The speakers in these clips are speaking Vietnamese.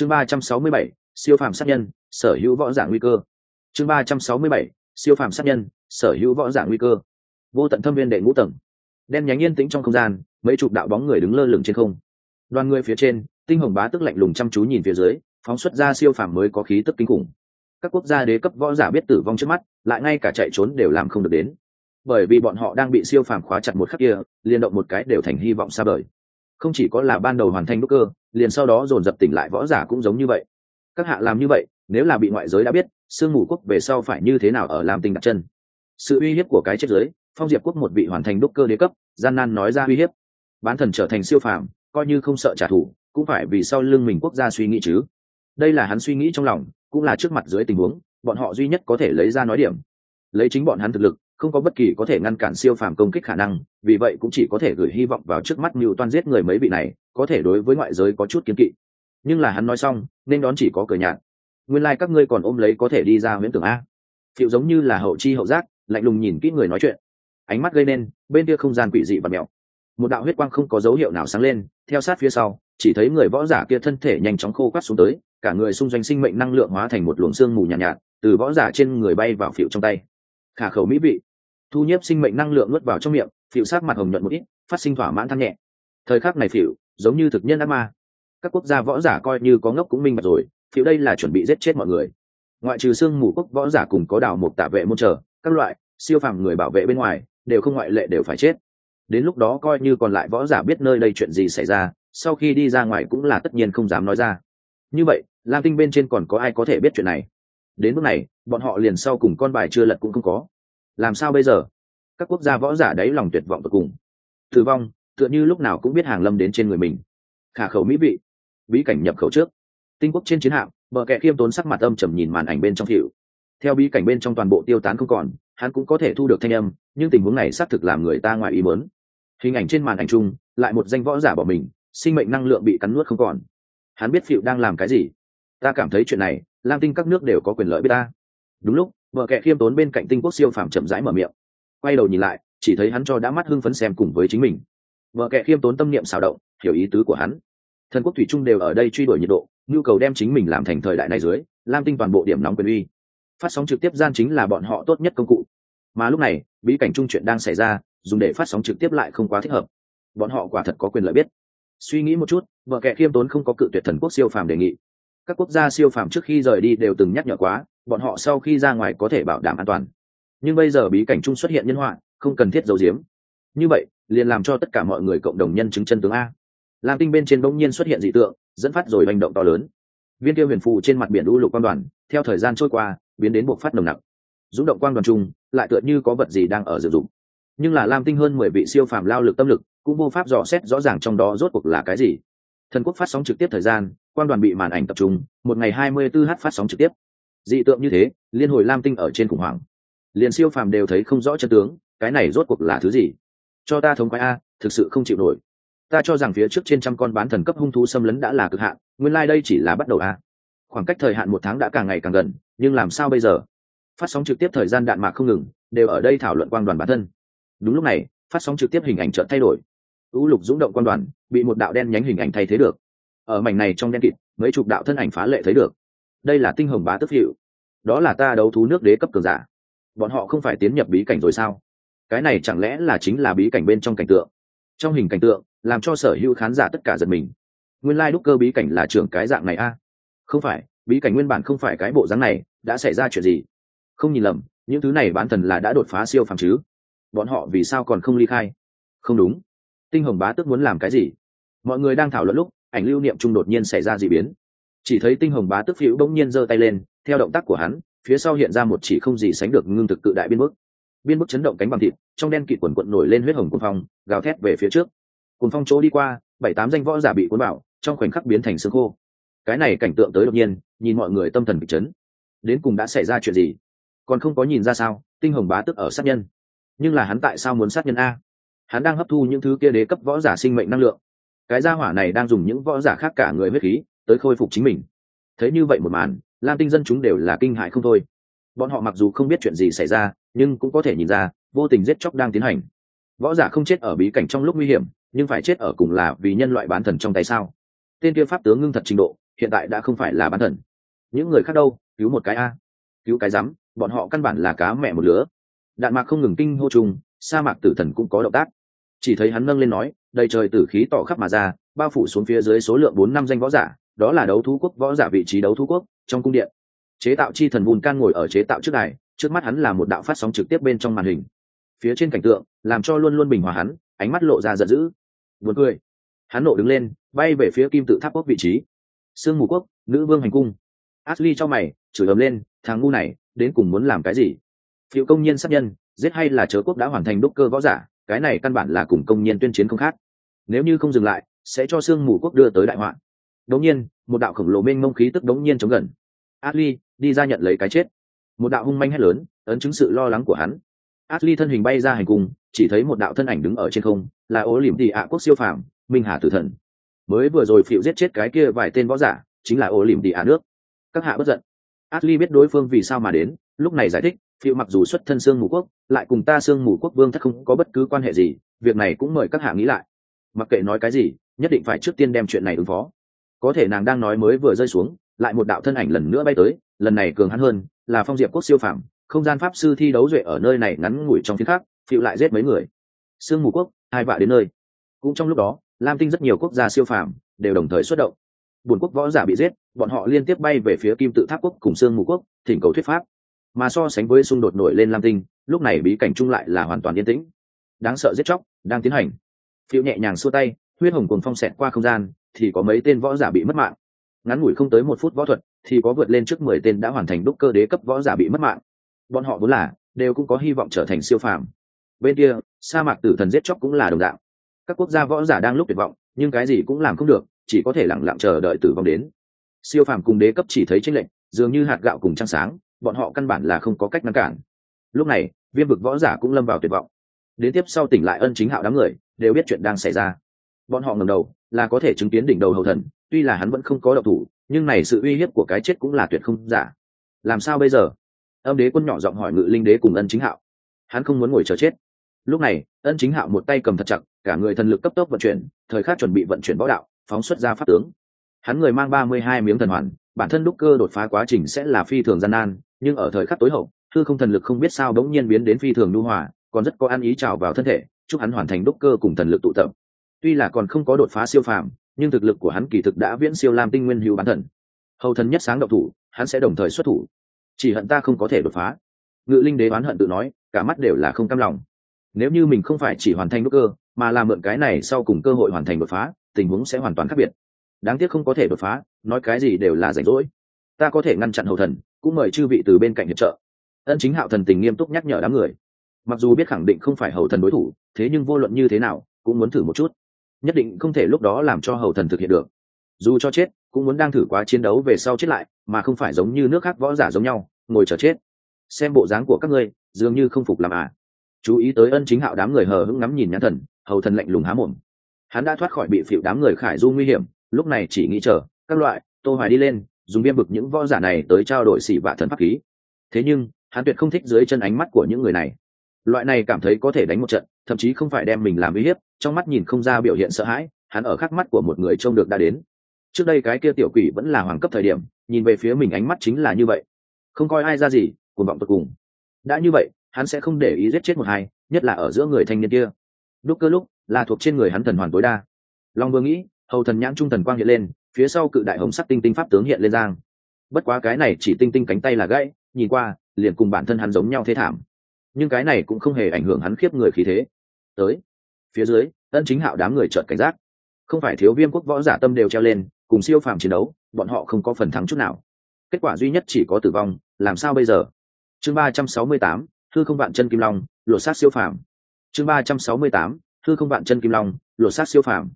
chương ba trăm sáu mươi bảy, siêu phàm sát nhân, sở hữu võ giả nguy cơ. Chương ba trăm sáu mươi bảy, siêu phàm sát nhân, sở hữu võ giả nguy cơ. Vô tận thâm viên đệ ngũ tầng. Đen nhánh yên tĩnh trong không gian, mấy chục đạo bóng người đứng lơ lửng trên không. Đoàn người phía trên, tinh hồng bá tức lạnh lùng chăm chú nhìn phía dưới, phóng xuất ra siêu phàm mới có khí tức kinh khủng. Các quốc gia đế cấp võ giả biết tử vong trước mắt, lại ngay cả chạy trốn đều làm không được đến. Bởi vì bọn họ đang bị siêu phàm khóa chặt một khắc kia, liên động một cái đều thành hy vọng xa vời không chỉ có là ban đầu hoàn thành đúc cơ, liền sau đó dồn dập tỉnh lại võ giả cũng giống như vậy. Các hạ làm như vậy, nếu là bị ngoại giới đã biết, sương mù quốc về sau phải như thế nào ở làm tình đặt chân? Sự uy hiếp của cái chết giới, phong diệp quốc một vị hoàn thành đúc cơ đế cấp, gian nan nói ra uy hiếp. Bán thần trở thành siêu phàm, coi như không sợ trả thù, cũng phải vì sau lưng mình quốc gia suy nghĩ chứ. Đây là hắn suy nghĩ trong lòng, cũng là trước mặt dưới tình huống, bọn họ duy nhất có thể lấy ra nói điểm. Lấy chính bọn hắn thực lực không có bất kỳ có thể ngăn cản siêu phàm công kích khả năng vì vậy cũng chỉ có thể gửi hy vọng vào trước mắt mưu toan giết người mấy vị này có thể đối với ngoại giới có chút kiến kỵ. Nhưng là hắn nói xong nên đón chỉ có cười nhạt. Nguyên lai、like、các ngươi còn ôm lấy có thể đi ra huyễn tưởng a. Phiệu giống như là hậu chi hậu giác lạnh lùng nhìn kỹ người nói chuyện. Ánh mắt gây nên bên kia không gian quỷ dị và mẹo. Một đạo huyết quang không có dấu hiệu nào sáng lên theo sát phía sau chỉ thấy người võ giả kia thân thể nhanh chóng khô quắt xuống tới cả người xung doanh sinh mệnh năng lượng hóa thành một luồng xương mù nhàn nhạt, nhạt từ võ giả trên người bay vào phiệu trong tay. Khả khẩu mỹ vị thu nhếp sinh mệnh năng lượng nuốt vào trong miệng, phịu sát mặt hồng nhuận một ít, phát sinh thỏa mãn thăng nhẹ. Thời khắc này phịu, giống như thực nhân ác ma. Các quốc gia võ giả coi như có ngốc cũng minh bạch rồi, phịu đây là chuẩn bị giết chết mọi người. Ngoại trừ xương mù quốc võ giả cùng có đào một tạ vệ môn trở các loại, siêu phàm người bảo vệ bên ngoài, đều không ngoại lệ đều phải chết. Đến lúc đó coi như còn lại võ giả biết nơi đây chuyện gì xảy ra, sau khi đi ra ngoài cũng là tất nhiên không dám nói ra. Như vậy, lam tinh bên trên còn có ai có thể biết chuyện này? Đến lúc này, bọn họ liền sau cùng con bài chưa lật cũng không có làm sao bây giờ? Các quốc gia võ giả đáy lòng tuyệt vọng tột cùng. Tử vong, tựa như lúc nào cũng biết hàng lâm đến trên người mình. Khả khẩu mỹ vị, bí cảnh nhập khẩu trước. Tinh quốc trên chiến hạm, bờ kẹ khiêm tốn sắc mặt âm trầm nhìn màn ảnh bên trong hiệu. Theo bí cảnh bên trong toàn bộ tiêu tán không còn, hắn cũng có thể thu được thanh âm, nhưng tình huống này xác thực làm người ta ngoài ý mớn hình ảnh trên màn ảnh chung, lại một danh võ giả bỏ mình, sinh mệnh năng lượng bị cắn nuốt không còn. Hắn biết phịu đang làm cái gì. Ta cảm thấy chuyện này, lam tinh các nước đều có quyền lợi biết ta. Đúng lúc vợ kẹ khiêm tốn bên cạnh tinh quốc siêu phàm chậm rãi mở miệng. Quay đầu nhìn lại, chỉ thấy hắn cho đã mắt hưng phấn xem cùng với chính mình. Vợ kẹ khiêm tốn tâm niệm xào động, hiểu ý tứ của hắn. Thần quốc thủy trung đều ở đây truy đuổi nhiệt độ, nhu cầu đem chính mình làm thành thời đại này dưới, lam tinh toàn bộ điểm nóng quyền uy. Phát sóng trực tiếp gian chính là bọn họ tốt nhất công cụ. Mà lúc này, bí cảnh trung chuyện đang xảy ra, dùng để phát sóng trực tiếp lại không quá thích hợp. Bọn họ quả thật có quyền lợi biết. Suy nghĩ một chút vợ kẹ khiêm tốn không có cự tuyệt thần quốc siêu phàm đề nghị các quốc gia siêu phàm trước khi rời đi đều từng nhắc nhở quá, bọn họ sau khi ra ngoài có thể bảo đảm an toàn. Nhưng bây giờ bí cảnh chung xuất hiện nhân họa, không cần thiết giấu giếm. Như vậy, liền làm cho tất cả mọi người cộng đồng nhân chứng chân tướng a. Lam tinh bên trên bỗng nhiên xuất hiện dị tượng, dẫn phát rồi hành động to lớn. Viên tiêu huyền phù trên mặt biển u lục quan đoàn, theo thời gian trôi qua, biến đến buộc phát nồng nặc. Rung động quang đoàn chung, lại tựa như có vật gì đang ở sử dụng. Nhưng là lam tinh hơn mười vị siêu phàm lao lực tâm lực, cũng vô pháp dò xét rõ ràng trong đó rốt cuộc là cái gì thần quốc phát sóng trực tiếp thời gian, quan đoàn bị màn ảnh tập trung, một ngày hai mươi 24 h phát sóng trực tiếp. Dị tượng như thế, liên hồi lam tinh ở trên khủng hoảng. Liền siêu phàm đều thấy không rõ chân tướng, cái này rốt cuộc là thứ gì? Cho ta thống quái a, thực sự không chịu nổi. Ta cho rằng phía trước trên trăm con bán thần cấp hung thú xâm lấn đã là cực hạn, nguyên lai、like、đây chỉ là bắt đầu a. Khoảng cách thời hạn một tháng đã càng ngày càng gần, nhưng làm sao bây giờ? Phát sóng trực tiếp thời gian đạn mạc không ngừng, đều ở đây thảo luận quang đoàn bản thân. Đúng lúc này, phát sóng trực tiếp hình ảnh chợt thay đổi u lục dũng động quan đoàn, bị một đạo đen nhánh hình ảnh thay thế được. Ở mảnh này trong đen kịt, mấy chục đạo thân ảnh phá lệ thấy được. Đây là tinh hồng bá tức hiệu đó là ta đấu thú nước đế cấp cường giả. Bọn họ không phải tiến nhập bí cảnh rồi sao? Cái này chẳng lẽ là chính là bí cảnh bên trong cảnh tượng? Trong hình cảnh tượng, làm cho sở hữu khán giả tất cả giật mình. Nguyên lai、like、đúc cơ bí cảnh là trưởng cái dạng này a. À? không phải, bí cảnh nguyên bản không phải cái bộ dáng này, đã xảy ra chuyện gì? Không nhìn lầm, những thứ này bán thần là đã đột phá siêu phàm chứ? Bọn họ vì sao còn không ly khai? Không đúng tinh hồng bá tức muốn làm cái gì? Mọi người đang thảo luận lúc, ảnh lưu niệm trung đột nhiên xảy ra d ị biến. Chỉ thấy tinh hồng bá tức phiễu bỗng nhiên giơ tay lên, theo động tác của hắn, phía sau hiện ra một chỉ không gì sánh được ngưng thực cự đại biên bức. Biên bức chấn động cánh bằng thịt, trong đen kịt quần quận nổi lên huyết hồng quân phong, gào thét về phía trước. Cuồng phong chỗ đi qua, bảy tám danh võ giả bị cuốn bảo trong khoảnh khắc biến thành xương khô. Cái này cảnh tượng tới đột nhiên, nhìn mọi người tâm thần bị chấn. Đến cùng đã xảy ra chuyện gì? Còn không có nhìn ra sao, tinh hồng bá tức ở sát nhân. Nhưng là hắn tại sao muốn sát nhân a? Hắn đang hấp thu những thứ kia đế cấp võ giả sinh mệnh năng lượng. Cái gia hỏa này đang dùng những võ giả khác cả người huyết khí tới khôi phục chính mình. Thấy như vậy một màn, lam tinh dân chúng đều là kinh hại không thôi. Bọn họ mặc dù không biết chuyện gì xảy ra, nhưng cũng có thể nhìn ra, vô tình giết chóc đang tiến hành. Võ giả không chết ở bí cảnh trong lúc nguy hiểm, nhưng phải chết ở cùng là vì nhân loại bán thần trong tay sao? Tên kia pháp tướng ngưng thật trình độ, hiện tại đã không phải là bán thần. Những người khác đâu, cứu một cái a. Cứu cái rắm, bọn họ căn bản là cá mẹ một lứa. Đạn mạc không ngừng kinh hô chung, sa mạc tử thần cũng có động tác chỉ thấy hắn nâng lên nói, đầy trời tử khí tỏ khắp mà ra, bao phủ xuống phía dưới số lượng bốn năm danh võ giả, đó là đấu thú quốc võ giả vị trí đấu thú quốc, trong cung điện. Chế tạo chi thần bùn can ngồi ở chế tạo trước đài, trước mắt hắn là một đạo phát sóng trực tiếp bên trong màn hình. Phía trên cảnh tượng, làm cho luôn luôn bình hòa hắn, ánh mắt lộ ra giận dữ. Buồn cười. Hắn nộ đứng lên, bay về phía kim tự tháp quốc vị trí. Sương mù quốc, nữ vương hành cung. Ashley cho mày, chửi ấm lên, thằng ngu này, đến cùng muốn làm cái gì? Phiệu công nhân sát nhân, giết hay là chớ quốc đã hoàn thành đúc cơ võ giả? Cái này căn bản là cùng công nhân tuyên chiến không khác. Nếu như không dừng lại, sẽ cho sương mù quốc đưa tới đại họa. Đống nhiên, một đạo khổng lồ mênh mông khí tức đống nhiên chống gần. Atli, đi ra nhận lấy cái chết. Một đạo hung manh hét lớn, ấn chứng sự lo lắng của hắn. Atli thân hình bay ra hành cung chỉ thấy một đạo thân ảnh đứng ở trên không, là ố liềm tị ạ quốc siêu phàm, minh hà tử thần. Mới vừa rồi phịu giết chết cái kia vài tên võ giả, chính là ố liềm tị ạ nước. Các hạ bất giận. Atli biết đối phương vì sao mà đến, lúc này giải thích phiêu mặc dù xuất thân xương mù quốc, lại cùng ta xương mù quốc vương thất không có bất cứ quan hệ gì, việc này cũng mời các hạ nghĩ lại. Mặc kệ nói cái gì, nhất định phải trước tiên đem chuyện này ứng phó. Có thể nàng đang nói mới vừa rơi xuống, lại một đạo thân ảnh lần nữa bay tới, lần này cường hắn hơn, là phong diệp quốc siêu phạm không gian pháp sư thi đấu duệ ở nơi này ngắn ngủi trong phía khác phiêu lại giết mấy người. Sương mù quốc, hai vạ đến nơi. Cũng trong lúc đó, lam tinh rất nhiều quốc gia siêu phàm đều đồng thời xuất động. Buồn quốc võ giả bị giết, bọn họ liên tiếp bay về phía kim tự tháp quốc cùng sương mù quốc, thỉnh cầu thuyết pháp mà so sánh với xung đột nổi lên lam tinh, lúc này bí cảnh chung lại là hoàn toàn yên tĩnh. Đáng sợ giết chóc đang tiến hành. Phiêu nhẹ nhàng xua tay, huyết hồng cùng phong xẹt qua không gian, thì có mấy tên võ giả bị mất mạng. Ngắn ngủi không tới một phút võ thuật, thì có vượt lên trước mười tên đã hoàn thành đúc cơ đế cấp võ giả bị mất mạng. Bọn họ vốn là, đều cũng có hy vọng trở thành siêu phàm. Bên kia, sa mạc tử thần giết chóc cũng là đồng dạng. Các quốc gia võ giả đang lúc tuyệt vọng, nhưng cái gì cũng làm không được, chỉ có thể lẳng lặng chờ đợi tử vong đến. Siêu phàm cùng đế cấp chỉ thấy tranh lệnh dường như hạt gạo cùng trăng sáng bọn họ căn bản là không có cách ngăn cản. Lúc này, viêm vực võ giả cũng lâm vào tuyệt vọng. Đến tiếp sau tỉnh lại ân chính hạo đám người, đều biết chuyện đang xảy ra. Bọn họ ngầm đầu, là có thể chứng kiến đỉnh đầu hầu thần, tuy là hắn vẫn không có độc thủ, nhưng này sự uy hiếp của cái chết cũng là tuyệt không giả. Làm sao bây giờ? Âm đế quân nhỏ giọng hỏi ngự linh đế cùng ân chính hạo. Hắn không muốn ngồi chờ chết. Lúc này, ân chính hạo một tay cầm thật chặt, cả người thần lực cấp tốc vận chuyển, thời khắc chuẩn bị vận chuyển võ đạo, phóng xuất ra pháp tướng. Hắn người mang ba mươi hai miếng thần hoàn, bản thân đúc cơ đột phá quá trình sẽ là phi thường gian nan nhưng ở thời khắc tối hậu thư không thần lực không biết sao đống nhiên biến đến phi thường lưu hòa, còn rất có ăn ý trào vào thân thể, chúc hắn hoàn thành đúc cơ cùng thần lực tụ tập. Tuy là còn không có đột phá siêu phàm, nhưng thực lực của hắn kỳ thực đã viễn siêu lam tinh nguyên hữu bán thần. Hầu thần nhất sáng độc thủ, hắn sẽ đồng thời xuất thủ. Chỉ hận ta không có thể đột phá. Ngự linh đế oán hận tự nói, cả mắt đều là không cam lòng. Nếu như mình không phải chỉ hoàn thành đúc cơ, mà là mượn cái này sau cùng cơ hội hoàn thành đột phá, tình huống sẽ hoàn toàn khác biệt. Đáng tiếc không có thể đột phá, nói cái gì đều là rảnh rỗi ta có thể ngăn chặn hầu thần, cũng mời chư vị từ bên cạnh hiệp trợ. Ân chính hạo thần tình nghiêm túc nhắc nhở đám người. Mặc dù biết khẳng định không phải hầu thần đối thủ, thế nhưng vô luận như thế nào, cũng muốn thử một chút. Nhất định không thể lúc đó làm cho hầu thần thực hiện được. Dù cho chết, cũng muốn đang thử quá chiến đấu về sau chết lại, mà không phải giống như nước khác võ giả giống nhau, ngồi chờ chết. Xem bộ dáng của các ngươi, dường như không phục làm à. Chú ý tới ân chính hạo đám người hờ hững ngắm nhìn nhãn thần hầu thần lạnh lùng há mồm. Hắn đã thoát khỏi bị phịu đám người khải du nguy hiểm, lúc này chỉ nghĩ chờ, các loại, tô hoài đi lên dùng viêm bực những võ giả này tới trao đổi xỉ vạ thần pháp khí. Thế nhưng, hắn tuyệt không thích dưới chân ánh mắt của những người này. Loại này cảm thấy có thể đánh một trận, thậm chí không phải đem mình làm uy hiếp, trong mắt nhìn không ra biểu hiện sợ hãi, hắn ở khắc mắt của một người trông được đã đến. Trước đây cái kia tiểu quỷ vẫn là hoàng cấp thời điểm, nhìn về phía mình ánh mắt chính là như vậy. Không coi ai ra gì, cuồng vọng tột cùng. Đã như vậy, hắn sẽ không để ý giết chết một hai nhất là ở giữa người thanh niên kia. Lúc cơ lúc, là thuộc trên người hắn thần hoàn tối đa. Long vừa nghĩ, hầu thần nhãn trung thần quang hiện lên phía sau cự đại hồng sắc tinh tinh pháp tướng hiện lên giang. Bất quá cái này chỉ tinh tinh cánh tay là gãy, nhìn qua, liền cùng bản thân hắn giống nhau thế thảm. Nhưng cái này cũng không hề ảnh hưởng hắn khiếp người khí thế. Tới, phía dưới, ân chính hạo đám người trợt cảnh giác. Không phải thiếu viêm quốc võ giả tâm đều treo lên, cùng siêu phàm chiến đấu, bọn họ không có phần thắng chút nào. Kết quả duy nhất chỉ có tử vong, làm sao bây giờ? Chương ba trăm sáu mươi tám thư không vạn chân kim long, lột xác siêu phàm. Chương ba trăm sáu mươi tám thư không vạn chân kim long, lột xác siêu phàm.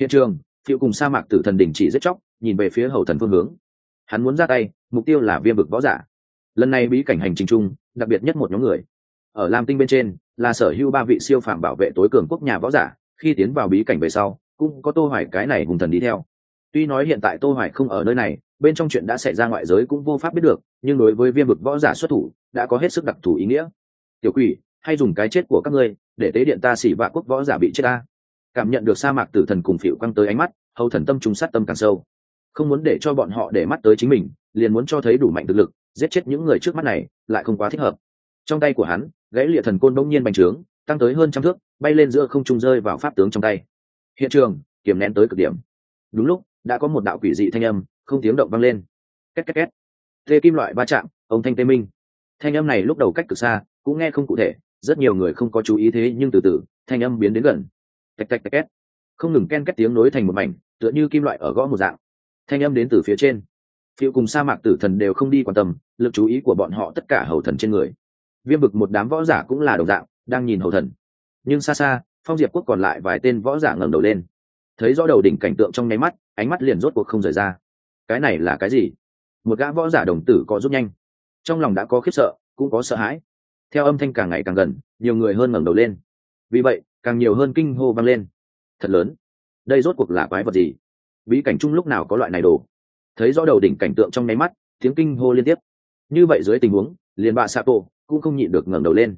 Hiện trường phiêu cùng sa mạc tử thần đỉnh chỉ rất chóc, nhìn về phía hầu thần phương hướng. Hắn muốn ra tay, mục tiêu là viêm vực võ giả. Lần này bí cảnh hành trình chung, đặc biệt nhất một nhóm người. Ở lam tinh bên trên, là sở hữu ba vị siêu phạm bảo vệ tối cường quốc nhà võ giả, khi tiến vào bí cảnh về sau, cũng có tô hoài cái này hùng thần đi theo. Tuy nói hiện tại tô hoài không ở nơi này, bên trong chuyện đã xảy ra ngoại giới cũng vô pháp biết được, nhưng đối với viêm vực võ giả xuất thủ, đã có hết sức đặc thù ý nghĩa. Tiểu quỷ, hay dùng cái chết của các ngươi, để tế điện ta xỉ vạ quốc võ giả bị chết ta cảm nhận được sa mạc tử thần cùng phịu quăng tới ánh mắt, hầu thần tâm trùng sát tâm càng sâu. Không muốn để cho bọn họ để mắt tới chính mình, liền muốn cho thấy đủ mạnh thực lực, giết chết những người trước mắt này, lại không quá thích hợp. Trong tay của hắn, gãy lịa thần côn bỗng nhiên bành trướng, tăng tới hơn trăm thước, bay lên giữa không trung rơi vào pháp tướng trong tay. Hiện trường, kiềm nén tới cực điểm. Đúng lúc, đã có một đạo quỷ dị thanh âm, không tiếng động vang lên. Két két két. Tê kim loại va chạm, ông thanh tê minh. Thanh âm này lúc đầu cách cực xa, cũng nghe không cụ thể, rất nhiều người không có chú ý thế nhưng từ từ, thanh âm biến đến gần tạch tạch tạch két. Không ngừng ken két tiếng nối thành một mảnh, tựa như kim loại ở gõ một dạng. Thanh âm đến từ phía trên. Phiêu cùng sa mạc tử thần đều không đi quan tâm, lực chú ý của bọn họ tất cả hầu thần trên người. Viêm bực một đám võ giả cũng là đồng dạng, đang nhìn hầu thần. Nhưng xa xa, phong diệp quốc còn lại vài tên võ giả ngẩng đầu lên. Thấy rõ đầu đỉnh cảnh tượng trong nháy mắt, ánh mắt liền rốt cuộc không rời ra. Cái này là cái gì? Một gã võ giả đồng tử có rút nhanh. Trong lòng đã có khiếp sợ, cũng có sợ hãi. Theo âm thanh càng ngày càng gần, nhiều người hơn ngẩng đầu lên. Vì vậy càng nhiều hơn kinh hô vang lên. Thật lớn. Đây rốt cuộc là quái vật gì? Bí cảnh chung lúc nào có loại này đồ? Thấy rõ đầu đỉnh cảnh tượng trong nháy mắt, tiếng kinh hô liên tiếp. Như vậy dưới tình huống, liền bạ sapo cũng không nhịn được ngẩng đầu lên.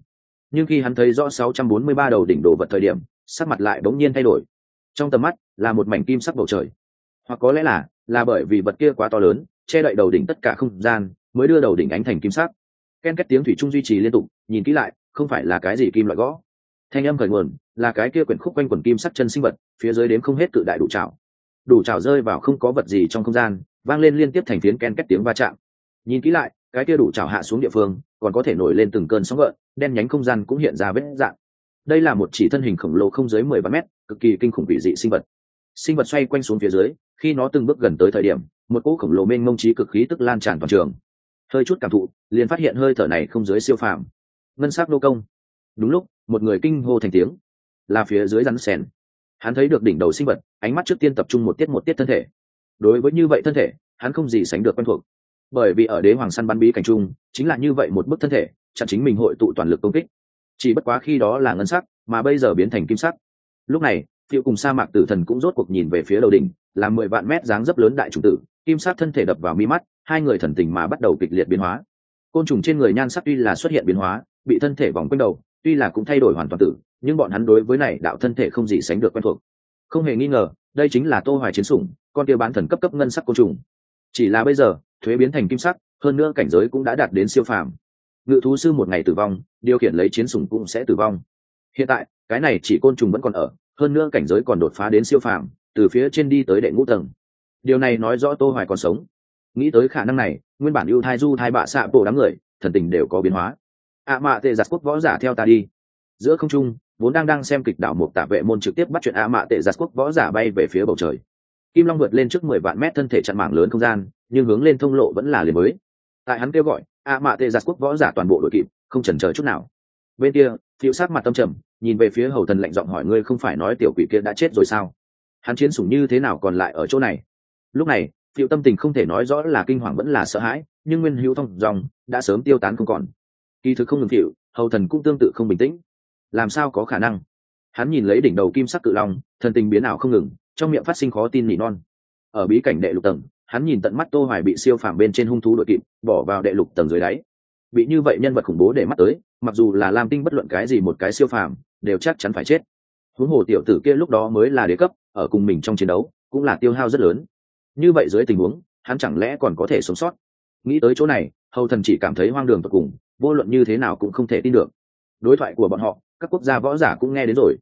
Nhưng khi hắn thấy rõ 643 đầu đỉnh đồ vật thời điểm, sắc mặt lại bỗng nhiên thay đổi. Trong tầm mắt, là một mảnh kim sắc bầu trời. Hoặc có lẽ là là bởi vì vật kia quá to lớn, che đậy đầu đỉnh tất cả không gian, mới đưa đầu đỉnh ánh thành kim sắc. Ken két tiếng thủy trung duy trì liên tục, nhìn kỹ lại, không phải là cái gì kim loại gõ thanh âm khởi nguồn là cái kia quyển khúc quanh quần kim sắc chân sinh vật, phía dưới đếm không hết cự đại đủ trào đủ trào rơi vào không có vật gì trong không gian, vang lên liên tiếp thành phiến ken két tiếng va chạm. Nhìn kỹ lại, cái kia đủ trào hạ xuống địa phương, còn có thể nổi lên từng cơn sóng gợn, đen nhánh không gian cũng hiện ra vết dạng. Đây là một chỉ thân hình khổng lồ không dưới mười ba mét, cực kỳ kinh khủng vị dị sinh vật. Sinh vật xoay quanh xuống phía dưới, khi nó từng bước gần tới thời điểm, một cỗ khổng lồ mênh mông trí cực khí tức lan tràn toàn trường. Hơi chút cảm thụ, liền phát hiện hơi thở này không dưới siêu phàm. Ngân sắc nô công. Đúng lúc một người kinh hô thành tiếng. Là phía dưới rắn sen hắn thấy được đỉnh đầu sinh vật, ánh mắt trước tiên tập trung một tiết một tiết thân thể. Đối với như vậy thân thể, hắn không gì sánh được quen thuộc. Bởi vì ở đế hoàng săn bắn bí cảnh trung chính là như vậy một bức thân thể, chặn chính mình hội tụ toàn lực công kích. Chỉ bất quá khi đó là ngân sắc, mà bây giờ biến thành kim sắc. Lúc này phiêu cùng sa mạc tử thần cũng rốt cuộc nhìn về phía đầu đỉnh, là mười vạn mét dáng dấp lớn đại trùng tử, kim sắc thân thể đập vào mi mắt, hai người thần tình mà bắt đầu kịch liệt biến hóa. Côn trùng trên người nhan sắc tuy là xuất hiện biến hóa, bị thân thể vòng quanh đầu tuy là cũng thay đổi hoàn toàn tử nhưng bọn hắn đối với này đạo thân thể không gì sánh được quen thuộc. Không hề nghi ngờ, đây chính là tô hoài chiến sủng, con kia bán thần cấp cấp ngân sắc côn trùng. Chỉ là bây giờ, thuế biến thành kim sắc, hơn nữa cảnh giới cũng đã đạt đến siêu phàm. Ngự thú sư một ngày tử vong, điều khiển lấy chiến sủng cũng sẽ tử vong. Hiện tại, cái này chỉ côn trùng vẫn còn ở, hơn nữa cảnh giới còn đột phá đến siêu phàm, từ phía trên đi tới đệ ngũ tầng. Điều này nói rõ tô hoài còn sống. Nghĩ tới khả năng này, nguyên bản ưu thai du thai bạ xạ bộ đám người, thần tình đều có biến hóa ạ à mạ tệ giặt quốc võ giả theo ta đi. Giữa không trung, vốn đang đang xem kịch đảo một tả vệ môn trực tiếp bắt chuyện ạ à mạ tệ giặt quốc võ giả bay về phía bầu trời. Kim long vượt lên trước mười vạn mét thân thể chặn mảng lớn không gian, nhưng hướng lên thông lộ vẫn là liền mới. Tại hắn kêu gọi, ạ à mạ tệ giặt quốc võ giả toàn bộ đội kịp, không chần chờ chút nào. Bên kia phiêu sát mặt tâm trầm, nhìn về phía hầu thần lạnh giọng hỏi ngươi không phải nói tiểu quỷ kia đã chết rồi sao? Hắn chiến sủng như thế nào còn lại ở chỗ này? Lúc này phiêu tâm tình không thể nói rõ là kinh hoàng vẫn là sợ hãi, nhưng nguyên hữu thông dòng, đã sớm tiêu tán không còn kỳ thực không ngừng chịu, hầu thần cũng tương tự không bình tĩnh. Làm sao có khả năng? Hắn nhìn lấy đỉnh đầu kim sắc cự long thần tình biến ảo không ngừng trong miệng phát sinh khó tin nỉ non. Ở bí cảnh đệ lục tầng hắn nhìn tận mắt tô hoài bị siêu phàm bên trên hung thú đội kịp bỏ vào đệ lục tầng dưới đáy. Bị như vậy nhân vật khủng bố để mắt tới mặc dù là lam tinh bất luận cái gì một cái siêu phàm đều chắc chắn phải chết. Huống hồ tiểu tử kia lúc đó mới là đế cấp ở cùng mình trong chiến đấu cũng là tiêu hao rất lớn. Như vậy dưới tình huống hắn chẳng lẽ còn có thể sống sót? Nghĩ tới chỗ này, hầu thần chỉ cảm thấy hoang đường tột cùng, vô luận như thế nào cũng không thể tin được. Đối thoại của bọn họ, các quốc gia võ giả cũng nghe đến rồi.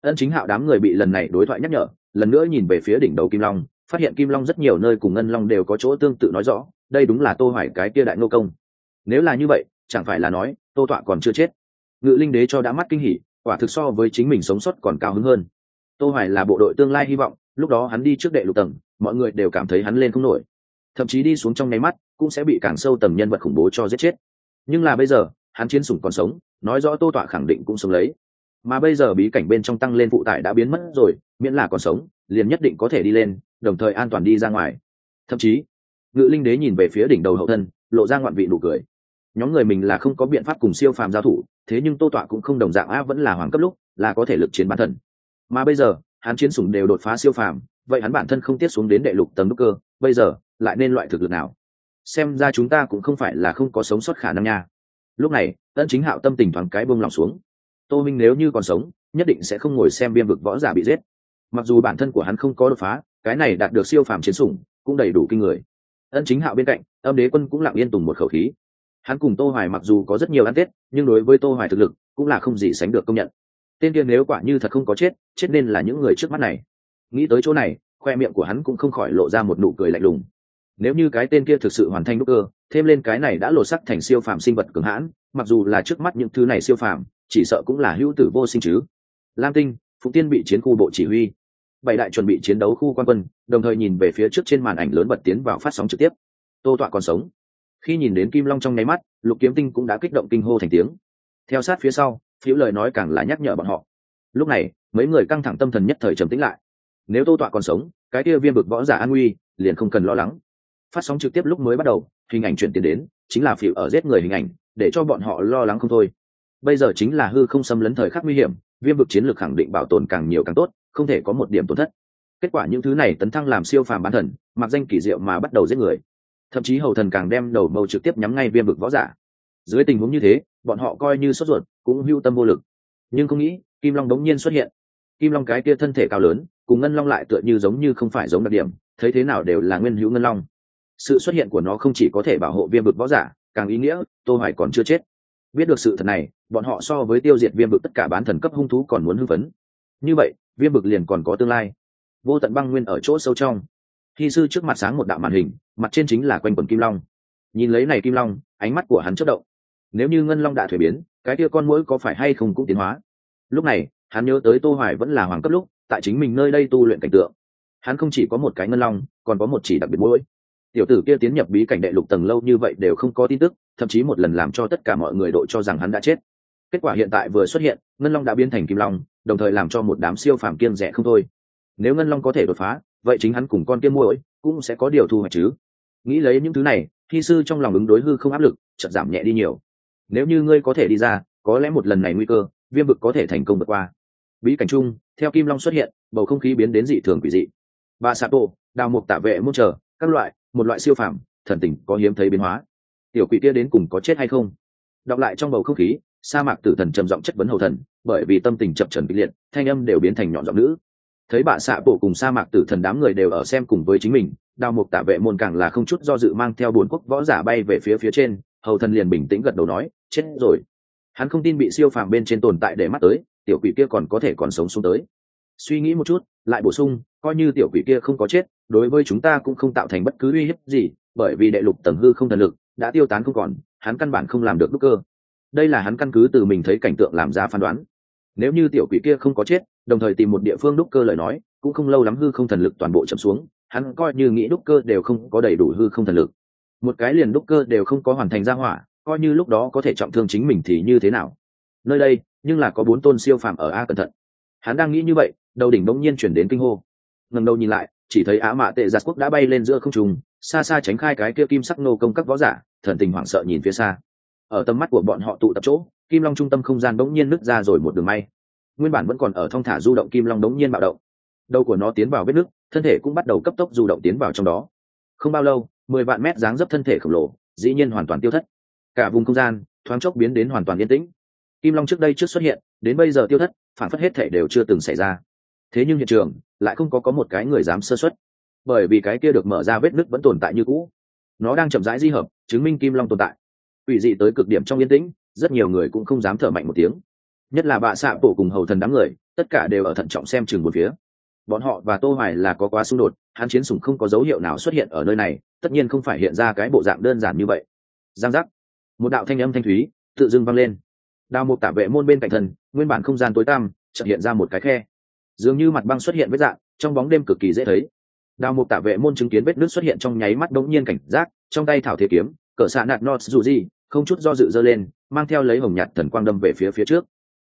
Ân chính hạo đám người bị lần này đối thoại nhắc nhở, lần nữa nhìn về phía đỉnh đầu kim long, phát hiện kim long rất nhiều nơi cùng ngân long đều có chỗ tương tự nói rõ, đây đúng là tô hoài cái kia đại nô công. Nếu là như vậy, chẳng phải là nói, tô tọa còn chưa chết. Ngự linh đế cho đã mắt kinh hỉ, quả thực so với chính mình sống sót còn cao hứng hơn. Tô hoài là bộ đội tương lai hy vọng, lúc đó hắn đi trước đệ lục tầng, mọi người đều cảm thấy hắn lên không nổi thậm chí đi xuống trong nháy mắt cũng sẽ bị càng sâu tầm nhân vật khủng bố cho giết chết. Nhưng là bây giờ, hắn chiến sủng còn sống, nói rõ tô tọa khẳng định cũng sống lấy. Mà bây giờ bí cảnh bên trong tăng lên phụ tải đã biến mất rồi, miễn là còn sống, liền nhất định có thể đi lên, đồng thời an toàn đi ra ngoài. Thậm chí, ngự linh đế nhìn về phía đỉnh đầu hậu thân, lộ ra ngoạn vị nụ cười. Nhóm người mình là không có biện pháp cùng siêu phàm giao thủ, thế nhưng tô tọa cũng không đồng dạng á, vẫn là hoàng cấp lúc, là có thể lực chiến bản thân. Mà bây giờ, hắn chiến sủng đều đột phá siêu phàm, vậy hắn bản thân không tiết xuống đến đệ lục tầng đúc cơ, bây giờ lại nên loại thực lực nào? Xem ra chúng ta cũng không phải là không có sống sót khả năng nha. Lúc này tân chính hạo tâm tình thoáng cái bông lòng xuống. Tô minh nếu như còn sống, nhất định sẽ không ngồi xem biên vực võ giả bị giết. Mặc dù bản thân của hắn không có đột phá, cái này đạt được siêu phàm chiến sủng, cũng đầy đủ kinh người. Ân chính hạo bên cạnh, âm đế quân cũng lặng yên tùng một khẩu khí. Hắn cùng tô hoài mặc dù có rất nhiều ăn tết, nhưng đối với tô hoài thực lực cũng là không gì sánh được công nhận. Tên kia nếu quả như thật không có chết chết nên là những người trước mắt này. Nghĩ tới chỗ này, khoe miệng của hắn cũng không khỏi lộ ra một nụ cười lạnh lùng nếu như cái tên kia thực sự hoàn thành đúc cơ, thêm lên cái này đã lột sắc thành siêu phàm sinh vật cường hãn, mặc dù là trước mắt những thứ này siêu phàm, chỉ sợ cũng là hữu tử vô sinh chứ. Lam tinh phụ tiên bị chiến khu bộ chỉ huy. Bảy đại chuẩn bị chiến đấu khu quan quân, đồng thời nhìn về phía trước trên màn ảnh lớn bật tiến vào phát sóng trực tiếp. Tô tọa còn sống. Khi nhìn đến kim long trong nháy mắt, lục kiếm tinh cũng đã kích động kinh hô thành tiếng. Theo sát phía sau, phiếu lời nói càng là nhắc nhở bọn họ. Lúc này, mấy người căng thẳng tâm thần nhất thời trầm tĩnh lại. Nếu tô tọa còn sống, cái kia viêm bực võ giả an nguy, liền không cần lo lắng phát sóng trực tiếp lúc mới bắt đầu, hình ảnh chuyển tiền đến, chính là phiểu ở giết người hình ảnh, để cho bọn họ lo lắng không thôi. Bây giờ chính là hư không xâm lấn thời khắc nguy hiểm, viêm vực chiến lược khẳng định bảo tồn càng nhiều càng tốt, không thể có một điểm tổn thất. Kết quả những thứ này tấn thăng làm siêu phàm bán thần, mặc danh kỳ diệu mà bắt đầu giết người. Thậm chí hầu thần càng đem đầu mâu trực tiếp nhắm ngay viêm vực võ giả. Dưới tình huống như thế, bọn họ coi như sốt ruột, cũng hưu tâm vô lực. Nhưng không nghĩ, kim long đống nhiên xuất hiện. Kim long cái kia thân thể cao lớn, cùng ngân long lại tựa như giống như không phải giống đặc điểm, thấy thế nào đều là nguyên hữu ngân long sự xuất hiện của nó không chỉ có thể bảo hộ viêm vực võ giả, càng ý nghĩa, tô hoài còn chưa chết. Biết được sự thật này, bọn họ so với tiêu diệt viêm vực tất cả bán thần cấp hung thú còn muốn hưng phấn. Như vậy, viêm vực liền còn có tương lai. Vô tận băng nguyên ở chỗ sâu trong. Khi sư trước mặt sáng một đạo màn hình, mặt trên chính là quanh quần kim long. Nhìn lấy này kim long, ánh mắt của hắn chất động. Nếu như ngân long đã thuế biến, cái kia con mũi có phải hay không cũng tiến hóa? Lúc này, hắn nhớ tới tô hoài vẫn là hoàng cấp lúc, tại chính mình nơi đây tu luyện cảnh tượng. Hắn không chỉ có một cái ngân long, còn có một chỉ đặc biệt mũi tiểu tử kia tiến nhập bí cảnh đệ lục tầng lâu như vậy đều không có tin tức, thậm chí một lần làm cho tất cả mọi người đội cho rằng hắn đã chết. Kết quả hiện tại vừa xuất hiện, ngân long đã biến thành kim long, đồng thời làm cho một đám siêu phàm kiên rẻ không thôi. Nếu ngân long có thể đột phá, vậy chính hắn cùng con kia muỗi cũng sẽ có điều thu hoạch chứ. Nghĩ lấy những thứ này, thi sư trong lòng ứng đối hư không áp lực, chợt giảm nhẹ đi nhiều. Nếu như ngươi có thể đi ra, có lẽ một lần này nguy cơ, viêm vực có thể thành công vượt qua. Bí cảnh chung, theo kim long xuất hiện, bầu không khí biến đến dị thường quỷ dị. Bà sato, đào mục tả vệ muốn chờ các loại, một loại siêu phàm, thần tình có hiếm thấy biến hóa. Tiểu quỷ kia đến cùng có chết hay không? Đọc lại trong bầu không khí, sa mạc tử thần trầm giọng chất vấn hầu thần, bởi vì tâm tình chập trần kịch liệt, thanh âm đều biến thành nhọn giọng nữ. Thấy bà xạ bộ cùng sa mạc tử thần đám người đều ở xem cùng với chính mình, đào mục tả vệ môn càng là không chút do dự mang theo bốn quốc võ giả bay về phía phía trên, hầu thần liền bình tĩnh gật đầu nói, chết rồi. Hắn không tin bị siêu phàm bên trên tồn tại để mắt tới, tiểu quỷ kia còn có thể còn sống xuống tới suy nghĩ một chút, lại bổ sung, coi như tiểu quỷ kia không có chết, đối với chúng ta cũng không tạo thành bất cứ uy hiếp gì, bởi vì đệ lục tầng hư không thần lực đã tiêu tán không còn, hắn căn bản không làm được đúc cơ. Đây là hắn căn cứ từ mình thấy cảnh tượng làm ra phán đoán. Nếu như tiểu quỷ kia không có chết, đồng thời tìm một địa phương đúc cơ lời nói, cũng không lâu lắm hư không thần lực toàn bộ chậm xuống, hắn coi như nghĩ đúc cơ đều không có đầy đủ hư không thần lực. Một cái liền đúc cơ đều không có hoàn thành ra hỏa, coi như lúc đó có thể trọng thương chính mình thì như thế nào? Nơi đây, nhưng là có bốn tôn siêu phàm ở a cẩn thận. Hắn đang nghĩ như vậy đầu đỉnh bỗng nhiên chuyển đến kinh hô. Ngần đầu nhìn lại, chỉ thấy á mạ tệ giặc quốc đã bay lên giữa không trùng xa xa tránh khai cái kia kim sắc nô công các võ giả, thần tình hoảng sợ nhìn phía xa. Ở tầm mắt của bọn họ tụ tập chỗ, kim long trung tâm không gian bỗng nhiên nứt ra rồi một đường may. Nguyên bản vẫn còn ở thong thả du động kim long bỗng nhiên bạo động. Đầu của nó tiến vào vết nước thân thể cũng bắt đầu cấp tốc du động tiến vào trong đó. Không bao lâu, mười vạn mét dáng dấp thân thể khổng lồ, dĩ nhiên hoàn toàn tiêu thất. Cả vùng không gian, thoáng chốc biến đến hoàn toàn yên tĩnh. Kim long trước đây trước xuất hiện, đến bây giờ tiêu thất, phản phất hết thể đều chưa từng xảy ra thế nhưng hiện trường lại không có có một cái người dám sơ xuất, bởi vì cái kia được mở ra vết nứt vẫn tồn tại như cũ. Nó đang chậm rãi di hợp, chứng minh kim long tồn tại. Ủy dị tới cực điểm trong yên tĩnh, rất nhiều người cũng không dám thở mạnh một tiếng. Nhất là bạ xạ bổ cùng hầu thần đám người, tất cả đều ở thận trọng xem chừng một phía. Bọn họ và tô hoài là có quá xung đột, hắn chiến sủng không có dấu hiệu nào xuất hiện ở nơi này, tất nhiên không phải hiện ra cái bộ dạng đơn giản như vậy. Giang giác. Một đạo thanh âm thanh thúy tự dưng vang lên. Đào một tả vệ môn bên cạnh thần, nguyên bản không gian tối tăm, chợt hiện ra một cái khe dường như mặt băng xuất hiện vết dạng, trong bóng đêm cực kỳ dễ thấy. Đào Mục tả vệ môn chứng kiến vết nước xuất hiện trong nháy mắt đống nhiên cảnh giác, trong tay thảo thế kiếm, cỡ xạ nạt nọt dù gì, không chút do dự dơ lên, mang theo lấy hồng nhạt thần quang đâm về phía phía trước.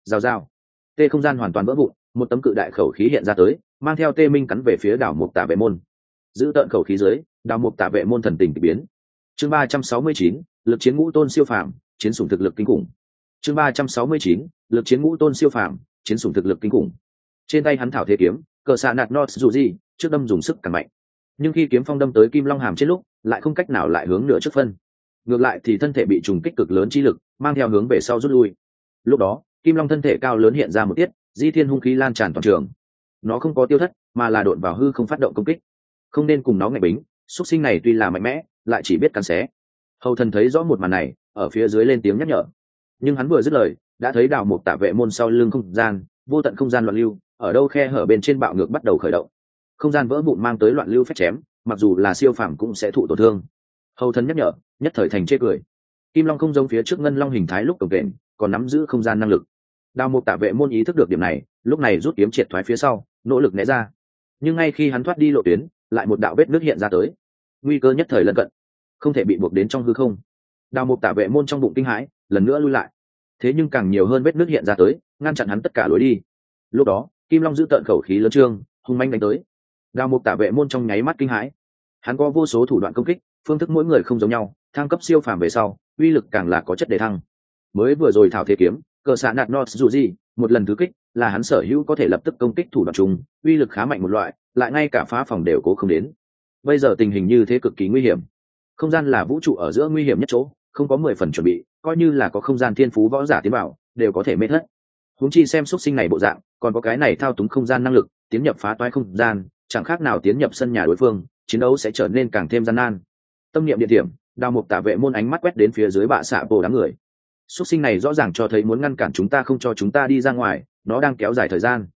Rào rào. Tê không gian hoàn toàn vỡ vụn, một tấm cự đại khẩu khí hiện ra tới, mang theo tê minh cắn về phía đảo mục tả vệ môn. Giữ tợn khẩu khí dưới, Đào mục tả vệ môn thần tình k biến. Chương ba trăm sáu mươi chín, lực chiến ngũ tôn siêu phàm, chiến sủng thực lực kinh khủng. Chương ba trăm sáu mươi chín, lực chiến ngũ tôn siêu phàm, chiến sủng thực lực kinh khủng trên tay hắn thảo thế kiếm, cờ xạ nạt not dù gì, trước đâm dùng sức càng mạnh. Nhưng khi kiếm phong đâm tới kim long hàm trên lúc, lại không cách nào lại hướng nửa trước phân. Ngược lại thì thân thể bị trùng kích cực lớn chi lực, mang theo hướng về sau rút lui. Lúc đó, kim long thân thể cao lớn hiện ra một tiết, di thiên hung khí lan tràn toàn trường. Nó không có tiêu thất, mà là đột vào hư không phát động công kích. Không nên cùng nó ngạch bính xuất sinh này tuy là mạnh mẽ, lại chỉ biết cắn xé. Hầu thần thấy rõ một màn này, ở phía dưới lên tiếng nhắc nhở. Nhưng hắn vừa dứt lời, đã thấy đào một tạ vệ môn sau lưng không gian, vô tận không gian loạn lưu ở đâu khe hở bên trên bạo ngược bắt đầu khởi động. Không gian vỡ vụn mang tới loạn lưu phép chém, mặc dù là siêu phàm cũng sẽ thụ tổn thương. Hầu thần nhắc nhở, nhất thời thành chê cười. Kim long không giống phía trước ngân long hình thái lúc cổng kềnh, còn nắm giữ không gian năng lực. Đào mục tạ vệ môn ý thức được điểm này, lúc này rút kiếm triệt thoái phía sau, nỗ lực né ra. Nhưng ngay khi hắn thoát đi lộ tuyến, lại một đạo vết nước hiện ra tới. Nguy cơ nhất thời lân cận. Không thể bị buộc đến trong hư không. Đào mục tạ vệ môn trong bụng kinh hãi, lần nữa lui lại. Thế nhưng càng nhiều hơn vết nước hiện ra tới, ngăn chặn hắn tất cả lối đi. Lúc đó kim long giữ tợn khẩu khí lớn trương, hung manh đánh tới. Đào mục tả vệ môn trong nháy mắt kinh hãi. Hắn có vô số thủ đoạn công kích, phương thức mỗi người không giống nhau, thăng cấp siêu phàm về sau, uy lực càng là có chất đề thăng. Mới vừa rồi thảo thế kiếm, cờ xạ nạt not dù gì, một lần thứ kích, là hắn sở hữu có thể lập tức công kích thủ đoạn chung, uy lực khá mạnh một loại, lại ngay cả phá phòng đều cố không đến. Bây giờ tình hình như thế cực kỳ nguy hiểm. Không gian là vũ trụ ở giữa nguy hiểm nhất chỗ, không có mười phần chuẩn bị, coi như là có không gian thiên phú võ giả tiến bảo đều có thể mê thất. Húng chi xem xuất sinh này bộ dạng còn có cái này thao túng không gian năng lực, tiến nhập phá toái không gian, chẳng khác nào tiến nhập sân nhà đối phương, chiến đấu sẽ trở nên càng thêm gian nan. Tâm niệm địa điểm, đào mục tả vệ môn ánh mắt quét đến phía dưới bạ xạ bồ đám người. Xuất sinh này rõ ràng cho thấy muốn ngăn cản chúng ta không cho chúng ta đi ra ngoài, nó đang kéo dài thời gian.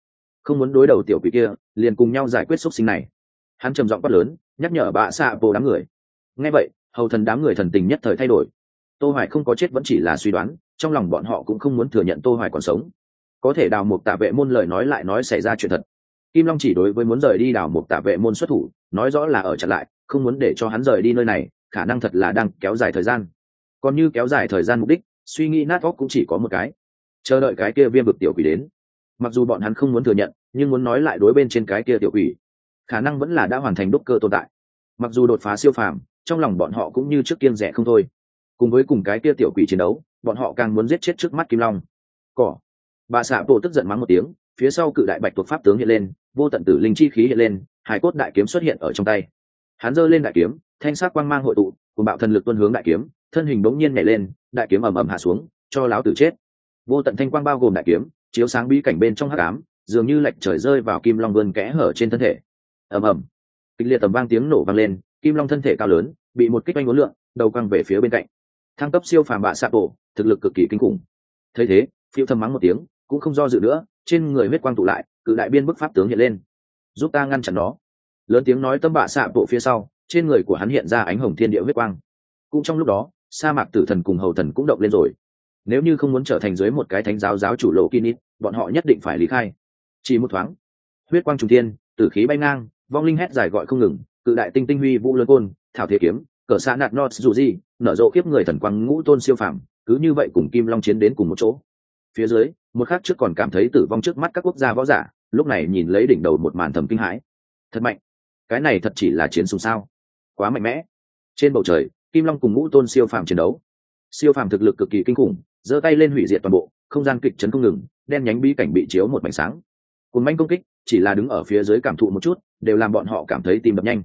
Không muốn đối đầu tiểu quỷ kia, liền cùng nhau giải quyết xuất sinh này. Hắn trầm giọng quát lớn, nhắc nhở bạ xạ bồ đám người. Nghe vậy, hầu thần đám người thần tình nhất thời thay đổi. Tô hoài không có chết vẫn chỉ là suy đoán, trong lòng bọn họ cũng không muốn thừa nhận tô hoài còn sống có thể đào mục tả vệ môn lời nói lại nói xảy ra chuyện thật. Kim long chỉ đối với muốn rời đi đào mục tả vệ môn xuất thủ, nói rõ là ở chặn lại, không muốn để cho hắn rời đi nơi này, khả năng thật là đang kéo dài thời gian. Còn như kéo dài thời gian mục đích, suy nghĩ nát óc cũng chỉ có một cái, chờ đợi cái kia viêm vực tiểu quỷ đến. Mặc dù bọn hắn không muốn thừa nhận, nhưng muốn nói lại đối bên trên cái kia tiểu quỷ, khả năng vẫn là đã hoàn thành đúc cơ tồn tại. Mặc dù đột phá siêu phàm, trong lòng bọn họ cũng như trước kiên rẻ không thôi. Cùng với cùng cái kia tiểu quỷ chiến đấu, bọn họ càng muốn giết chết trước mắt kim long. Cỏ bà xạ bộ tức giận mắng một tiếng, phía sau cự đại bạch thuộc pháp tướng hiện lên, vô tận tử linh chi khí hiện lên hải cốt đại kiếm xuất hiện ở trong tay. Hắn giơ lên đại kiếm, thanh sát quang mang hội tụ, cùng bạo thần lực tuân hướng đại kiếm, thân hình bỗng nhiên nhảy lên, đại kiếm ầm ầm hạ xuống, cho láo tử chết. Vô tận thanh quang bao gồm đại kiếm, chiếu sáng bí cảnh bên trong hắc ám, dường như lệch trời rơi vào kim long vươn kẽ hở trên thân thể. Ầm ầm. Kịch liệt tầm vang tiếng nổ vang lên, kim long thân thể cao lớn, bị một kích oanh ngốn lượng, đầu quăng về phía bên cạnh. Thăng cấp siêu phàm bạ xạ bộ thực lực cực kỳ kinh khủng. Thấy thế, phiêu thầm mắng một tiếng cũng không do dự nữa, trên người huyết quang tụ lại, cự đại biên bức pháp tướng hiện lên. Giúp ta ngăn chặn nó. Lớn tiếng nói tâm bạ xạ bộ phía sau, trên người của hắn hiện ra ánh hồng thiên địa huyết quang. Cũng trong lúc đó, sa mạc tử thần cùng hầu thần cũng động lên rồi. Nếu như không muốn trở thành dưới một cái thánh giáo giáo chủ lộ kinit, bọn họ nhất định phải lý khai. Chỉ một thoáng, huyết quang trùng thiên, tử khí bay ngang, vong linh hét dài gọi không ngừng, cự đại tinh tinh huy vũ lớn côn, thảo thế kiếm, cờ xã nạt nọt dù gì, nở rộ kiếp người thần quang ngũ tôn siêu phàm, cứ như vậy cùng kim long chiến đến cùng một chỗ phía dưới, một khác trước còn cảm thấy tử vong trước mắt các quốc gia võ giả, lúc này nhìn lấy đỉnh đầu một màn thầm kinh hãi. Thật mạnh. Cái này thật chỉ là chiến sùng sao? Quá mạnh mẽ. Trên bầu trời, kim long cùng ngũ tôn siêu phàm chiến đấu. Siêu phàm thực lực cực kỳ kinh khủng, giơ tay lên hủy diệt toàn bộ, không gian kịch chấn không ngừng, đen nhánh bí cảnh bị chiếu một mảnh sáng. Cùng manh công kích, chỉ là đứng ở phía dưới cảm thụ một chút, đều làm bọn họ cảm thấy tim đập nhanh.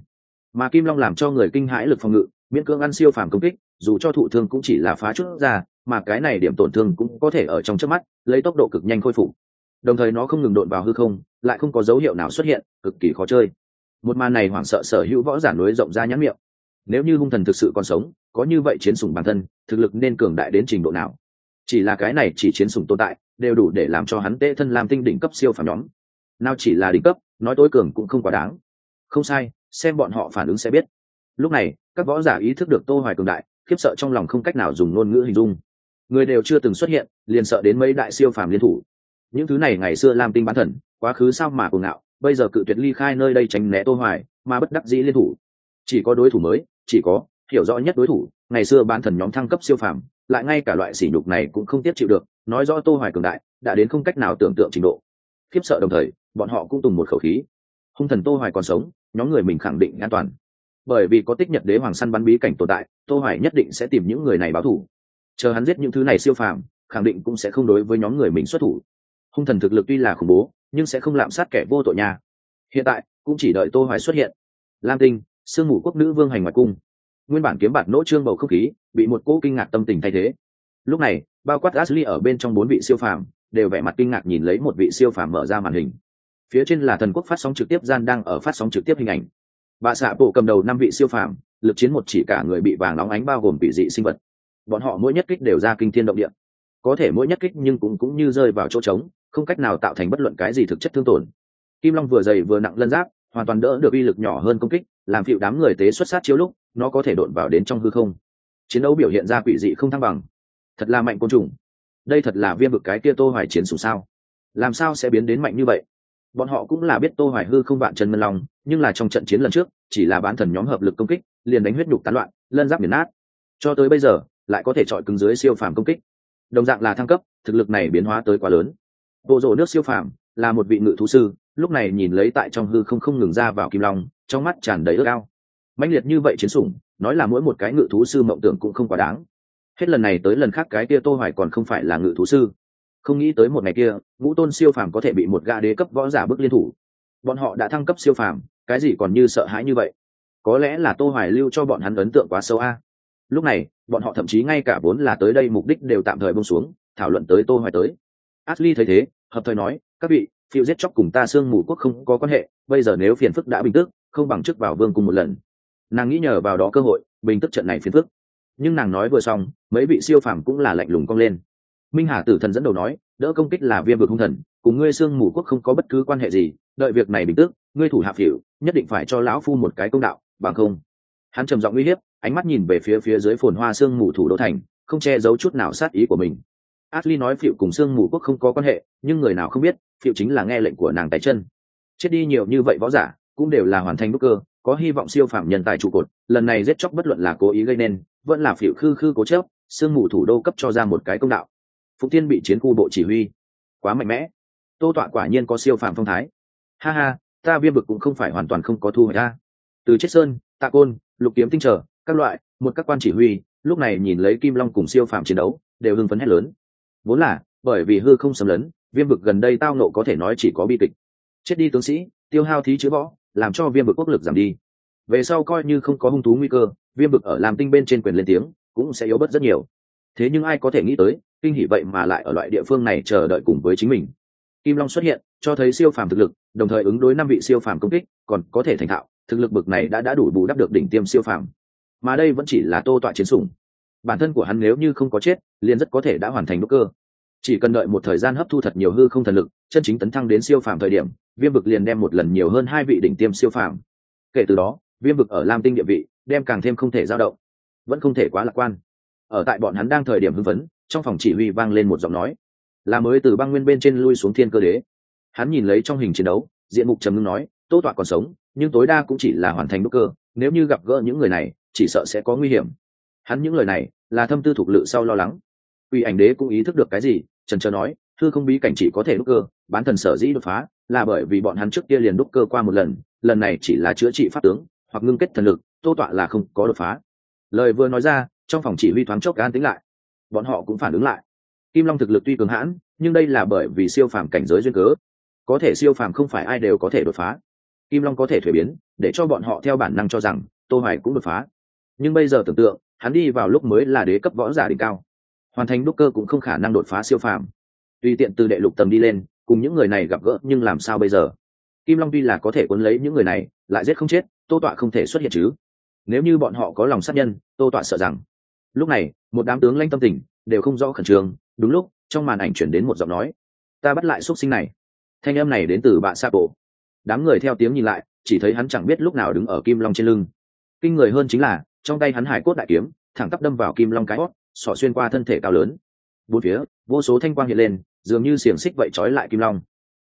Mà kim long làm cho người kinh hãi lực phòng ngự, miễn cưỡng ăn siêu phàm công kích, dù cho thụ thương cũng chỉ là phá chút ra mà cái này điểm tổn thương cũng có thể ở trong trước mắt, lấy tốc độ cực nhanh khôi phục. Đồng thời nó không ngừng đột vào hư không, lại không có dấu hiệu nào xuất hiện, cực kỳ khó chơi. Một màn này hoảng sợ sở hữu võ giả núi rộng ra nhãn miệng. Nếu như hung thần thực sự còn sống, có như vậy chiến sủng bản thân, thực lực nên cường đại đến trình độ nào? Chỉ là cái này chỉ chiến sủng tồn tại, đều đủ để làm cho hắn tệ thân làm tinh đỉnh cấp siêu phàm nhóm. Nào chỉ là đỉnh cấp, nói tối cường cũng không quá đáng. Không sai, xem bọn họ phản ứng sẽ biết. Lúc này, các võ giả ý thức được tô hoài cường đại, khiếp sợ trong lòng không cách nào dùng ngôn ngữ hình dung người đều chưa từng xuất hiện, liền sợ đến mấy đại siêu phàm liên thủ. Những thứ này ngày xưa làm tinh bán thần, quá khứ sao mà cuồng ngạo, bây giờ cự tuyệt ly khai nơi đây tránh né tô hoài, mà bất đắc dĩ liên thủ. Chỉ có đối thủ mới, chỉ có, hiểu rõ nhất đối thủ, ngày xưa bán thần nhóm thăng cấp siêu phàm, lại ngay cả loại sỉ nhục này cũng không tiếp chịu được, nói rõ tô hoài cường đại, đã đến không cách nào tưởng tượng trình độ. Khiếp sợ đồng thời, bọn họ cũng tùng một khẩu khí. Hung thần tô hoài còn sống, nhóm người mình khẳng định an toàn. Bởi vì có tích nhật đế hoàng săn bắn bí cảnh tồn tại, tô hoài nhất định sẽ tìm những người này báo thù chờ hắn giết những thứ này siêu phàm, khẳng định cũng sẽ không đối với nhóm người mình xuất thủ. Hung thần thực lực tuy là khủng bố, nhưng sẽ không lạm sát kẻ vô tội nhà. hiện tại, cũng chỉ đợi tô hoài xuất hiện. Lam tinh, sương mù quốc nữ vương hành ngoài cung. Nguyên bản kiếm bạt nỗ trương bầu không khí, bị một cỗ kinh ngạc tâm tình thay thế. Lúc này, bao quát Ashley ở bên trong bốn vị siêu phàm, đều vẻ mặt kinh ngạc nhìn lấy một vị siêu phàm mở ra màn hình. Phía trên là thần quốc phát sóng trực tiếp gian đang ở phát sóng trực tiếp hình ảnh. Bà xạ bộ cầm đầu năm vị siêu phàm, lực chiến một chỉ cả người bị vàng nóng ánh bao gồm vị dị sinh vật bọn họ mỗi nhất kích đều ra kinh thiên động địa. Có thể mỗi nhất kích nhưng cũng cũng như rơi vào chỗ trống, không cách nào tạo thành bất luận cái gì thực chất thương tổn. Kim long vừa dày vừa nặng lân giáp, hoàn toàn đỡ được uy lực nhỏ hơn công kích, làm phịu đám người tế xuất sát chiếu lúc, nó có thể đột vào đến trong hư không. Chiến đấu biểu hiện ra quỷ dị không thăng bằng. Thật là mạnh côn trùng. Đây thật là viêm vực cái kia tô hoài chiến sủng sao? Làm sao sẽ biến đến mạnh như vậy? Bọn họ cũng là biết tô hoài hư không vạn chân mân long, nhưng là trong trận chiến lần trước, chỉ là bán thần nhóm hợp lực công kích, liền đánh huyết nhục tán loạn, lân giáp miền nát. Cho tới bây giờ lại có thể chọi cứng dưới siêu phàm công kích. Đồng dạng là thăng cấp, thực lực này biến hóa tới quá lớn. Bộ rổ nước siêu phàm là một vị ngự thú sư, lúc này nhìn lấy tại trong hư không không ngừng ra vào kim long, trong mắt tràn đầy ước ao. Mãnh liệt như vậy chiến sủng, nói là mỗi một cái ngự thú sư mộng tưởng cũng không quá đáng. Hết lần này tới lần khác cái kia tô hoài còn không phải là ngự thú sư. Không nghĩ tới một ngày kia ngũ tôn siêu phàm có thể bị một gã đế cấp võ giả bước liên thủ. Bọn họ đã thăng cấp siêu phàm, cái gì còn như sợ hãi như vậy? Có lẽ là tô hoài lưu cho bọn hắn ấn tượng quá sâu a lúc này, bọn họ thậm chí ngay cả vốn là tới đây mục đích đều tạm thời buông xuống, thảo luận tới tô hoài tới. Ashley thấy thế, hợp thời nói, các vị, phiêu giết chóc cùng ta xương mù quốc không có quan hệ, bây giờ nếu phiền phức đã bình tức, không bằng trước vào vương cùng một lần. Nàng nghĩ nhờ vào đó cơ hội, bình tức trận này phiền phức. Nhưng nàng nói vừa xong, mấy vị siêu phàm cũng là lạnh lùng cong lên. Minh hà tử thần dẫn đầu nói, đỡ công kích là viêm vực hung thần, cùng ngươi xương mù quốc không có bất cứ quan hệ gì, đợi việc này bình tức, ngươi thủ hạ phỉu nhất định phải cho lão phu một cái công đạo, bằng không. Hắn trầm giọng uy hiếp ánh mắt nhìn về phía phía dưới phồn hoa sương mù thủ đô thành, không che giấu chút nào sát ý của mình. Ashley nói phiệu cùng sương mù quốc không có quan hệ, nhưng người nào không biết phiệu chính là nghe lệnh của nàng tay chân. Chết đi nhiều như vậy võ giả, cũng đều là hoàn thành đúc cơ, có hy vọng siêu phạm nhân tài trụ cột, lần này giết chóc bất luận là cố ý gây nên, vẫn là phiệu khư khư cố chớp Sương mù thủ đô cấp cho ra một cái công đạo. Phúc tiên bị chiến khu bộ chỉ huy. Quá mạnh mẽ. Tô tọa quả nhiên có siêu phạm phong thái. Ha ha, ta viêm vực cũng không phải hoàn toàn không có thu hoạch ta từ chết sơn, tạ côn, lục kiếm tinh trở các loại, một các quan chỉ huy, lúc này nhìn lấy kim long cùng siêu phạm chiến đấu, đều hưng phấn hét lớn. Vốn là, bởi vì hư không xâm lấn, viêm vực gần đây tao nộ có thể nói chỉ có bi kịch. Chết đi tướng sĩ, tiêu hao thí chữ võ, làm cho viêm vực quốc lực giảm đi. Về sau coi như không có hung thú nguy cơ, viêm vực ở làm tinh bên trên quyền lên tiếng, cũng sẽ yếu bớt rất nhiều. Thế nhưng ai có thể nghĩ tới, kinh hỉ vậy mà lại ở loại địa phương này chờ đợi cùng với chính mình. Kim long xuất hiện, cho thấy siêu phàm thực lực, đồng thời ứng đối năm vị siêu phàm công kích, còn có thể thành thạo, thực lực bực này đã đã đủ bù đắp được đỉnh tiêm siêu phàm mà đây vẫn chỉ là tô tọa chiến sủng. Bản thân của hắn nếu như không có chết, liền rất có thể đã hoàn thành đúc cơ. Chỉ cần đợi một thời gian hấp thu thật nhiều hư không thần lực, chân chính tấn thăng đến siêu phàm thời điểm, viêm vực liền đem một lần nhiều hơn hai vị đỉnh tiêm siêu phàm. Kể từ đó, viêm vực ở lam tinh địa vị đem càng thêm không thể dao động, vẫn không thể quá lạc quan. Ở tại bọn hắn đang thời điểm hưng phấn, trong phòng chỉ huy vang lên một giọng nói. Là mới từ băng nguyên bên trên lui xuống thiên cơ đế. Hắn nhìn lấy trong hình chiến đấu, diện mục trầm ngưng nói, tô tọa còn sống, nhưng tối đa cũng chỉ là hoàn thành đúc cơ, nếu như gặp gỡ những người này chỉ sợ sẽ có nguy hiểm. Hắn những lời này là thâm tư thuộc lự sau lo lắng. Quỷ ảnh đế cũng ý thức được cái gì, trần trờ nói, thư không bí cảnh chỉ có thể đúc cơ, bán thần sở dĩ đột phá là bởi vì bọn hắn trước kia liền đúc cơ qua một lần lần này chỉ là chữa trị pháp tướng hoặc ngưng kết thần lực, tô tọa là không có đột phá. Lời vừa nói ra, trong phòng chỉ huy thoáng chốc an tính lại. Bọn họ cũng phản ứng lại. Kim long thực lực tuy cường hãn, nhưng đây là bởi vì siêu phàm cảnh giới duyên cớ. Có thể siêu phàm không phải ai đều có thể đột phá. Kim long có thể thuế biến, để cho bọn họ theo bản năng cho rằng tô hoài cũng đột phá nhưng bây giờ tưởng tượng, hắn đi vào lúc mới là đế cấp võ giả đỉnh cao. Hoàn thành đúc cơ cũng không khả năng đột phá siêu phàm. Tùy tiện từ đệ lục tầm đi lên, cùng những người này gặp gỡ, nhưng làm sao bây giờ? Kim long tuy là có thể cuốn lấy những người này, lại giết không chết, tô tọa không thể xuất hiện chứ. Nếu như bọn họ có lòng sát nhân, tô tọa sợ rằng. Lúc này, một đám tướng lanh tâm tình, đều không rõ khẩn trương. Đúng lúc, trong màn ảnh chuyển đến một giọng nói. Ta bắt lại x u ấ t sinh này. Thanh em này đến từ bạn sa bộ. Đám người theo tiếng nhìn lại, chỉ thấy hắn chẳng biết lúc nào đứng ở kim long trên lưng. Kinh người hơn chính là trong tay hắn hải cốt đại kiếm, thẳng tắp đâm vào kim long cái hót sỏ xuyên qua thân thể cao lớn. Bốn phía, vô số thanh quang hiện lên, dường như xiềng xích vậy trói lại kim long.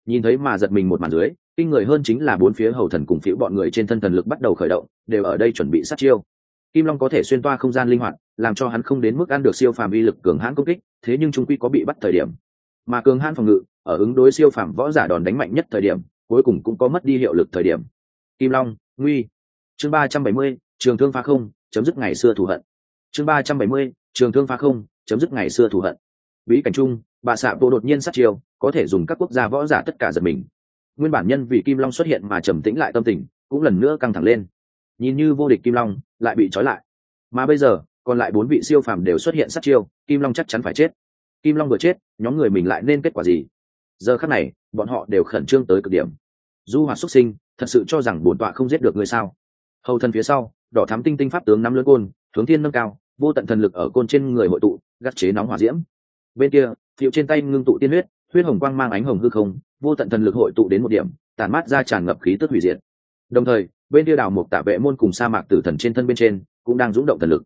Nhìn thấy mà giật mình một màn dưới, kinh người hơn chính là bốn phía hầu thần cùng phiễu bọn người trên thân thần lực bắt đầu khởi động, đều ở đây chuẩn bị sát chiêu. Kim long có thể xuyên toa không gian linh hoạt, làm cho hắn không đến mức ăn được siêu phàm uy lực cường hãn công kích, thế nhưng trung quy có bị bắt thời điểm. Mà cường hãn phòng ngự, ở ứng đối siêu phàm võ giả đòn đánh mạnh nhất thời điểm, cuối cùng cũng có mất đi hiệu lực thời điểm. Kim long, nguy. Chương ba trăm bảy mươi, trường thương phá không chấm dứt ngày xưa thù hận. Chương ba trăm bảy mươi, trường thương phá không, chấm dứt ngày xưa thù hận. Bí cảnh trung bà xạ bộ đột nhiên sát chiêu, có thể dùng các quốc gia võ giả tất cả giật mình. Nguyên bản nhân vì kim long xuất hiện mà trầm tĩnh lại tâm tình, cũng lần nữa căng thẳng lên. Nhìn như vô địch kim long, lại bị trói lại. Mà bây giờ, còn lại bốn vị siêu phàm đều xuất hiện sát chiêu, kim long chắc chắn phải chết. Kim long vừa chết, nhóm người mình lại nên kết quả gì? Giờ khắc này, bọn họ đều khẩn trương tới cực điểm. Du hoạt xuất sinh, thật sự cho rằng bổn tọa không giết được người sao? Hầu thân phía sau đỏ thám tinh tinh pháp tướng nắm lớn côn, hướng thiên nâng cao, vô tận thần lực ở côn trên người hội tụ, gắt chế nóng hỏa diễm. Bên kia phiệu trên tay ngưng tụ tiên huyết huyết hồng quang mang ánh hồng hư không, vô tận thần lực hội tụ đến một điểm tàn mát ra tràn ngập khí tức hủy diệt. Đồng thời, bên kia đảo một tạ vệ môn cùng sa mạc tử thần trên thân bên trên, cũng đang rúng động thần lực.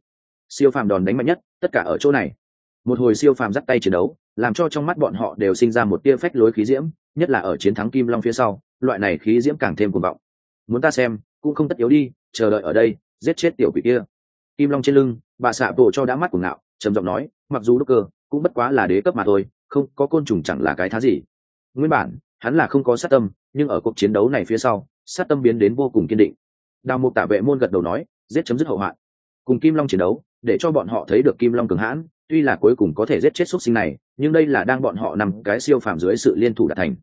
Siêu phàm đòn đánh mạnh nhất, tất cả ở chỗ này. Một hồi siêu phàm dắt tay chiến đấu, làm cho trong mắt bọn họ đều sinh ra một tia phách lối khí diễm, nhất là ở chiến thắng kim long phía sau, loại này khí diễm càng thêm cuồng vọng. Muốn ta xem, cũng không tất yếu đi, chờ đợi ở đây giết chết tiểu quỷ kia. Kim long trên lưng, bà xạ bộ cho đã mắt của ngạo, trầm giọng nói, mặc dù đúc cơ cũng bất quá là đế cấp mà thôi, không, có côn trùng chẳng là cái thá gì. Nguyên bản, hắn là không có sát tâm, nhưng ở cuộc chiến đấu này phía sau, sát tâm biến đến vô cùng kiên định. Đào mục Tả vệ môn gật đầu nói, giết chấm dứt hậu hoạn. Cùng kim long chiến đấu, để cho bọn họ thấy được kim long cường hãn, tuy là cuối cùng có thể giết chết x sinh này, nhưng đây là đang bọn họ nằm cái siêu phàm dưới sự liên thủ đạt thành.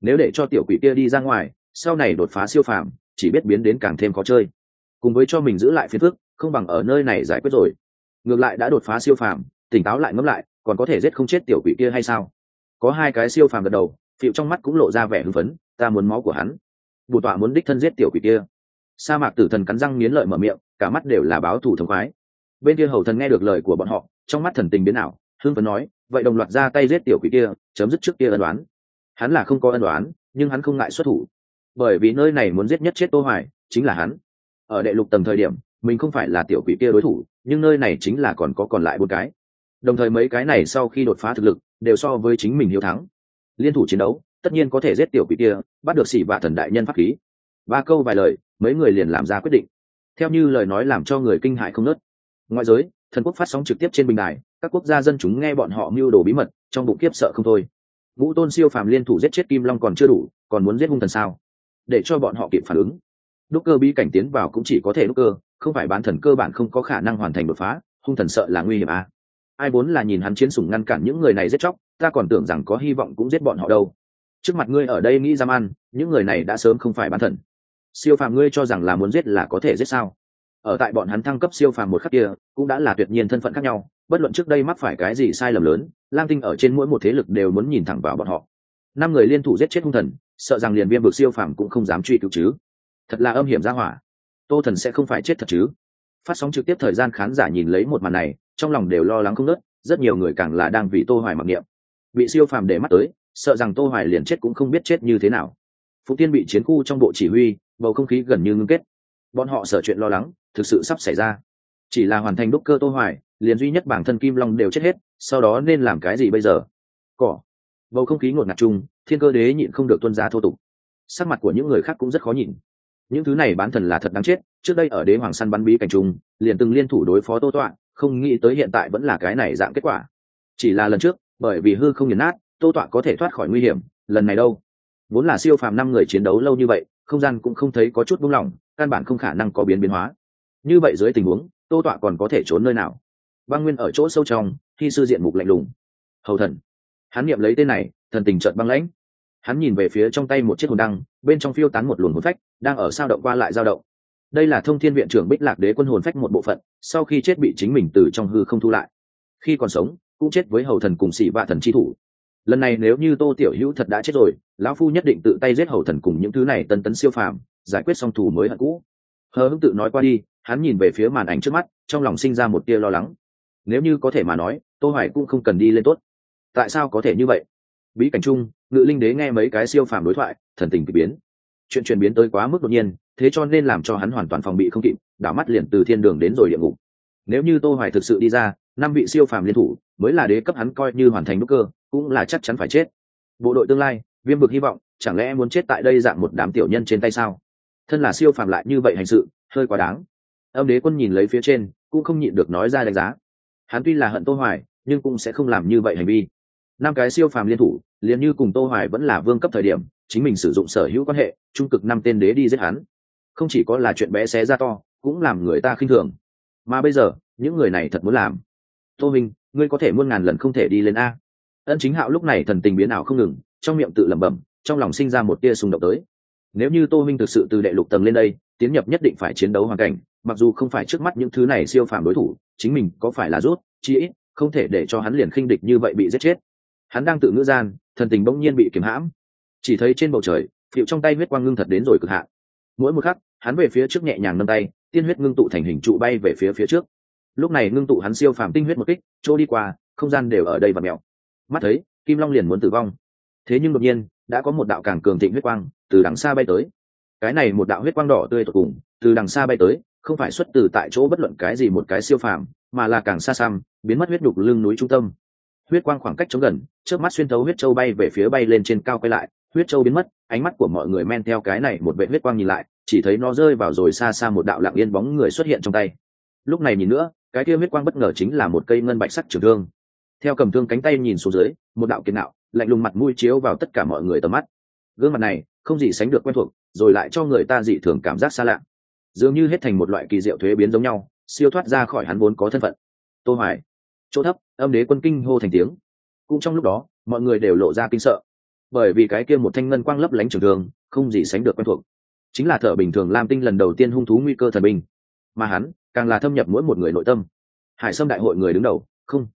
Nếu để cho tiểu quỷ kia đi ra ngoài, sau này đột phá siêu phàm, chỉ biết biến đến càng thêm khó chơi cùng với cho mình giữ lại phiền phức, không bằng ở nơi này giải quyết rồi. Ngược lại đã đột phá siêu phàm, tỉnh táo lại ngẫm lại, còn có thể giết không chết tiểu quỷ kia hay sao? Có hai cái siêu phàm gật đầu, phịu trong mắt cũng lộ ra vẻ hưng phấn, ta muốn máu của hắn. Bù tọa muốn đích thân giết tiểu quỷ kia. Sa mạc tử thần cắn răng nghiến lợi mở miệng, cả mắt đều là báo thù thống khoái. Bên kia hầu thần nghe được lời của bọn họ, trong mắt thần tình biến ảo, hưng phấn nói, vậy đồng loạt ra tay giết tiểu quỷ kia, chấm dứt trước kia ân đoán hắn là không có ân đoán nhưng hắn không ngại xuất thủ. Bởi vì nơi này muốn giết nhất chết tô hoài, chính là hắn ở đệ lục tầng thời điểm, mình không phải là tiểu quỷ kia đối thủ, nhưng nơi này chính là còn có còn lại một cái. Đồng thời mấy cái này sau khi đột phá thực lực, đều so với chính mình hiếu thắng. Liên thủ chiến đấu, tất nhiên có thể giết tiểu quỷ kia, bắt được xỉ vạ thần đại nhân pháp khí. Ba câu vài lời, mấy người liền làm ra quyết định. Theo như lời nói làm cho người kinh hại không nớt. Ngoại giới, thần quốc phát sóng trực tiếp trên bình đài, các quốc gia dân chúng nghe bọn họ mưu đồ bí mật, trong bụng kiếp sợ không thôi. Vũ tôn siêu phàm liên thủ giết chết kim long còn chưa đủ, còn muốn giết hung thần sao? Để cho bọn họ kịp phản ứng đúc cơ bí cảnh tiến vào cũng chỉ có thể đúc cơ, không phải bán thần cơ bản không có khả năng hoàn thành đột phá, hung thần sợ là nguy hiểm à. ai vốn là nhìn hắn chiến sủng ngăn cản những người này giết chóc, ta còn tưởng rằng có hy vọng cũng giết bọn họ đâu. Trước mặt ngươi ở đây nghĩ dám ăn, những người này đã sớm không phải bán thần. Siêu phàm ngươi cho rằng là muốn giết là có thể giết sao? Ở tại bọn hắn thăng cấp siêu phàm một khắc kia, cũng đã là tuyệt nhiên thân phận khác nhau, bất luận trước đây mắc phải cái gì sai lầm lớn lang tinh ở trên mỗi một thế lực đều muốn nhìn thẳng vào bọn họ. Năm người liên thủ giết chết hung thần, sợ rằng liền viêm vực siêu phàm cũng không dám truy cứu chứ thật là âm hiểm ra hỏa. Tô thần sẽ không phải chết thật chứ? Phát sóng trực tiếp thời gian khán giả nhìn lấy một màn này, trong lòng đều lo lắng không nớt rất nhiều người càng là đang vì tô hoài mặc niệm. Bị siêu phàm để mắt tới, sợ rằng tô hoài liền chết cũng không biết chết như thế nào. Phụ tiên bị chiến khu trong bộ chỉ huy, bầu không khí gần như ngưng kết. Bọn họ sợ chuyện lo lắng, thực sự sắp xảy ra. Chỉ là hoàn thành đúc cơ tô hoài, liền duy nhất bản thân kim long đều chết hết, sau đó nên làm cái gì bây giờ? Cỏ. Bầu không khí ngột ngạt chung, thiên cơ đế nhịn không được tuân ra thô tục. Sắc mặt của những người khác cũng rất khó nhìn những thứ này bán thần là thật đáng chết, trước đây ở đế hoàng săn bắn bí cảnh trung liền từng liên thủ đối phó tô tọa, không nghĩ tới hiện tại vẫn là cái này dạng kết quả. Chỉ là lần trước, bởi vì hư không nghiền nát, tô tọa có thể thoát khỏi nguy hiểm, lần này đâu? Vốn là siêu phàm năm người chiến đấu lâu như vậy, không gian cũng không thấy có chút buông lỏng, căn bản không khả năng có biến biến hóa. Như vậy dưới tình huống, tô tọa còn có thể trốn nơi nào? Băng nguyên ở chỗ sâu trong, khi sư diện mục lạnh lùng. Hầu thần. Hắn niệm lấy tên này, thần tình trợt băng lãnh hắn nhìn về phía trong tay một chiếc hồn đăng, bên trong phiêu tán một luồng hồn phách, đang ở sao động qua lại dao động. Đây là thông thiên viện trưởng bích lạc đế quân hồn phách một bộ phận, sau khi chết bị chính mình từ trong hư không thu lại. Khi còn sống, cũng chết với hầu thần cùng sĩ vạ thần chi thủ. Lần này nếu như tô tiểu hữu thật đã chết rồi, lão phu nhất định tự tay giết hầu thần cùng những thứ này tân tấn siêu phàm, giải quyết xong thủ mới hận cũ. Hờ hưng tự nói qua đi, hắn nhìn về phía màn ảnh trước mắt, trong lòng sinh ra một tia lo lắng. Nếu như có thể mà nói, tô hoài cũng không cần đi lên tốt. Tại sao có thể như vậy? Bí cảnh chung ngự linh đế nghe mấy cái siêu phàm đối thoại, thần tình kỳ biến. Chuyện chuyển biến tới quá mức đột nhiên, thế cho nên làm cho hắn hoàn toàn phòng bị không kịp, đảo mắt liền từ thiên đường đến rồi địa ngục. Nếu như tô hoài thực sự đi ra, năm vị siêu phàm liên thủ, mới là đế cấp hắn coi như hoàn thành đúc cơ, cũng là chắc chắn phải chết. Bộ đội tương lai, viêm bực hy vọng, chẳng lẽ muốn chết tại đây dạng một đám tiểu nhân trên tay sao? Thân là siêu phàm lại như vậy hành sự, hơi quá đáng. Âm đế quân nhìn lấy phía trên, cũng không nhịn được nói ra đánh giá. Hắn tuy là hận tô hoài, nhưng cũng sẽ không làm như vậy hành vi. Năm cái siêu phàm liên thủ liền như cùng tô hoài vẫn là vương cấp thời điểm, chính mình sử dụng sở hữu quan hệ, trung cực năm tên đế đi giết hắn. Không chỉ có là chuyện bé xé ra to, cũng làm người ta khinh thường. Mà bây giờ, những người này thật muốn làm. Tô minh, ngươi có thể muôn ngàn lần không thể đi lên a. Ân chính hạo lúc này thần tình biến ảo không ngừng, trong miệng tự lẩm bẩm, trong lòng sinh ra một tia xung động tới. Nếu như tô minh thực sự từ đệ lục tầng lên đây, tiến nhập nhất định phải chiến đấu hoàn cảnh, mặc dù không phải trước mắt những thứ này siêu phàm đối thủ, chính mình có phải là rút chi ít, không thể để cho hắn liền khinh địch như vậy bị giết chết. Hắn đang tự ngữ gian thần tình bỗng nhiên bị kiếm hãm. Chỉ thấy trên bầu trời phiệu trong tay huyết quang ngưng thật đến rồi cực hạn. Mỗi một khắc, hắn về phía trước nhẹ nhàng nâng tay, tiên huyết ngưng tụ thành hình trụ bay về phía phía trước. Lúc này ngưng tụ hắn siêu phàm tinh huyết một kích, chỗ đi qua, không gian đều ở đây và mèo. Mắt thấy, kim long liền muốn tử vong. Thế nhưng đột nhiên, đã có một đạo càng cường thịnh huyết quang từ đằng xa bay tới. Cái này một đạo huyết quang đỏ tươi tột cùng, từ đằng xa bay tới, không phải xuất từ tại chỗ bất luận cái gì một cái siêu phàm, mà là càng xa xăm, biến mất huyết đục lưng núi trung tâm. Huyết quang khoảng cách chống gần trước mắt xuyên thấu huyết châu bay về phía bay lên trên cao quay lại, huyết châu biến mất, ánh mắt của mọi người men theo cái này một vệ huyết quang nhìn lại, chỉ thấy nó rơi vào rồi xa xa một đạo lạng yên bóng người xuất hiện trong tay. Lúc này nhìn nữa, cái kia huyết quang bất ngờ chính là một cây ngân bạch sắc trường thương. Theo cầm thương cánh tay nhìn xuống dưới, một đạo kiệt nạo, lạnh lùng mặt mũi chiếu vào tất cả mọi người tầm mắt. Gương mặt này, không gì sánh được quen thuộc, rồi lại cho người ta dị thường cảm giác xa lạ. Dường như hết thành một loại kỳ diệu thuế biến giống nhau, siêu thoát ra khỏi hắn vốn có thân phận. Tô hoài. Chỗ thấp, âm đế quân kinh hô thành tiếng cũng trong lúc đó, mọi người đều lộ ra kinh sợ. Bởi vì cái kia một thanh ngân quang lấp lánh trường thường không gì sánh được quen thuộc. Chính là thợ bình thường lam tinh lần đầu tiên hung thú nguy cơ thần binh. Mà hắn, càng là thâm nhập mỗi một người nội tâm. Hải sâm đại hội người đứng đầu, không.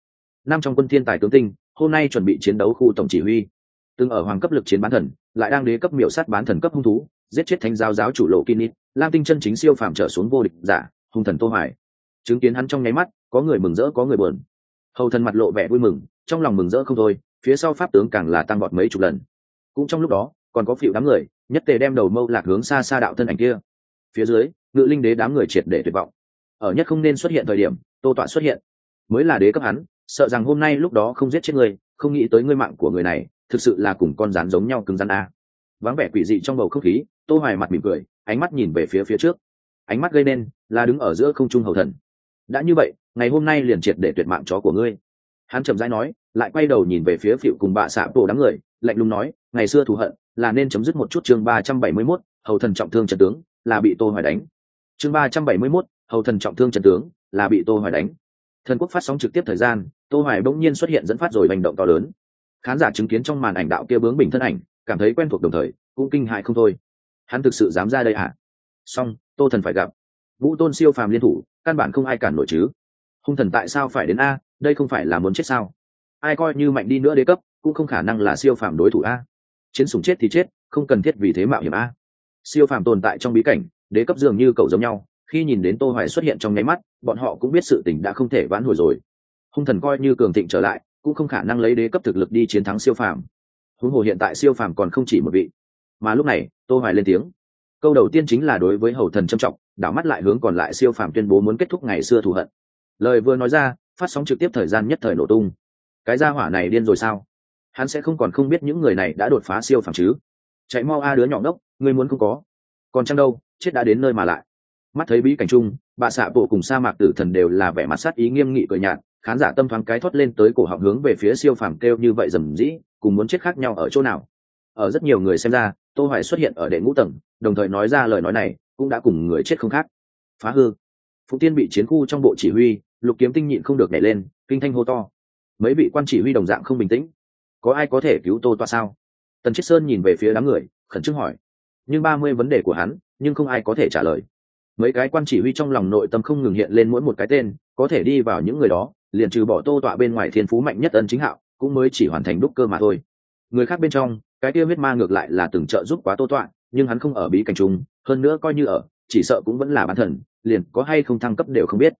Năm trong quân thiên tài tướng tinh, hôm nay chuẩn bị chiến đấu khu tổng chỉ huy. Từng ở hoàng cấp lực chiến bán thần, lại đang đế cấp miểu sát bán thần cấp hung thú, giết chết thánh giáo giáo chủ lộ kinit lam tinh chân chính siêu phàm trở xuống vô địch giả, hung thần tô hoài chứng kiến hắn trong nháy mắt, có người mừng rỡ, có người buồn. Hầu thần mặt lộ vẻ vui mừng trong lòng mừng rỡ không thôi, phía sau pháp tướng càng là tăng vọt mấy chục lần. Cũng trong lúc đó, còn có phịu đám người, nhất tề đem đầu mâu lạc hướng xa xa đạo thân ảnh kia. Phía dưới, ngự linh đế đám người triệt để tuyệt vọng. Ở nhất không nên xuất hiện thời điểm, tô tọa xuất hiện. Mới là đế cấp hắn, sợ rằng hôm nay lúc đó không giết chết người, không nghĩ tới ngươi mạng của người này, thực sự là cùng con rán giống nhau cứng rắn a. Vắng vẻ quỷ dị trong bầu không khí, tô hoài mặt mỉm cười, ánh mắt nhìn về phía phía trước. Ánh mắt gây nên là đứng ở giữa không trung hầu thần. Đã như vậy, ngày hôm nay liền triệt để tuyệt mạng chó của ngươi. Hắn chậm rãi nói lại quay đầu nhìn về phía phiệu cùng bà xạ bộ đám người, lạnh lùng nói, ngày xưa thù hận, là nên chấm dứt một chút chương ba trăm bảy mươi mốt, hầu thần trọng thương trận tướng, là bị tô hoài đánh. Chương ba trăm bảy mươi mốt, hầu thần trọng thương trận tướng, là bị tô hoài đánh. Thần quốc phát sóng trực tiếp thời gian, tô hoài bỗng nhiên xuất hiện dẫn phát rồi hành động to lớn. Khán giả chứng kiến trong màn ảnh đạo kia bướng bình thân ảnh, cảm thấy quen thuộc đồng thời, cũng kinh hại không thôi. Hắn thực sự dám ra đây à song tô thần phải gặp. Vũ tôn siêu phàm liên thủ, căn bản không ai cản nổi chứ. Hung thần tại sao phải đến a? Đây không phải là muốn chết sao? Ai coi như mạnh đi nữa đế cấp, cũng không khả năng là siêu phàm đối thủ a. Chiến sủng chết thì chết, không cần thiết vì thế mạo hiểm a. Siêu phàm tồn tại trong bí cảnh, đế cấp dường như cậu giống nhau, khi nhìn đến tô hoài xuất hiện trong nháy mắt, bọn họ cũng biết sự tình đã không thể vãn hồi rồi. Hung thần coi như cường thịnh trở lại, cũng không khả năng lấy đế cấp thực lực đi chiến thắng siêu phàm. Huống hồ hiện tại siêu phàm còn không chỉ một vị. Mà lúc này, tô hoài lên tiếng. Câu đầu tiên chính là đối với hầu thần trâm trọng, đảo mắt lại hướng còn lại siêu phàm tuyên bố muốn kết thúc ngày xưa thù hận. Lời vừa nói ra, phát sóng trực tiếp thời gian nhất thời nổ tung cái gia hỏa này điên rồi sao? Hắn sẽ không còn không biết những người này đã đột phá siêu phàm chứ. Chạy mau a, đứa nhỏ ngốc, ngươi muốn không có. Còn chăng đâu, chết đã đến nơi mà lại. Mắt thấy bí cảnh chung, bà xạ bộ cùng sa mạc tử thần đều là vẻ mặt sát ý nghiêm nghị cười nhạt, khán giả tâm thoáng cái thoát lên tới cổ họng hướng về phía siêu phàm kêu như vậy rầm rĩ cùng muốn chết khác nhau ở chỗ nào. Ở rất nhiều người xem ra, tô hoài xuất hiện ở đệ ngũ tầng, đồng thời nói ra lời nói này, cũng đã cùng người chết không khác. Phá hư. Phụ tiên bị chiến khu trong bộ chỉ huy, lục kiếm tinh nhịn không được nhảy lên, kinh thanh hô to mấy vị quan chỉ huy đồng dạng không bình tĩnh. Có ai có thể cứu tô toa sao? Tần chiết sơn nhìn về phía đám người, khẩn trương hỏi. Nhưng ba mươi vấn đề của hắn, nhưng không ai có thể trả lời. Mấy cái quan chỉ huy trong lòng nội tâm không ngừng hiện lên mỗi một cái tên, có thể đi vào những người đó, liền trừ bỏ tô tọa bên ngoài thiên phú mạnh nhất ân chính hạo, cũng mới chỉ hoàn thành đúc cơ mà thôi. Người khác bên trong, cái tiêu huyết ma ngược lại là từng trợ giúp quá tô tọa nhưng hắn không ở bí cảnh trung hơn nữa coi như ở, chỉ sợ cũng vẫn là bán thần, liền có hay không thăng cấp đều không biết.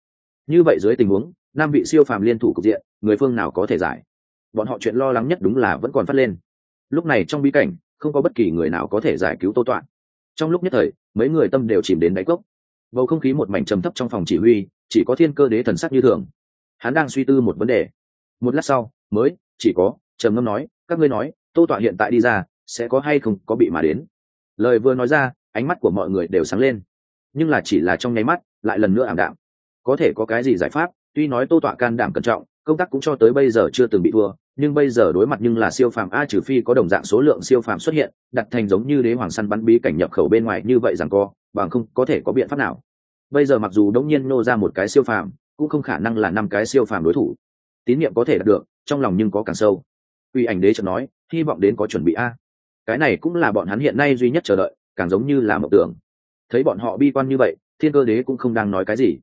Như vậy dưới tình huống năm vị siêu phàm liên thủ cục diện, người phương nào có thể giải? Bọn họ chuyện lo lắng nhất đúng là vẫn còn phát lên. Lúc này trong bí cảnh, không có bất kỳ người nào có thể giải cứu tô toạn. Trong lúc nhất thời, mấy người tâm đều chìm đến đáy cốc. Bầu không khí một mảnh trầm thấp trong phòng chỉ huy, chỉ có thiên cơ đế thần sắc như thường. Hắn đang suy tư một vấn đề. Một lát sau, mới, chỉ có, trầm ngâm nói, các ngươi nói, tô tọa hiện tại đi ra, sẽ có hay không có bị mà đến? Lời vừa nói ra, ánh mắt của mọi người đều sáng lên. Nhưng là chỉ là trong nháy mắt, lại lần nữa ảm đạm. Có thể có cái gì giải pháp? Tuy nói tô tọa can đảm cẩn trọng, công tác cũng cho tới bây giờ chưa từng bị thua, nhưng bây giờ đối mặt nhưng là siêu phàm a trừ phi có đồng dạng số lượng siêu phàm xuất hiện, đặt thành giống như đế hoàng săn bắn bí cảnh nhập khẩu bên ngoài như vậy rằng co, bằng không có thể có biện pháp nào. Bây giờ mặc dù đống nhiên nô ra một cái siêu phàm, cũng không khả năng là năm cái siêu phàm đối thủ. Tín nhiệm có thể đạt được, trong lòng nhưng có càng sâu. Uy ảnh đế chợt nói, hy vọng đến có chuẩn bị a. Cái này cũng là bọn hắn hiện nay duy nhất chờ đợi, càng giống như là mộng tưởng. Thấy bọn họ bi quan như vậy, thiên cơ đế cũng không đang nói cái gì.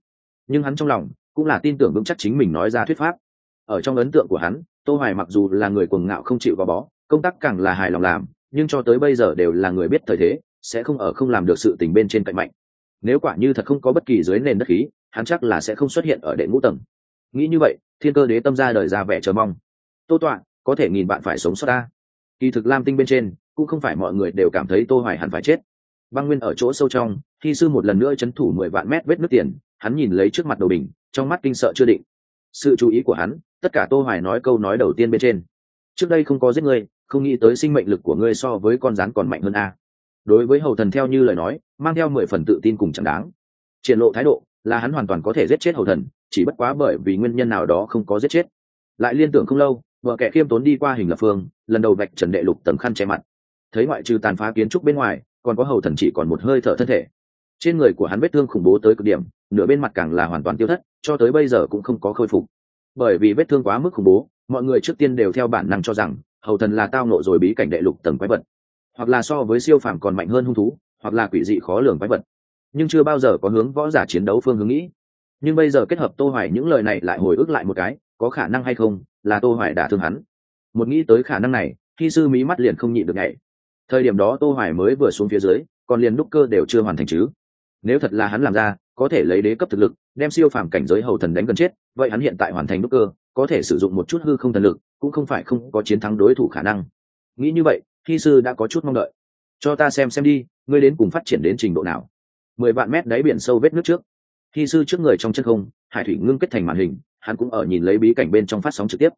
Nhưng hắn trong lòng cũng là tin tưởng vững chắc chính mình nói ra thuyết pháp. Ở trong ấn tượng của hắn, tô hoài mặc dù là người cuồng ngạo không chịu gò bó, công tác càng là hài lòng làm, nhưng cho tới bây giờ đều là người biết thời thế, sẽ không ở không làm được sự tình bên trên cạnh mạnh. Nếu quả như thật không có bất kỳ dưới nền đất khí, hắn chắc là sẽ không xuất hiện ở đệ ngũ tầng. Nghĩ như vậy, thiên cơ đế tâm ra đời ra vẻ chờ mong. Tô tọa, có thể nghìn bạn phải sống sót ta. Kỳ thực lam tinh bên trên, cũng không phải mọi người đều cảm thấy tô hoài hẳn phải chết. Băng nguyên ở chỗ sâu trong, khi sư một lần nữa chấn thủ mười vạn mét vết nước tiền, hắn nhìn lấy trước mặt đầu bình trong mắt kinh sợ chưa định. Sự chú ý của hắn, tất cả tô hoài nói câu nói đầu tiên bên trên. Trước đây không có giết ngươi, không nghĩ tới sinh mệnh lực của ngươi so với con rắn còn mạnh hơn a. Đối với hầu thần theo như lời nói, mang theo mười phần tự tin cùng chẳng đáng. Triển lộ thái độ, là hắn hoàn toàn có thể giết chết hầu thần, chỉ bất quá bởi vì nguyên nhân nào đó không có giết chết. Lại liên tưởng không lâu, vợ kẻ khiêm tốn đi qua hình lập phương, lần đầu vạch trần đệ lục tầng khăn che mặt. Thấy ngoại trừ tàn phá kiến trúc bên ngoài, còn có hầu thần chỉ còn một hơi thở thân thể trên người của hắn vết thương khủng bố tới cực điểm, nửa bên mặt càng là hoàn toàn tiêu thất, cho tới bây giờ cũng không có khôi phục. Bởi vì vết thương quá mức khủng bố, mọi người trước tiên đều theo bản năng cho rằng, hầu thần là tao nộ rồi bí cảnh đệ lục tầng quái vật. Hoặc là so với siêu phàm còn mạnh hơn hung thú, hoặc là quỷ dị khó lường quái vật. Nhưng chưa bao giờ có hướng võ giả chiến đấu phương hướng nghĩ. Nhưng bây giờ kết hợp tô hoài những lời này lại hồi ức lại một cái, có khả năng hay không, là tô hoài đã thương hắn. Một nghĩ tới khả năng này, khi sư mí mắt liền không nhịn được nhảy. Thời điểm đó tô hoài mới vừa xuống phía dưới, còn liền đúc cơ đều chưa hoàn thành chứ nếu thật là hắn làm ra, có thể lấy đế cấp thực lực, đem siêu phàm cảnh giới hầu thần đánh gần chết, vậy hắn hiện tại hoàn thành đúc cơ, có thể sử dụng một chút hư không thần lực, cũng không phải không có chiến thắng đối thủ khả năng. Nghĩ như vậy khi sư đã có chút mong đợi. Cho ta xem xem đi, ngươi đến cùng phát triển đến trình độ nào? Mười vạn mét đáy biển sâu vết nước trước. Khi sư trước người trong chân không, hải thủy ngưng kết thành màn hình, hắn cũng ở nhìn lấy bí cảnh bên trong phát sóng trực tiếp.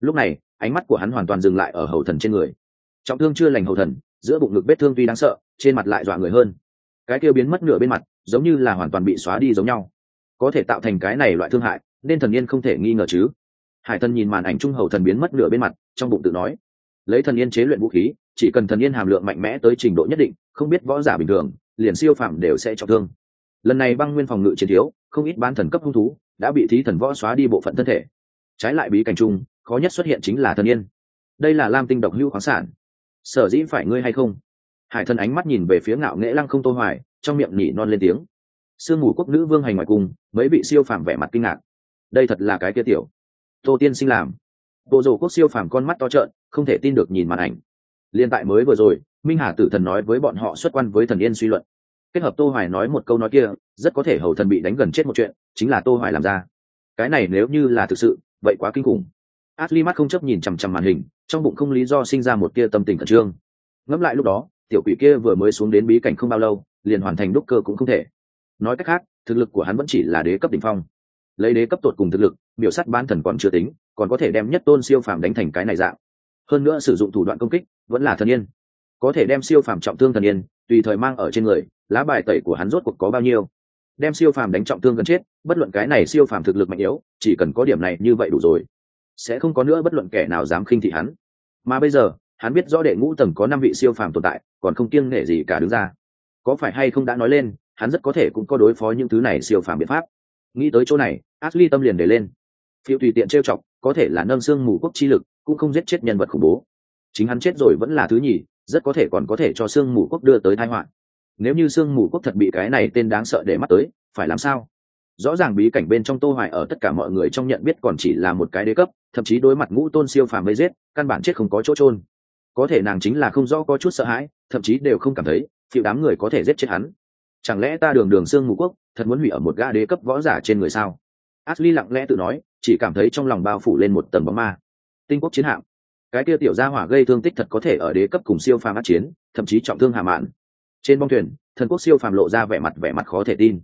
Lúc này, ánh mắt của hắn hoàn toàn dừng lại ở hầu thần trên người. Trọng thương chưa lành hầu thần, giữa bụng ngực vết thương tuy đáng sợ, trên mặt lại dọa người hơn. Cái kia biến mất nửa bên mặt giống như là hoàn toàn bị xóa đi giống nhau. Có thể tạo thành cái này loại thương hại, nên thần yên không thể nghi ngờ chứ. Hải thần nhìn màn ảnh trung hầu thần biến mất nửa bên mặt, trong bụng tự nói, lấy thần yên chế luyện vũ khí, chỉ cần thần yên hàm lượng mạnh mẽ tới trình độ nhất định, không biết võ giả bình thường, liền siêu phạm đều sẽ trọng thương. Lần này băng nguyên phòng ngự chiến thiếu, không ít bán thần cấp hung thú đã bị thí thần võ xóa đi bộ phận thân thể. Trái lại bí cảnh trung khó nhất xuất hiện chính là thần yên. Đây là lam tinh độc hữu khoáng sản. Sở dĩ phải ngươi hay không? Hải thần ánh mắt nhìn về phía ngạo nghễ lăng không tô hoài trong miệng nhỉ non lên tiếng. Sương mù quốc nữ vương hành ngoài cung, mấy bị siêu phàm vẻ mặt kinh ngạc. Đây thật là cái kia tiểu. Tô tiên sinh làm. Bộ rổ quốc siêu phàm con mắt to trợn, không thể tin được nhìn màn ảnh. Liên tại mới vừa rồi, minh hà tử thần nói với bọn họ xuất quan với thần yên suy luận. Kết hợp tô hoài nói một câu nói kia, rất có thể hầu thần bị đánh gần chết một chuyện, chính là tô hoài làm ra. Cái này nếu như là thực sự, vậy quá kinh khủng. Ashley mắt không chấp nhìn chằm chằm màn hình, trong bụng không lý do sinh ra một tia tâm tình khẩn trương. Ngẫm lại lúc đó, tiểu quỷ kia vừa mới xuống đến bí cảnh không bao lâu liền hoàn thành đúc cơ cũng không thể. Nói cách khác, thực lực của hắn vẫn chỉ là đế cấp đỉnh phong. Lấy đế cấp tột cùng thực lực, biểu sắt ban thần còn chưa tính, còn có thể đem nhất tôn siêu phàm đánh thành cái này dạng. Hơn nữa sử dụng thủ đoạn công kích, vẫn là thần yên. Có thể đem siêu phàm trọng thương thần yên, tùy thời mang ở trên người, lá bài tẩy của hắn rốt cuộc có bao nhiêu? Đem siêu phàm đánh trọng thương gần chết, bất luận cái này siêu phàm thực lực mạnh yếu, chỉ cần có điểm này như vậy đủ rồi, sẽ không có nữa bất luận kẻ nào dám khinh thị hắn. Mà bây giờ, hắn biết rõ đệ ngũ tầng có năm vị siêu phàm tồn tại, còn không kiêng nể gì cả đứng ra có phải hay không đã nói lên, hắn rất có thể cũng có đối phó những thứ này siêu phàm biện pháp. Nghĩ tới chỗ này, ashley tâm liền để lên. Phiêu tùy tiện trêu chọc, có thể là nâng xương mù quốc chi lực, cũng không giết chết nhân vật khủng bố. Chính hắn chết rồi vẫn là thứ nhì, rất có thể còn có thể cho xương mù quốc đưa tới tai họa. Nếu như xương mù quốc thật bị cái này tên đáng sợ để mắt tới, phải làm sao? Rõ ràng bí cảnh bên trong tô hoài ở tất cả mọi người trong nhận biết còn chỉ là một cái đế cấp, thậm chí đối mặt ngũ tôn siêu phàm mới giết, căn bản chết không có chỗ trôn có thể nàng chính là không rõ có chút sợ hãi thậm chí đều không cảm thấy, phiêu đám người có thể giết chết hắn. Chẳng lẽ ta đường đường xương mù quốc, thật muốn hủy ở một gã đế cấp võ giả trên người sao? Ashley lặng lẽ tự nói, chỉ cảm thấy trong lòng bao phủ lên một tầng bóng ma. Tinh quốc chiến hạm. Cái kia tiểu gia hỏa gây thương tích thật có thể ở đế cấp cùng siêu phàm át chiến, thậm chí trọng thương hạ mạn. Trên bong thuyền, thần quốc siêu phàm lộ ra vẻ mặt vẻ mặt khó thể tin.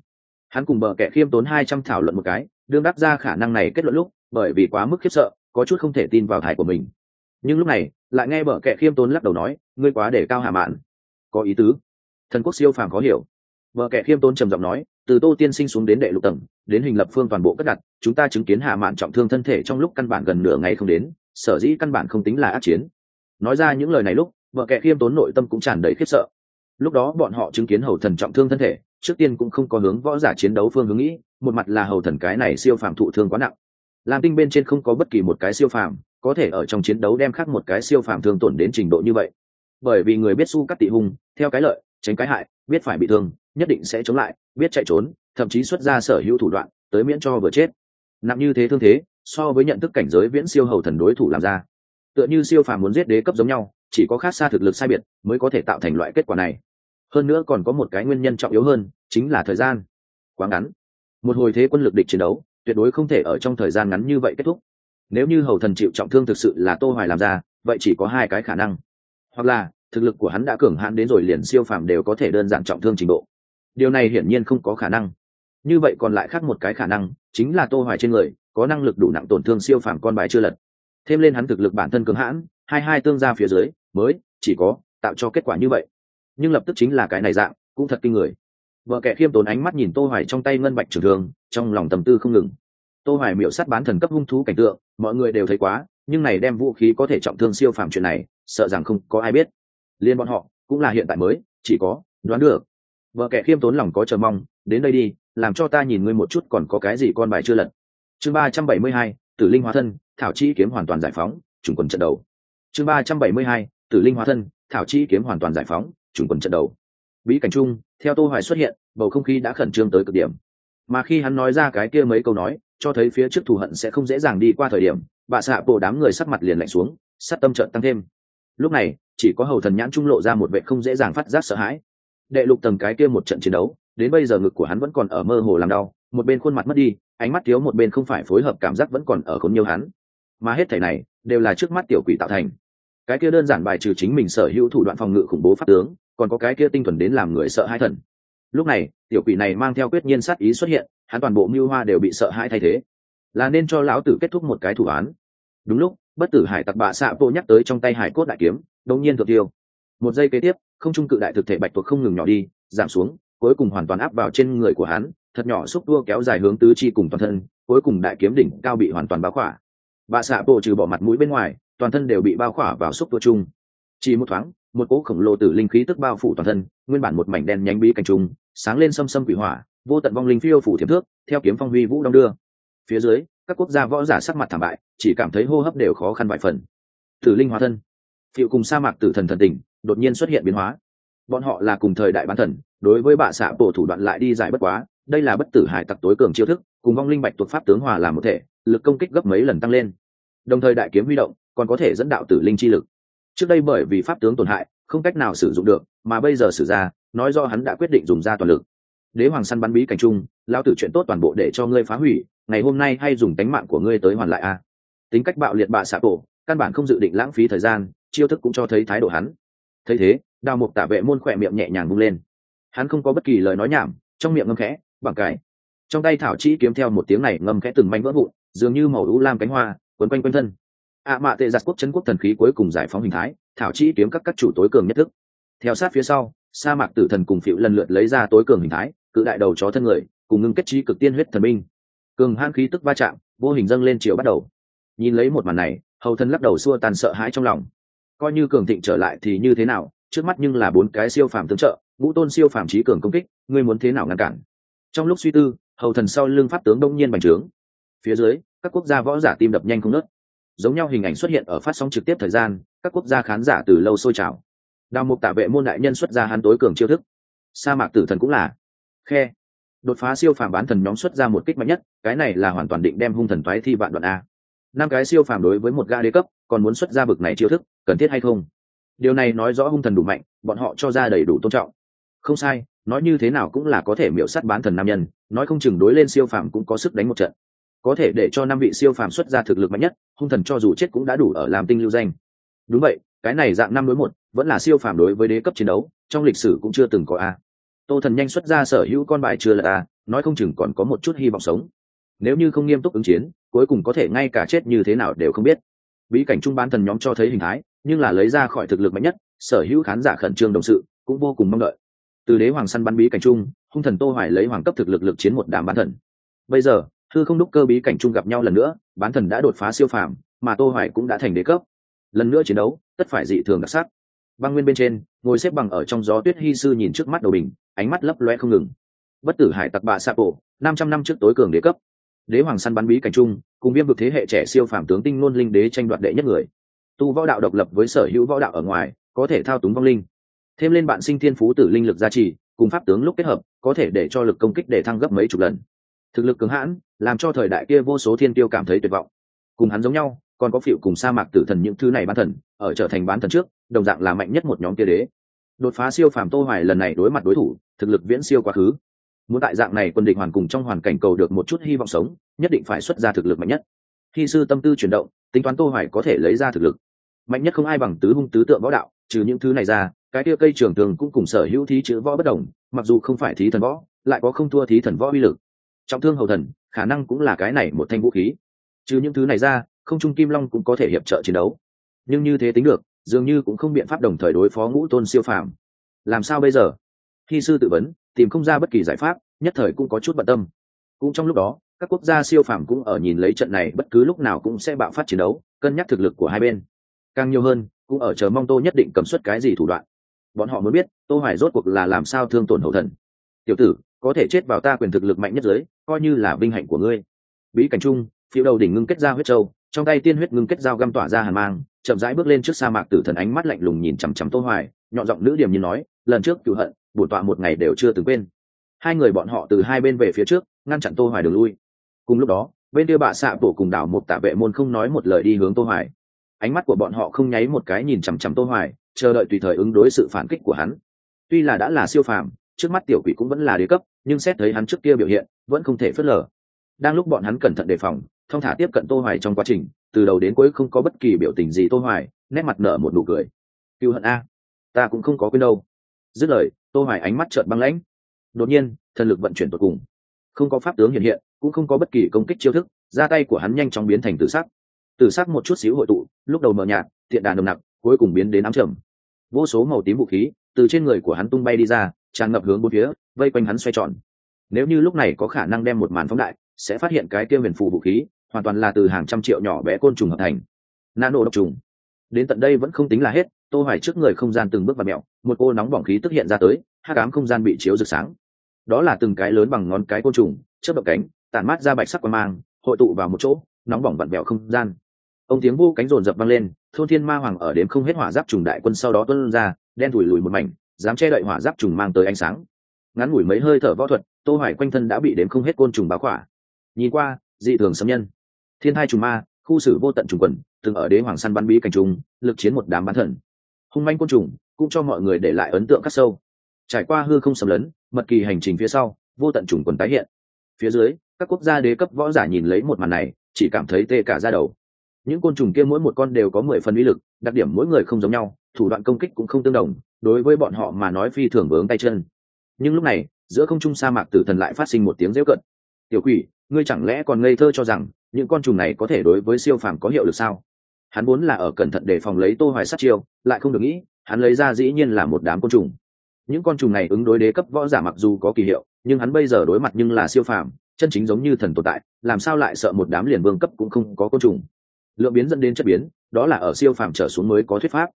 Hắn cùng bờ kẻ khiêm tốn hai trăm thảo luận một cái, đương đáp ra khả năng này kết luận lúc, bởi vì quá mức khiếp sợ, có chút không thể tin vào thải của mình nhưng lúc này, lại nghe bờ kẻ khiêm tốn lắc đầu nói, ngươi quá để cao hà mạn. Có ý tứ. Thần quốc siêu phàm khó hiểu. Bờ kẻ khiêm tốn trầm giọng nói, từ tô tiên sinh xuống đến đệ lục tầng, đến hình lập phương toàn bộ cất đặt, chúng ta chứng kiến hạ mạn trọng thương thân thể trong lúc căn bản gần nửa ngày không đến, sở dĩ căn bản không tính là ác chiến. Nói ra những lời này lúc vợ kẻ khiêm tốn nội tâm cũng tràn đầy khiếp sợ. Lúc đó bọn họ chứng kiến hầu thần trọng thương thân thể, trước tiên cũng không có hướng võ giả chiến đấu phương hướng nghĩ, một mặt là hầu thần cái này siêu phàm thụ thương quá nặng. Làm tinh bên trên không có bất kỳ một cái siêu phàm có thể ở trong chiến đấu đem khác một cái siêu phàm thương tổn đến trình độ như vậy. Bởi vì người biết su cắt tị hung, theo cái lợi, tránh cái hại, biết phải bị thương, nhất định sẽ chống lại, biết chạy trốn, thậm chí xuất ra sở hữu thủ đoạn, tới miễn cho vừa chết. Nặng như thế thương thế, so với nhận thức cảnh giới viễn siêu hầu thần đối thủ làm ra. Tựa như siêu phàm muốn giết đế cấp giống nhau, chỉ có khác xa thực lực sai biệt mới có thể tạo thành loại kết quả này. Hơn nữa còn có một cái nguyên nhân trọng yếu hơn, chính là thời gian. Quá ngắn. Một hồi thế quân lực địch chiến đấu, tuyệt đối không thể ở trong thời gian ngắn như vậy kết thúc nếu như hầu thần chịu trọng thương thực sự là tô hoài làm ra, vậy chỉ có hai cái khả năng. Hoặc là, thực lực của hắn đã cường hãn đến rồi liền siêu phàm đều có thể đơn giản trọng thương trình độ. Điều này hiển nhiên không có khả năng. Như vậy còn lại khác một cái khả năng, chính là tô hoài trên người, có năng lực đủ nặng tổn thương siêu phàm con bài chưa lật. Thêm lên hắn thực lực bản thân cường hãn, hai hai tương gia phía dưới, mới, chỉ có, tạo cho kết quả như vậy. Nhưng lập tức chính là cái này dạng, cũng thật kinh người. Vợ kẻ khiêm tốn ánh mắt nhìn tô hoài trong tay ngân bạch trường thương, trong lòng tầm tư không ngừng tô hoài miểu sát bán thần cấp hung thú cảnh tượng, mọi người đều thấy quá, nhưng này đem vũ khí có thể trọng thương siêu phàm chuyện này, sợ rằng không có ai biết. Liên bọn họ, cũng là hiện tại mới, chỉ có, đoán được. Vợ kẻ khiêm tốn lòng có chờ mong, đến đây đi, làm cho ta nhìn ngươi một chút còn có cái gì con bài chưa lật. Chương ba trăm bảy mươi hai, tử linh hóa thân, thảo chi kiếm hoàn toàn giải phóng, trùng quần trận đầu. Chương ba trăm bảy mươi hai, tử linh hóa thân, thảo chi kiếm hoàn toàn giải phóng, trùng quần trận đầu. Bí cảnh chung, theo tô hoài xuất hiện, bầu không khí đã khẩn trương tới cực điểm mà khi hắn nói ra cái kia mấy câu nói, cho thấy phía trước thù hận sẽ không dễ dàng đi qua thời điểm, bà xạ bộ đám người sắc mặt liền lạnh xuống, sát tâm trận tăng thêm. Lúc này, chỉ có hầu thần nhãn trung lộ ra một vệ không dễ dàng phát giác sợ hãi. Đệ lục tầng cái kia một trận chiến đấu, đến bây giờ ngực của hắn vẫn còn ở mơ hồ làm đau, một bên khuôn mặt mất đi, ánh mắt thiếu một bên không phải phối hợp cảm giác vẫn còn ở khốn nhiều hắn. Mà hết thảy này, đều là trước mắt tiểu quỷ tạo thành. Cái kia đơn giản bài trừ chính mình sở hữu thủ đoạn phòng ngự khủng bố pháp tướng, còn có cái kia tinh thuần đến làm người sợ hãi thần lúc này, tiểu quỷ này mang theo quyết nhiên sát ý xuất hiện, hắn toàn bộ mưu hoa đều bị sợ hãi thay thế. Là nên cho lão tử kết thúc một cái thủ án. Đúng lúc, bất tử hải tặc bạ xạ vô nhắc tới trong tay hải cốt đại kiếm đông nhiên thuộc tiêu. Một giây kế tiếp, không trung cự đại thực thể bạch tuộc không ngừng nhỏ đi, giảm xuống, cuối cùng hoàn toàn áp vào trên người của hắn, thật nhỏ xúc tua kéo dài hướng tứ chi cùng toàn thân, cuối cùng đại kiếm đỉnh cao bị hoàn toàn bao khỏa. Bạ xạ bộ trừ bỏ mặt mũi bên ngoài, toàn thân đều bị bao khỏa vào xúc tua chung chỉ một thoáng, một cỗ khổng lồ tử linh khí tức bao phủ toàn thân, nguyên bản một mảnh đen nhánh bí cảnh trùng, sáng lên xâm xâm quỷ hỏa, vô tận vong linh phiêu phủ thiệp thước, theo kiếm phong huy vũ đong đưa. Phía dưới, các quốc gia võ giả sắc mặt thảm bại, chỉ cảm thấy hô hấp đều khó khăn vài phần. Tử linh hóa thân. Phiệu cùng sa mạc tử thần thần tình, đột nhiên xuất hiện biến hóa. Bọn họ là cùng thời đại bán thần, đối với bạ xạ bộ thủ đoạn lại đi giải bất quá, đây là bất tử hải tặc tối cường chiêu thức, cùng vong linh bạch thuộc pháp tướng hòa làm một thể, lực công kích gấp mấy lần tăng lên. Đồng thời đại kiếm huy động, còn có thể dẫn đạo tử linh chi lực trước đây bởi vì pháp tướng tổn hại, không cách nào sử dụng được, mà bây giờ sử ra, nói do hắn đã quyết định dùng ra toàn lực. Đế hoàng săn bắn bí cảnh trung lao tử chuyện tốt toàn bộ để cho ngươi phá hủy, ngày hôm nay hay dùng tánh mạng của ngươi tới hoàn lại a. Tính cách bạo liệt bạ xạ cổ căn bản không dự định lãng phí thời gian, chiêu thức cũng cho thấy thái độ hắn. Thấy thế, đào mục tả vệ môn khỏe miệng nhẹ nhàng bung lên. Hắn không có bất kỳ lời nói nhảm, trong miệng ngâm khẽ, bằng cải. Trong tay thảo chi kiếm theo một tiếng này ngâm khẽ từng manh vỡ vụn, dường như màu lũ lam cánh hoa, quấn quanh quanh thân ạ mạ tệ giặt quốc chân quốc thần khí cuối cùng giải phóng hình thái, thảo chi kiếm các các chủ tối cường nhất thức. Theo sát phía sau, sa mạc tử thần cùng phịu lần lượt lấy ra tối cường hình thái, cự đại đầu chó thân người, cùng ngưng kết trí cực tiên huyết thần minh cường hang khí tức va chạm, vô hình dâng lên chiều bắt đầu. Nhìn lấy một màn này, hầu thân lắc đầu xua tàn sợ hãi trong lòng. Coi như cường thịnh trở lại thì như thế nào, trước mắt nhưng là bốn cái siêu phàm tướng trợ, ngũ tôn siêu phàm trí cường công kích, ngươi muốn thế nào ngăn cản? Trong lúc suy tư, hầu thần sau lưng pháp tướng đông nhiên bành trướng. Phía dưới, các quốc gia võ giả tim đập nhanh không nớt giống nhau hình ảnh xuất hiện ở phát sóng trực tiếp thời gian, các quốc gia khán giả từ lâu sôi trào. Đào mục tạ vệ môn đại nhân xuất ra hắn tối cường chiêu thức. Sa mạc tử thần cũng là. Khe. Đột phá siêu phàm bán thần nhóm xuất ra một kích mạnh nhất, cái này là hoàn toàn định đem hung thần thoái thi vạn đoạn a. Năm cái siêu phàm đối với một ga đế cấp, còn muốn xuất ra bực này chiêu thức, cần thiết hay không? Điều này nói rõ hung thần đủ mạnh, bọn họ cho ra đầy đủ tôn trọng. Không sai, nói như thế nào cũng là có thể miễu s á t bán thần nam nhân, nói không chừng đối lên siêu phàm cũng có sức đánh một trận có thể để cho năm vị siêu phàm xuất ra thực lực mạnh nhất, hung thần cho dù chết cũng đã đủ ở làm tinh lưu danh. Đúng vậy, cái này dạng năm đối một, vẫn là siêu phàm đối với đế cấp chiến đấu, trong lịch sử cũng chưa từng có a. Tô thần nhanh xuất ra sở hữu con bài chưa là a nói không chừng còn có một chút hy vọng sống. Nếu như không nghiêm túc ứng chiến, cuối cùng có thể ngay cả chết như thế nào đều không biết. Bí cảnh trung bán thần nhóm cho thấy hình thái, nhưng là lấy ra khỏi thực lực mạnh nhất, sở hữu khán giả khẩn trương đồng sự, cũng vô cùng mong đợi. Từ đế hoàng săn bắn bí cảnh trung, hung thần tô hoài lấy hoàng cấp thực lực lực chiến một đám bán thần. Bây giờ thư không đúc cơ bí cảnh trung gặp nhau lần nữa, bán thần đã đột phá siêu phàm, mà tô hoài cũng đã thành đế cấp. Lần nữa chiến đấu, tất phải dị thường đặc sắc. Băng nguyên bên trên, ngồi xếp bằng ở trong gió tuyết hy sư nhìn trước mắt đầu bình, ánh mắt lấp loe không ngừng. Bất tử hải tặc bạ sa bộ 500 năm trước tối cường đế cấp. Đế hoàng săn bắn bí cảnh trung cùng viêm vực thế hệ trẻ siêu phàm tướng tinh nôn linh đế tranh đoạt đệ nhất người. Tu võ đạo độc lập với sở hữu võ đạo ở ngoài, có thể thao túng vong linh. Thêm lên bạn sinh thiên phú tử linh lực gia trì, cùng pháp tướng lúc kết hợp, có thể để cho lực công kích để thăng gấp mấy chục lần. Thực lực cứng hãn làm cho thời đại kia vô số thiên tiêu cảm thấy tuyệt vọng. Cùng hắn giống nhau, còn có phiệu cùng sa mạc tử thần những thứ này bán thần, ở trở thành bán thần trước, đồng dạng là mạnh nhất một nhóm kia đế. Đột phá siêu phàm tô hoài lần này đối mặt đối thủ, thực lực viễn siêu quá khứ. Muốn tại dạng này quân địch hoàn cùng trong hoàn cảnh cầu được một chút hy vọng sống, nhất định phải xuất ra thực lực mạnh nhất. Khi sư tâm tư chuyển động, tính toán tô hoài có thể lấy ra thực lực. Mạnh nhất không ai bằng tứ hung tứ tượng võ đạo, trừ những thứ này ra, cái kia cây trường thường cũng cùng sở hữu thí chữ võ bất đồng, mặc dù không phải thí thần võ, lại có không thua thí thần võ uy lực. Trọng thương hầu thần khả năng cũng là cái này một thanh vũ khí. Trừ những thứ này ra, không trung kim long cũng có thể hiệp trợ chiến đấu. Nhưng như thế tính được, dường như cũng không biện pháp đồng thời đối phó ngũ tôn siêu phàm. Làm sao bây giờ? Khi sư tự vấn, tìm không ra bất kỳ giải pháp, nhất thời cũng có chút bận tâm. Cũng trong lúc đó, các quốc gia siêu phàm cũng ở nhìn lấy trận này, bất cứ lúc nào cũng sẽ bạo phát chiến đấu, cân nhắc thực lực của hai bên. Càng nhiều hơn, cũng ở chờ mong tô nhất định cầm suất cái gì thủ đoạn. Bọn họ muốn biết, tô hoài rốt cuộc là làm sao thương tổn hậu thần. Tiểu tử có thể chết vào ta quyền thực lực mạnh nhất giới, coi như là vinh hạnh của ngươi. Bí cảnh trung phiêu đầu đỉnh ngưng kết ra huyết châu, trong tay tiên huyết ngưng kết dao găm tỏa ra hàn mang, chậm rãi bước lên trước sa mạc tử thần ánh mắt lạnh lùng nhìn chằm chằm tô hoài, nhọn giọng nữ điểm như nói, lần trước cựu hận bổn tọa một ngày đều chưa từng quên. Hai người bọn họ từ hai bên về phía trước, ngăn chặn tô hoài đường lui. Cùng lúc đó, bên kia bạ xạ bổ cùng đảo một tạ vệ môn không nói một lời đi hướng tô hoài. Ánh mắt của bọn họ không nháy một cái nhìn chằm chằm tô hoài, chờ đợi tùy thời ứng đối sự phản kích của hắn. Tuy là đã là siêu phàm trước mắt tiểu quỷ cũng vẫn là đế cấp, nhưng xét thấy hắn trước kia biểu hiện, vẫn không thể phớt lờ. Đang lúc bọn hắn cẩn thận đề phòng, thông thả tiếp cận tô hoài trong quá trình, từ đầu đến cuối không có bất kỳ biểu tình gì tô hoài, nét mặt nở một nụ cười. Cựu hận a, ta cũng không có quên đâu. Dứt lời, tô hoài ánh mắt trợn băng lãnh. Đột nhiên, thần lực vận chuyển tột cùng. Không có pháp tướng hiện hiện, cũng không có bất kỳ công kích chiêu thức ra tay của hắn nhanh chóng biến thành tử sắc. Tử sắc một chút xíu hội tụ, lúc đầu mờ nhạt, tiện đà nồng nặc, cuối cùng biến đến ám trầm. Vô số màu tím vũ khí từ trên người của hắn tung bay đi ra tràn ngập hướng bốn phía, vây quanh hắn xoay tròn. Nếu như lúc này có khả năng đem một màn phóng đại, sẽ phát hiện cái kia huyền phù vũ khí, hoàn toàn là từ hàng trăm triệu nhỏ bé côn trùng hợp thành. Nano độc trùng. Đến tận đây vẫn không tính là hết, tô hoài trước người không gian từng bước vặn mẹo một cô nóng bỏng khí tức hiện ra tới hát cám không gian bị chiếu rực sáng. Đó là từng cái lớn bằng ngón cái côn trùng, chớp động cánh, tản mát ra bạch sắc quang mang, hội tụ vào một chỗ, nóng bỏng vặn vẹo không gian. Ông tiếng vô cánh rồn rập vang lên, thôn thiên ma hoàng ở đếm không hết hỏa giáp trùng đại quân sau đó tuân ra, đen thủi lùi một mảnh dám che đậy hỏa giáp trùng mang tới ánh sáng. Ngắn ngủi mấy hơi thở võ thuật tô hoài quanh thân đã bị đếm không hết côn trùng báo khỏa. Nhìn qua dị thường xâm nhân. Thiên hai trùng ma khu xử vô tận trùng quần từng ở đế hoàng săn bắn bí cảnh trùng lực chiến một đám bán thần. Hung manh côn trùng cũng cho mọi người để lại ấn tượng cắt sâu. Trải qua hư không sầm lớn, mật kỳ hành trình phía sau vô tận trùng quần tái hiện. Phía dưới các quốc gia đế cấp võ giả nhìn lấy một màn này chỉ cảm thấy tê cả ra đầu. Những côn trùng kia mỗi một con đều có mười phần uy lực đặc điểm mỗi người không giống nhau thủ đoạn công kích cũng không tương đồng, đối với bọn họ mà nói phi thường vướng tay chân. Nhưng lúc này, giữa không trung sa mạc tử thần lại phát sinh một tiếng rêu cận. Tiểu quỷ, ngươi chẳng lẽ còn ngây thơ cho rằng, những con trùng này có thể đối với siêu phàm có hiệu lực sao? Hắn muốn là ở cẩn thận để phòng lấy tô hoài sát chiêu, lại không được nghĩ, hắn lấy ra dĩ nhiên là một đám côn trùng. Những con trùng này ứng đối đế cấp võ giả mặc dù có kỳ hiệu, nhưng hắn bây giờ đối mặt nhưng là siêu phàm, chân chính giống như thần tồn tại, làm sao lại sợ một đám liền vương cấp cũng không có côn trùng. Lượng biến dẫn đến chất biến, đó là ở siêu phàm trở xuống mới có thuyết pháp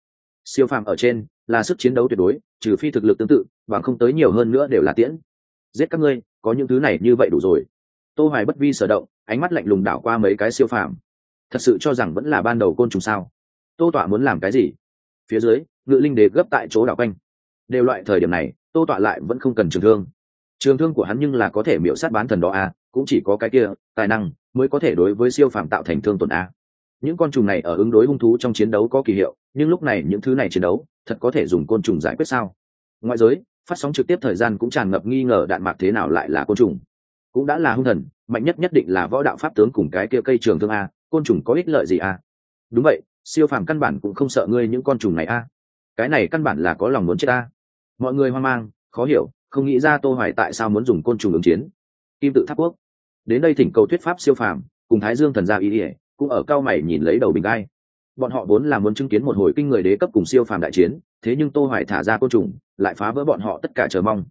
siêu phàm ở trên là sức chiến đấu tuyệt đối, trừ phi thực lực tương tự, và không tới nhiều hơn nữa đều là tiễn. Giết các ngươi, có những thứ này như vậy đủ rồi. Tô hoài bất vi sở động, ánh mắt lạnh lùng đảo qua mấy cái siêu phàm. Thật sự cho rằng vẫn là ban đầu côn trùng sao? Tô tọa muốn làm cái gì? Phía dưới, ngự linh đế gấp tại chỗ đảo quanh. Đều loại thời điểm này, tô tọa lại vẫn không cần trường thương. Trường thương của hắn nhưng là có thể miễu sát bán thần đó à? cũng chỉ có cái kia, tài năng mới có thể đối với siêu phàm tạo thành thương tổn a những con trùng này ở ứng đối hung thú trong chiến đấu có kỳ hiệu, nhưng lúc này những thứ này chiến đấu, thật có thể dùng côn trùng giải quyết sao? Ngoại giới, phát sóng trực tiếp thời gian cũng tràn ngập nghi ngờ đạn mạc thế nào lại là côn trùng. Cũng đã là hung thần, mạnh nhất nhất định là võ đạo pháp tướng cùng cái kia cây trường thương a, côn trùng có ích lợi gì a? Đúng vậy, siêu phàm căn bản cũng không sợ ngươi những con trùng này a. Cái này căn bản là có lòng muốn chết a. Mọi người hoang mang, khó hiểu, không nghĩ ra tô hoài tại sao muốn dùng côn trùng ứng chiến. Kim tự tháp quốc. Đến đây thỉnh cầu thuyết pháp siêu phàm, cùng thái dương thần gia ý ỉa cũng ở cao mày nhìn lấy đầu bình gai. Bọn họ vốn là muốn chứng kiến một hồi kinh người đế cấp cùng siêu phàm đại chiến, thế nhưng tô hoài thả ra côn trùng, lại phá vỡ bọn họ tất cả chờ mong.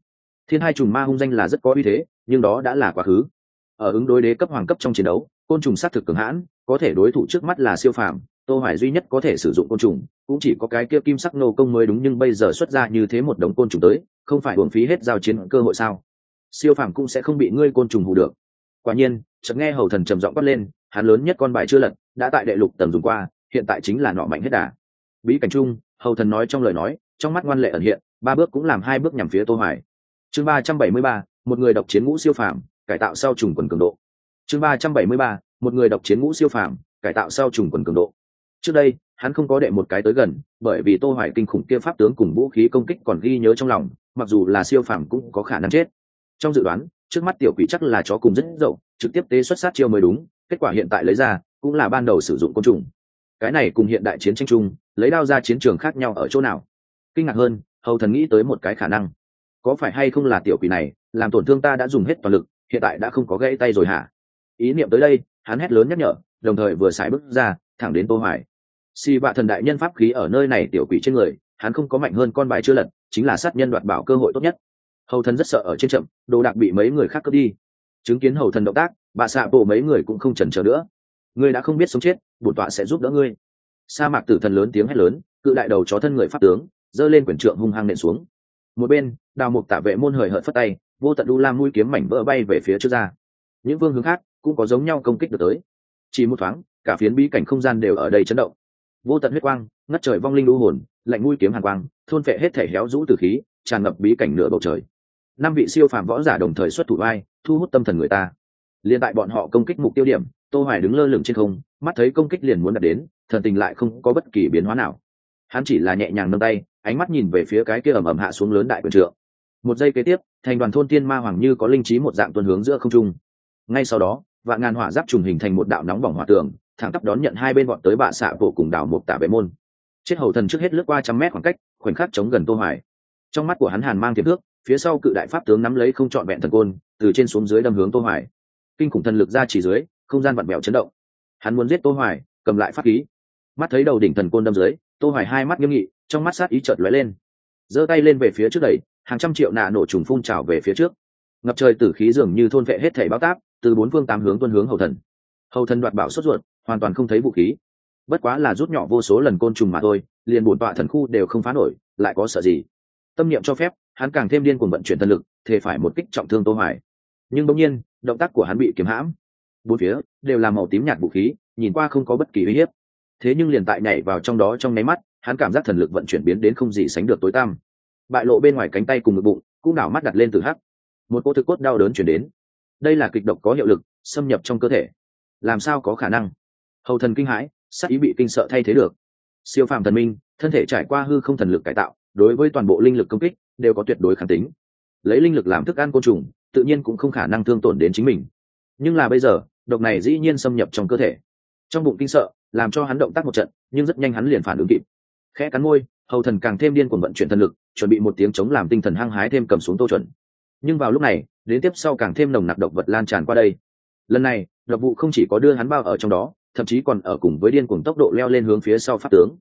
Thiên hai trùng ma hung danh là rất có uy thế, nhưng đó đã là quá khứ. Ở ứng đối đế cấp hoàng cấp trong chiến đấu, côn trùng sát thực cường hãn, có thể đối thủ trước mắt là siêu phàm, tô hoài duy nhất có thể sử dụng côn trùng, cũng chỉ có cái kia kim sắc nô công mới đúng nhưng bây giờ xuất ra như thế một đống côn trùng tới, không phải uổng phí hết giao chiến cơ hội sao? Siêu phàm cũng sẽ không bị ngươi côn trùng hù được. Quả nhiên, chợt nghe hầu thần trầm giọng quát lên hắn lớn nhất con bài chưa lật, đã tại đệ lục tầng dùng qua, hiện tại chính là nọ mạnh hết đà. Bí cảnh trung hầu thần nói trong lời nói, trong mắt ngoan lệ ẩn hiện, ba bước cũng làm hai bước nhằm phía tô hoài. Chương ba trăm bảy mươi ba, một người độc chiến ngũ siêu phàm, cải tạo sau trùng quần cường độ. Chương ba trăm bảy mươi ba, một người độc chiến ngũ siêu phàm, cải tạo sau trùng quần cường độ. Trước đây, hắn không có đệ một cái tới gần, bởi vì tô hoài kinh khủng kia pháp tướng cùng vũ khí công kích còn ghi nhớ trong lòng, mặc dù là siêu phàm cũng có khả năng chết. Trong dự đoán, trước mắt tiểu quỷ chắc là chó cùng rất dậu, trực tiếp tế xuất sát chiêu mới đúng kết quả hiện tại lấy ra cũng là ban đầu sử dụng côn trùng. Cái này cùng hiện đại chiến tranh chung, lấy đao ra chiến trường khác nhau ở chỗ nào? Kinh ngạc hơn, hầu thần nghĩ tới một cái khả năng. Có phải hay không là tiểu quỷ này, làm tổn thương ta đã dùng hết toàn lực, hiện tại đã không có gãy tay rồi hả? Ý niệm tới đây, hắn hét lớn nhắc nhở, đồng thời vừa xài bước ra, thẳng đến tô hoài. Si vạ thần đại nhân pháp khí ở nơi này tiểu quỷ trên người, hắn không có mạnh hơn con bài chưa lật, chính là sát nhân đoạt bảo cơ hội tốt nhất. Hầu thần rất sợ ở trên chậm, đồ đạc bị mấy người khác cướp đi. Chứng kiến hầu thần động tác bà xạ bộ mấy người cũng không chần chờ nữa. Ngươi đã không biết sống chết, bổn tọa sẽ giúp đỡ ngươi. Sa mạc tử thần lớn tiếng hét lớn, cự đại đầu chó thân người pháp tướng, giơ lên quyển trượng hung hăng nện xuống. Một bên, đào mục tả vệ môn hời hợt phất tay, vô tận đu lam mũi kiếm mảnh vỡ bay về phía trước ra. Những vương hướng khác cũng có giống nhau công kích được tới. Chỉ một thoáng, cả phiến bí cảnh không gian đều ở đây chấn động. Vô tận huyết quang, ngất trời vong linh đu hồn, lạnh mũi kiếm hàn quang, thôn phệ hết thể héo rũ từ khí, tràn ngập bí cảnh nửa bầu trời. Năm vị siêu phàm võ giả đồng thời xuất thủ vai, thu hút tâm thần người ta liền tại bọn họ công kích mục tiêu điểm, tô hoài đứng lơ lửng trên không, mắt thấy công kích liền muốn đạt đến, thần tình lại không có bất kỳ biến hóa nào. Hắn chỉ là nhẹ nhàng nâng tay, ánh mắt nhìn về phía cái kia ầm ầm hạ xuống lớn đại quyền trượng. Một giây kế tiếp, thành đoàn thôn tiên ma hoàng như có linh trí một dạng tuần hướng giữa không trung. Ngay sau đó, vạn ngàn hỏa giáp trùng hình thành một đạo nóng bỏng hỏa tường, thẳng tắp đón nhận hai bên bọn tới bạ xạ bộ cùng đảo một tả vệ môn. Chết hầu thần trước hết lướt qua trăm mét khoảng cách, khoảnh khắc chống gần tô hoài. Trong mắt của hắn hàn mang tiềm thước, phía sau cự đại pháp tướng nắm lấy không trọn vẹn thần côn, từ trên xuống dưới đâm hướng tô hoài kinh khủng thần lực ra chỉ dưới, không gian vặn vẹo chấn động. Hắn muốn giết tô hoài, cầm lại pháp khí. Mắt thấy đầu đỉnh thần côn đâm dưới, tô hoài hai mắt nghiêm nghị, trong mắt sát ý chợt lóe lên. Giơ tay lên về phía trước đẩy, hàng trăm triệu nạ nổ trùng phun trào về phía trước. Ngập trời tử khí dường như thôn vệ hết thảy báo táp, từ bốn phương tám hướng tuôn hướng hầu thần. Hầu thần đoạt bảo xuất ruột, hoàn toàn không thấy vũ khí. Bất quá là rút nhỏ vô số lần côn trùng mà thôi, liền bổn tọa thần khu đều không phá nổi, lại có sợ gì? Tâm niệm cho phép, hắn càng thêm điên cuồng vận chuyển thần lực, thề phải một kích trọng thương tô hoài nhưng bỗng nhiên, động tác của hắn bị kiếm hãm. Bốn phía đều là màu tím nhạt vũ khí, nhìn qua không có bất kỳ uy hiếp. Thế nhưng liền tại nhảy vào trong đó trong nháy mắt, hắn cảm giác thần lực vận chuyển biến đến không gì sánh được tối tăm. Bại lộ bên ngoài cánh tay cùng ngực bụng, cũng đảo mắt đặt lên từ hắc. Một cô thực cốt đau đớn chuyển đến. Đây là kịch độc có hiệu lực, xâm nhập trong cơ thể. Làm sao có khả năng? Hầu thần kinh hãi sắc ý bị kinh sợ thay thế được. Siêu phàm thần minh, thân thể trải qua hư không thần lực cải tạo, đối với toàn bộ linh lực công kích, đều có tuyệt đối kháng tính. Lấy linh lực làm thức ăn côn trùng tự nhiên cũng không khả năng thương tổn đến chính mình. Nhưng là bây giờ, độc này dĩ nhiên xâm nhập trong cơ thể. Trong bụng kinh sợ, làm cho hắn động tác một trận, nhưng rất nhanh hắn liền phản ứng kịp. Khẽ cắn môi, hầu thần càng thêm điên cuồng vận chuyển thần lực, chuẩn bị một tiếng chống làm tinh thần hăng hái thêm cầm xuống tô chuẩn. Nhưng vào lúc này, đến tiếp sau càng thêm nồng nặc độc vật lan tràn qua đây. Lần này, độc vụ không chỉ có đưa hắn bao ở trong đó, thậm chí còn ở cùng với điên cuồng tốc độ leo lên hướng phía sau pháp tướng.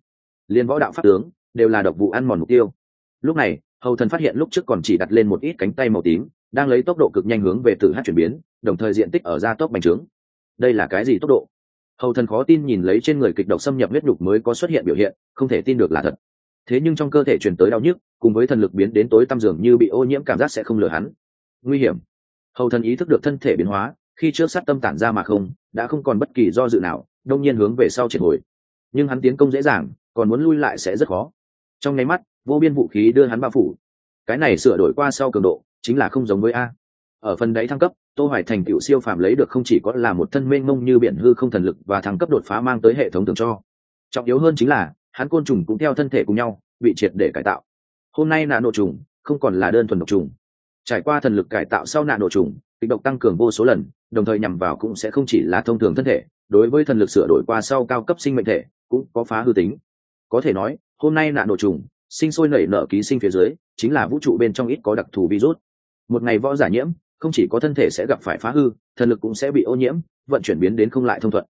Liên võ đạo pháp tướng, đều là độc vụ ăn mòn mục tiêu. Lúc này, hầu thần phát hiện lúc trước còn chỉ đặt lên một ít cánh tay màu tím đang lấy tốc độ cực nhanh hướng về tử hát chuyển biến, đồng thời diện tích ở gia tốc bành trướng. Đây là cái gì tốc độ? Hầu thần khó tin nhìn lấy trên người kịch độc xâm nhập huyết nhục mới có xuất hiện biểu hiện, không thể tin được là thật. Thế nhưng trong cơ thể chuyển tới đau nhức, cùng với thần lực biến đến tối tăm dường như bị ô nhiễm cảm giác sẽ không lừa hắn. Nguy hiểm. Hầu thần ý thức được thân thể biến hóa, khi trước sát tâm tản ra mà không, đã không còn bất kỳ do dự nào, đông nhiên hướng về sau triệt hồi. Nhưng hắn tiến công dễ dàng, còn muốn lui lại sẽ rất khó. Trong nháy mắt, vô biên vũ khí đưa hắn bao phủ. Cái này sửa đổi qua sau cường độ chính là không giống với a. Ở phần đấy thăng cấp, tô hoài thành tựu siêu phàm lấy được không chỉ có là một thân mênh mông như biển hư không thần lực và thăng cấp đột phá mang tới hệ thống tưởng cho. Trọng yếu hơn chính là, hắn côn trùng cũng theo thân thể cùng nhau, bị triệt để cải tạo. Hôm nay nạn nổ trùng, không còn là đơn thuần độc trùng. Trải qua thần lực cải tạo sau nạn nổ trùng, kịch độc tăng cường vô số lần, đồng thời nhằm vào cũng sẽ không chỉ là thông thường thân thể, đối với thần lực sửa đổi qua sau cao cấp sinh mệnh thể, cũng có phá hư tính. Có thể nói, hôm nay nạn nổ trùng, sinh sôi nảy nở ký sinh phía dưới, chính là vũ trụ bên trong ít có đặc thù virus một ngày võ giả nhiễm, không chỉ có thân thể sẽ gặp phải phá hư, thần lực cũng sẽ bị ô nhiễm, vận chuyển biến đến không lại thông thuận.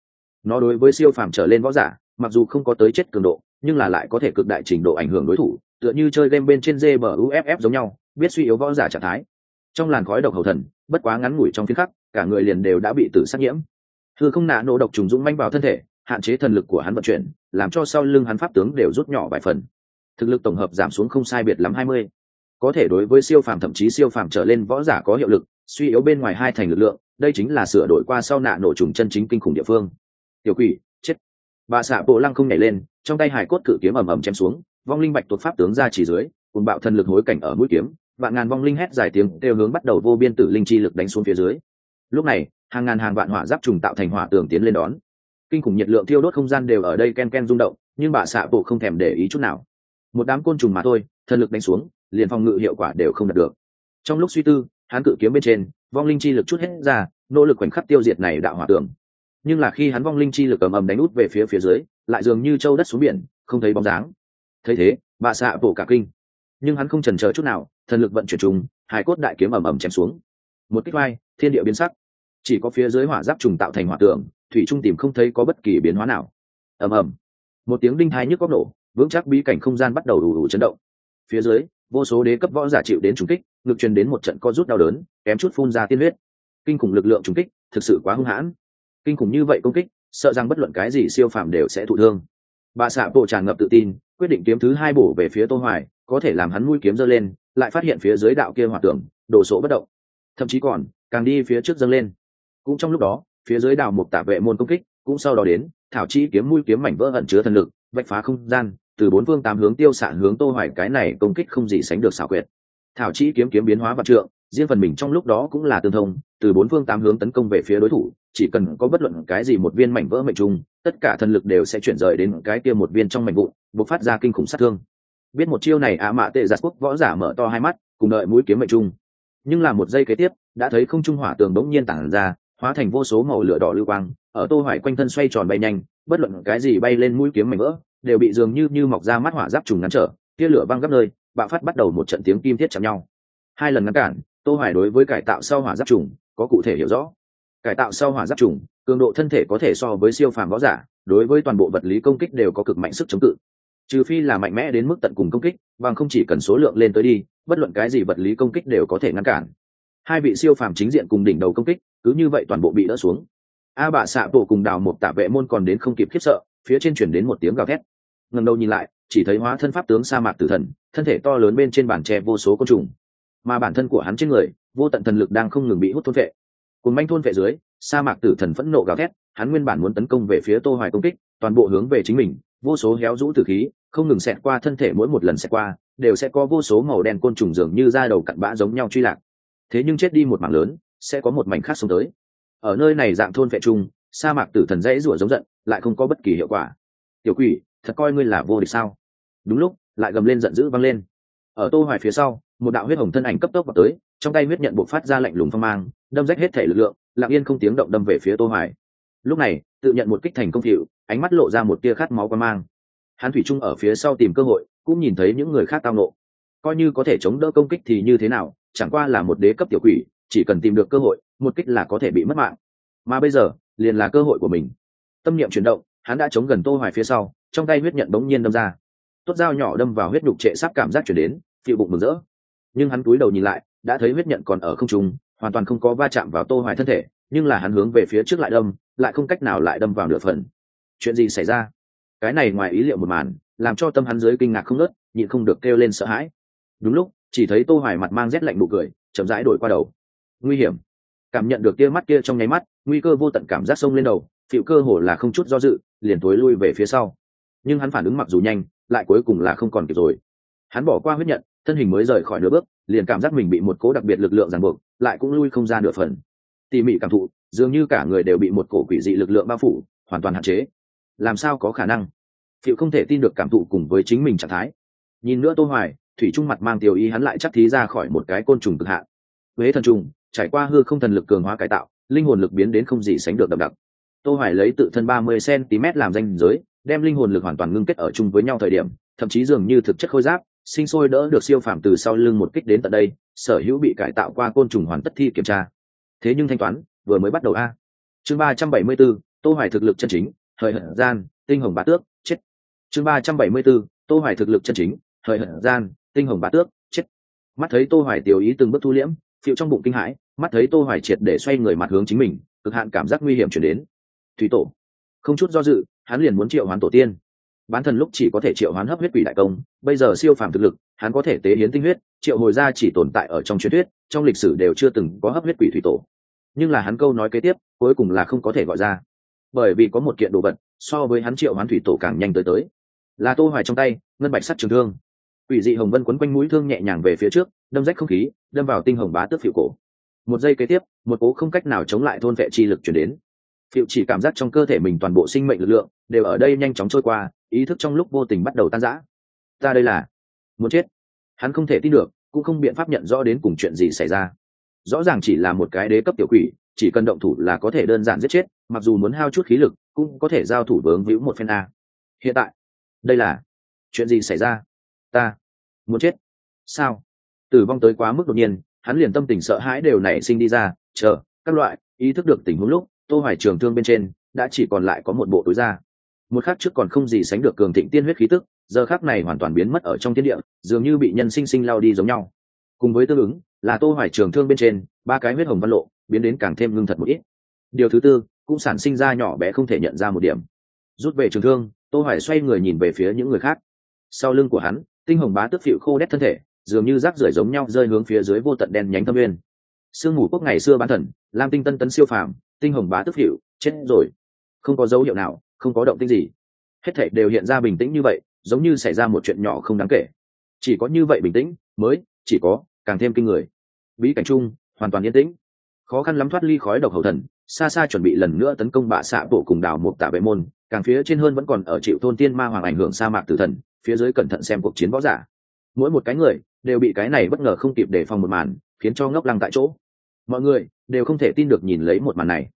Nó đối với siêu phàm trở lên võ giả, mặc dù không có tới chết cường độ, nhưng là lại có thể cực đại trình độ ảnh hưởng đối thủ, tựa như chơi game bên trên gbuff giống nhau, biết suy yếu võ giả trạng thái. Trong làn khói độc hầu thần, bất quá ngắn ngủi trong phiên khắc, cả người liền đều đã bị tử sát nhiễm. Thư không nạ nổ độc trùng dũng manh vào thân thể, hạn chế thần lực của hắn vận chuyển, làm cho sau lưng hắn pháp tướng đều rút nhỏ vài phần. Thực lực tổng hợp giảm xuống không sai biệt lắm hai mươi có thể đối với siêu phàm thậm chí siêu phàm trở lên võ giả có hiệu lực, suy yếu bên ngoài hai thành lực lượng, đây chính là sửa đổi qua sau nạ nổ trùng chân chính kinh khủng địa phương. Tiểu quỷ, chết. Bà xạ bộ lăng không nhảy lên, trong tay hải cốt cự kiếm ầm ầm chém xuống, vong linh bạch tuột pháp tướng ra chỉ dưới cùng bạo thần lực hối cảnh ở mũi kiếm, vạn ngàn vong linh hét dài tiếng đều hướng bắt đầu vô biên tử linh chi lực đánh xuống phía dưới. Lúc này, hàng ngàn hàng vạn hỏa giáp trùng tạo thành hỏa tường tiến lên đón. Kinh khủng nhiệt lượng thiêu đốt không gian đều ở đây ken ken rung động, nhưng bà xạ bộ không thèm để ý chút nào. Một đám côn trùng mà thôi, thần lực đánh xuống liền phòng ngự hiệu quả đều không đạt được. Trong lúc suy tư, hắn cự kiếm bên trên, vong linh chi lực chút hết ra, nỗ lực khoảnh khắc tiêu diệt này đạo hỏa tường. Nhưng là khi hắn vong linh chi lực ầm ầm đánh út về phía phía dưới, lại dường như châu đất xuống biển, không thấy bóng dáng. Thấy thế, bà xạ bổ cả kinh. Nhưng hắn không chần chờ chút nào, thần lực vận chuyển trùng, hải cốt đại kiếm ầm ầm chém xuống. Một kích vai thiên địa biến sắc. Chỉ có phía dưới hỏa giáp trùng tạo thành hỏa tượng thủy trung tìm không thấy có bất kỳ biến hóa nào. Ầm ầm. Một tiếng đinh thai nhức góc nổ, vững chắc bí cảnh không gian bắt đầu đủ đủ chấn động phía dưới, vô số đế cấp võ giả chịu đến trùng kích, ngực truyền đến một trận co rút đau đớn, kém chút phun ra tiên huyết. Kinh khủng lực lượng trùng kích, thực sự quá hung hãn. Kinh khủng như vậy công kích, sợ rằng bất luận cái gì siêu phàm đều sẽ thụ thương. Bà xạ bộ tràn ngập tự tin, quyết định kiếm thứ hai bổ về phía tô hoài, có thể làm hắn mũi kiếm giơ lên, lại phát hiện phía dưới đạo kia hỏa tưởng đổ sổ bất động. Thậm chí còn, càng đi phía trước dâng lên. Cũng trong lúc đó, phía dưới đào một tạ vệ môn công kích, cũng sau đó đến, thảo chi kiếm mũi kiếm mảnh vỡ ẩn chứa thần lực, vạch phá không gian từ bốn phương tám hướng tiêu xạ hướng tô hoài cái này công kích không gì sánh được xảo quyệt. Thảo chi kiếm kiếm biến hóa vật trượng, riêng phần mình trong lúc đó cũng là tương thông, từ bốn phương tám hướng tấn công về phía đối thủ, chỉ cần có bất luận cái gì một viên mảnh vỡ mệnh trung tất cả thần lực đều sẽ chuyển rời đến cái kia một viên trong mảnh vụn, bộc phát ra kinh khủng sát thương. Biết một chiêu này ạ mạ tệ giặc quốc võ giả mở to hai mắt, cùng đợi mũi kiếm mệnh trung nhưng là một giây kế tiếp, đã thấy không trung hỏa tường đống nhiên tản ra, hóa thành vô số màu lửa đỏ lưu quang, ở tô hoài quanh thân xoay tròn bay nhanh, bất luận cái gì bay lên mũi kiếm mảnh vỡ đều bị dường như như mọc ra mắt hỏa giáp trùng ngăn trở, tia lửa văng gấp nơi, bạo phát bắt đầu một trận tiếng kim thiết chạm nhau. Hai lần ngăn cản, tô hoài đối với cải tạo sau hỏa giáp trùng có cụ thể hiểu rõ. Cải tạo sau hỏa giáp trùng, cường độ thân thể có thể so với siêu phàm võ giả, đối với toàn bộ vật lý công kích đều có cực mạnh sức chống cự. Trừ phi là mạnh mẽ đến mức tận cùng công kích, bằng không chỉ cần số lượng lên tới đi, bất luận cái gì vật lý công kích đều có thể ngăn cản. Hai vị siêu phàm chính diện cùng đỉnh đầu công kích, cứ như vậy toàn bộ bị đỡ xuống. A bạ xạ bộ cùng đào một tạ vệ môn còn đến không kịp khiếp sợ, phía trên chuyển đến một tiếng gào thét ngẩng đầu nhìn lại, chỉ thấy hóa thân pháp tướng sa mạc tử thần, thân thể to lớn bên trên bàn tre vô số côn trùng. Mà bản thân của hắn trên người, vô tận thần lực đang không ngừng bị hút thôn vệ. Cùng manh thôn vệ dưới, sa mạc tử thần phẫn nộ gào thét, hắn nguyên bản muốn tấn công về phía tô hoài công kích, toàn bộ hướng về chính mình, vô số héo rũ tử khí, không ngừng xẹt qua thân thể mỗi một lần xẹt qua, đều sẽ có vô số màu đen côn trùng dường như da đầu cặn bã giống nhau truy lạc. Thế nhưng chết đi một mảng lớn, sẽ có một mảnh khác xuống tới. Ở nơi này dạng thôn vệ chung, sa mạc tử thần dãy rủa giống giận, lại không có bất kỳ hiệu quả. Tiểu quỷ thật coi ngươi là vô địch sao? Đúng lúc, lại gầm lên giận dữ văng lên. Ở tô hoài phía sau, một đạo huyết hồng thân ảnh cấp tốc vào tới, trong tay huyết nhận bộc phát ra lạnh lùng phong mang, đâm rách hết thể lực lượng, lặng yên không tiếng động đâm về phía tô hoài. Lúc này, tự nhận một kích thành công hiệu, ánh mắt lộ ra một tia khát máu quan mang. Hắn thủy trung ở phía sau tìm cơ hội, cũng nhìn thấy những người khác tao nộ coi như có thể chống đỡ công kích thì như thế nào, chẳng qua là một đế cấp tiểu quỷ, chỉ cần tìm được cơ hội, một kích là có thể bị mất mạng. Mà bây giờ, liền là cơ hội của mình. Tâm niệm chuyển động hắn đã chống gần tô hoài phía sau, trong tay huyết nhận bỗng nhiên đâm ra. Tốt dao nhỏ đâm vào huyết nhục trệ sắp cảm giác chuyển đến, phiêu bụng mừng rỡ. Nhưng hắn cúi đầu nhìn lại, đã thấy huyết nhận còn ở không trung, hoàn toàn không có va chạm vào tô hoài thân thể, nhưng là hắn hướng về phía trước lại đâm, lại không cách nào lại đâm vào nửa phần. Chuyện gì xảy ra? Cái này ngoài ý liệu một màn, làm cho tâm hắn dưới kinh ngạc không ngớt, nhịn không được kêu lên sợ hãi. Đúng lúc, chỉ thấy tô hoài mặt mang rét lạnh nụ cười, chậm rãi đổi qua đầu. Nguy hiểm. Cảm nhận được tia mắt kia trong nháy mắt, nguy cơ vô tận cảm giác sông lên đầu chịu cơ hồ là không chút do dự liền tối lui về phía sau. Nhưng hắn phản ứng mặc dù nhanh, lại cuối cùng là không còn kịp rồi. Hắn bỏ qua huyết nhận, thân hình mới rời khỏi nửa bước, liền cảm giác mình bị một cố đặc biệt lực lượng ràng buộc, lại cũng lui không ra nửa phần. Tỉ mỉ cảm thụ, dường như cả người đều bị một cổ quỷ dị lực lượng bao phủ, hoàn toàn hạn chế. Làm sao có khả năng? Phiệu không thể tin được cảm thụ cùng với chính mình trạng thái. Nhìn nữa tô hoài, thủy trung mặt mang tiểu ý hắn lại chắc thí ra khỏi một cái côn trùng cực hạn. Huế thần trùng, trải qua hư không thần lực cường hóa cải tạo, linh hồn lực biến đến không gì sánh được đậm đặc tô hoài lấy tự thân 30 cm làm danh giới đem linh hồn lực hoàn toàn ngưng kết ở chung với nhau thời điểm thậm chí dường như thực chất khôi giáp sinh sôi đỡ được siêu phàm từ sau lưng một kích đến tận đây sở hữu bị cải tạo qua côn trùng hoàn tất thi kiểm tra. Thế nhưng thanh toán vừa mới bắt đầu a. Chương 374, tô hoài thực lực chân chính thời hận gian tinh hồng bá tước chết. Chương 374, tô hoài thực lực chân chính thời hận gian tinh hồng bá tước chết. Mắt thấy tô hoài tiểu ý từng bước thu liễm phiêu trong bụng kinh hãi mắt thấy tô hoài triệt để xoay người mặt hướng chính mình cực hạn cảm giác nguy hiểm chuyển đến thủy tổ. Không chút do dự, hắn liền muốn triệu hoán tổ tiên. Bán thần lúc chỉ có thể triệu hoán hấp huyết quỷ đại công, bây giờ siêu phàm thực lực, hắn có thể tế hiến tinh huyết, triệu hồi ra chỉ tồn tại ở trong truyền thuyết, trong lịch sử đều chưa từng có hấp huyết quỷ thủy tổ. Nhưng là hắn câu nói kế tiếp, cuối cùng là không có thể gọi ra. Bởi vì có một kiện đồ vật, so với hắn triệu hoán thủy tổ càng nhanh tới tới. Là tô hoài trong tay, ngân bạch sắt trường thương. Quỷ dị hồng vân quấn quanh mũi thương nhẹ nhàng về phía trước, đâm rách không khí, đâm vào tinh hồng bá tước phiệu cổ. Một giây kế tiếp, một cố không cách nào chống lại thôn vệ chi lực chuyển đến phiệu chỉ cảm giác trong cơ thể mình toàn bộ sinh mệnh lực lượng đều ở đây nhanh chóng trôi qua, ý thức trong lúc vô tình bắt đầu tan rã. Ta đây là muốn chết. Hắn không thể tin được, cũng không biện pháp nhận rõ đến cùng chuyện gì xảy ra. Rõ ràng chỉ là một cái đế cấp tiểu quỷ, chỉ cần động thủ là có thể đơn giản giết chết, mặc dù muốn hao chút khí lực, cũng có thể giao thủ vướng víu một phen a. Hiện tại, đây là chuyện gì xảy ra? Ta muốn chết. Sao? Tử vong tới quá mức đột nhiên, hắn liền tâm tình sợ hãi đều nảy sinh đi ra, chờ, các loại, ý thức được tình huống lúc tô hoài trường thương bên trên, đã chỉ còn lại có một bộ túi da. Một khắc trước còn không gì sánh được cường thịnh tiên huyết khí tức, giờ khắc này hoàn toàn biến mất ở trong thiên địa, dường như bị nhân sinh sinh lao đi giống nhau. Cùng với tương ứng, là tô hoài trường thương bên trên, ba cái huyết hồng văn lộ, biến đến càng thêm ngưng thật một ít. Điều thứ tư, cũng sản sinh ra nhỏ bé không thể nhận ra một điểm. Rút về trường thương, tô hoài xoay người nhìn về phía những người khác. Sau lưng của hắn, tinh hồng bá tức phịu khô đét thân thể, dường như rác rưởi giống nhau rơi hướng phía dưới vô tận đen nhánh thâm nguyên. Sương mù quốc ngày xưa bán thần, lam tinh tân tấn siêu phàm tinh hồng bá tức hiệu chết rồi. Không có dấu hiệu nào, không có động tĩnh gì. Hết thảy đều hiện ra bình tĩnh như vậy, giống như xảy ra một chuyện nhỏ không đáng kể. Chỉ có như vậy bình tĩnh, mới chỉ có càng thêm kinh người. Bí cảnh chung, hoàn toàn yên tĩnh. Khó khăn lắm thoát ly khói độc hầu thần, xa xa chuẩn bị lần nữa tấn công bạ xạ bộ cùng đảo một tạ vệ môn, càng phía trên hơn vẫn còn ở chịu thôn tiên ma hoàng ảnh hưởng sa mạc tử thần, phía dưới cẩn thận xem cuộc chiến võ giả. Mỗi một cái người đều bị cái này bất ngờ không kịp đề phòng một màn, khiến cho ngốc lăng tại chỗ mọi người đều không thể tin được nhìn lấy một màn này.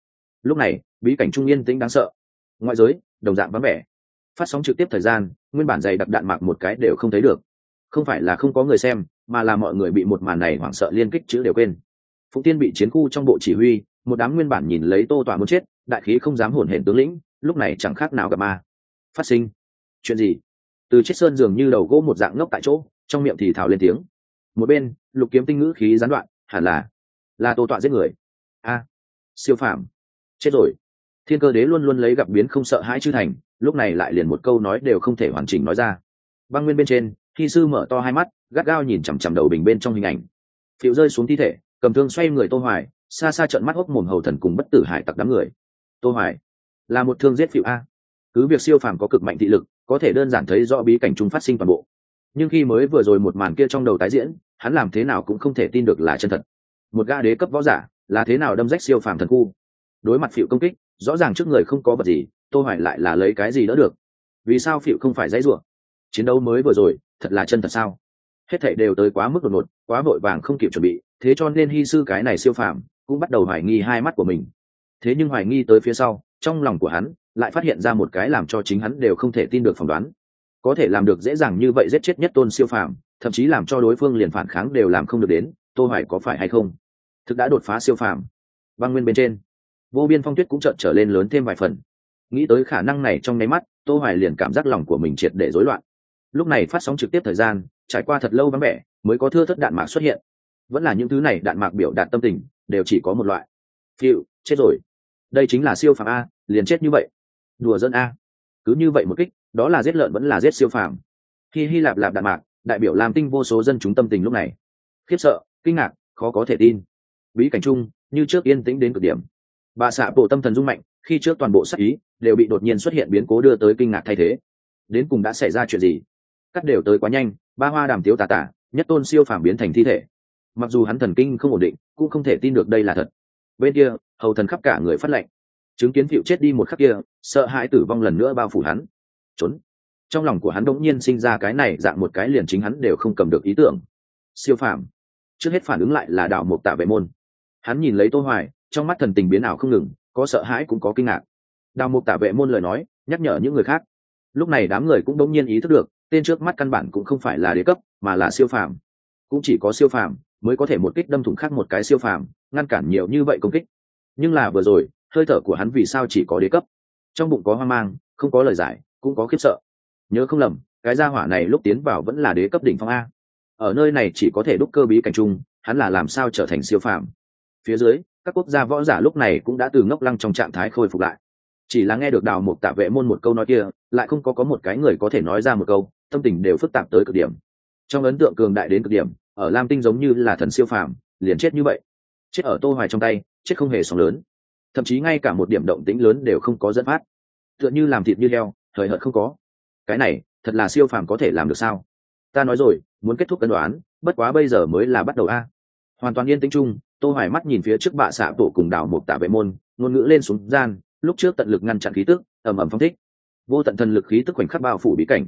Lúc này, bí cảnh trung yên tĩnh đáng sợ. Ngoại giới, đồng dạng vắng vẻ. Phát sóng trực tiếp thời gian, nguyên bản dày đặc đạn mạc một cái đều không thấy được. Không phải là không có người xem, mà là mọi người bị một màn này hoảng sợ liên kích chữ đều quên. Phụng tiên bị chiến khu trong bộ chỉ huy, một đám nguyên bản nhìn lấy tô tỏa muốn chết, đại khí không dám hổn hển tướng lĩnh, lúc này chẳng khác nào gặp ma. Phát sinh. Chuyện gì? Từ chết sơn dường như đầu gỗ một dạng ngốc tại chỗ, trong miệng thì thào lên tiếng. Một bên, lục kiếm tinh ngữ khí gián đoạn, hẳn là là tô tọa giết người. A, siêu phạm chết rồi. Thiên cơ đế luôn luôn lấy gặp biến không sợ hãi chư thành, lúc này lại liền một câu nói đều không thể hoàn chỉnh nói ra. Băng nguyên bên trên khi sư mở to hai mắt, gắt gao nhìn chằm chằm đầu bình bên trong hình ảnh. Phiệu rơi xuống thi thể, cầm thương xoay người tô hoài, xa xa trận mắt hốc mồm hầu thần cùng bất tử hải tặc đám người. Tô hoài, là một thương giết phiệu a. Cứ việc siêu phàm có cực mạnh thị lực, có thể đơn giản thấy rõ bí cảnh chúng phát sinh toàn bộ. Nhưng khi mới vừa rồi một màn kia trong đầu tái diễn, hắn làm thế nào cũng không thể tin được là chân thật một ga đế cấp võ giả, là thế nào đâm rách siêu phàm thần khu? Đối mặt phiệu công kích, rõ ràng trước người không có vật gì, tô hoài lại là lấy cái gì đỡ được? Vì sao phiệu không phải dãy rủa? Chiến đấu mới vừa rồi, thật là chân thật sao? Hết thảy đều tới quá mức đột ngột, quá vội vàng không kịp chuẩn bị, thế cho nên hy sư cái này siêu phàm cũng bắt đầu hoài nghi hai mắt của mình. Thế nhưng hoài nghi tới phía sau, trong lòng của hắn lại phát hiện ra một cái làm cho chính hắn đều không thể tin được phỏng đoán. Có thể làm được dễ dàng như vậy giết chết nhất tôn siêu phàm, thậm chí làm cho đối phương liền phản kháng đều làm không được đến tô hoài có phải hay không? Thực đã đột phá siêu phàm. Băng nguyên bên trên. Vô biên phong tuyết cũng chợt trở lên lớn thêm vài phần. Nghĩ tới khả năng này trong nháy mắt, tô hoài liền cảm giác lòng của mình triệt để rối loạn. Lúc này phát sóng trực tiếp thời gian, trải qua thật lâu vắng vẻ, mới có thưa thất đạn mạc xuất hiện. Vẫn là những thứ này đạn mạc biểu đạt tâm tình, đều chỉ có một loại. Phiêu, chết rồi. Đây chính là siêu phàm a, liền chết như vậy. Đùa dân a. Cứ như vậy một kích, đó là giết lợn vẫn là giết siêu phàm. Khi hy lạp lạp đạn mạc, đại biểu làm tinh vô số dân chúng tâm tình lúc này. Khiếp sợ kinh ngạc, khó có thể tin. Bí cảnh chung, như trước yên tĩnh đến cực điểm. Bà xạ bộ tâm thần rung mạnh, khi trước toàn bộ sắc ý đều bị đột nhiên xuất hiện biến cố đưa tới kinh ngạc thay thế. Đến cùng đã xảy ra chuyện gì? Cắt đều tới quá nhanh, ba hoa đàm tiếu tà tả nhất tôn siêu phàm biến thành thi thể. Mặc dù hắn thần kinh không ổn định, cũng không thể tin được đây là thật. Bên kia, hầu thần khắp cả người phát lệnh. Chứng kiến phịu chết đi một khắc kia, sợ hãi tử vong lần nữa bao phủ hắn. Trốn. Trong lòng của hắn đống nhiên sinh ra cái này dạng một cái liền chính hắn đều không cầm được ý tưởng. Siêu phàm trước hết phản ứng lại là đạo mục tạ vệ môn. Hắn nhìn lấy tô hoài, trong mắt thần tình biến ảo không ngừng, có sợ hãi cũng có kinh ngạc. Đào mục tạ vệ môn lời nói, nhắc nhở những người khác. Lúc này đám người cũng đống nhiên ý thức được, tên trước mắt căn bản cũng không phải là đế cấp, mà là siêu phàm. Cũng chỉ có siêu phàm mới có thể một kích đâm thủng khác một cái siêu phàm, ngăn cản nhiều như vậy công kích. Nhưng là vừa rồi, hơi thở của hắn vì sao chỉ có đế cấp? Trong bụng có hoang mang, không có lời giải, cũng có khiếp sợ. Nhớ không lầm, cái gia hỏa này lúc tiến vào vẫn là đế cấp đỉnh phong a ở nơi này chỉ có thể đúc cơ bí cảnh trung hắn là làm sao trở thành siêu phàm? Phía dưới, các quốc gia võ giả lúc này cũng đã từ ngốc lăng trong trạng thái khôi phục lại. Chỉ là nghe được đào một tạ vệ môn một câu nói kia, lại không có có một cái người có thể nói ra một câu, tâm tình đều phức tạp tới cực điểm. Trong ấn tượng cường đại đến cực điểm, ở lam tinh giống như là thần siêu phàm, liền chết như vậy. Chết ở tô hoài trong tay, chết không hề sóng lớn. Thậm chí ngay cả một điểm động tĩnh lớn đều không có dẫn phát. Tựa như làm thịt như leo thời hợt không có. Cái này, thật là siêu phàm có thể làm được sao? Ta nói rồi, muốn kết thúc cân đoán, bất quá bây giờ mới là bắt đầu a. Hoàn toàn yên tĩnh chung, tô hoài mắt nhìn phía trước bạ xạ tổ cùng đảo một tạ vệ môn, ngôn ngữ lên xuống gian, lúc trước tận lực ngăn chặn khí tức, ầm ầm phong thích. Vô tận thần lực khí tức khoảnh khắc bao phủ bí cảnh.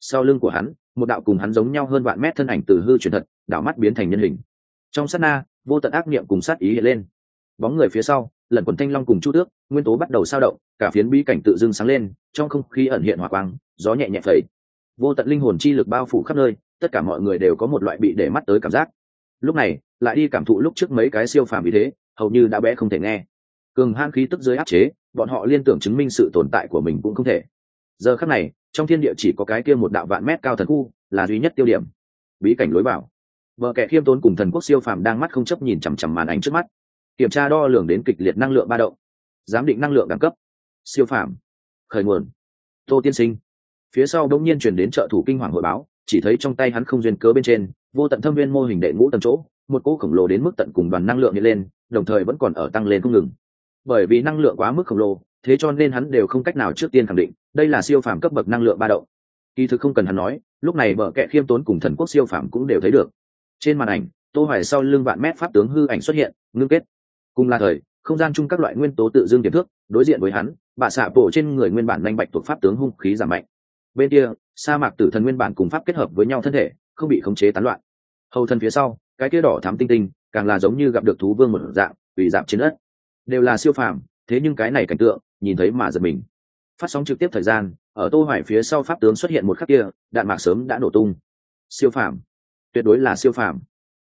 Sau lưng của hắn, một đạo cùng hắn giống nhau hơn vạn mét thân ảnh từ hư truyền thật, đảo mắt biến thành nhân hình. Trong sát na, vô tận ác niệm cùng sát ý hiện lên. Bóng người phía sau, lần quần thanh long cùng chu tước, nguyên tố bắt đầu sao động, cả phiến bí cảnh tự dưng sáng lên, trong không khí ẩn hiện hỏa quang, gió nhẹ nhẹ phẩy vô tận linh hồn chi lực bao phủ khắp nơi, tất cả mọi người đều có một loại bị để mắt tới cảm giác. Lúc này, lại đi cảm thụ lúc trước mấy cái siêu phàm vì thế, hầu như đã bé không thể nghe. Cường hang khí tức dưới áp chế, bọn họ liên tưởng chứng minh sự tồn tại của mình cũng không thể. Giờ khắc này, trong thiên địa chỉ có cái kia một đạo vạn mét cao thần khu, là duy nhất tiêu điểm. Bí cảnh lối vào. Vợ kẻ khiêm tốn cùng thần quốc siêu phàm đang mắt không chấp nhìn chằm chằm màn ảnh trước mắt. Kiểm tra đo lường đến kịch liệt năng lượng ba động. Giám định năng lượng đẳng cấp. Siêu phàm. Khởi nguồn. Tô tiên sinh phía sau đông nhiên chuyển đến trợ thủ kinh hoàng hội báo, chỉ thấy trong tay hắn không duyên cớ bên trên, vô tận thâm viên mô hình đệ ngũ tầng chỗ, một cỗ khổng lồ đến mức tận cùng đoàn năng lượng hiện lên, đồng thời vẫn còn ở tăng lên không ngừng. Bởi vì năng lượng quá mức khổng lồ, thế cho nên hắn đều không cách nào trước tiên khẳng định, đây là siêu phàm cấp bậc năng lượng ba động. Kỳ thực không cần hắn nói, lúc này bờ kẹ khiêm tốn cùng thần quốc siêu phàm cũng đều thấy được. Trên màn ảnh, tô hoài sau lưng vạn mét pháp tướng hư ảnh xuất hiện, ngưng kết. Cùng là thời, không gian chung các loại nguyên tố tự dương tiềm thức, đối diện với hắn, bạ xạ bổ trên người nguyên bản nhanh bạch thuộc pháp tướng hung khí giảm mạnh bên kia, sa mạc tử thần nguyên bản cùng pháp kết hợp với nhau thân thể, không bị khống chế tán loạn. Hầu thân phía sau, cái kia đỏ thắm tinh tinh, càng là giống như gặp được thú vương một dạng ủy dạng trên đất. Đều là siêu phàm, thế nhưng cái này cảnh tượng, nhìn thấy mà giật mình. Phát sóng trực tiếp thời gian, ở tô hoài phía sau pháp tướng xuất hiện một khắc kia, đạn mạc sớm đã nổ tung. Siêu phàm. Tuyệt đối là siêu phàm.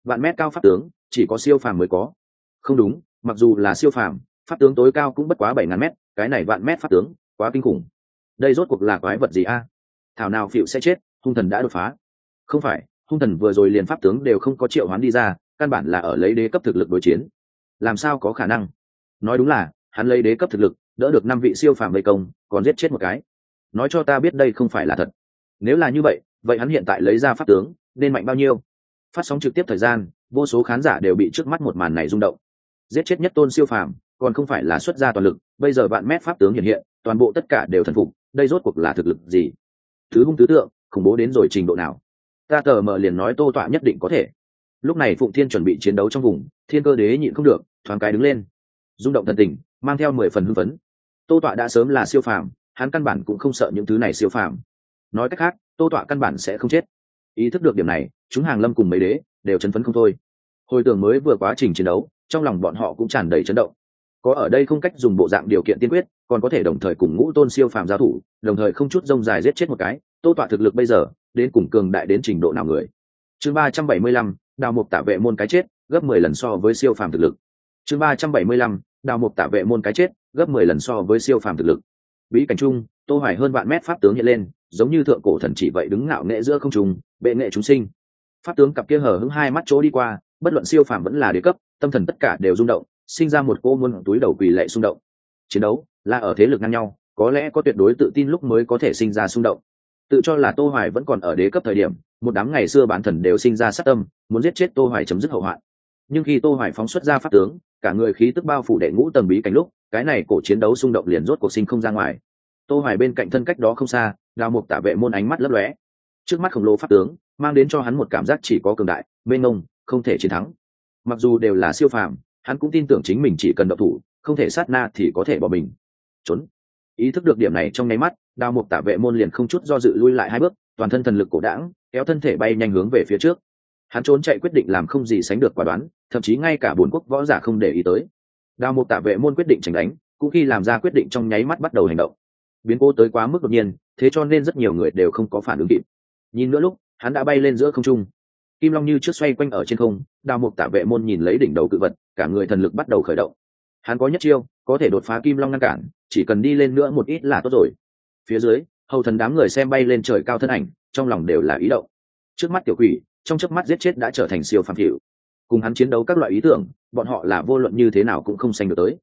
Vạn mét cao pháp tướng, chỉ có siêu phàm mới có. Không đúng, mặc dù là siêu phàm, pháp tướng tối cao cũng bất quá bảy ngàn mét, cái này vạn mét pháp tướng, quá kinh khủng đây rốt cuộc là quái vật gì a? Thảo nào phịu sẽ chết, hung thần đã đột phá. Không phải, hung thần vừa rồi liền pháp tướng đều không có triệu hoán đi ra, căn bản là ở lấy đế cấp thực lực đối chiến. Làm sao có khả năng? Nói đúng là, hắn lấy đế cấp thực lực, đỡ được năm vị siêu phàm vây công, còn giết chết một cái. Nói cho ta biết đây không phải là thật. Nếu là như vậy vậy hắn hiện tại lấy ra pháp tướng, nên mạnh bao nhiêu? Phát sóng trực tiếp thời gian, vô số khán giả đều bị trước mắt một màn này rung động. Giết chết nhất tôn siêu phàm, còn không phải là xuất ra toàn lực, bây giờ bạn mét pháp tướng hiện hiện toàn bộ tất cả đều thần phục, đây rốt cuộc là thực lực gì? Thứ hung tứ tượng, khủng bố đến rồi trình độ nào? Ta tờ mờ liền nói tô tọa nhất định có thể. Lúc này phụng thiên chuẩn bị chiến đấu trong vùng, thiên cơ đế nhịn không được, thoáng cái đứng lên. Rung động thần tình, mang theo mười phần hưng phấn. Tô tọa đã sớm là siêu phàm, hắn căn bản cũng không sợ những thứ này siêu phàm. Nói cách khác, tô tọa căn bản sẽ không chết. Ý thức được điểm này, chúng hàng lâm cùng mấy đế, đều chấn phấn không thôi. Hồi tưởng mới vừa quá trình chiến đấu, trong lòng bọn họ cũng tràn đầy chấn động có ở đây không cách dùng bộ dạng điều kiện tiên quyết, còn có thể đồng thời cùng ngũ tôn siêu phàm giao thủ, đồng thời không chút rông dài giết chết một cái, tô tọa thực lực bây giờ, đến cùng cường đại đến trình độ nào người? Chương ba trăm bảy mươi lăm, đào mục tả vệ môn cái chết, gấp mười lần so với siêu phàm thực lực. Chương ba trăm bảy mươi lăm, đào mục tả vệ môn cái chết, gấp mười lần so với siêu phàm thực lực. Bí cảnh trung tô hoài hơn vạn mét pháp tướng hiện lên, giống như thượng cổ thần chỉ vậy đứng ngạo nghệ giữa không trung, bệ nghệ chúng sinh. Pháp tướng cặp kia hở hững hai mắt chỗ đi qua, bất luận siêu phàm vẫn là đế cấp, tâm thần tất cả đều rung động sinh ra một cô muôn túi đầu quỳ lệ xung động. Chiến đấu là ở thế lực ngang nhau, có lẽ có tuyệt đối tự tin lúc mới có thể sinh ra xung động. Tự cho là tô hoài vẫn còn ở đế cấp thời điểm, một đám ngày xưa bản thần đều sinh ra sát tâm, muốn giết chết tô hoài chấm dứt hậu hoạn. Nhưng khi tô hoài phóng xuất ra pháp tướng, cả người khí tức bao phủ đệ ngũ tầng bí cảnh lúc, cái này cổ chiến đấu xung động liền rốt cuộc sinh không ra ngoài. Tô hoài bên cạnh thân cách đó không xa đào mục tả vệ môn ánh mắt lấp lóe. Trước mắt khổng lồ pháp tướng, mang đến cho hắn một cảm giác chỉ có cường đại, mênh mông, không thể chiến thắng. Mặc dù đều là siêu phàm hắn cũng tin tưởng chính mình chỉ cần độc thủ, không thể sát na thì có thể bỏ mình. Trốn. Ý thức được điểm này trong nháy mắt đào mục tả vệ môn liền không chút do dự lui lại hai bước, toàn thân thần lực cổ đảng kéo thân thể bay nhanh hướng về phía trước. Hắn trốn chạy quyết định làm không gì sánh được quả đoán, thậm chí ngay cả bốn quốc võ giả không để ý tới. Đào mục tả vệ môn quyết định tránh đánh, cũng khi làm ra quyết định trong nháy mắt bắt đầu hành động. Biến cố tới quá mức đột nhiên, thế cho nên rất nhiều người đều không có phản ứng kịp. Nhìn nữa lúc, hắn đã bay lên giữa không trung. Kim long như trước xoay quanh ở trên không đào mục tả vệ môn nhìn lấy đỉnh đầu cự vật cả người thần lực bắt đầu khởi động. Hắn có nhất chiêu, có thể đột phá kim long ngăn cản, chỉ cần đi lên nữa một ít là tốt rồi. Phía dưới, hầu thần đám người xem bay lên trời cao thân ảnh, trong lòng đều là ý động. Trước mắt tiểu quỷ, trong chớp mắt giết chết đã trở thành siêu phàm thiệu cùng hắn chiến đấu các loại ý tưởng, bọn họ là vô luận như thế nào cũng không sanh được tới.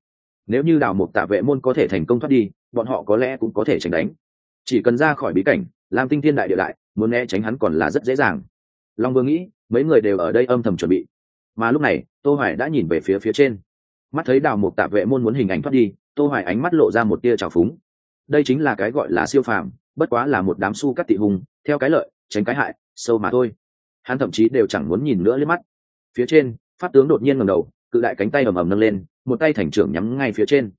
Nếu như đào một tạ vệ môn có thể thành công thoát đi, bọn họ có lẽ cũng có thể tránh đánh. Chỉ cần ra khỏi bí cảnh làm tinh thiên đại địa đại muốn né tránh hắn còn là rất dễ dàng. Long vương nghĩ, mấy người đều ở đây âm thầm chuẩn bị mà lúc này, tô hoài đã nhìn về phía phía trên. Mắt thấy đào mục tạ vệ môn muốn hình ảnh thoát đi, tô hoài ánh mắt lộ ra một tia trào phúng. Đây chính là cái gọi là siêu phàm, bất quá là một đám su cắt tị hùng theo cái lợi, tránh cái hại, sâu mà thôi. Hắn thậm chí đều chẳng muốn nhìn nữa lên mắt. Phía trên, pháp tướng đột nhiên ngẩng đầu, cự đại cánh tay ầm ầm nâng lên, một tay thành trưởng nhắm ngay phía trên.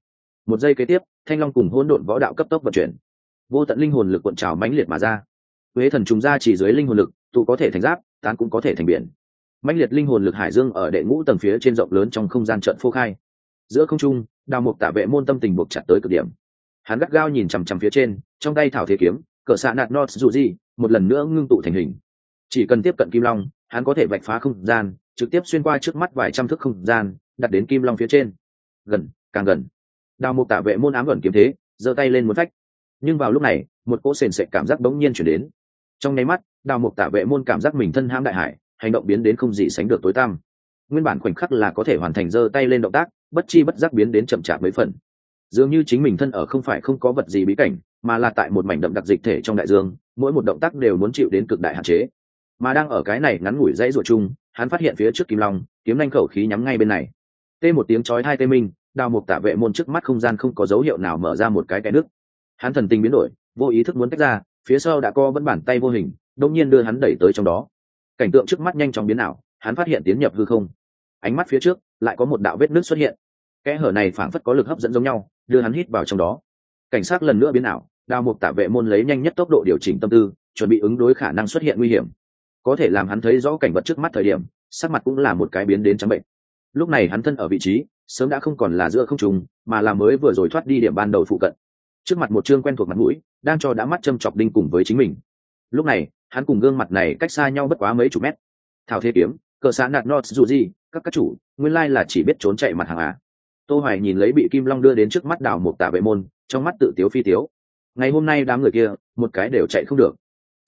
Một giây kế tiếp, thanh long cùng hỗn độn võ đạo cấp tốc vận chuyển. Vô tận linh hồn lực cuộn trào mãnh liệt mà ra. Huế thần trùng ra chỉ dưới linh hồn lực, tụ có thể thành giáp, tán cũng có thể thành biển mãnh liệt linh hồn lực hải dương ở đệ ngũ tầng phía trên rộng lớn trong không gian trận phô khai. Giữa không trung, đào mục tả vệ môn tâm tình buộc chặt tới cực điểm. Hắn gắt gao nhìn chằm chằm phía trên, trong tay thảo thế kiếm cỡ xạ nạt nót dù gì, một lần nữa ngưng tụ thành hình. Chỉ cần tiếp cận kim long, hắn có thể vạch phá không gian, trực tiếp xuyên qua trước mắt vài trăm thước không gian, đặt đến kim long phía trên. Gần, càng gần. Đào mục tả vệ môn ám gần kiếm thế, giơ tay lên muốn phách. Nhưng vào lúc này, một cỗ sền sệt cảm giác bỗng nhiên chuyển đến. Trong nháy mắt, đào mục tả vệ môn cảm giác mình thân hãm đại hải hành động biến đến không gì sánh được tối tăm. Nguyên bản khoảnh khắc là có thể hoàn thành giơ tay lên động tác, bất chi bất giác biến đến chậm chạp mấy phần. Dường như chính mình thân ở không phải không có vật gì bí cảnh, mà là tại một mảnh đậm đặc dịch thể trong đại dương, mỗi một động tác đều muốn chịu đến cực đại hạn chế. Mà đang ở cái này ngắn ngủi dãy ruột chung, hắn phát hiện phía trước kim long, kiếm nhanh khẩu khí nhắm ngay bên này. Tê một tiếng chói hai tê minh, đào một tả vệ môn trước mắt không gian không có dấu hiệu nào mở ra một cái cái nước. Hắn thần tình biến đổi, vô ý thức muốn tách ra, phía sau đã co vẫn bàn tay vô hình đông nhiên đưa hắn đẩy tới trong đó cảnh tượng trước mắt nhanh chóng biến ảo, hắn phát hiện tiến nhập hư không. Ánh mắt phía trước, lại có một đạo vết nước xuất hiện. Kẽ hở này phảng phất có lực hấp dẫn giống nhau, đưa hắn hít vào trong đó. Cảnh sát lần nữa biến ảo đào mục tả vệ môn lấy nhanh nhất tốc độ điều chỉnh tâm tư, chuẩn bị ứng đối khả năng xuất hiện nguy hiểm. Có thể làm hắn thấy rõ cảnh vật trước mắt thời điểm, sắc mặt cũng là một cái biến đến trắng bệnh. Lúc này hắn thân ở vị trí, sớm đã không còn là giữa không trùng mà là mới vừa rồi thoát đi điểm ban đầu phụ cận. Trước mặt một chương quen thuộc mặt mũi, đang cho đã mắt châm chọc đinh cùng với chính mình lúc này, hắn cùng gương mặt này cách xa nhau bất quá mấy chục mét. Thảo thế kiếm, cờ xã nạt nọt dù gì, các các chủ, nguyên lai là chỉ biết trốn chạy mặt hàng à. Tô hoài nhìn lấy bị kim long đưa đến trước mắt đào một tả vệ môn, trong mắt tự tiếu phi tiếu. Ngày hôm nay đám người kia, một cái đều chạy không được.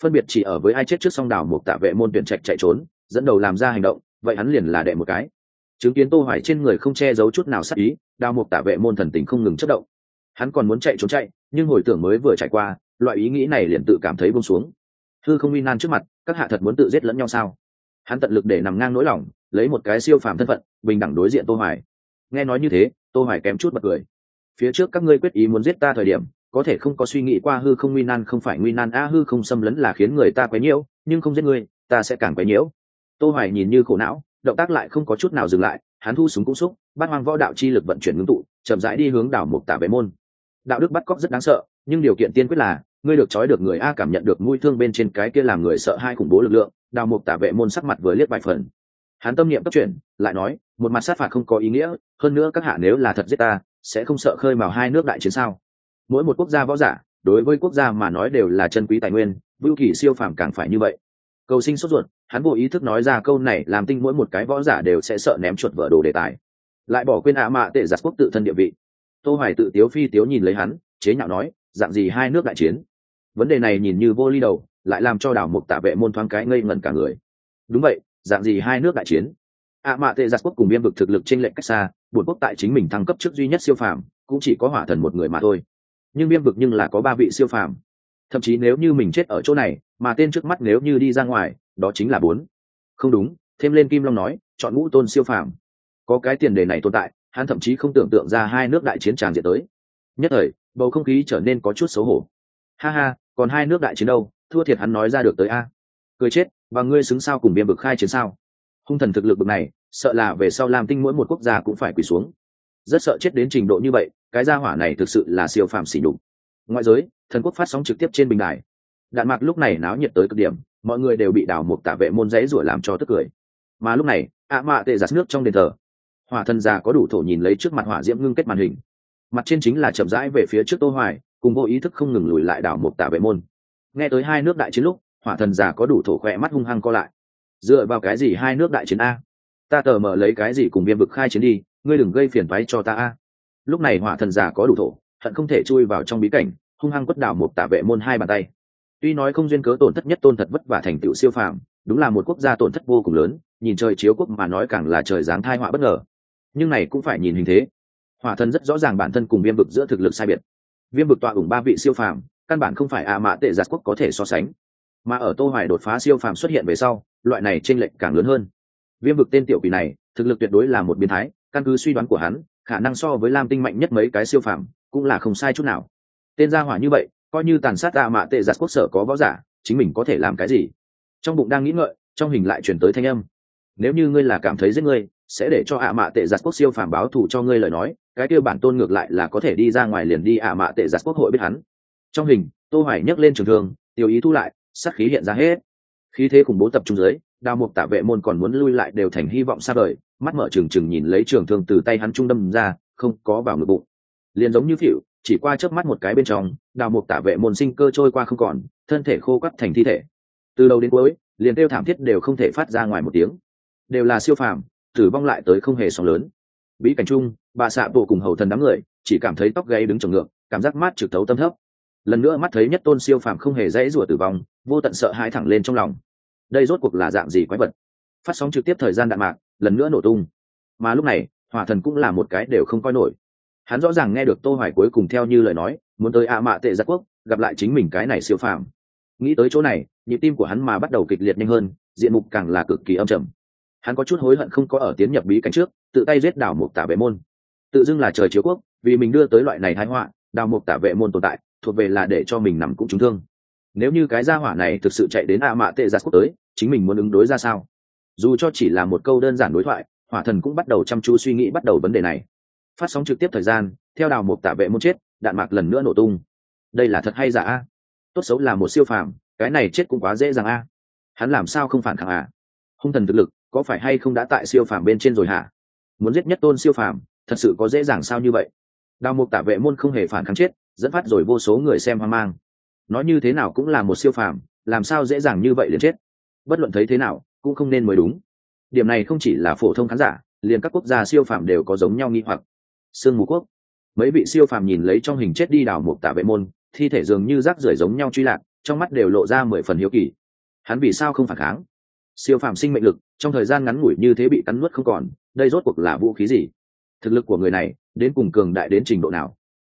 Phân biệt chỉ ở với ai chết trước song đào một tả vệ môn tuyển trạch chạy trốn, dẫn đầu làm ra hành động, vậy hắn liền là đệ một cái. Chứng kiến tô hoài trên người không che giấu chút nào sát ý đào một tả vệ môn thần tình không ngừng chất động. Hắn còn muốn chạy trốn chạy, nhưng hồi tưởng mới vừa trải qua, loại ý nghĩ này liền tự cảm thấy buông xuống thư không uy nan trước mặt, các hạ thật muốn tự giết lẫn nhau sao? Hắn tận lực để nằm ngang nỗi lòng, lấy một cái siêu phàm thân phận, bình đẳng đối diện tô hoài. Nghe nói như thế, tô hoài kém chút bật cười. Phía trước các ngươi quyết ý muốn giết ta thời điểm, có thể không có suy nghĩ qua hư không nguy nan không phải nguy nan, a, hư không xâm lấn là khiến người ta quấy nhiễu, nhưng không giết ngươi, ta sẽ càng quấy nhiễu. Tô hoài nhìn như khổ não, động tác lại không có chút nào dừng lại, hắn thu súng cũng xúc, bát hoang võ đạo chi lực vận chuyển ngưng tụ, chậm rãi đi hướng đảo mục tả vệ môn. Đạo đức bắt cóc rất đáng sợ, nhưng điều kiện tiên quyết là ngươi được trói được người a cảm nhận được mũi thương bên trên cái kia làm người sợ hai khủng bố lực lượng, đào mục tả vệ môn sắc mặt với liếc vài phần. Hắn tâm niệm cấp chuyển, lại nói, một mặt sát phạt không có ý nghĩa, hơn nữa các hạ nếu là thật giết ta, sẽ không sợ khơi mào hai nước đại chiến sao? Mỗi một quốc gia võ giả, đối với quốc gia mà nói đều là chân quý tài nguyên, vưu kỳ siêu phàm càng phải như vậy. Cầu sinh sốt ruột, hắn vô ý thức nói ra câu này, làm tinh mỗi một cái võ giả đều sẽ sợ ném chuột vỡ đồ đề tài. Lại bỏ quên ạ mạ tệ giặt quốc tự thân địa vị. Tô hoài tự tiếu phi tiếu nhìn lấy hắn, chế nhạo nói dạng gì hai nước đại chiến. Vấn đề này nhìn như vô ly đầu, lại làm cho đảo mục tạ vệ môn thoáng cái ngây ngẩn cả người. Đúng vậy, dạng gì hai nước đại chiến? Ạ mạ tệ giặc quốc cùng biên vực thực lực trên lệnh cách xa bột quốc tại chính mình thăng cấp trước duy nhất siêu phàm, cũng chỉ có hỏa thần một người mà thôi. Nhưng biên vực nhưng là có ba vị siêu phàm. Thậm chí nếu như mình chết ở chỗ này, mà tên trước mắt nếu như đi ra ngoài, đó chính là bốn. Không đúng, thêm lên kim long nói, chọn ngũ tôn siêu phàm. Có cái tiền đề này tồn tại, hắn thậm chí không tưởng tượng ra hai nước đại chiến tràn diện tới. Nhất thời bầu không khí trở nên có chút xấu hổ. Ha ha, còn hai nước đại chiến đâu, thua thiệt hắn nói ra được tới a. Cười chết, và ngươi xứng sao cùng biên bực khai chiến sao? Hung thần thực lực bực này, sợ là về sau làm tinh mỗi một quốc gia cũng phải quỳ xuống. Rất sợ chết đến trình độ như vậy, cái gia hỏa này thực sự là siêu phàm xỉ đục ngoại giới, thần quốc phát sóng trực tiếp trên bình đài. Đạn mạc lúc này náo nhiệt tới cực điểm, mọi người đều bị đào một tả vệ môn giấy rủa làm cho tức cười. Mà lúc này, ạ mạ tệ giặt nước trong đền thờ. Hỏa thần già có đủ thổ nhìn lấy trước mặt hỏa diễm ngưng kết màn hình mặt trên chính là chậm rãi về phía trước tô hoài, cùng vô ý thức không ngừng lùi lại đảo một tả vệ môn. Nghe tới hai nước đại chiến lúc, hỏa thần già có đủ thổ khỏe mắt hung hăng co lại. Dựa vào cái gì hai nước đại chiến a? Ta tờ mở lấy cái gì cùng viêm vực khai chiến đi, ngươi đừng gây phiền toái cho ta a. Lúc này hỏa thần già có đủ thổ thận không thể chui vào trong bí cảnh, hung hăng quất đảo một tả vệ môn hai bàn tay. Tuy nói không duyên cớ tổn thất nhất tôn thật vất vả thành tựu siêu phàm, đúng là một quốc gia tổn thất vô cùng lớn, nhìn trời chiếu quốc mà nói càng là trời giáng thai họa bất ngờ. Nhưng này cũng phải nhìn hình thế hỏa thần rất rõ ràng bản thân cùng viêm vực giữa thực lực sai biệt. Viêm vực tọa ủng ba vị siêu phàm, căn bản không phải ạ mã tệ giặc quốc có thể so sánh. Mà ở tô hoài đột phá siêu phàm xuất hiện về sau, loại này tranh lệch càng lớn hơn. Viêm vực tên tiểu quỷ này, thực lực tuyệt đối là một biến thái, căn cứ suy đoán của hắn, khả năng so với lam tinh mạnh nhất mấy cái siêu phàm, cũng là không sai chút nào. Tên gia hỏa như vậy, coi như tàn sát ạ mã tệ giặc quốc sở có võ giả, chính mình có thể làm cái gì? Trong bụng đang nghĩ ngợi, trong hình lại chuyển tới thanh âm. Nếu như ngươi là cảm thấy giết ngươi sẽ để cho ạ mạ tệ giặc quốc siêu phàm báo thù cho ngươi lời nói, cái kia bản tôn ngược lại là có thể đi ra ngoài liền đi ạ mạ tệ giặc quốc hội biết hắn. Trong hình, tô hoài nhấc lên trường thương tiêu ý thu lại, sát khí hiện ra hết. Khí thế khủng bố tập trung dưới đào mục tạ vệ môn còn muốn lui lại đều thành hy vọng xa vời, mắt mở trừng trừng nhìn lấy trường thương từ tay hắn trung đâm ra, không có vào ngực bụng. Liền giống như phỉu, chỉ qua chớp mắt một cái bên trong đào mục tả vệ môn sinh cơ trôi qua không còn, thân thể khô quắt thành thi thể. Từ đầu đến cuối, liền kêu thảm thiết đều không thể phát ra ngoài một tiếng. Đều là siêu phàm tử vong lại tới không hề sóng lớn. Bí cảnh chung, bà xạ bộ cùng hầu thần đám người, chỉ cảm thấy tóc gáy đứng trồng ngược, cảm giác mát trực thấu tâm thấp. Lần nữa mắt thấy nhất tôn siêu phàm không hề dãy rủa tử vong, vô tận sợ hãi thẳng lên trong lòng. Đây rốt cuộc là dạng gì quái vật? Phát sóng trực tiếp thời gian đạn mạc, lần nữa nổ tung. Mà lúc này, hỏa thần cũng là một cái đều không coi nổi. Hắn rõ ràng nghe được tô hoài cuối cùng theo như lời nói, muốn tới a mạ tệ gia quốc, gặp lại chính mình cái này siêu phàm. Nghĩ tới chỗ này, nhịp tim của hắn mà bắt đầu kịch liệt nhanh hơn, diện mục càng là cực kỳ âm trầm hắn có chút hối hận không có ở tiến nhập bí cảnh trước, tự tay giết đảo Mục tả vệ môn. Tự dưng là trời chiếu quốc, vì mình đưa tới loại này thái họa đào Mục tả vệ môn tồn tại, thuộc về là để cho mình nằm cũng trúng thương. Nếu như cái gia hỏa này thực sự chạy đến a mạ tệ giặc quốc tới, chính mình muốn ứng đối ra sao? Dù cho chỉ là một câu đơn giản đối thoại, hỏa thần cũng bắt đầu chăm chú suy nghĩ bắt đầu vấn đề này. Phát sóng trực tiếp thời gian, theo đào Mục tả vệ môn chết, đạn mạc lần nữa nổ tung. Đây là thật hay giả? A tốt xấu là một siêu phàm, cái này chết cũng quá dễ dàng a. Hắn làm sao không phản kháng à? Hung thần thực lực có phải hay không đã tại siêu phàm bên trên rồi hả? Muốn giết nhất tôn siêu phàm, thật sự có dễ dàng sao như vậy? Đào mục tả vệ môn không hề phản kháng chết, dẫn phát rồi vô số người xem hoang mang. Nói như thế nào cũng là một siêu phàm, làm sao dễ dàng như vậy liền chết? Bất luận thấy thế nào, cũng không nên mới đúng. Điểm này không chỉ là phổ thông khán giả, liền các quốc gia siêu phàm đều có giống nhau nghi hoặc. Sương mù quốc. Mấy vị siêu phàm nhìn lấy trong hình chết đi đào mục tả vệ môn, thi thể dường như rác rưởi giống nhau truy lạc, trong mắt đều lộ ra mười phần hiếu kỳ. Hắn vì sao không phản kháng? Siêu phàm sinh mệnh lực, trong thời gian ngắn ngủi như thế bị cắn nuốt không còn, đây rốt cuộc là vũ khí gì? Thực lực của người này, đến cùng cường đại đến trình độ nào?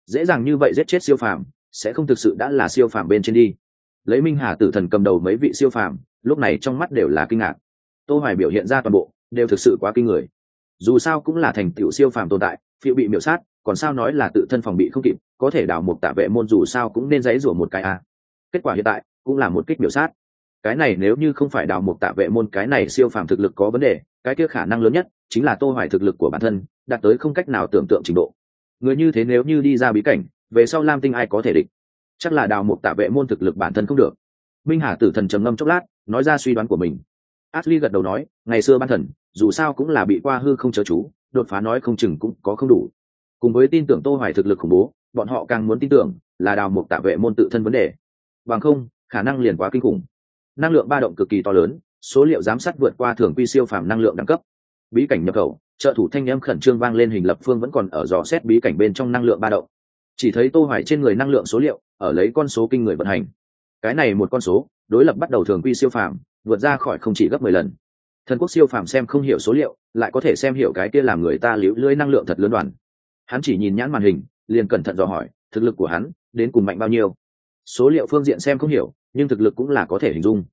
Dễ dàng như vậy giết chết siêu phàm, sẽ không thực sự đã là siêu phàm bên trên đi. Lấy minh hà tử thần cầm đầu mấy vị siêu phàm, lúc này trong mắt đều là kinh ngạc. Tô hoài biểu hiện ra toàn bộ, đều thực sự quá kinh người. Dù sao cũng là thành tựu siêu phàm tồn tại, phiêu bị miểu sát, còn sao nói là tự thân phòng bị không kịp, có thể đào một tạ vệ môn dù sao cũng nên giấy rủa một cái a kết quả hiện tại, cũng là một kích miểu sát cái này nếu như không phải đào một tạ vệ môn, cái này siêu phàm thực lực có vấn đề, cái kia khả năng lớn nhất chính là tô hoài thực lực của bản thân, đạt tới không cách nào tưởng tượng trình độ. Người như thế nếu như đi ra bí cảnh, về sau lam tinh ai có thể địch? Chắc là đào một tạ vệ môn thực lực bản thân không được. Minh hà tử thần trầm ngâm chốc lát, nói ra suy đoán của mình. Ashley gật đầu nói, ngày xưa ban thần, dù sao cũng là bị qua hư không chớ chú, đột phá nói không chừng cũng có không đủ. Cùng với tin tưởng tô hoài thực lực khủng bố, bọn họ càng muốn tin tưởng là đào một tạ vệ môn tự thân vấn đề. Bằng không, khả năng liền quá kinh khủng năng lượng ba động cực kỳ to lớn, số liệu giám sát vượt qua thường quy siêu phàm năng lượng đẳng cấp. Bí cảnh nhập khẩu, trợ thủ thanh em khẩn trương vang lên hình lập phương vẫn còn ở dò xét bí cảnh bên trong năng lượng ba động. Chỉ thấy tô hoài trên người năng lượng số liệu, ở lấy con số kinh người vận hành. Cái này một con số, đối lập bắt đầu thường quy siêu phàm, vượt ra khỏi không chỉ gấp 10 lần. Thần quốc siêu phàm xem không hiểu số liệu, lại có thể xem hiểu cái kia làm người ta liễu lưỡi năng lượng thật lớn đoàn. Hắn chỉ nhìn nhãn màn hình, liền cẩn thận dò hỏi, thực lực của hắn, đến cùng mạnh bao nhiêu? Số liệu phương diện xem không hiểu, nhưng thực lực cũng là có thể hình dung.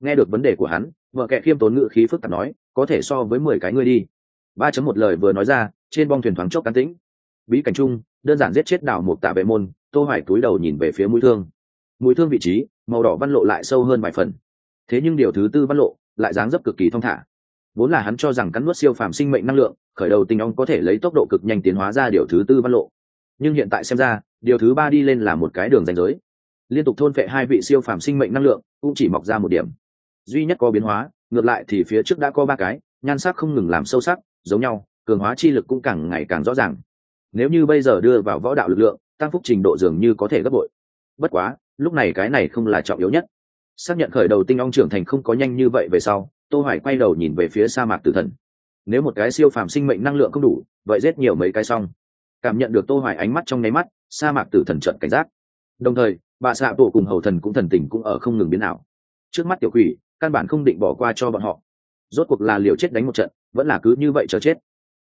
Nghe được vấn đề của hắn, vợ kệ khiêm tốn ngự khí phức tạp nói, có thể so với mười cái ngươi đi. Ba chấm một lời vừa nói ra, trên bong thuyền thoáng chốc cán tĩnh. Bí cảnh chung, đơn giản giết chết đảo một tạ vệ môn, tô hoài túi đầu nhìn về phía mũi thương. Mũi thương vị trí, màu đỏ văn lộ lại sâu hơn vài phần. Thế nhưng điều thứ tư văn lộ, lại dáng dấp cực kỳ thong thả. Vốn là hắn cho rằng cắn nuốt siêu phàm sinh mệnh năng lượng, khởi đầu tình ong có thể lấy tốc độ cực nhanh tiến hóa ra điều thứ tư văn lộ. Nhưng hiện tại xem ra, điều thứ ba đi lên là một cái đường ranh giới liên tục thôn phệ hai vị siêu phàm sinh mệnh năng lượng, cũng chỉ mọc ra một điểm. Duy nhất có biến hóa, ngược lại thì phía trước đã có ba cái, nhan sắc không ngừng làm sâu sắc, giống nhau, cường hóa chi lực cũng càng ngày càng rõ ràng. Nếu như bây giờ đưa vào võ đạo lực lượng, tăng phúc trình độ dường như có thể gấp bội. Bất quá, lúc này cái này không là trọng yếu nhất. Xác nhận khởi đầu tinh ong trưởng thành không có nhanh như vậy về sau, tô hoài quay đầu nhìn về phía sa mạc tử thần. Nếu một cái siêu phàm sinh mệnh năng lượng không đủ, vậy giết nhiều mấy cái xong. Cảm nhận được tô hoài ánh mắt trong nháy mắt, sa mạc tử thần trận cảnh giác. Đồng thời bà xạ bộ cùng hầu thần cũng thần tình cũng ở không ngừng biến ảo. Trước mắt tiểu quỷ, căn bản không định bỏ qua cho bọn họ. Rốt cuộc là liều chết đánh một trận, vẫn là cứ như vậy chờ chết.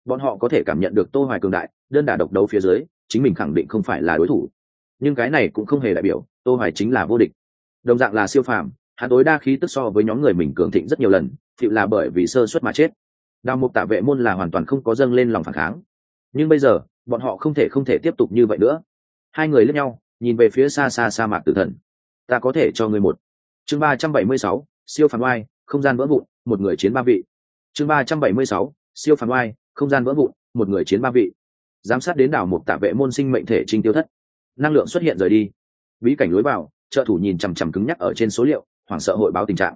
Bọn họ có thể cảm nhận được tô hoài cường đại, đơn đả độc đấu phía dưới, chính mình khẳng định không phải là đối thủ. Nhưng cái này cũng không hề đại biểu, tô hoài chính là vô địch. Đồng dạng là siêu phàm, hắn tối đa khí tức so với nhóm người mình cường thịnh rất nhiều lần chịu là bởi vì sơ suất mà chết. Đào mục tạ vệ môn là hoàn toàn không có dâng lên lòng phản kháng. Nhưng bây giờ, bọn họ không thể không thể tiếp tục như vậy nữa. Hai người lẫn nhau nhìn về phía xa xa sa mạc tử thần. Ta có thể cho người một. Chương ba trăm bảy mươi sáu, siêu phản oai, không gian vỡ vụn, một người chiến ba vị. Chương ba trăm bảy mươi sáu, siêu phản oai, không gian vỡ vụn, một người chiến ba vị. Giám sát đến đảo một tạ vệ môn sinh mệnh thể trinh tiêu thất. Năng lượng xuất hiện rời đi. Bí cảnh lối vào, trợ thủ nhìn chằm chằm cứng nhắc ở trên số liệu, hoảng sợ hội báo tình trạng.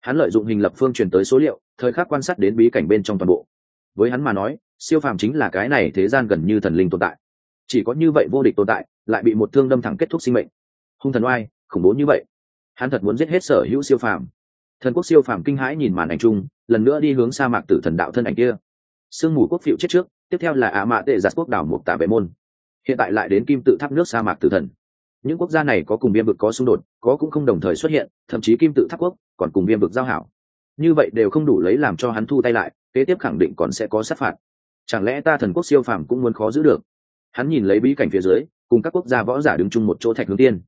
Hắn lợi dụng hình lập phương truyền tới số liệu, thời khắc quan sát đến bí cảnh bên trong toàn bộ. Với hắn mà nói, siêu phàm chính là cái này thế gian gần như thần linh tồn tại. Chỉ có như vậy vô địch tồn tại lại bị một thương đâm thẳng kết thúc sinh mệnh. Hung thần oai, khủng bố như vậy. Hắn thật muốn giết hết sở hữu siêu phàm. Thần quốc siêu phàm kinh hãi nhìn màn ảnh chung, lần nữa đi hướng sa mạc tử thần đạo thân ảnh kia. Sương mù quốc phiệu chết trước, tiếp theo là ạ mạ tệ giặt quốc đảo mục tạ vệ môn. Hiện tại lại đến kim tự tháp nước sa mạc tử thần. Những quốc gia này có cùng viêm vực có xung đột, có cũng không đồng thời xuất hiện, thậm chí kim tự tháp quốc còn cùng viêm vực giao hảo. Như vậy đều không đủ lấy làm cho hắn thu tay lại, kế tiếp khẳng định còn sẽ có sát phạt. Chẳng lẽ ta thần quốc siêu phàm cũng muốn khó giữ được? Hắn nhìn lấy bí cảnh phía dưới cùng các quốc gia võ giả đứng chung một chỗ thạch hướng tiên.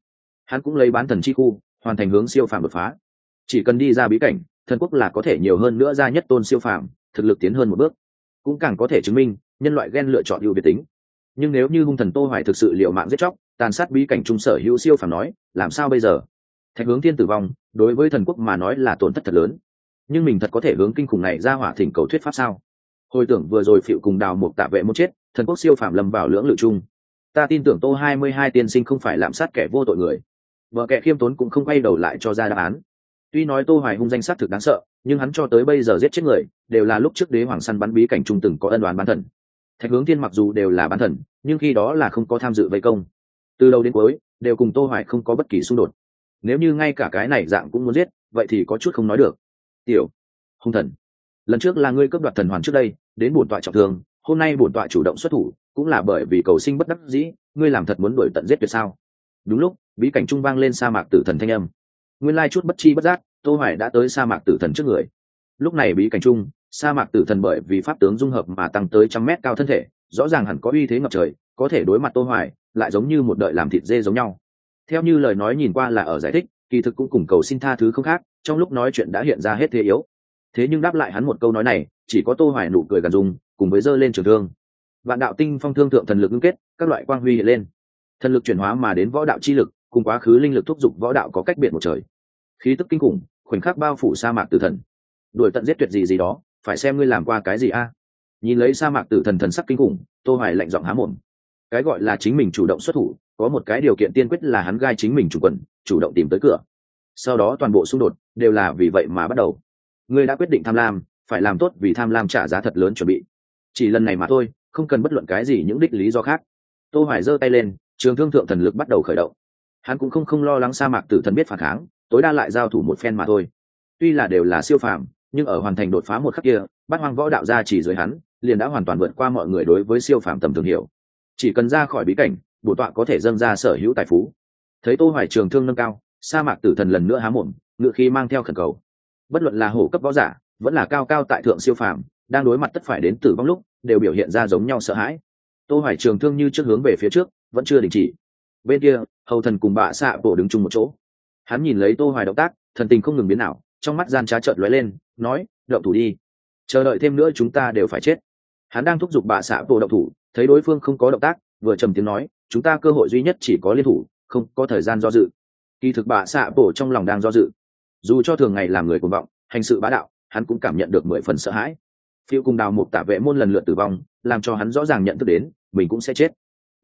Hắn cũng lấy bán thần chi khu, hoàn thành hướng siêu phàm đột phá. Chỉ cần đi ra bí cảnh, thần quốc là có thể nhiều hơn nữa ra nhất tôn siêu phàm, thực lực tiến hơn một bước. Cũng càng có thể chứng minh, nhân loại ghen lựa chọn ưu việt tính. Nhưng nếu như hung thần tô hoài thực sự liệu mạng giết chóc, tàn sát bí cảnh trung sở hữu siêu phàm nói, làm sao bây giờ? Thạch hướng thiên tử vong, đối với thần quốc mà nói là tổn thất thật lớn. Nhưng mình thật có thể hướng kinh khủng này ra hỏa thỉnh cầu thuyết pháp sao? Hồi tưởng vừa rồi phịu cùng đào một tạ vệ một chết, thần quốc siêu phàm lầm vào lưỡng lự chung ta tin tưởng tô hai mươi hai tiên sinh không phải lạm sát kẻ vô tội người. Vợ kẻ khiêm tốn cũng không quay đầu lại cho ra đáp án. Tuy nói tô hoài hung danh sát thực đáng sợ, nhưng hắn cho tới bây giờ giết chết người, đều là lúc trước đế hoàng săn bắn bí cảnh trung từng có ân đoán bán thần. Thạch hướng thiên mặc dù đều là bán thần, nhưng khi đó là không có tham dự vây công. Từ đầu đến cuối, đều cùng tô hoài không có bất kỳ xung đột. Nếu như ngay cả cái này dạng cũng muốn giết, vậy thì có chút không nói được. Tiểu, hung thần, lần trước là ngươi cướp đoạt thần hoàn trước đây, đến bổn tọa trọng thương, hôm nay bổn tọa chủ động xuất thủ cũng là bởi vì cầu sinh bất đắc dĩ, ngươi làm thật muốn đuổi tận giết tuyệt sao? Đúng lúc, bí cảnh trung vang lên sa mạc tử thần thanh âm. Nguyên lai chút bất chi bất giác, tô hoài đã tới sa mạc tử thần trước người. Lúc này bí cảnh trung, sa mạc tử thần bởi vì pháp tướng dung hợp mà tăng tới trăm mét cao thân thể, rõ ràng hẳn có uy thế ngập trời, có thể đối mặt tô hoài, lại giống như một đợi làm thịt dê giống nhau. Theo như lời nói nhìn qua là ở giải thích, kỳ thực cũng cùng cầu xin tha thứ không khác, trong lúc nói chuyện đã hiện ra hết thế yếu. Thế nhưng đáp lại hắn một câu nói này, chỉ có tô hoài nụ cười gần dùng cùng với dơ lên trường thương vạn đạo tinh phong thương thượng thần lực ngưng kết, các loại quang huy hiện lên. Thần lực chuyển hóa mà đến võ đạo chi lực, cùng quá khứ linh lực thúc giục võ đạo có cách biệt một trời. Khí tức kinh khủng, khoảnh khắc bao phủ sa mạc tử thần. Đuổi tận giết tuyệt gì gì đó, phải xem ngươi làm qua cái gì a. Nhìn lấy sa mạc tử thần thần sắc kinh khủng, tô hoài lạnh giọng há mồm. Cái gọi là chính mình chủ động xuất thủ, có một cái điều kiện tiên quyết là hắn gai chính mình chủ quần, chủ động tìm tới cửa. Sau đó toàn bộ xung đột đều là vì vậy mà bắt đầu. Ngươi đã quyết định tham lam, phải làm tốt vì tham lam trả giá thật lớn chuẩn bị. Chỉ lần này mà thôi không cần bất luận cái gì những đích lý do khác. Tô hoài giơ tay lên, trường thương thượng thần lực bắt đầu khởi động. Hắn cũng không không lo lắng sa mạc tử thần biết phản kháng, tối đa lại giao thủ một phen mà thôi. Tuy là đều là siêu phàm, nhưng ở hoàn thành đột phá một khắc kia, bát hoang võ đạo ra chỉ dưới hắn, liền đã hoàn toàn vượt qua mọi người đối với siêu phàm tầm thường hiểu. Chỉ cần ra khỏi bí cảnh, bổ tọa có thể dâng ra sở hữu tài phú. Thấy tô hoài trường thương nâng cao, sa mạc tử thần lần nữa há mồm, ngựa khi mang theo khẩn cầu. Bất luận là hổ cấp võ giả, vẫn là cao cao tại thượng siêu phàm đang đối mặt tất phải đến tử vong lúc, đều biểu hiện ra giống nhau sợ hãi. Tô hoài trường thương như trước hướng về phía trước, vẫn chưa đình chỉ. Bên kia, hầu thần cùng bạ xạ bộ đứng chung một chỗ. Hắn nhìn lấy tô hoài động tác, thần tình không ngừng biến nào trong mắt gian trá trợn lóe lên, nói, động thủ đi. Chờ đợi thêm nữa chúng ta đều phải chết. Hắn đang thúc giục bạ xạ bộ động thủ, thấy đối phương không có động tác, vừa trầm tiếng nói, chúng ta cơ hội duy nhất chỉ có liên thủ, không có thời gian do dự. Kỳ thực bạ xạ bộ trong lòng đang do dự. Dù cho thường ngày làm người cuồng vọng, hành sự bá đạo, hắn cũng cảm nhận được mười phần sợ hãi phiêu cùng đào một tả vệ môn lần lượt tử vong, làm cho hắn rõ ràng nhận thức đến, mình cũng sẽ chết.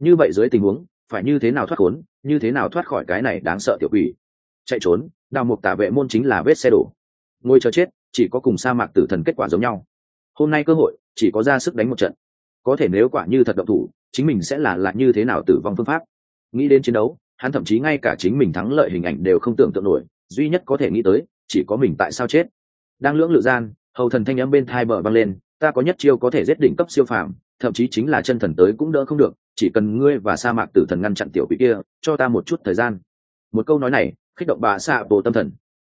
Như vậy dưới tình huống, phải như thế nào thoát khốn, như thế nào thoát khỏi cái này đáng sợ tiểu quỷ? Chạy trốn, đào một tả vệ môn chính là vết xe đổ. Ngồi chờ chết, chỉ có cùng sa mạc tử thần kết quả giống nhau. Hôm nay cơ hội, chỉ có ra sức đánh một trận. Có thể nếu quả như thật động thủ, chính mình sẽ là là như thế nào tử vong phương pháp? Nghĩ đến chiến đấu, hắn thậm chí ngay cả chính mình thắng lợi hình ảnh đều không tưởng tượng nổi, duy nhất có thể nghĩ tới, chỉ có mình tại sao chết. Đang lưỡng lự gian hầu thần thanh âm bên thai bờ băng lên, ta có nhất chiêu có thể giết đỉnh cấp siêu phàm, thậm chí chính là chân thần tới cũng đỡ không được, chỉ cần ngươi và sa mạc tử thần ngăn chặn tiểu quỷ kia, cho ta một chút thời gian. Một câu nói này, khích động bà xạ bộ tâm thần.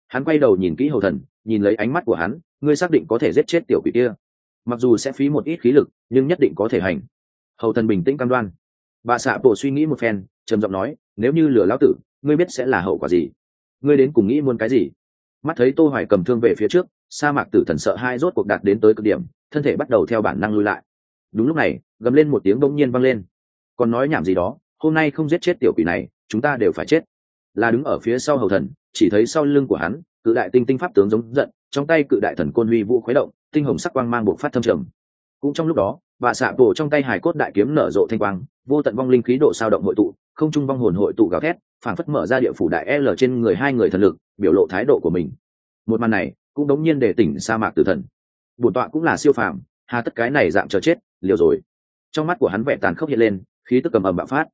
Hắn quay đầu nhìn kỹ hầu thần, nhìn lấy ánh mắt của hắn, ngươi xác định có thể giết chết tiểu quỷ kia. Mặc dù sẽ phí một ít khí lực, nhưng nhất định có thể hành. Hầu thần bình tĩnh cam đoan. Bà xạ bộ suy nghĩ một phen, trầm giọng nói, nếu như lừa lão tử, ngươi biết sẽ là hậu quả gì? Ngươi đến cùng nghĩ muốn cái gì? Mắt thấy tô hoài cầm thương về phía trước sa mạc tử thần sợ hai rốt cuộc đạt đến tới cực điểm, thân thể bắt đầu theo bản năng lui lại. Đúng lúc này, gầm lên một tiếng bỗng nhiên vang lên. Còn nói nhảm gì đó, hôm nay không giết chết tiểu quỷ này, chúng ta đều phải chết. Là đứng ở phía sau hầu thần, chỉ thấy sau lưng của hắn, cự đại tinh tinh pháp tướng giống giận, trong tay cự đại thần côn huy vũ khuấy động, tinh hồng sắc quang mang buộc phát thâm trầm. Cũng trong lúc đó, bà xạ bổ trong tay hải cốt đại kiếm nở rộ thanh quang, vô tận vong linh khí độ sao động hội tụ, không trung vong hồn hội tụ gào thét, phảng phất mở ra địa phủ đại l trên người hai người thần lực, biểu lộ thái độ của mình. Một màn này cũng đống nhiên để tỉnh sa mạc tử thần. Bổn tọa cũng là siêu phàm, hà tất cái này dạng chờ chết, liều rồi. Trong mắt của hắn vẹn tàn khốc hiện lên, khí tức cầm ầm bạo phát.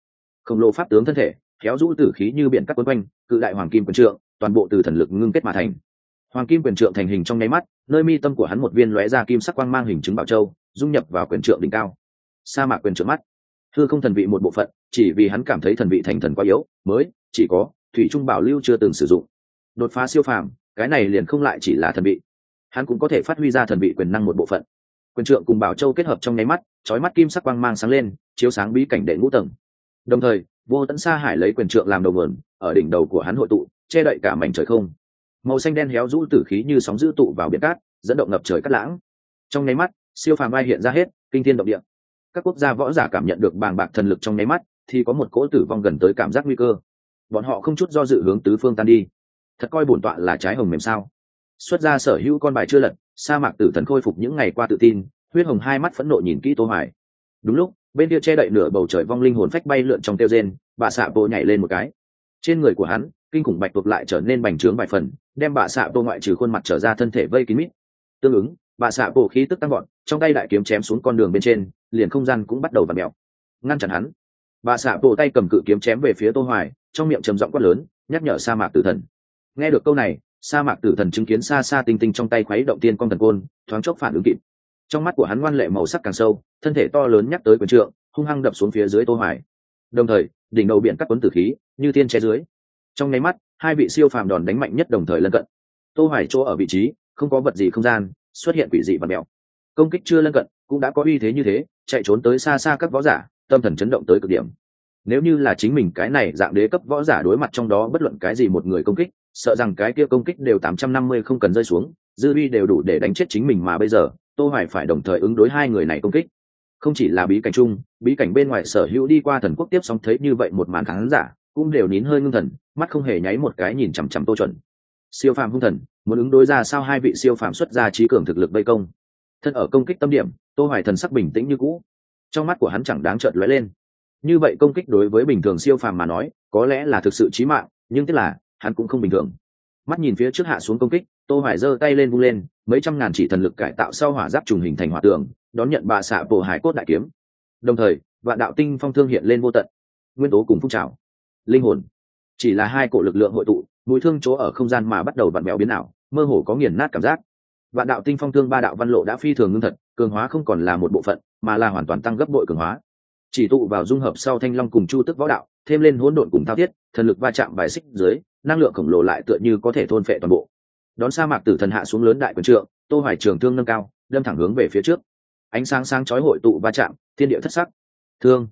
Khổng lồ pháp tướng thân thể kéo rũ tử khí như biển cắt quấn quanh, cự đại hoàng kim quyền trượng, toàn bộ từ thần lực ngưng kết mà thành. Hoàng kim quyền trượng thành hình trong nháy mắt, nơi mi tâm của hắn một viên lóe ra kim sắc quang mang hình chứng bảo châu, dung nhập vào quyền trượng đỉnh cao. Sa mạc quyền trượng mắt. Thưa không thần vị một bộ phận, chỉ vì hắn cảm thấy thần vị thành thần quá yếu, mới, chỉ có, thủy trung bảo lưu chưa từng sử dụng. Đột phá siêu phàm cái này liền không lại chỉ là thần vị hắn cũng có thể phát huy ra thần vị quyền năng một bộ phận. Quyền trượng cùng bảo châu kết hợp trong nháy mắt trói mắt kim sắc quang mang sáng lên, chiếu sáng bí cảnh đệ ngũ tầng. Đồng thời, vô tận sa hải lấy quyền trượng làm đầu mườn ở đỉnh đầu của hắn hội tụ, che đậy cả mảnh trời không. Màu xanh đen héo rũ tử khí như sóng dữ tụ vào biển cát, dẫn động ngập trời cắt lãng. Trong nháy mắt, siêu phàm vai hiện ra hết, kinh thiên động địa. Các quốc gia võ giả cảm nhận được bàng bạc thần lực trong nháy mắt, thì có một cỗ tử vong gần tới cảm giác nguy cơ. Bọn họ không chút do dự hướng tứ phương tan đi thật coi bổn tọa là trái hồng mềm sao. Xuất ra sở hữu con bài chưa lật, sa mạc tử thần khôi phục những ngày qua tự tin, huyết hồng hai mắt phẫn nộ nhìn kỹ tô hoài. Đúng lúc, bên kia che đậy nửa bầu trời vong linh hồn phách bay lượn trong tiêu rên, bà xạ bộ nhảy lên một cái. Trên người của hắn, kinh khủng bạch tuộc lại trở nên bành trướng vài phần, đem bà xạ bộ ngoại trừ khuôn mặt trở ra thân thể vây kín mít. Tương ứng, bà xạ bộ khí tức tăng gọn trong tay đại kiếm chém xuống con đường bên trên, liền không gian cũng bắt đầu vặn mèo. Ngăn chặn hắn, bà xạ bộ tay cầm cự kiếm chém về phía tô hoài, trong miệng trầm giọng quát lớn, nhắc nhở sa mạc tử thần nghe được câu này, sa mạc tử thần chứng kiến xa xa tinh tinh trong tay khuấy động tiên con thần côn, thoáng chốc phản ứng kịp. Trong mắt của hắn ngoan lệ màu sắc càng sâu, thân thể to lớn nhắc tới quyền trượng, hung hăng đập xuống phía dưới tô hoài. Đồng thời, đỉnh đầu biển cắt tuấn tử khí, như thiên che dưới. Trong nháy mắt, hai vị siêu phàm đòn đánh mạnh nhất đồng thời lân cận. Tô hoài chỗ ở vị trí, không có vật gì không gian, xuất hiện quỷ dị và mèo. Công kích chưa lân cận, cũng đã có uy thế như thế, chạy trốn tới xa xa các võ giả, tâm thần chấn động tới cực điểm. Nếu như là chính mình cái này dạng đế cấp võ giả đối mặt trong đó bất luận cái gì một người công kích sợ rằng cái kia công kích đều 850 không cần rơi xuống, dư uy đều đủ để đánh chết chính mình mà bây giờ, tô hoài phải đồng thời ứng đối hai người này công kích. Không chỉ là bí cảnh chung, bí cảnh bên ngoài sở hữu đi qua thần quốc tiếp sóng thấy như vậy một màn khán giả, cũng đều nín hơi ngưng thần, mắt không hề nháy một cái nhìn chằm chằm tô chuẩn. Siêu phàm hung thần, muốn ứng đối ra sao hai vị siêu phàm xuất ra trí cường thực lực vây công. Thân ở công kích tâm điểm, tô hoài thần sắc bình tĩnh như cũ. Trong mắt của hắn chẳng đáng chợt lóe lên. Như vậy công kích đối với bình thường siêu phàm mà nói, có lẽ là thực sự chí mạng, nhưng tức là hắn cũng không bình thường. Mắt nhìn phía trước hạ xuống công kích, tô hoài giơ tay lên vung lên, mấy trăm ngàn chỉ thần lực cải tạo sau hỏa giáp trùng hình thành hỏa tường, đón nhận bà xạ bộ hải cốt đại kiếm. Đồng thời, vạn đạo tinh phong thương hiện lên vô tận. Nguyên tố cùng phúc trào linh hồn. Chỉ là hai cổ lực lượng hội tụ, mũi thương chỗ ở không gian mà bắt đầu vặn mèo biến ảo, mơ hồ có nghiền nát cảm giác. Vạn đạo tinh phong thương ba đạo văn lộ đã phi thường ngưng thật, cường hóa không còn là một bộ phận, mà là hoàn toàn tăng gấp bội cường hóa chỉ tụ vào dung hợp sau thanh long cùng chu tức võ đạo, thêm lên hỗn độn cùng thao thiết, thần lực va chạm bài xích dưới, năng lượng khổng lồ lại tựa như có thể thôn phệ toàn bộ. Đón sa mạc tử thần hạ xuống lớn đại quân trượng, tô hoài trường thương nâng cao, đâm thẳng hướng về phía trước. Ánh sáng sáng chói hội tụ va chạm, thiên địa thất sắc. Thương.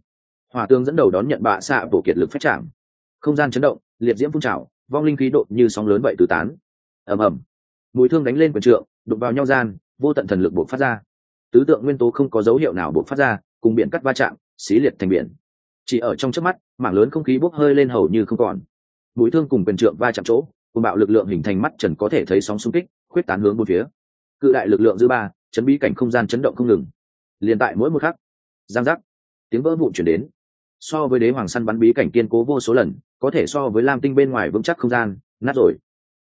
Hỏa tương dẫn đầu đón nhận bạ xạ bổ kiệt lực phách chạm. Không gian chấn động, liệt diễm phun trào, vong linh khí độ như sóng lớn vậy tứ tán. Ầm ầm. Mũi thương đánh lên quân trượng, đụng vào nhau gian, vô tận thần lực buộc phát ra. Tứ tượng nguyên tố không có dấu hiệu nào buộc phát ra, cùng biển cắt va chạm xí liệt thành biển. Chỉ ở trong chớp mắt, mảng lớn không khí bốc hơi lên hầu như không còn. Mũi thương cùng quyền trượng va chạm chỗ, cùng bạo lực lượng hình thành mắt trần có thể thấy sóng xung kích, khuyết tán hướng bốn phía. Cự đại lực lượng dư ba, chấn bí cảnh không gian chấn động không ngừng. Liền tại mỗi một khắc, giang giác, tiếng vỡ vụn chuyển đến. So với đế hoàng săn bắn bí cảnh kiên cố vô số lần, có thể so với lam tinh bên ngoài vững chắc không gian, nát rồi.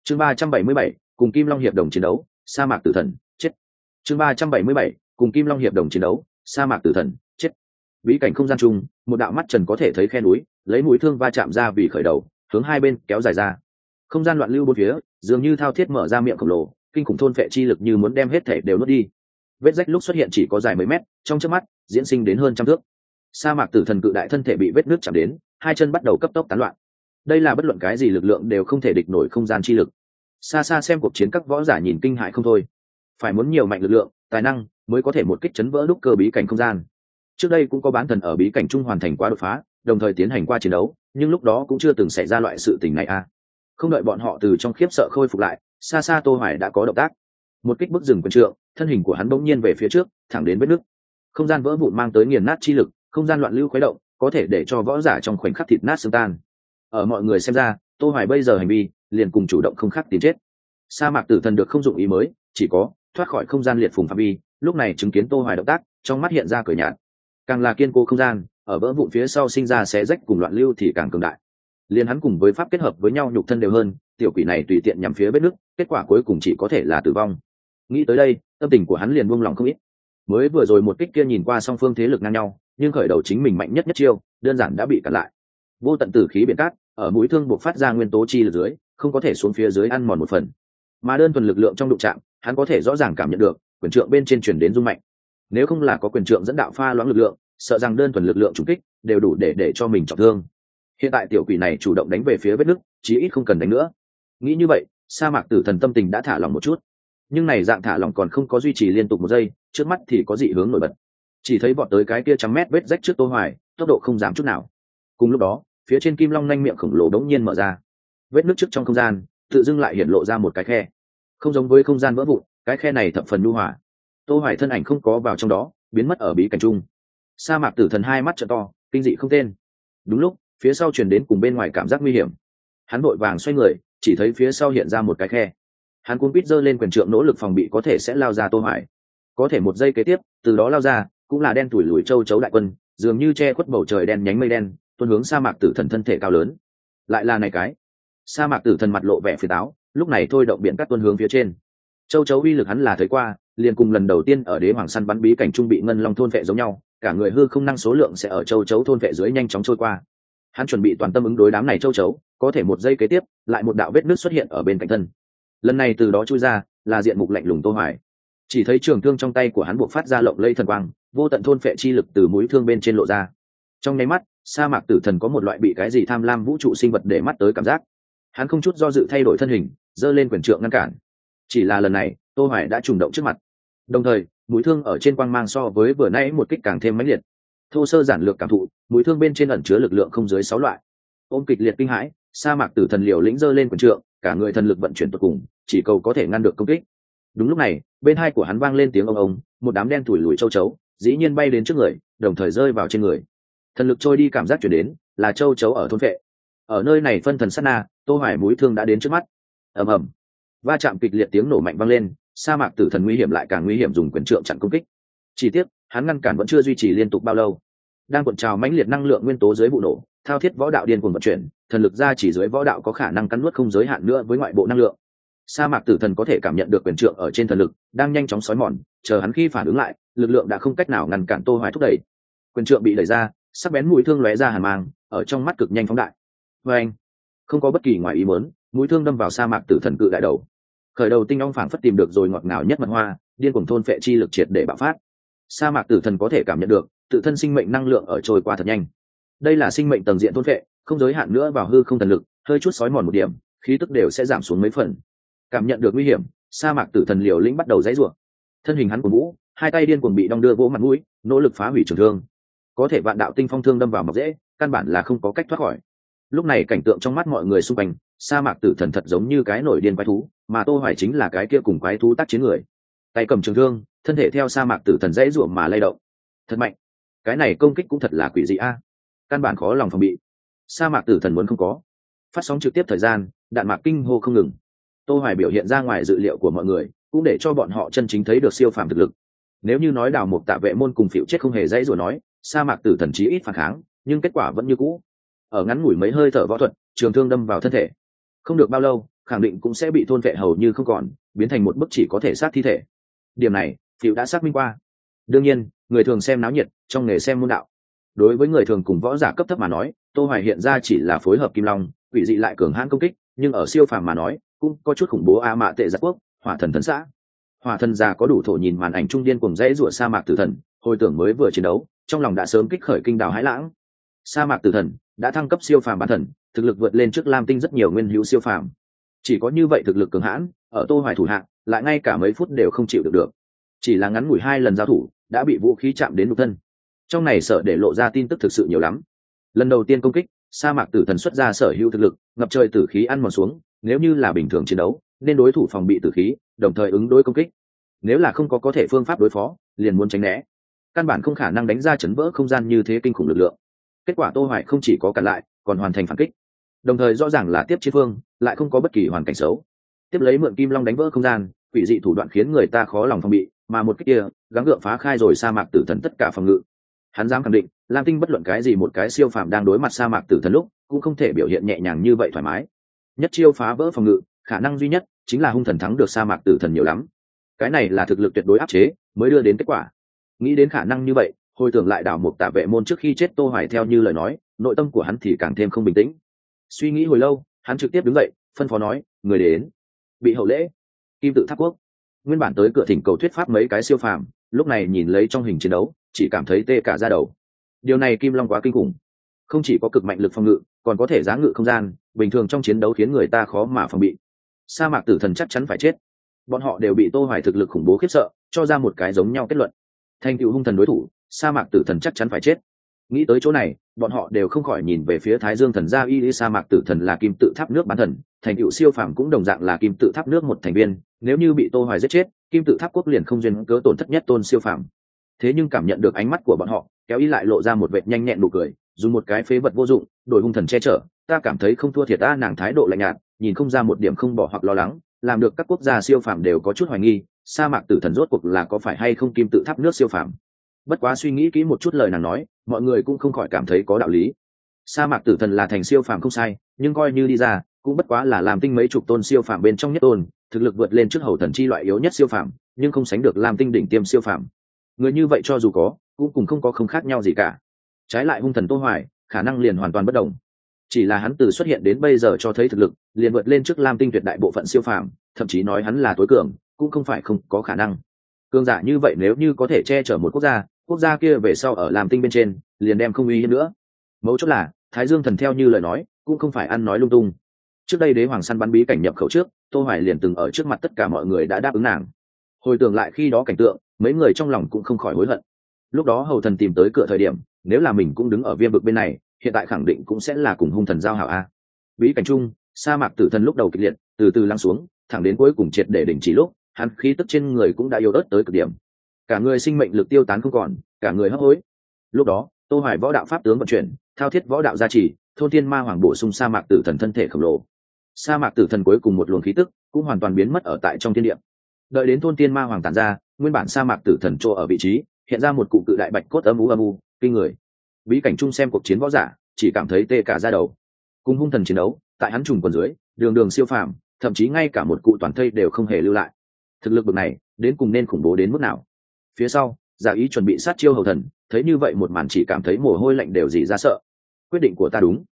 Chương ba trăm bảy mươi bảy, cùng kim long hiệp đồng chiến đấu, sa mạc tử thần, chết. Chương ba trăm bảy mươi bảy, cùng kim long hiệp đồng chiến đấu, sa mạc tử thần bí cảnh không gian chung, một đạo mắt trần có thể thấy khe núi, lấy mũi thương va chạm ra vì khởi đầu, hướng hai bên kéo dài ra. Không gian loạn lưu bốn phía, dường như thao thiết mở ra miệng khổng lồ, kinh khủng thôn phệ chi lực như muốn đem hết thể đều nuốt đi. Vết rách lúc xuất hiện chỉ có dài mấy mét, trong trước mắt, diễn sinh đến hơn trăm thước. Sa mạc tử thần cự đại thân thể bị vết nước chạm đến, hai chân bắt đầu cấp tốc tán loạn. Đây là bất luận cái gì lực lượng đều không thể địch nổi không gian chi lực. Xa xa xem cuộc chiến các võ giả nhìn kinh hại không thôi. Phải muốn nhiều mạnh lực lượng, tài năng mới có thể một kích chấn vỡ đúc cơ bí cảnh không gian trước đây cũng có bán thần ở bí cảnh trung hoàn thành quá đột phá, đồng thời tiến hành qua chiến đấu, nhưng lúc đó cũng chưa từng xảy ra loại sự tình này a à. không đợi bọn họ từ trong khiếp sợ khôi phục lại xa xa tô hoài đã có động tác. Một kích bức rừng quân trượng, thân hình của hắn bỗng nhiên về phía trước, thẳng đến vết nước không gian vỡ vụn mang tới nghiền nát chi lực, không gian loạn lưu khuấy động, có thể để cho võ giả trong khoảnh khắc thịt nát xương tan. Ở mọi người xem ra, tô hoài bây giờ hành vi, liền cùng chủ động không khác tiến chết. Sa mạc tử thần được không dụng ý mới, chỉ có thoát khỏi không gian liệt phùng phạm vi, lúc này chứng kiến tô hoài động tác, trong mắt hiện ra cười nhạt càng là kiên cố không gian, ở vỡ vụn phía sau sinh ra xé rách cùng loạn lưu thì càng cường đại. Liền hắn cùng với pháp kết hợp với nhau nhục thân đều hơn, tiểu quỷ này tùy tiện nhằm phía vết nước, kết quả cuối cùng chỉ có thể là tử vong. Nghĩ tới đây, tâm tình của hắn liền buông lòng không ít. Mới vừa rồi một kích kia nhìn qua song phương thế lực ngang nhau, nhưng khởi đầu chính mình mạnh nhất nhất chiêu, đơn giản đã bị cản lại. Vô tận tử khí biển cát, ở mũi thương buộc phát ra nguyên tố chi lực dưới, không có thể xuống phía dưới ăn mòn một phần. Mà đơn thuần lực lượng trong đụng chạm, hắn có thể rõ ràng cảm nhận được, quyền trượng bên trên chuyển đến rung mạnh nếu không là có quyền trượng dẫn đạo pha loãng lực lượng sợ rằng đơn thuần lực lượng trùng kích đều đủ để để cho mình trọng thương. Hiện tại tiểu quỷ này chủ động đánh về phía vết nước, chí ít không cần đánh nữa. Nghĩ như vậy sa mạc tử thần tâm tình đã thả lỏng một chút. Nhưng này dạng thả lỏng còn không có duy trì liên tục một giây trước mắt thì có dị hướng nổi bật. Chỉ thấy vọt tới cái kia trăm mét vết rách trước tô hoài tốc độ không giảm chút nào. Cùng lúc đó phía trên kim long nhanh miệng khổng lồ đống nhiên mở ra. Vết nước trước trong không gian tự dưng lại hiện lộ ra một cái khe. Không giống với không gian vỡ vụn cái khe này thập phần nhu hòa tô hoài thân ảnh không có vào trong đó, biến mất ở bí cảnh trung sa mạc tử thần hai mắt trợ to, kinh dị không tên. Đúng lúc, phía sau truyền đến cùng bên ngoài cảm giác nguy hiểm. Hắn vội vàng xoay người, chỉ thấy phía sau hiện ra một cái khe. Hắn cuốn quýt giơ lên quyền trượng nỗ lực phòng bị có thể sẽ lao ra tô hoài. Có thể một giây kế tiếp, từ đó lao ra, cũng là đen tuổi lùi châu chấu đại quân, dường như che khuất bầu trời đen nhánh mây đen, tuôn hướng sa mạc tử thần thân thể cao lớn. Lại là này cái. Sa mạc tử thần mặt lộ vẻ phía táo, lúc này thôi động biển cắt tuôn hướng phía trên. Châu chấu uy lực hắn là thấy qua liền cùng lần đầu tiên ở đế hoàng săn bắn bí cảnh trung bị ngân long thôn vệ giống nhau, cả người hư không năng số lượng sẽ ở châu chấu thôn vệ dưới nhanh chóng trôi qua. Hắn chuẩn bị toàn tâm ứng đối đám này châu chấu, có thể một giây kế tiếp, lại một đạo vết nước xuất hiện ở bên cạnh thân. Lần này từ đó chui ra, là diện mục lạnh lùng tô hoài. Chỉ thấy trường thương trong tay của hắn buộc phát ra lộng lây thần quang, vô tận thôn phệ chi lực từ mũi thương bên trên lộ ra. Trong nháy mắt, sa mạc tử thần có một loại bị cái gì tham lam vũ trụ sinh vật để mắt tới cảm giác. Hắn không chút do dự thay đổi thân hình, giơ lên quyền trượng ngăn cản. Chỉ là lần này tô hoài đã trùng động trước mặt. Đồng thời, mũi thương ở trên quang mang so với vừa nãy một kích càng thêm mãnh liệt. Thô sơ giản lược cảm thụ, mũi thương bên trên ẩn chứa lực lượng không dưới sáu loại. Ôm kịch liệt kinh hãi, sa mạc tử thần liều lĩnh dơ lên quần trượng, cả người thần lực vận chuyển tuyệt cùng, chỉ cầu có thể ngăn được công kích. Đúng lúc này, bên hai của hắn vang lên tiếng ông ông, một đám đen thủi lùi châu chấu, dĩ nhiên bay đến trước người, đồng thời rơi vào trên người. Thần lực trôi đi cảm giác chuyển đến, là châu chấu ở thôn vệ ở nơi này phân thần sát na, tô hoài mũi thương đã đến trước mắt. Ầm ầm. Va chạm kịch liệt tiếng nổ mạnh vang lên sa mạc tử thần nguy hiểm lại càng nguy hiểm dùng quyền trượng chặn công kích. Chỉ tiếc, hắn ngăn cản vẫn chưa duy trì liên tục bao lâu. Đang cuộn trào mãnh liệt năng lượng nguyên tố dưới vụ nổ, thao thiết võ đạo điên cuồng vận chuyển, thần lực ra chỉ dưới võ đạo có khả năng cắn nuốt không giới hạn nữa với ngoại bộ năng lượng. Sa mạc tử thần có thể cảm nhận được quyền trượng ở trên thần lực, đang nhanh chóng xói mòn, chờ hắn khi phản ứng lại, lực lượng đã không cách nào ngăn cản tô hoài thúc đẩy. Quyền trượng bị đẩy ra, sắc bén mũi thương lóe ra hàn mang, ở trong mắt cực nhanh phóng đại. Với anh không có bất kỳ ngoài ý muốn, mũi thương đâm vào sa mạc tử thần cự đại đầu khởi đầu tinh ong phảng phất tìm được rồi ngọt ngào nhất mật hoa, điên cuồng thôn phệ chi lực triệt để bạo phát. Sa mạc tử thần có thể cảm nhận được, tự thân sinh mệnh năng lượng ở trôi qua thật nhanh. Đây là sinh mệnh tầng diện thôn phệ, không giới hạn nữa vào hư không thần lực, hơi chút sói mòn một điểm, khí tức đều sẽ giảm xuống mấy phần. Cảm nhận được nguy hiểm, sa mạc tử thần liều lĩnh bắt đầu dãy rủa. Thân hình hắn của vũ, hai tay điên cuồng bị đong đưa vỗ mặt mũi, nỗ lực phá hủy trường thương. Có thể vạn đạo tinh phong thương đâm vào mọc dễ căn bản là không có cách thoát khỏi. Lúc này cảnh tượng trong mắt mọi người xung quanh sa mạc tử thần thật giống như cái nổi điên quái thú, mà tô hoài chính là cái kia cùng quái thú tác chiến người. Tay cầm trường thương, thân thể theo sa mạc tử thần dãy ruộng mà lay động. Thật mạnh. Cái này công kích cũng thật là quỷ dị a. Căn bản khó lòng phòng bị. Sa mạc tử thần muốn không có. Phát sóng trực tiếp thời gian, đạn mạc kinh hô không ngừng. Tô hoài biểu hiện ra ngoài dự liệu của mọi người, cũng để cho bọn họ chân chính thấy được siêu phàm thực lực. Nếu như nói đào một tạ vệ môn cùng phiểu chết không hề dãy rồi nói, sa mạc tử thần chí ít phản kháng, nhưng kết quả vẫn như cũ. Ở ngắn ngủi mấy hơi thở võ thuật, trường thương đâm vào thân thể không được bao lâu, khẳng định cũng sẽ bị thôn vệ hầu như không còn, biến thành một bức chỉ có thể sát thi thể. Điểm này phiệu đã xác minh qua. Đương nhiên, người thường xem náo nhiệt, trong nghề xem môn đạo. Đối với người thường cùng võ giả cấp thấp mà nói, tô hoài hiện ra chỉ là phối hợp kim long, quỷ dị lại cường hãn công kích, nhưng ở siêu phàm mà nói, cũng có chút khủng bố a mạ tệ giặc quốc, hỏa thần thần xã. Hỏa thần già có đủ thổ nhìn màn ảnh trung điên cùng dãy rủa sa mạc tử thần, hồi tưởng mới vừa chiến đấu, trong lòng đã sớm kích khởi kinh đào hãi lãng. Sa mạc tử thần đã thăng cấp siêu phàm bản thần, thực lực vượt lên trước lam tinh rất nhiều nguyên hữu siêu phàm. Chỉ có như vậy thực lực cường hãn, ở tô hoài thủ hạng lại ngay cả mấy phút đều không chịu được được. Chỉ là ngắn ngủi hai lần giao thủ, đã bị vũ khí chạm đến nhục thân. Trong này sợ để lộ ra tin tức thực sự nhiều lắm. Lần đầu tiên công kích, sa mạc tử thần xuất ra sở hữu thực lực, ngập trời tử khí ăn mòn xuống, nếu như là bình thường chiến đấu, nên đối thủ phòng bị tử khí, đồng thời ứng đối công kích. Nếu là không có có thể phương pháp đối phó, liền muốn tránh né. Căn bản không khả năng đánh ra chấn vỡ không gian như thế kinh khủng lực lượng kết quả tô hoài không chỉ có cản lại, còn hoàn thành phản kích. Đồng thời rõ ràng là tiếp chiến phương, lại không có bất kỳ hoàn cảnh xấu. Tiếp lấy mượn kim long đánh vỡ không gian, quỷ dị thủ đoạn khiến người ta khó lòng phòng bị, mà một cách kia, gắng gượng phá khai rồi sa mạc tử thần tất cả phòng ngự. Hắn dám khẳng định, lam tinh bất luận cái gì một cái siêu phàm đang đối mặt sa mạc tử thần lúc, cũng không thể biểu hiện nhẹ nhàng như vậy thoải mái. Nhất chiêu phá vỡ phòng ngự, khả năng duy nhất chính là hung thần thắng được sa mạc tử thần nhiều lắm. Cái này là thực lực tuyệt đối áp chế, mới đưa đến kết quả. Nghĩ đến khả năng như vậy hồi tưởng lại đảo mục tạ vệ môn trước khi chết tô hoài theo như lời nói, nội tâm của hắn thì càng thêm không bình tĩnh. Suy nghĩ hồi lâu, hắn trực tiếp đứng dậy, phân phó nói, người đến. Bị hậu lễ, kim tự tháp quốc. Nguyên bản tới cửa thỉnh cầu thuyết pháp mấy cái siêu phàm, lúc này nhìn lấy trong hình chiến đấu, chỉ cảm thấy tê cả da đầu. Điều này kim long quá kinh khủng. Không chỉ có cực mạnh lực phòng ngự, còn có thể giá ngự không gian, bình thường trong chiến đấu khiến người ta khó mà phòng bị. Sa mạc tử thần chắc chắn phải chết. Bọn họ đều bị tô hoài thực lực khủng bố khiếp sợ, cho ra một cái giống nhau kết luận. Thành tựu hung thần đối thủ sa mạc tử thần chắc chắn phải chết. Nghĩ tới chỗ này, bọn họ đều không khỏi nhìn về phía thái dương thần gia y sa mạc tử thần là kim tự tháp nước bán thần, thành tựu siêu phàm cũng đồng dạng là kim tự tháp nước một thành viên, nếu như bị tô hoài giết chết, kim tự tháp quốc liền không duyên cớ tổn thất nhất tôn siêu phàm. Thế nhưng cảm nhận được ánh mắt của bọn họ, kéo y lại lộ ra một vệt nhanh nhẹn nụ cười, dùng một cái phế vật vô dụng, đổi hung thần che chở, ta cảm thấy không thua thiệt ta, nàng thái độ lạnh nhạt, nhìn không ra một điểm không bỏ hoặc lo lắng, làm được các quốc gia siêu phàm đều có chút hoài nghi, sa mạc tử thần rốt cuộc là có phải hay không kim tự tháp nước siêu phàm bất quá suy nghĩ kỹ một chút lời nàng nói, mọi người cũng không khỏi cảm thấy có đạo lý. Sa mạc tử thần là thành siêu phàm không sai, nhưng coi như đi ra, cũng bất quá là làm tinh mấy chục tôn siêu phàm bên trong nhất tôn, thực lực vượt lên trước hầu thần chi loại yếu nhất siêu phàm, nhưng không sánh được làm tinh đỉnh tiêm siêu phàm. Người như vậy cho dù có, cũng cùng không có không khác nhau gì cả. Trái lại hung thần tô hoài, khả năng liền hoàn toàn bất đồng. Chỉ là hắn từ xuất hiện đến bây giờ cho thấy thực lực, liền vượt lên trước lam tinh tuyệt đại bộ phận siêu phàm, thậm chí nói hắn là tối cường, cũng không phải không có khả năng. Cường giả như vậy nếu như có thể che chở một quốc gia quốc gia kia về sau ở làm tinh bên trên, liền đem không uy hiếp nữa. Mấu chốt là, thái dương thần theo như lời nói, cũng không phải ăn nói lung tung. Trước đây đế hoàng săn bắn bí cảnh nhập khẩu trước, tô hoài liền từng ở trước mặt tất cả mọi người đã đáp ứng nàng. Hồi tưởng lại khi đó cảnh tượng, mấy người trong lòng cũng không khỏi hối hận. Lúc đó hầu thần tìm tới cửa thời điểm, nếu là mình cũng đứng ở viêm vực bên này, hiện tại khẳng định cũng sẽ là cùng hung thần giao hảo a. Bí cảnh chung, sa mạc tử thần lúc đầu kịch liệt, từ từ lắng xuống, thẳng đến cuối cùng triệt để đỉnh chỉ lúc, hắn khí tức trên người cũng đã yếu ớt tới cực điểm cả người sinh mệnh lực tiêu tán không còn, cả người hấp hối. Lúc đó, tô hoài võ đạo pháp tướng vận chuyển, thao thiết võ đạo gia trì, thôn thiên ma hoàng bổ sung sa mạc tử thần thân thể khổng lồ. Sa mạc tử thần cuối cùng một luồng khí tức cũng hoàn toàn biến mất ở tại trong thiên địa. Đợi đến thôn thiên ma hoàng tản ra, nguyên bản sa mạc tử thần chỗ ở vị trí, hiện ra một cụ cự đại bạch cốt âm u âm u, kinh người. Bí cảnh chung xem cuộc chiến võ giả, chỉ cảm thấy tê cả ra đầu. Cùng hung thần chiến đấu, tại hắn trùng quần dưới, đường đường siêu phàm, thậm chí ngay cả một cụ toàn thây đều không hề lưu lại. Thực lực bực này, đến cùng nên khủng bố đến mức nào? Phía sau, giả ý chuẩn bị sát chiêu hầu thần, thấy như vậy một màn chỉ cảm thấy mồ hôi lạnh đều gì ra sợ. Quyết định của ta đúng.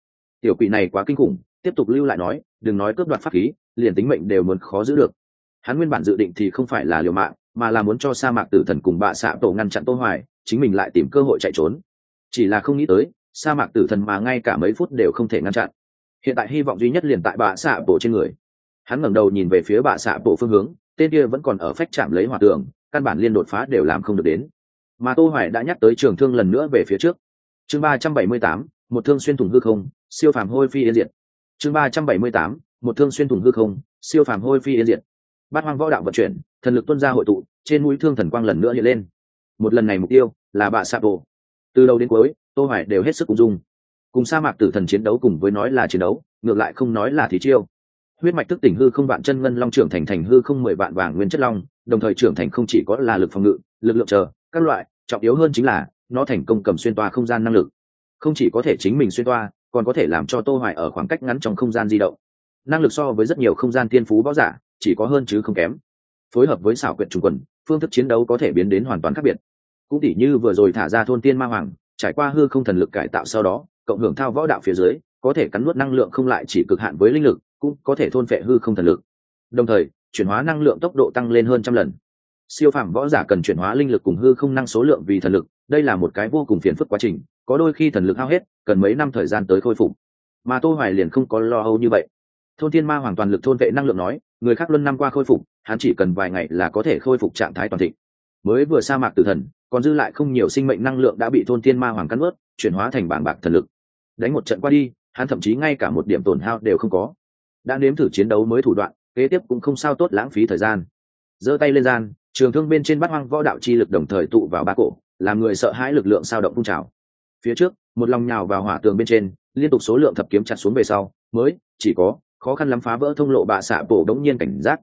Tiểu quỷ này quá kinh khủng, tiếp tục lưu lại nói, đừng nói cướp đoạt pháp khí, liền tính mệnh đều muốn khó giữ được. Hắn nguyên bản dự định thì không phải là liều mạng, mà là muốn cho sa mạc tử thần cùng bạ xạ tổ ngăn chặn tô hoài, chính mình lại tìm cơ hội chạy trốn. Chỉ là không nghĩ tới, sa mạc tử thần mà ngay cả mấy phút đều không thể ngăn chặn. Hiện tại hy vọng duy nhất liền tại bạ xạ bộ trên người. Hắn ngẩng đầu nhìn về phía bạ xạ bộ phương hướng, tên kia vẫn còn ở phách chạm lấy hỏa tường căn bản liên đột phá đều làm không được đến. Mà tô hoài đã nhắc tới trường thương lần nữa về phía trước. Chương 378, một thương xuyên thủng hư không siêu phàm hôi phi yên diệt. Chương 378, một thương xuyên thủng hư không siêu phàm hôi phi yên diệt. Bát hoang võ đạo vận chuyển thần lực tuân ra hội tụ trên mũi thương thần quang lần nữa hiện lên. Một lần này mục tiêu là bà sạp bộ từ đầu đến cuối tô hoài đều hết sức cùng dung. Cùng sa mạc tử thần chiến đấu cùng với nói là chiến đấu ngược lại không nói là thí chiêu. Huyết mạch thức tỉnh hư không vạn chân ngân long trưởng thành thành hư không mười vạn vàng nguyên chất long đồng thời trưởng thành không chỉ có là lực phòng ngự, lực lượng chờ, các loại, trọng yếu hơn chính là, nó thành công cầm xuyên toa không gian năng lực. Không chỉ có thể chính mình xuyên toa, còn có thể làm cho tô hoài ở khoảng cách ngắn trong không gian di động. Năng lực so với rất nhiều không gian tiên phú võ giả, chỉ có hơn chứ không kém. Phối hợp với xảo quyệt trùng quần, phương thức chiến đấu có thể biến đến hoàn toàn khác biệt. Cũng tỉ như vừa rồi thả ra thôn tiên ma hoàng, trải qua hư không thần lực cải tạo sau đó, cộng hưởng thao võ đạo phía dưới, có thể cắn nuốt năng lượng không lại chỉ cực hạn với linh lực, cũng có thể thôn phệ hư không thần lực. Đồng thời chuyển hóa năng lượng tốc độ tăng lên hơn trăm lần. Siêu phàm võ giả cần chuyển hóa linh lực cùng hư không năng số lượng vì thần lực, đây là một cái vô cùng phiền phức quá trình, có đôi khi thần lực hao hết, cần mấy năm thời gian tới khôi phục. Mà tô hoài liền không có lo âu như vậy. Thôn thiên ma hoàn toàn lực thôn vệ năng lượng nói, người khác luân năm qua khôi phục, hắn chỉ cần vài ngày là có thể khôi phục trạng thái toàn thịnh. Mới vừa sa mạc tử thần, còn dư lại không nhiều sinh mệnh năng lượng đã bị thôn thiên ma hoàng cắn ướt chuyển hóa thành bảng bạc thần lực. Đánh một trận qua đi, hắn thậm chí ngay cả một điểm tổn hao đều không có. Đã nếm thử chiến đấu mới thủ đoạn kế tiếp cũng không sao tốt lãng phí thời gian. Giơ tay lên gian, trường thương bên trên bát hoang võ đạo chi lực đồng thời tụ vào ba cổ, làm người sợ hãi lực lượng sao động phun trào. Phía trước, một lòng nhào vào hỏa tường bên trên, liên tục số lượng thập kiếm chặt xuống về sau, mới, chỉ có, khó khăn lắm phá vỡ thông lộ bạ xạ bổ đống nhiên cảnh giác.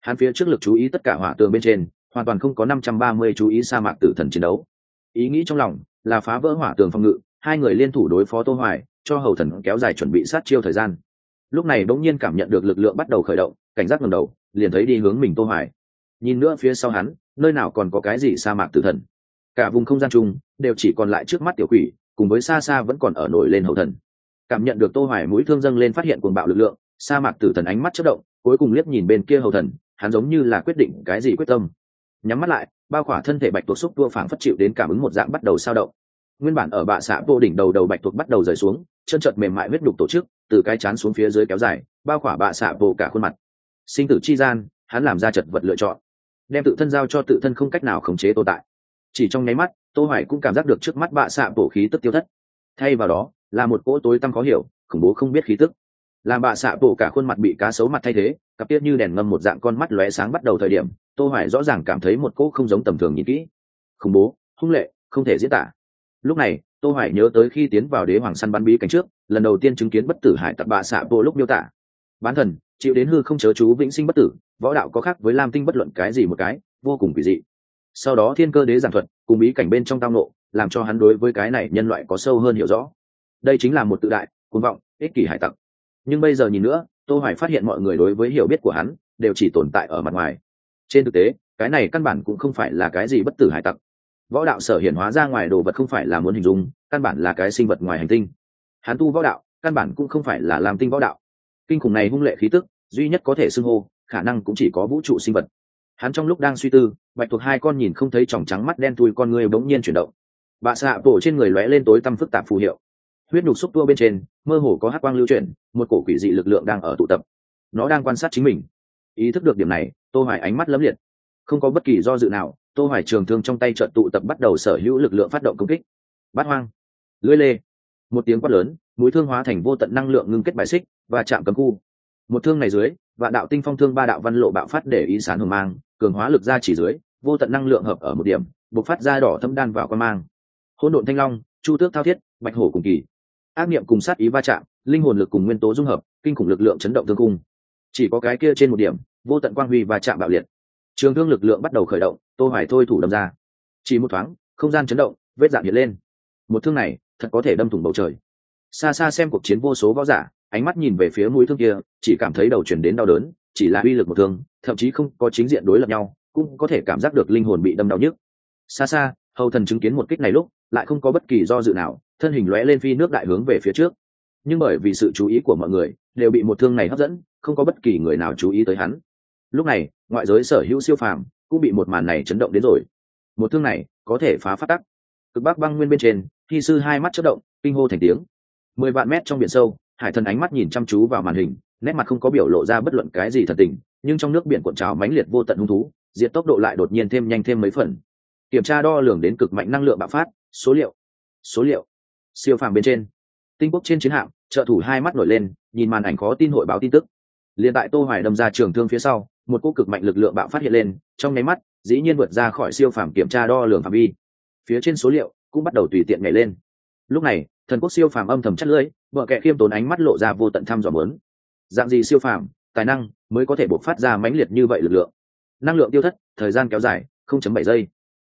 Hắn phía trước lực chú ý tất cả hỏa tường bên trên, hoàn toàn không có năm trăm ba mươi chú ý sa mạc tử thần chiến đấu. Ý nghĩ trong lòng là phá vỡ hỏa tường phòng ngự, hai người liên thủ đối phó tô hoài, cho hầu thần kéo dài chuẩn bị sát chiêu thời gian. Lúc này đống nhiên cảm nhận được lực lượng bắt đầu khởi động cảnh giác ngầm đầu, liền thấy đi hướng mình tô hoài. Nhìn nữa phía sau hắn, nơi nào còn có cái gì sa mạc tử thần. Cả vùng không gian chung, đều chỉ còn lại trước mắt tiểu quỷ, cùng với xa xa vẫn còn ở nổi lên hậu thần. Cảm nhận được tô hoài mũi thương dâng lên phát hiện cuồng bạo lực lượng, sa mạc tử thần ánh mắt chớp động, cuối cùng liếc nhìn bên kia hậu thần, hắn giống như là quyết định cái gì quyết tâm. Nhắm mắt lại, bao khỏa thân thể bạch tuộc xúc tua phảng phất chịu đến cảm ứng một dạng bắt đầu sao động. Nguyên bản ở bạ xạ vô đỉnh đầu đầu bạch tuộc bắt đầu rời xuống chân chợt mềm mại huyết đục tổ chức, từ cái chán xuống phía dưới kéo dài, bao khỏa bạ xạ vô cả khuôn mặt sinh tử chi gian, hắn làm ra chật vật lựa chọn, đem tự thân giao cho tự thân không cách nào khống chế tồn tại. Chỉ trong nháy mắt, tô hoài cũng cảm giác được trước mắt bạ xạ bổ khí tức tiêu thất. Thay vào đó, là một cỗ tối tăm khó hiểu, khủng bố không biết khí tức. Làm bạ xạ bổ cả khuôn mặt bị cá sấu mặt thay thế, cặp tiết như đèn ngâm một dạng con mắt lóe sáng bắt đầu thời điểm, tô hoài rõ ràng cảm thấy một cỗ không giống tầm thường nhìn kỹ. Khủng bố, hung lệ, không thể diễn tả. Lúc này, tô hoài nhớ tới khi tiến vào đế hoàng săn bắn bí cảnh trước, lần đầu tiên chứng kiến bất tử hải tặc bạ xạ bộ lúc miêu tả. Bán thần chịu đến hư không chớ chú vĩnh sinh bất tử, võ đạo có khác với lam tinh bất luận cái gì một cái, vô cùng kỳ dị. Sau đó thiên cơ đế giảng thuật, cùng bí cảnh bên trong tang nộ làm cho hắn đối với cái này nhân loại có sâu hơn hiểu rõ. Đây chính là một tự đại, cuồng vọng, ích kỷ hải tặc. Nhưng bây giờ nhìn nữa, tô hoài phát hiện mọi người đối với hiểu biết của hắn, đều chỉ tồn tại ở mặt ngoài. Trên thực tế, cái này căn bản cũng không phải là cái gì bất tử hải tặc. Võ đạo sở hiện hóa ra ngoài đồ vật không phải là muốn hình dung, căn bản là cái sinh vật ngoài hành tinh. Hắn tu võ đạo, căn bản cũng không phải là làm tinh võ đạo kinh khủng này hung lệ khí tức, duy nhất có thể xưng hô, khả năng cũng chỉ có vũ trụ sinh vật. Hắn trong lúc đang suy tư, bạch thuộc hai con nhìn không thấy tròng trắng mắt đen tui con người bỗng nhiên chuyển động. Bạ xạ bổ trên người lóe lên tối tăm phức tạp phù hiệu. Huyết nhục xúc tua bên trên, mơ hồ có hát quang lưu chuyển, một cổ quỷ dị lực lượng đang ở tụ tập. Nó đang quan sát chính mình. Ý thức được điểm này, tô hoài ánh mắt lấm liệt. Không có bất kỳ do dự nào, tô hoài trường thương trong tay trợn tụ tập bắt đầu sở hữu lực lượng phát động công kích. Bát hoang. Lưỡi lê một tiếng quát lớn mũi thương hóa thành vô tận năng lượng ngưng kết bài xích và chạm cấm khu. Một thương này dưới và đạo tinh phong thương ba đạo văn lộ bạo phát để ý sán hồng mang, cường hóa lực ra chỉ dưới, vô tận năng lượng hợp ở một điểm, bộc phát ra đỏ thâm đan vào quan mang. Hỗn độn thanh long, chu tước thao thiết, bạch hổ cùng kỳ. Ác niệm cùng sát ý va chạm, linh hồn lực cùng nguyên tố dung hợp, kinh khủng lực lượng chấn động thương cung. Chỉ có cái kia trên một điểm, vô tận quang huy và chạm bạo liệt. Trường thương lực lượng bắt đầu khởi động, tô hoài thôi thủ đâm ra. Chỉ một thoáng, không gian chấn động, vết dạng hiện lên. Một thương này thật có thể đâm thủng bầu trời. Xa xa xem cuộc chiến vô số võ giả, ánh mắt nhìn về phía mũi thương kia, chỉ cảm thấy đầu chuyển đến đau đớn, chỉ là uy lực một thương, thậm chí không có chính diện đối lập nhau, cũng có thể cảm giác được linh hồn bị đâm đau nhức. Xa xa, hầu thần chứng kiến một kích này lúc, lại không có bất kỳ do dự nào, thân hình lóe lên phi nước đại hướng về phía trước. Nhưng bởi vì sự chú ý của mọi người, đều bị một thương này hấp dẫn, không có bất kỳ người nào chú ý tới hắn. Lúc này, ngoại giới sở hữu siêu phàm cũng bị một màn này chấn động đến rồi. Một thương này có thể phá phát tắc. Cực bắc băng nguyên bên trên thi sư hai mắt chất động, kinh hô thành tiếng. Mười vạn mét trong biển sâu, hải thần ánh mắt nhìn chăm chú vào màn hình, nét mặt không có biểu lộ ra bất luận cái gì thật tình, nhưng trong nước biển cuộn trào mãnh liệt vô tận hung thú, diệt tốc độ lại đột nhiên thêm nhanh thêm mấy phần. Kiểm tra đo lường đến cực mạnh năng lượng bạo phát, số liệu số liệu, siêu phàm bên trên. Tinh quốc trên chiến hạm, trợ thủ hai mắt nổi lên, nhìn màn ảnh khó tin hội báo tin tức. Liền tại tô hoài đâm ra trường thương phía sau, một cú cực mạnh lực lượng bạo phát hiện lên, trong nháy mắt, dĩ nhiên vượt ra khỏi siêu phàm kiểm tra đo lường phạm vi. Phía trên số liệu cũng bắt đầu tùy tiện nhảy lên. Lúc này, thần quốc siêu phàm âm thầm chất lưỡi, vợ kệ khiêm tốn ánh mắt lộ ra vô tận thăm dò mớn. Dạng gì siêu phàm, tài năng mới có thể bộc phát ra mãnh liệt như vậy lực lượng? Năng lượng tiêu thất, thời gian kéo dài 0.7 giây.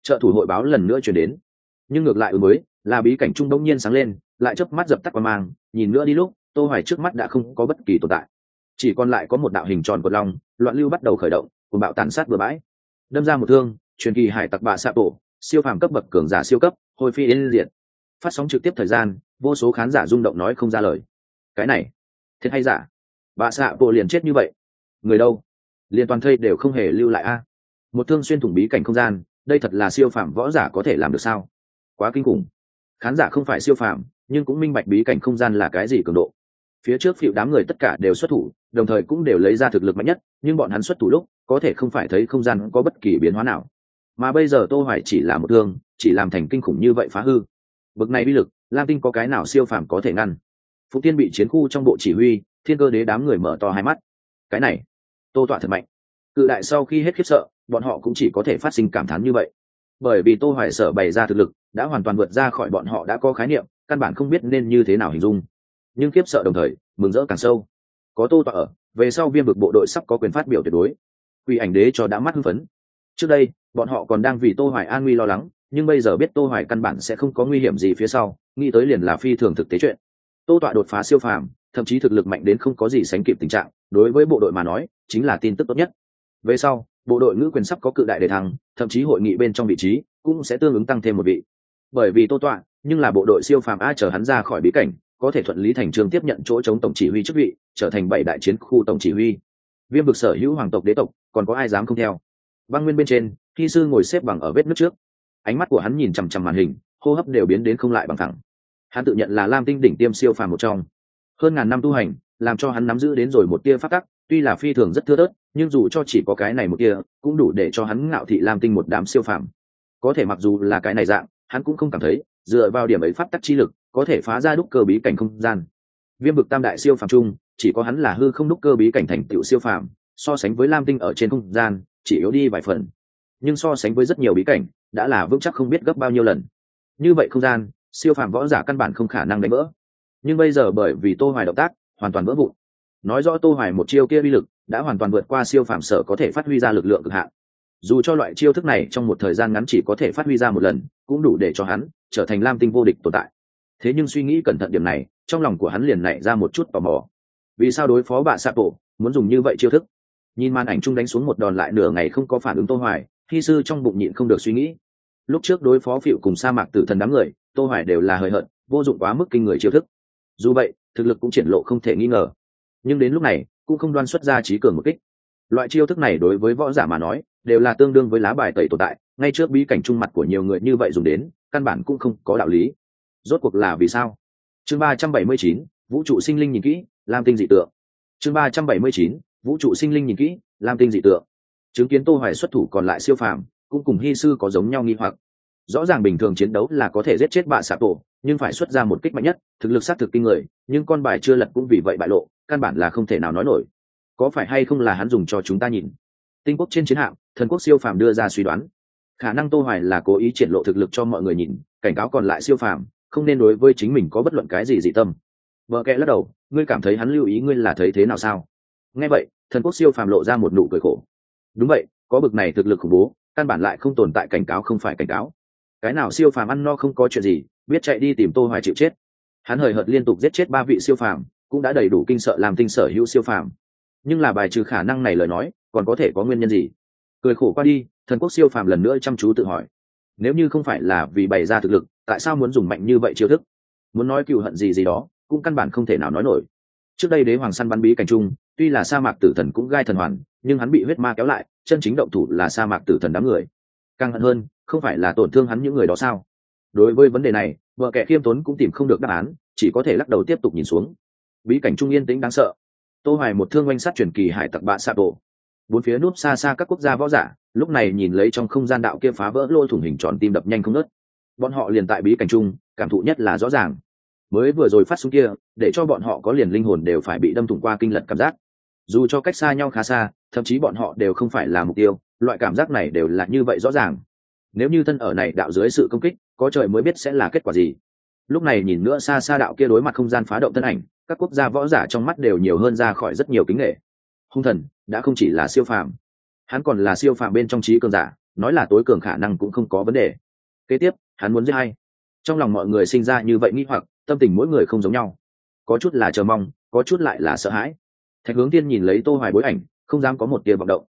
Trợ thủ hội báo lần nữa chuyển đến. Nhưng ngược lại ứng mới là bí cảnh trung đông nhiên sáng lên, lại chớp mắt dập tắt qua mang, nhìn nữa đi lúc, tô hoài trước mắt đã không có bất kỳ tồn tại. Chỉ còn lại có một đạo hình tròn của long, loạn lưu bắt đầu khởi động, cùng bạo tàn sát bừa bãi. Đâm ra một thương, truyền kỳ hải tặc bạ xạ tổ, siêu phàm cấp bậc cường giả siêu cấp hồi phi đến diện phát sóng trực tiếp thời gian, vô số khán giả rung động nói không ra lời. Cái này, thiệt hay giả? Bà xạ bộ liền chết như vậy. Người đâu? Liền toàn thây đều không hề lưu lại a. Một thương xuyên thủng bí cảnh không gian, đây thật là siêu phàm võ giả có thể làm được sao? Quá kinh khủng. Khán giả không phải siêu phàm, nhưng cũng minh bạch bí cảnh không gian là cái gì cường độ. Phía trước phiệu đám người tất cả đều xuất thủ, đồng thời cũng đều lấy ra thực lực mạnh nhất, nhưng bọn hắn xuất thủ lúc, có thể không phải thấy không gian có bất kỳ biến hóa nào mà bây giờ tô hoài chỉ là một thương, chỉ làm thành kinh khủng như vậy phá hư. Bực này bi lực, lam tinh có cái nào siêu phàm có thể ngăn? Phụ tiên bị chiến khu trong bộ chỉ huy, thiên cơ đế đám người mở to hai mắt. Cái này, tô tọa thật mạnh. Cự đại sau khi hết khiếp sợ, bọn họ cũng chỉ có thể phát sinh cảm thán như vậy. Bởi vì tô hoài sở bày ra thực lực, đã hoàn toàn vượt ra khỏi bọn họ đã có khái niệm, căn bản không biết nên như thế nào hình dung. Nhưng khiếp sợ đồng thời, mừng rỡ càng sâu. Có tô tọa ở, về sau viêm vực bộ đội sắp có quyền phát biểu tuyệt đối. Quỷ ảnh đế cho đã mắt hưng phấn. Trước đây bọn họ còn đang vì tô hoài an nguy lo lắng, nhưng bây giờ biết tô hoài căn bản sẽ không có nguy hiểm gì phía sau, nghĩ tới liền là phi thường thực tế chuyện. Tô tọa đột phá siêu phàm, thậm chí thực lực mạnh đến không có gì sánh kịp tình trạng, đối với bộ đội mà nói, chính là tin tức tốt nhất. Về sau, bộ đội ngữ quyền sắp có cự đại đề thăng, thậm chí hội nghị bên trong vị trí cũng sẽ tương ứng tăng thêm một vị. Bởi vì tô tọa, nhưng là bộ đội siêu phàm a chờ hắn ra khỏi bí cảnh, có thể thuận lý thành trường tiếp nhận chỗ chống tổng chỉ huy chức vị, trở thành bảy đại chiến khu tổng chỉ huy. Viêm vực sở hữu hoàng tộc đế tộc, còn có ai dám không theo? Văn nguyên bên trên khi sư ngồi xếp bằng ở vết nước trước. Ánh mắt của hắn nhìn chằm chằm màn hình, hô hấp đều biến đến không lại bằng thẳng. Hắn tự nhận là lam tinh đỉnh tiêm siêu phàm một trong. Hơn ngàn năm tu hành, làm cho hắn nắm giữ đến rồi một tia phát tắc, tuy là phi thường rất thưa thớt, nhưng dù cho chỉ có cái này một tia, cũng đủ để cho hắn ngạo thị lam tinh một đám siêu phàm. Có thể mặc dù là cái này dạng, hắn cũng không cảm thấy, dựa vào điểm ấy phát tắc chi lực, có thể phá ra đúc cơ bí cảnh không gian. Viêm vực tam đại siêu phàm chung, chỉ có hắn là hư không đúc cơ bí cảnh thành tựu siêu phàm, so sánh với lam tinh ở trên không gian, chỉ yếu đi vài phần nhưng so sánh với rất nhiều bí cảnh, đã là vững chắc không biết gấp bao nhiêu lần. Như vậy không gian, siêu phàm võ giả căn bản không khả năng đánh vỡ. Nhưng bây giờ bởi vì tô hoài động tác, hoàn toàn vỡ vụn. Nói rõ tô hoài một chiêu kia uy lực, đã hoàn toàn vượt qua siêu phàm sở có thể phát huy ra lực lượng cực hạn. Dù cho loại chiêu thức này trong một thời gian ngắn chỉ có thể phát huy ra một lần, cũng đủ để cho hắn trở thành lam tinh vô địch tồn tại. Thế nhưng suy nghĩ cẩn thận điểm này, trong lòng của hắn liền nảy ra một chút tò mò. Vì sao đối phó bà sạp bộ muốn dùng như vậy chiêu thức? Nhìn màn ảnh chung đánh xuống một đòn lại nửa ngày không có phản ứng tô hoài hy sư trong bụng nhịn không được suy nghĩ. Lúc trước đối phó phịu cùng sa mạc tử thần đám người tô hoài đều là hời hợt vô dụng quá mức kinh người chiêu thức. Dù vậy thực lực cũng triển lộ không thể nghi ngờ. Nhưng đến lúc này cũng không đoan xuất ra trí cường một kích. Loại chiêu thức này đối với võ giả mà nói đều là tương đương với lá bài tẩy tồn tại ngay trước bí cảnh trung mặt của nhiều người như vậy dùng đến căn bản cũng không có đạo lý. Rốt cuộc là vì sao? Chương 379, vũ trụ sinh linh nhìn kỹ lam tinh dị tượng. Chương 379, vũ trụ sinh linh nhìn kỹ lam tinh dị tượng chứng kiến tô hoài xuất thủ còn lại siêu phàm, cũng cùng hy sư có giống nhau nghi hoặc. Rõ ràng bình thường chiến đấu là có thể giết chết bạ xạ tổ, nhưng phải xuất ra một kích mạnh nhất, thực lực sát thực kinh người, nhưng con bài chưa lật cũng vì vậy bại lộ, căn bản là không thể nào nói nổi. Có phải hay không là hắn dùng cho chúng ta nhìn? Tinh quốc trên chiến hạm, thần quốc siêu phàm đưa ra suy đoán. Khả năng tô hoài là cố ý triển lộ thực lực cho mọi người nhìn, cảnh cáo còn lại siêu phàm, không nên đối với chính mình có bất luận cái gì dị tâm. Vợ kệ lắc đầu, ngươi cảm thấy hắn lưu ý ngươi là thấy thế nào sao? Nghe vậy, thần quốc siêu phàm lộ ra một nụ cười khổ đúng vậy, có bực này thực lực khủng bố, căn bản lại không tồn tại cảnh cáo không phải cảnh cáo. Cái nào siêu phàm ăn no không có chuyện gì, biết chạy đi tìm tô hoài chịu chết. Hắn hời hợt liên tục giết chết ba vị siêu phàm, cũng đã đầy đủ kinh sợ làm tinh sở hữu siêu phàm. Nhưng là bài trừ khả năng này lời nói, còn có thể có nguyên nhân gì? Cười khổ qua đi, thần quốc siêu phàm lần nữa chăm chú tự hỏi. Nếu như không phải là vì bày ra thực lực, tại sao muốn dùng mạnh như vậy chiêu thức? Muốn nói cựu hận gì gì đó, cũng căn bản không thể nào nói nổi. Trước đây đế hoàng săn bắn bí cảnh trung tuy là sa mạc tử thần cũng gai thần hoàn, nhưng hắn bị huyết ma kéo lại, chân chính động thủ là sa mạc tử thần đám người. Càng hận hơn, không phải là tổn thương hắn những người đó sao? Đối với vấn đề này, vợ kẻ khiêm tốn cũng tìm không được đáp án, chỉ có thể lắc đầu tiếp tục nhìn xuống. Bí cảnh trung yên tĩnh đáng sợ. Tô hoài một thương oanh sát truyền kỳ hải tặc bạ xạ bộ bốn phía núp xa xa các quốc gia võ giả, lúc này nhìn lấy trong không gian đạo kia phá vỡ lôi thủng hình tròn tim đập nhanh không nớt bọn họ liền tại bí cảnh trung, cảm thụ nhất là rõ ràng. Mới vừa rồi phát súng kia, để cho bọn họ có liền linh hồn đều phải bị đâm thủng qua kinh lật cảm giác dù cho cách xa nhau khá xa, thậm chí bọn họ đều không phải là mục tiêu, loại cảm giác này đều là như vậy rõ ràng. Nếu như thân ở này đạo dưới sự công kích, có trời mới biết sẽ là kết quả gì. Lúc này nhìn nữa xa xa đạo kia đối mặt không gian phá động thân ảnh, các quốc gia võ giả trong mắt đều nhiều hơn ra khỏi rất nhiều kính nghệ hung thần, đã không chỉ là siêu phàm. Hắn còn là siêu phàm bên trong trí cường giả, nói là tối cường khả năng cũng không có vấn đề. Kế tiếp, hắn muốn giết hay trong lòng mọi người sinh ra như vậy nghĩ hoặc, tâm tình mỗi người không giống nhau. Có chút là chờ mong, có chút lại là sợ hãi thạch hướng tiên nhìn lấy tô hoài bối ảnh, không dám có một tia vọng động.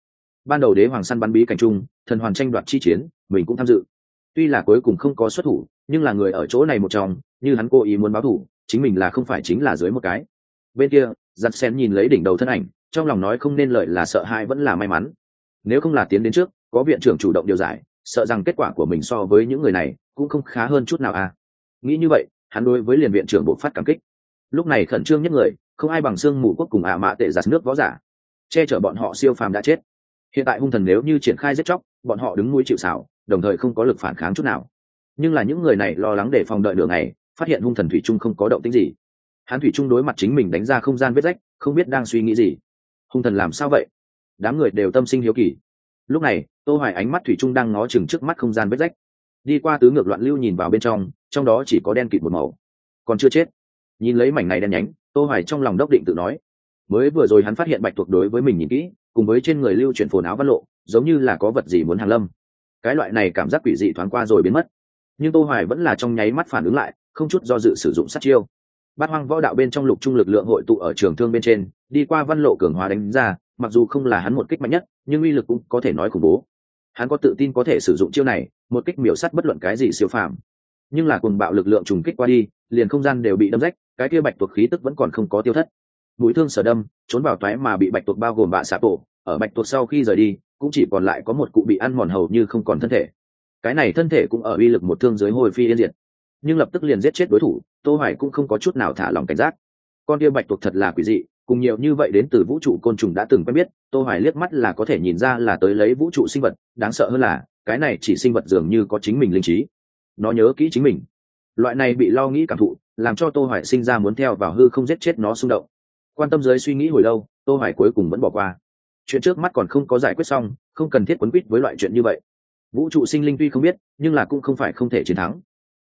Ban đầu đế hoàng săn bắn bí cảnh trung thần hoàn tranh đoạt chi chiến, mình cũng tham dự. Tuy là cuối cùng không có xuất thủ, nhưng là người ở chỗ này một trong, như hắn cố ý muốn báo thủ, chính mình là không phải chính là dưới một cái. Bên kia, giặt sen nhìn lấy đỉnh đầu thân ảnh, trong lòng nói không nên lợi là sợ hãi vẫn là may mắn. Nếu không là tiến đến trước, có viện trưởng chủ động điều giải, sợ rằng kết quả của mình so với những người này cũng không khá hơn chút nào à. Nghĩ như vậy, hắn đối với liền viện trưởng bộ phát cảm kích. Lúc này khẩn trương nhất người không ai bằng xương mù quốc cùng ả mạ tệ giặt nước võ giả. Che chở bọn họ siêu phàm đã chết. Hiện tại hung thần nếu như triển khai giết chóc, bọn họ đứng mũi chịu xảo đồng thời không có lực phản kháng chút nào. Nhưng là những người này lo lắng để phòng đợi đường này phát hiện hung thần thủy trung không có động tĩnh gì. Hắn thủy trung đối mặt chính mình đánh ra không gian vết rách, không biết đang suy nghĩ gì. Hung thần làm sao vậy? Đám người đều tâm sinh hiếu kỳ. Lúc này, tô hoài ánh mắt thủy trung đang ngó chừng trước mắt không gian vết rách. Đi qua tứ ngược loạn lưu nhìn vào bên trong trong đó chỉ có đen kịt một màu. Còn chưa chết. Nhìn lấy mảnh này đen nhánh tô hoài trong lòng đốc định tự nói. Mới vừa rồi hắn phát hiện bạch thuộc đối với mình nhìn kỹ, cùng với trên người lưu chuyển phồn áo văn lộ, giống như là có vật gì muốn hàng lâm. Cái loại này cảm giác quỷ dị thoáng qua rồi biến mất. Nhưng tô hoài vẫn là trong nháy mắt phản ứng lại, không chút do dự sử dụng sát chiêu. Bát hoang võ đạo bên trong lục trung lực lượng hội tụ ở trường thương bên trên, đi qua văn lộ cường hóa đánh ra, mặc dù không là hắn một kích mạnh nhất, nhưng uy lực cũng có thể nói khủng bố. Hắn có tự tin có thể sử dụng chiêu này, một kích miểu sắt bất luận cái gì siêu phàm. Nhưng là cùng bạo lực lượng trùng kích qua đi, liền không gian đều bị đâm rách cái kia bạch tuộc khí tức vẫn còn không có tiêu thất. Mũi thương sở đâm, trốn vào toái mà bị bạch tuộc bao gồm bạ xạ tổ, ở bạch tuộc sau khi rời đi, cũng chỉ còn lại có một cụ bị ăn mòn hầu như không còn thân thể. Cái này thân thể cũng ở uy lực một thương dưới hồi phi yên diệt. Nhưng lập tức liền giết chết đối thủ, tô hoài cũng không có chút nào thả lòng cảnh giác. Con kia bạch tuộc thật là quỷ dị, cùng nhiều như vậy đến từ vũ trụ côn trùng đã từng quen biết, tô hoài liếc mắt là có thể nhìn ra là tới lấy vũ trụ sinh vật, đáng sợ hơn là, cái này chỉ sinh vật dường như có chính mình linh trí. Nó nhớ kỹ chính mình. Loại này bị lo nghĩ cảm thụ làm cho tô hoài sinh ra muốn theo vào hư không giết chết nó xung động. Quan tâm dưới suy nghĩ hồi lâu, tô hoài cuối cùng vẫn bỏ qua. Chuyện trước mắt còn không có giải quyết xong, không cần thiết quấn quýt với loại chuyện như vậy. Vũ trụ sinh linh tuy không biết, nhưng là cũng không phải không thể chiến thắng.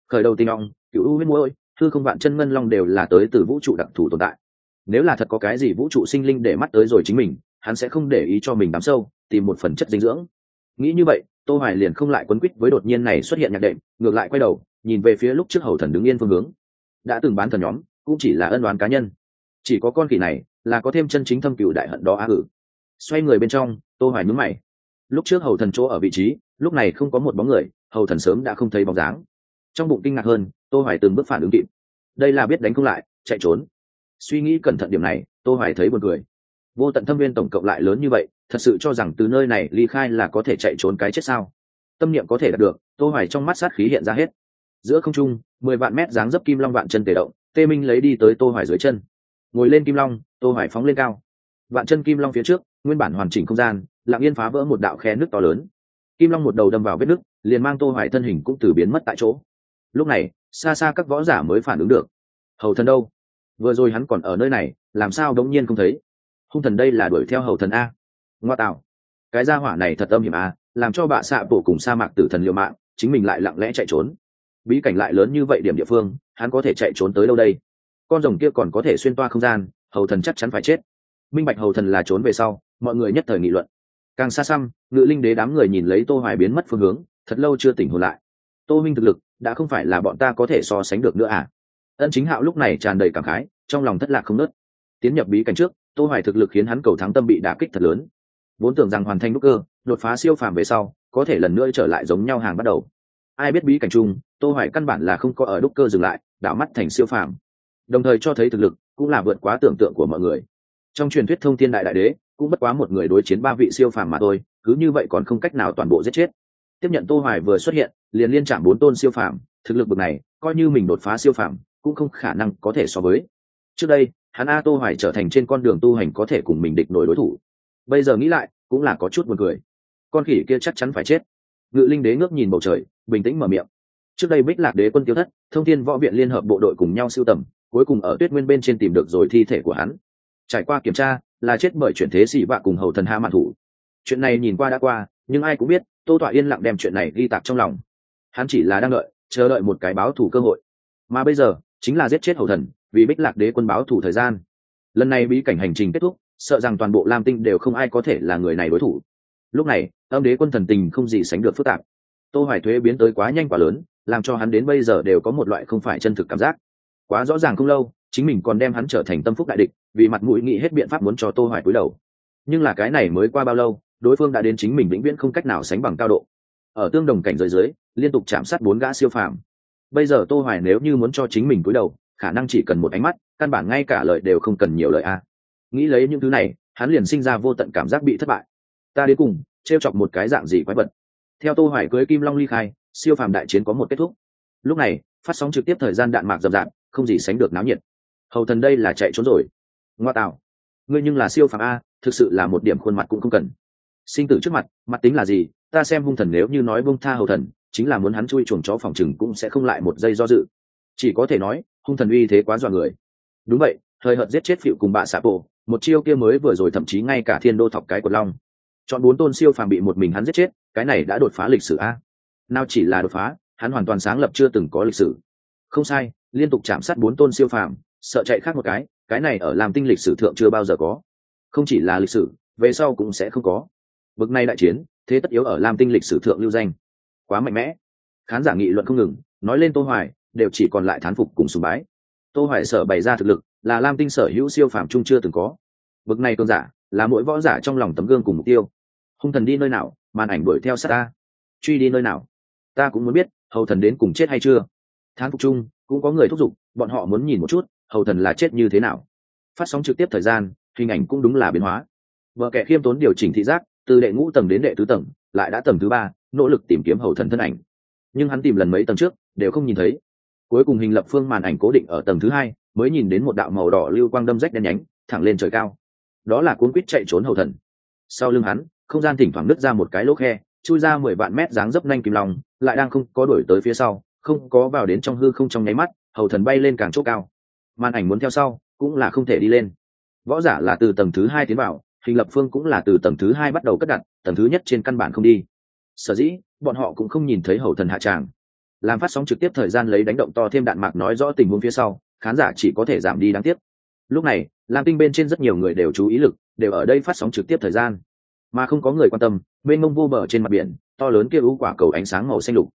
Khởi đầu tình ong, cựu u huyết mũi hư không vạn chân ngân long đều là tới từ vũ trụ đặc thù tồn tại. Nếu là thật có cái gì vũ trụ sinh linh để mắt tới rồi chính mình, hắn sẽ không để ý cho mình đắm sâu, tìm một phần chất dinh dưỡng. Nghĩ như vậy, tô hoài liền không lại quấn quýt với đột nhiên này xuất hiện nhạc đệm, ngược lại quay đầu, nhìn về phía lúc trước hầu thần đứng yên phương hướng đã từng bán thần nhóm, cũng chỉ là ân đoán cá nhân. Chỉ có con khỉ này là có thêm chân chính thâm cựu đại hận đó á ử. Xoay người bên trong, tô hoài nhướng mày. Lúc trước hầu thần chỗ ở vị trí, lúc này không có một bóng người, hầu thần sớm đã không thấy bóng dáng. Trong bụng kinh ngạc hơn, tô hoài từng bước phản ứng kịp. Đây là biết đánh không lại, chạy trốn. Suy nghĩ cẩn thận điểm này, tô hoài thấy buồn cười. Vô tận thâm viên tổng cộng lại lớn như vậy, thật sự cho rằng từ nơi này ly khai là có thể chạy trốn cái chết sao? Tâm niệm có thể đạt được, tô hoài trong mắt sát khí hiện ra hết giữa không trung, mười vạn mét dáng dấp kim long vạn chân tề động, tê minh lấy đi tới tô hoài dưới chân. Ngồi lên kim long, tô hoài phóng lên cao. Vạn chân kim long phía trước, nguyên bản hoàn chỉnh không gian, lặng yên phá vỡ một đạo khe nước to lớn. Kim long một đầu đâm vào vết nước, liền mang tô hoài thân hình cũng từ biến mất tại chỗ. Lúc này, xa xa các võ giả mới phản ứng được. Hầu thần đâu? Vừa rồi hắn còn ở nơi này, làm sao đống nhiên không thấy? Hung thần đây là đuổi theo hầu thần a. Ngoa tạo. Cái gia hỏa này thật âm hiểm a, làm cho bạ xạ bổ cùng sa mạc tử thần liều mạng, chính mình lại lặng lẽ chạy trốn bí cảnh lại lớn như vậy điểm địa phương, hắn có thể chạy trốn tới đâu đây? Con rồng kia còn có thể xuyên toa không gian, hầu thần chắc chắn phải chết. Minh bạch hầu thần là trốn về sau, mọi người nhất thời nghị luận. Càng xa xăm, ngự linh đế đám người nhìn lấy tô hoài biến mất phương hướng, thật lâu chưa tỉnh hồn lại. Tô minh thực lực, đã không phải là bọn ta có thể so sánh được nữa à? Ân chính hạo lúc này tràn đầy cảm khái, trong lòng thất lạc không nớt. Tiến nhập bí cảnh trước, tô hoài thực lực khiến hắn cầu thắng tâm bị đả kích thật lớn. Vốn tưởng rằng hoàn thành nút cơ, đột phá siêu phàm về sau, có thể lần nữa trở lại giống nhau hàng bắt đầu. Ai biết bí cảnh chung tô hoài căn bản là không có ở đúc cơ dừng lại, đảo mắt thành siêu phàm. Đồng thời cho thấy thực lực cũng là vượt quá tưởng tượng của mọi người. Trong truyền thuyết thông thiên đại đại đế, cũng bất quá một người đối chiến ba vị siêu phàm mà thôi, cứ như vậy còn không cách nào toàn bộ giết chết. Tiếp nhận tô hoài vừa xuất hiện, liền liên chạm bốn tôn siêu phàm, thực lực bậc này, coi như mình đột phá siêu phàm, cũng không khả năng có thể so với. Trước đây, hắn a tô hoài trở thành trên con đường tu hành có thể cùng mình địch nổi đối thủ. Bây giờ nghĩ lại, cũng là có chút buồn cười. Con khỉ kia chắc chắn phải chết. Ngự linh đế ngước nhìn bầu trời, bình tĩnh mở miệng trước đây bích lạc đế quân tiêu thất, thông thiên võ viện liên hợp bộ đội cùng nhau siêu tầm, cuối cùng ở tuyết nguyên bên trên tìm được rồi thi thể của hắn. Trải qua kiểm tra, là chết bởi chuyển thế xỉ vạ cùng hầu thần hạ mạn thủ. Chuyện này nhìn qua đã qua, nhưng ai cũng biết, tô tọa yên lặng đem chuyện này ghi tạc trong lòng. Hắn chỉ là đang đợi, chờ đợi một cái báo thủ cơ hội. Mà bây giờ, chính là giết chết hầu thần, vì bích lạc đế quân báo thủ thời gian. Lần này bí cảnh hành trình kết thúc, sợ rằng toàn bộ lam tinh đều không ai có thể là người này đối thủ. Lúc này, âm đế quân thần tình không gì sánh được phức tạp. Tô hoài thuế biến tới quá nhanh quá lớn làm cho hắn đến bây giờ đều có một loại không phải chân thực cảm giác. Quá rõ ràng không lâu, chính mình còn đem hắn trở thành tâm phúc đại địch, vì mặt mũi nghĩ hết biện pháp muốn cho tô hoài cúi đầu. Nhưng là cái này mới qua bao lâu, đối phương đã đến chính mình vĩnh viễn không cách nào sánh bằng cao độ. Ở tương đồng cảnh giới dưới, liên tục chạm sát bốn gã siêu phàm. Bây giờ tô hoài nếu như muốn cho chính mình cúi đầu, khả năng chỉ cần một ánh mắt, căn bản ngay cả lời đều không cần nhiều lời a. Nghĩ lấy những thứ này, hắn liền sinh ra vô tận cảm giác bị thất bại. Ta đến cùng, trêu chọc một cái dạng gì quái vật. Theo tô hoài cưới kim long ly khai siêu phàm đại chiến có một kết thúc. Lúc này, phát sóng trực tiếp thời gian đạn mạc dập rạp, không gì sánh được náo nhiệt. Hầu thần đây là chạy trốn rồi. Ngoa tạo. Ngươi nhưng là siêu phàm a, thực sự là một điểm khuôn mặt cũng không cần. Sinh tử trước mặt mặt tính là gì? Ta xem hung thần nếu như nói bông tha hầu thần, chính là muốn hắn chui chuồng chó phòng chừng cũng sẽ không lại một giây do dự. Chỉ có thể nói, hung thần uy thế quá dọa người. Đúng vậy thời hợt giết chết phịu cùng bạ xạ bộ, một chiêu kia mới vừa rồi thậm chí ngay cả thiên đô thọc cái của long. Chọn bốn tôn siêu phàm bị một mình hắn giết chết, cái này đã đột phá lịch sử a nào chỉ là đột phá, hắn hoàn toàn sáng lập chưa từng có lịch sử. Không sai, liên tục chạm sát bốn tôn siêu phàm, sợ chạy khác một cái cái này ở làm tinh lịch sử thượng chưa bao giờ có. Không chỉ là lịch sử, về sau cũng sẽ không có. Bực này đại chiến, thế tất yếu ở lam tinh lịch sử thượng lưu danh. Quá mạnh mẽ. Khán giả nghị luận không ngừng, nói lên tô hoài, đều chỉ còn lại thán phục cùng sùng bái. Tô hoài sở bày ra thực lực, là lam tinh sở hữu siêu phàm trung chưa từng có. Bực này cường giả, là mỗi võ giả trong lòng tấm gương cùng mục tiêu. Hung thần đi nơi nào, màn ảnh đuổi theo sát ta. Truy đi nơi nào ta cũng muốn biết, hầu thần đến cùng chết hay chưa? Thán phục chung, cũng có người thúc giục, bọn họ muốn nhìn một chút, hầu thần là chết như thế nào. Phát sóng trực tiếp thời gian, hình ảnh cũng đúng là biến hóa. Vợ kẻ khiêm tốn điều chỉnh thị giác, từ đệ ngũ tầng đến đệ tứ tầng, lại đã tầng thứ ba, nỗ lực tìm kiếm hầu thần thân ảnh. Nhưng hắn tìm lần mấy tầng trước, đều không nhìn thấy. Cuối cùng hình lập phương màn ảnh cố định ở tầng thứ hai, mới nhìn đến một đạo màu đỏ lưu quang đâm rách đen nhánh, thẳng lên trời cao. Đó là cuốn quýt chạy trốn hầu thần. Sau lưng hắn, không gian thỉnh thoảng nứt ra một cái lỗ khe chui ra mười vạn mét dáng dấp nhanh kìm lòng lại đang không có đuổi tới phía sau, không có vào đến trong hư không trong nháy mắt, hầu thần bay lên càng chỗ cao. Màn ảnh muốn theo sau, cũng là không thể đi lên. Võ giả là từ tầng thứ hai tiến vào, hình lập phương cũng là từ tầng thứ hai bắt đầu cất đặt, tầng thứ nhất trên căn bản không đi. Sở dĩ, bọn họ cũng không nhìn thấy hầu thần hạ tràng. Làm phát sóng trực tiếp thời gian lấy đánh động to thêm đạn mạc nói rõ tình huống phía sau, khán giả chỉ có thể giảm đi đáng tiếc. Lúc này, lam tinh bên trên rất nhiều người đều chú ý lực, đều ở đây phát sóng trực tiếp thời gian mà không có người quan tâm bên mông vô bờ trên mặt biển, to lớn kia u quả cầu ánh sáng màu xanh lục.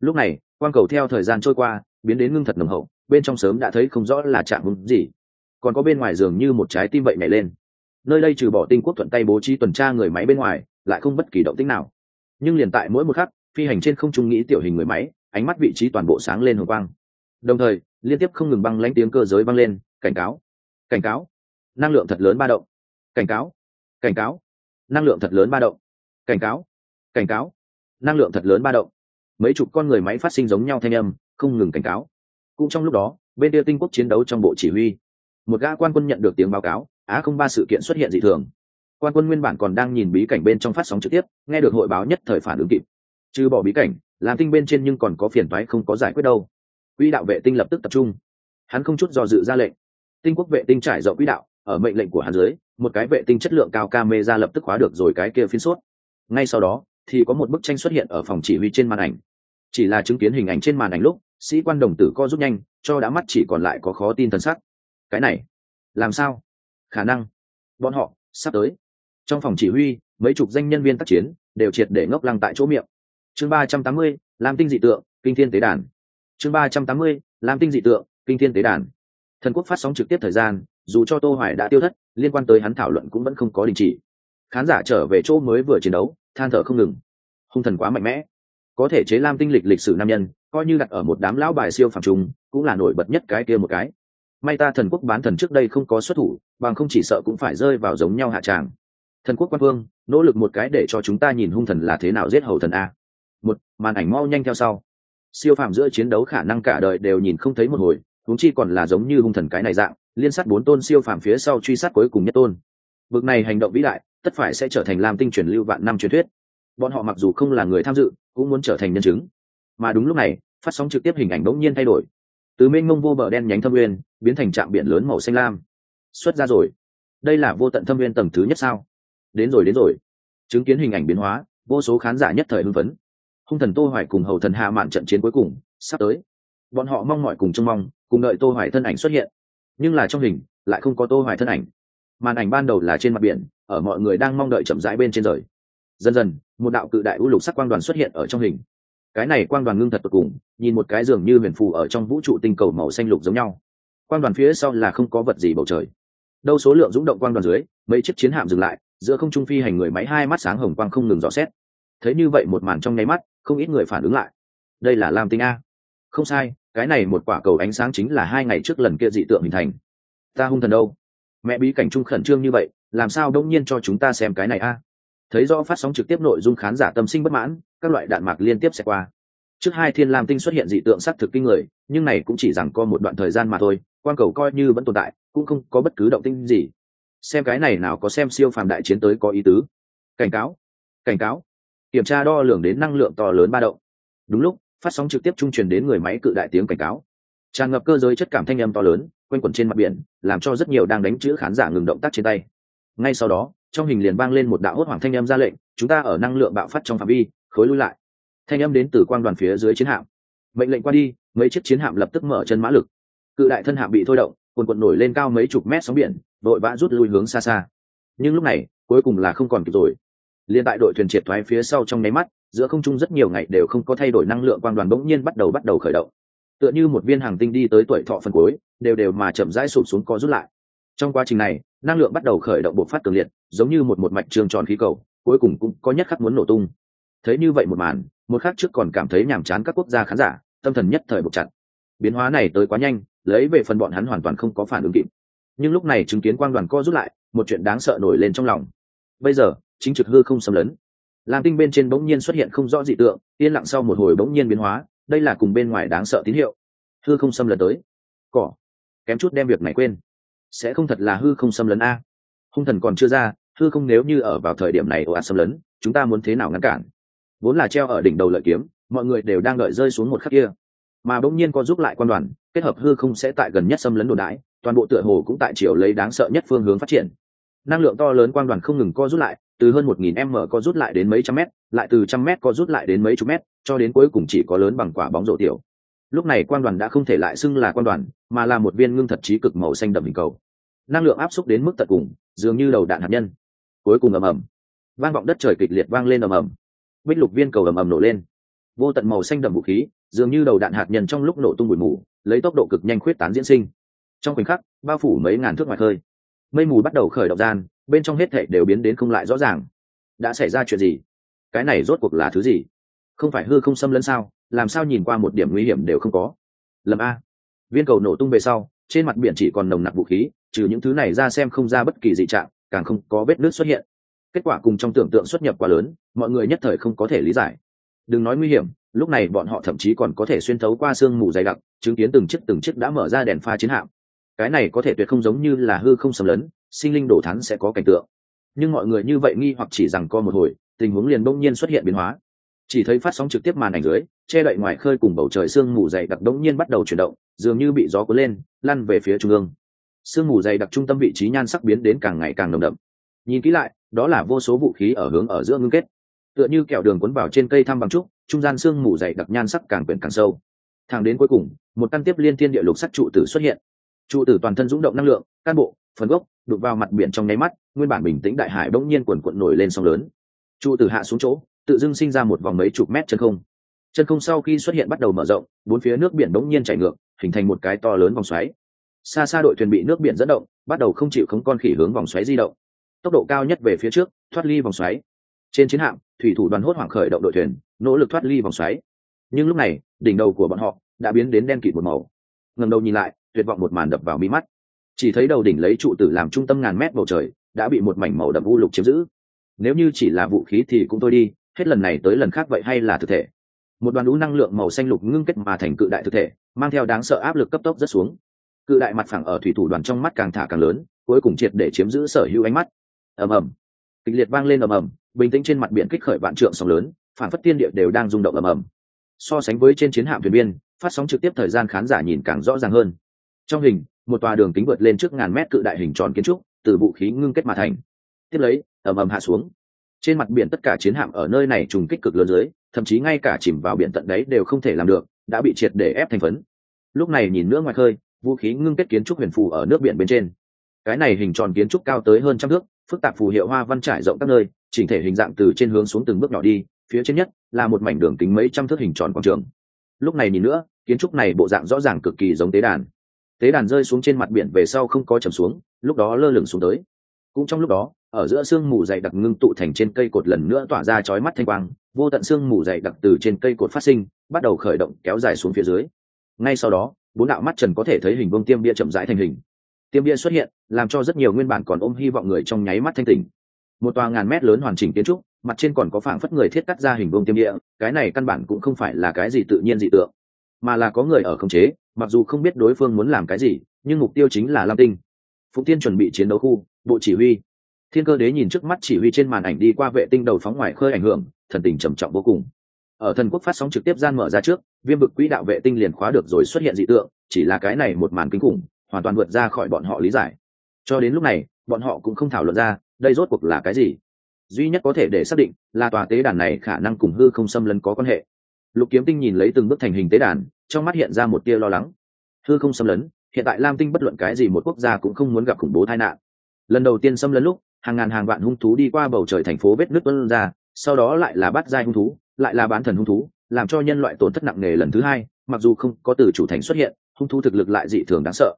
Lúc này, quang cầu theo thời gian trôi qua, biến đến ngưng thật nồng hậu, bên trong sớm đã thấy không rõ là chạm hứng gì. Còn có bên ngoài giường như một trái tim vậy nhảy lên. Nơi đây trừ bỏ tinh quốc thuận tay bố trí tuần tra người máy bên ngoài, lại không bất kỳ động tĩnh nào. Nhưng liền tại mỗi một khắc, phi hành trên không trung nghĩ tiểu hình người máy, ánh mắt vị trí toàn bộ sáng lên hồng quang. Đồng thời, liên tiếp không ngừng băng lánh tiếng cơ giới vang lên, cảnh cáo! Cảnh cáo! Năng lượng thật lớn ba động! Cảnh cáo! Cảnh cáo! Năng lượng thật lớn ba động. Cảnh cáo cảnh cáo, năng lượng thật lớn ba động. Mấy chục con người máy phát sinh giống nhau thanh âm, không ngừng cảnh cáo. Cũng trong lúc đó, bên kia tinh quốc chiến đấu trong bộ chỉ huy, một gã quan quân nhận được tiếng báo cáo, á không ba sự kiện xuất hiện dị thường. Quan quân nguyên bản còn đang nhìn bí cảnh bên trong phát sóng trực tiếp, nghe được hội báo nhất thời phản ứng kịp. Trừ bỏ bí cảnh làm tinh bên trên nhưng còn có phiền toái không có giải quyết đâu. Quỹ đạo vệ tinh lập tức tập trung. Hắn không chút do dự ra lệnh. Tinh quốc vệ tinh trải rộng quỹ đạo ở mệnh lệnh của hắn dưới, một cái vệ tinh chất lượng cao camera lập tức khóa được rồi cái kia phiên suốt ngay sau đó, thì có một bức tranh xuất hiện ở phòng chỉ huy trên màn ảnh. Chỉ là chứng kiến hình ảnh trên màn ảnh lúc, sĩ quan đồng tử co rút nhanh, cho đã mắt chỉ còn lại có khó tin t sắc. Cái này, làm sao? Khả năng. Bọn họ, sắp tới. Trong phòng chỉ huy, mấy chục danh nhân viên tác chiến, đều triệt để ngốc lăng tại chỗ miệng. Chương ba trăm tám mươi, lam tinh dị tượng, kinh thiên tế đàn. Chương ba trăm tám mươi, lam tinh dị tượng, kinh thiên tế đàn. Thần quốc phát sóng trực tiếp thời gian dù cho tô hoài đã tiêu thất, liên quan tới hắn thảo luận cũng vẫn không có đình chỉ. Khán giả trở về chỗ mới vừa chiến đấu, than thở không ngừng. Hung thần quá mạnh mẽ. Có thể chế lam tinh lịch lịch sử nam nhân, coi như đặt ở một đám lão bài siêu phàm trùng, cũng là nổi bật nhất cái kia một cái. May ta thần quốc bán thần trước đây không có xuất thủ, bằng không chỉ sợ cũng phải rơi vào giống nhau hạ tràng. Thần quốc quan vương, nỗ lực một cái để cho chúng ta nhìn hung thần là thế nào giết hầu thần a. Một, màn ảnh mau nhanh theo sau. Siêu phàm giữa chiến đấu khả năng cả đời đều nhìn không thấy một hồi, huống chi còn là giống như hung thần cái này dạng liên sát bốn tôn siêu phàm phía sau truy sát cuối cùng nhất tôn. Bực này hành động vĩ đại, tất phải sẽ trở thành lam tinh truyền lưu vạn năm truyền thuyết. Bọn họ mặc dù không là người tham dự, cũng muốn trở thành nhân chứng. Mà đúng lúc này, phát sóng trực tiếp hình ảnh bỗng nhiên thay đổi. Từ mênh mông vô bờ đen nhánh thâm nguyên, biến thành trạm biển lớn màu xanh lam. Xuất ra rồi. Đây là vô tận thâm nguyên tầng thứ nhất sao? Đến rồi đến rồi. Chứng kiến hình ảnh biến hóa, vô số khán giả nhất thời hưng phấn. Hung thần tô hoài cùng hầu thần hạ mạn trận chiến cuối cùng sắp tới. Bọn họ mong mỏi cùng trông mong, cùng đợi tô hoài thân ảnh xuất hiện nhưng là trong hình lại không có tô hoài thân ảnh. Màn ảnh ban đầu là trên mặt biển, ở mọi người đang mong đợi chậm rãi bên trên rời. Dần dần, một đạo cự đại u lục sắc quang đoàn xuất hiện ở trong hình. Cái này quang đoàn ngưng thật tột cùng, nhìn một cái dường như huyền phù ở trong vũ trụ tinh cầu màu xanh lục giống nhau. Quang đoàn phía sau là không có vật gì bầu trời. Đâu số lượng rung động quang đoàn dưới, mấy chiếc chiến hạm dừng lại, giữa không trung phi hành người máy hai mắt sáng hồng quang không ngừng dò xét. Thấy như vậy một màn trong nháy mắt, không ít người phản ứng lại. Đây là lam tinh a. Không sai cái này một quả cầu ánh sáng chính là hai ngày trước lần kia dị tượng hình thành. Ta hung thần đâu? Mẹ bí cảnh trung khẩn trương như vậy, làm sao đông nhiên cho chúng ta xem cái này a? Thấy do phát sóng trực tiếp nội dung khán giả tâm sinh bất mãn, các loại đạn mạc liên tiếp sẽ qua. Trước hai thiên lam tinh xuất hiện dị tượng s á c thực kinh người, nhưng này cũng chỉ rằng có một đoạn thời gian mà thôi quan cầu coi như vẫn tồn tại, cũng không có bất cứ động tinh gì. Xem cái này nào có xem siêu phàm đại chiến tới có ý tứ. Cảnh cáo cảnh cáo. Kiểm tra đo lường đến năng lượng to lớn ba động. Đúng lúc phát sóng trực tiếp trung truyền đến người máy cự đại tiếng cảnh cáo. Tràn ngập cơ giới chất cảm thanh âm to lớn, quanh quẩn trên mặt biển, làm cho rất nhiều đang đánh chữ khán giả ngừng động tác trên tay. Ngay sau đó, trong hình liền vang lên một đạo hốt hoảng thanh âm ra lệnh, chúng ta ở năng lượng bạo phát trong phạm vi, khối lui lại. Thanh âm đến từ quan đoàn phía dưới chiến hạm. Mệnh lệnh qua đi, mấy chiếc chiến hạm lập tức mở chân mã lực. Cự đại thân hạm bị thôi động quần quần nổi lên cao mấy chục mét sóng biển đội vã rút lui hướng xa xa. Nhưng lúc này, cuối cùng là không còn kịp rồi. Liên tại đội thuyền triệt thoái phía sau trong nháy mắt giữa không trung rất nhiều ngày đều không có thay đổi năng lượng quang đoàn bỗng nhiên bắt đầu bắt đầu khởi động. Tựa như một viên hàng tinh đi tới tuổi thọ phần cuối, đều đều mà chậm rãi sụp xuống co rút lại. Trong quá trình này, năng lượng bắt đầu khởi động bộc phát cường liệt, giống như một một mạch trường tròn khí cầu, cuối cùng cũng có nhất khắc muốn nổ tung. Thấy như vậy một màn, một khắc trước còn cảm thấy nhàm chán các quốc gia khán giả, tâm thần nhất thời buộc chặt. Biến hóa này tới quá nhanh, lấy về phần bọn hắn hoàn toàn không có phản ứng kịp. Nhưng lúc này chứng kiến quang đoàn co rút lại, một chuyện đáng sợ nổi lên trong lòng. Bây giờ, chính trực hư không xâm lấn lam tinh bên trên bỗng nhiên xuất hiện không rõ dị tượng, yên lặng sau một hồi bỗng nhiên biến hóa, đây là cùng bên ngoài đáng sợ tín hiệu. Hư không xâm lấn tới. Cỏ. Kém chút đem việc này quên. Sẽ không thật là hư không xâm lấn a. Hung thần còn chưa ra, hư không nếu như ở vào thời điểm này ồ ạt xâm lấn, chúng ta muốn thế nào ngăn cản? Vốn là treo ở đỉnh đầu lợi kiếm, mọi người đều đang đợi rơi xuống một khắc kia. Mà bỗng nhiên có giúp lại quan đoàn, kết hợp hư không sẽ tại gần nhất xâm lấn đồn đãi toàn bộ tựa hồ cũng tại chiều lấy đáng sợ nhất phương hướng phát triển năng lượng to lớn quang đoàn không ngừng co rút lại, từ hơn một nghìn m co rút lại đến mấy trăm mét, lại từ trăm mét co rút lại đến mấy chục mét, cho đến cuối cùng chỉ có lớn bằng quả bóng rổ tiểu. Lúc này quang đoàn đã không thể lại xưng là quang đoàn, mà là một viên ngưng thật trí cực màu xanh đậm hình cầu. Năng lượng áp xúc đến mức tận cùng, dường như đầu đạn hạt nhân. Cuối cùng ầm ầm. Vang vọng đất trời kịch liệt vang lên ầm ầm. Bích lục viên cầu ầm ầm nổ lên. Vô tận màu xanh đậm vũ khí, dường như đầu đạn hạt nhân trong lúc nổ tung bụi mù, lấy tốc độ cực nhanh khuyết tán diễn sinh. Trong khoảnh khắc, bao phủ mấy ngàn thước ngoài khơi mây mù bắt đầu khởi động gian, bên trong hết thệ đều biến đến không lại rõ ràng. Đã xảy ra chuyện gì? Cái này rốt cuộc là thứ gì? Không phải hư không xâm lấn sao? Làm sao nhìn qua một điểm nguy hiểm đều không có? Lầm a. Viên cầu nổ tung về sau, trên mặt biển chỉ còn nồng nặc vũ khí, trừ những thứ này ra xem không ra bất kỳ dị trạng, càng không có vết nước xuất hiện. Kết quả cùng trong tưởng tượng xuất nhập quá lớn, mọi người nhất thời không có thể lý giải. Đừng nói nguy hiểm, lúc này bọn họ thậm chí còn có thể xuyên thấu qua sương mù dày đặc, chứng kiến từng chiếc từng chiếc đã mở ra đèn pha chiến hạm cái này có thể tuyệt không giống như là hư không sầm lấn, sinh linh đổ thán sẽ có cảnh tượng. Nhưng mọi người như vậy nghi hoặc chỉ rằng co một hồi, tình huống liền bỗng nhiên xuất hiện biến hóa. Chỉ thấy phát sóng trực tiếp màn ảnh dưới, che đậy ngoài khơi cùng bầu trời sương mù dày đặc đống nhiên bắt đầu chuyển động, dường như bị gió cuốn lên, lăn về phía trung ương. Sương mù dày đặc trung tâm vị trí nhan sắc biến đến càng ngày càng nồng đậm. Nhìn kỹ lại, đó là vô số vũ khí ở hướng ở giữa ngưng kết. Tựa như kẹo đường cuốn vào trên cây thăm bằng trúc, trung gian sương mù dày đặc nhan sắc càng quyển càng sâu. Thang đến cuối cùng, một căn tiếp liên thiên địa lục sắc trụ tử xuất hiện trụ tử toàn thân rung động năng lượng can bộ, phần gốc, đục vào mặt biển trong nháy mắt, nguyên bản bình tĩnh đại hải bỗng nhiên quần quận nổi lên sóng lớn. Trụ tử hạ xuống chỗ, tự dưng sinh ra một vòng mấy chục mét chân không. Chân không sau khi xuất hiện bắt đầu mở rộng, bốn phía nước biển bỗng nhiên chảy ngược, hình thành một cái to lớn vòng xoáy. Xa xa đội thuyền bị nước biển dẫn động, bắt đầu không chịu khống con khỉ hướng vòng xoáy di động. Tốc độ cao nhất về phía trước, thoát ly vòng xoáy. Trên chiến hạm, thủy thủ đoàn hốt hoảng khởi động đội thuyền, nỗ lực thoát ly vòng xoáy. Nhưng lúc này, đỉnh đầu của bọn họ đã biến đến đen kịt một màu. Ngầm đầu nhìn lại tuyệt vọng một màn đập vào mi mắt. Chỉ thấy đầu đỉnh lấy trụ tử làm trung tâm ngàn mét bầu trời, đã bị một mảnh màu đậm u lục chiếm giữ. Nếu như chỉ là vũ khí thì cũng thôi đi, hết lần này tới lần khác vậy hay là thực thể? Một đoàn lũ năng lượng màu xanh lục ngưng kết mà thành cự đại thực thể, mang theo đáng sợ áp lực cấp tốc rất xuống. Cự đại mặt phẳng ở thủy thủ đoàn trong mắt càng thả càng lớn, cuối cùng triệt để chiếm giữ sở hữu ánh mắt. Ầm ầm. Kịch liệt vang lên ầm ầm, bình tĩnh trên mặt biển kích khởi vạn trượng sóng lớn, phản phất tiên địa đều đang rung động ầm ầm. So sánh với trên chiến hạm thuyền biên, phát sóng trực tiếp thời gian khán giả nhìn càng rõ ràng hơn trong hình, một tòa đường kính vượt lên trước ngàn mét cự đại hình tròn kiến trúc, từ vũ khí ngưng kết mà thành. Tiếp lấy, ầm ầm hạ xuống. Trên mặt biển tất cả chiến hạm ở nơi này trùng kích cực lớn dưới, thậm chí ngay cả chìm vào biển tận đấy đều không thể làm được, đã bị triệt để ép thành phấn. Lúc này nhìn nữa ngoài khơi, vũ khí ngưng kết kiến trúc huyền phù ở nước biển bên trên. Cái này hình tròn kiến trúc cao tới hơn trăm thước, phức tạp phù hiệu hoa văn trải rộng các nơi, chỉnh thể hình dạng từ trên hướng xuống từng bước nhỏ đi, phía trên nhất là một mảnh đường kính mấy trăm thước hình tròn quảng trường. Lúc này nhìn nữa, kiến trúc này bộ dạng rõ ràng cực kỳ giống tế đàn tế đàn rơi xuống trên mặt biển về sau không có trầm xuống, lúc đó lơ lửng xuống tới. Cũng trong lúc đó, ở giữa sương mù dày đặc ngưng tụ thành trên cây cột lần nữa tỏa ra chói mắt thanh quang, vô tận sương mù dày đặc từ trên cây cột phát sinh, bắt đầu khởi động kéo dài xuống phía dưới. Ngay sau đó, bốn đạo mắt trần có thể thấy hình bông tiêm bia chậm rãi thành hình. Tiêm bia xuất hiện, làm cho rất nhiều nguyên bản còn ôm hy vọng người trong nháy mắt thanh tỉnh. Một tòa ngàn mét lớn hoàn chỉnh kiến trúc, mặt trên còn có phảng phất người thiết cắt ra hình bông tiêm địa cái này căn bản cũng không phải là cái gì tự nhiên dị tượng mà là có người ở khống chế, mặc dù không biết đối phương muốn làm cái gì, nhưng mục tiêu chính là lam tinh. Phụng tiên chuẩn bị chiến đấu khu, bộ chỉ huy. Thiên cơ đế nhìn trước mắt chỉ huy trên màn ảnh đi qua vệ tinh đầu phóng ngoài khơi ảnh hưởng, thần tình trầm trọng vô cùng. Ở thần quốc phát sóng trực tiếp gian mở ra trước, viêm vực quỹ đạo vệ tinh liền khóa được rồi xuất hiện dị tượng, chỉ là cái này một màn kinh khủng, hoàn toàn vượt ra khỏi bọn họ lý giải. Cho đến lúc này, bọn họ cũng không thảo luận ra, đây rốt cuộc là cái gì. Duy nhất có thể để xác định là tòa tế đàn này khả năng cùng hư không xâm lấn có quan hệ lục kiếm tinh nhìn lấy từng bước thành hình tế đàn, trong mắt hiện ra một tia lo lắng. Thư không xâm lấn, hiện tại lam tinh bất luận cái gì một quốc gia cũng không muốn gặp khủng bố tai nạn. Lần đầu tiên xâm lấn lúc, hàng ngàn hàng vạn hung thú đi qua bầu trời thành phố vết nứt vân ra, sau đó lại là bắt giai hung thú, lại là bán thần hung thú, làm cho nhân loại tổn thất nặng nề lần thứ hai, mặc dù không có từ chủ thành xuất hiện, hung thú thực lực lại dị thường đáng sợ.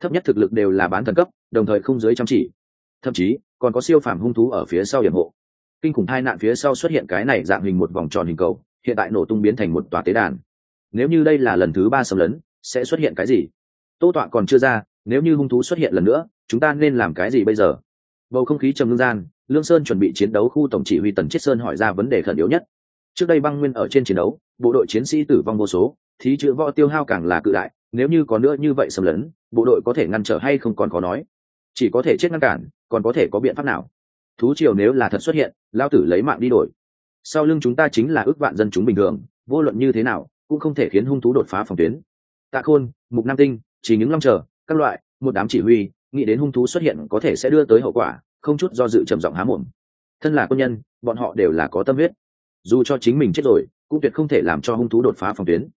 Thấp nhất thực lực đều là bán thần cấp, đồng thời không dưới chăm chỉ. Thậm chí, còn có siêu phàm hung thú ở phía sau hiểm hộ. Kinh khủng hai nạn phía sau xuất hiện cái này dạng hình một vòng tròn hình cầu hiện tại nổ tung biến thành một tòa tế đàn. Nếu như đây là lần thứ ba xâm lấn, sẽ xuất hiện cái gì? Tô tọa còn chưa ra, nếu như hung thú xuất hiện lần nữa, chúng ta nên làm cái gì bây giờ? Bầu không khí trầm ngưng gian, lương sơn chuẩn bị chiến đấu khu tổng chỉ huy tần chiết sơn hỏi ra vấn đề khẩn yếu nhất. Trước đây băng nguyên ở trên chiến đấu, bộ đội chiến sĩ tử vong vô số, thí chữ võ tiêu hao càng là cự đại, nếu như có nữa như vậy xâm lấn, bộ đội có thể ngăn trở hay không còn có nói. Chỉ có thể chết ngăn cản, còn có thể có biện pháp nào? Thú triều nếu là thật xuất hiện lao tử lấy mạng đi đổi sau lưng chúng ta chính là ước vạn dân chúng bình thường, vô luận như thế nào, cũng không thể khiến hung thú đột phá phòng tuyến. Tạ khôn, mục nam tinh, chỉ những long chờ, các loại, một đám chỉ huy, nghĩ đến hung thú xuất hiện có thể sẽ đưa tới hậu quả, không chút do dự trầm giọng há mồm. Thân là quân nhân, bọn họ đều là có tâm huyết. Dù cho chính mình chết rồi, cũng tuyệt không thể làm cho hung thú đột phá phòng tuyến.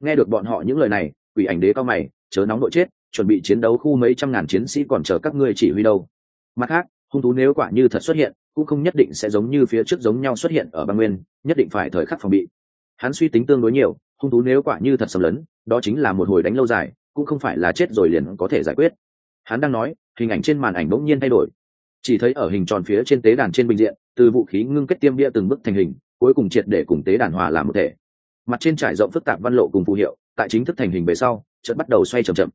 Nghe được bọn họ những lời này, quỷ ảnh đế cao mày, chớ nóng nội chết, chuẩn bị chiến đấu khu mấy trăm ngàn chiến sĩ còn chờ các ngươi chỉ huy đâu. Mặt khác, hung thú nếu quả như thật xuất hiện cũng không nhất định sẽ giống như phía trước giống nhau xuất hiện ở băng nguyên, nhất định phải thời khắc phòng bị. Hắn suy tính tương đối nhiều, hung thú nếu quả như thật xâm lấn, đó chính là một hồi đánh lâu dài, cũng không phải là chết rồi liền có thể giải quyết. Hắn đang nói, hình ảnh trên màn ảnh bỗng nhiên thay đổi. Chỉ thấy ở hình tròn phía trên tế đàn trên bình diện, từ vũ khí ngưng kết tiêm bia từng bức thành hình, cuối cùng triệt để cùng tế đàn hòa làm một thể. Mặt trên trải rộng phức tạp văn lộ cùng phù hiệu, tại chính thức thành hình về sau, chợt bắt đầu xoay chậm chậm.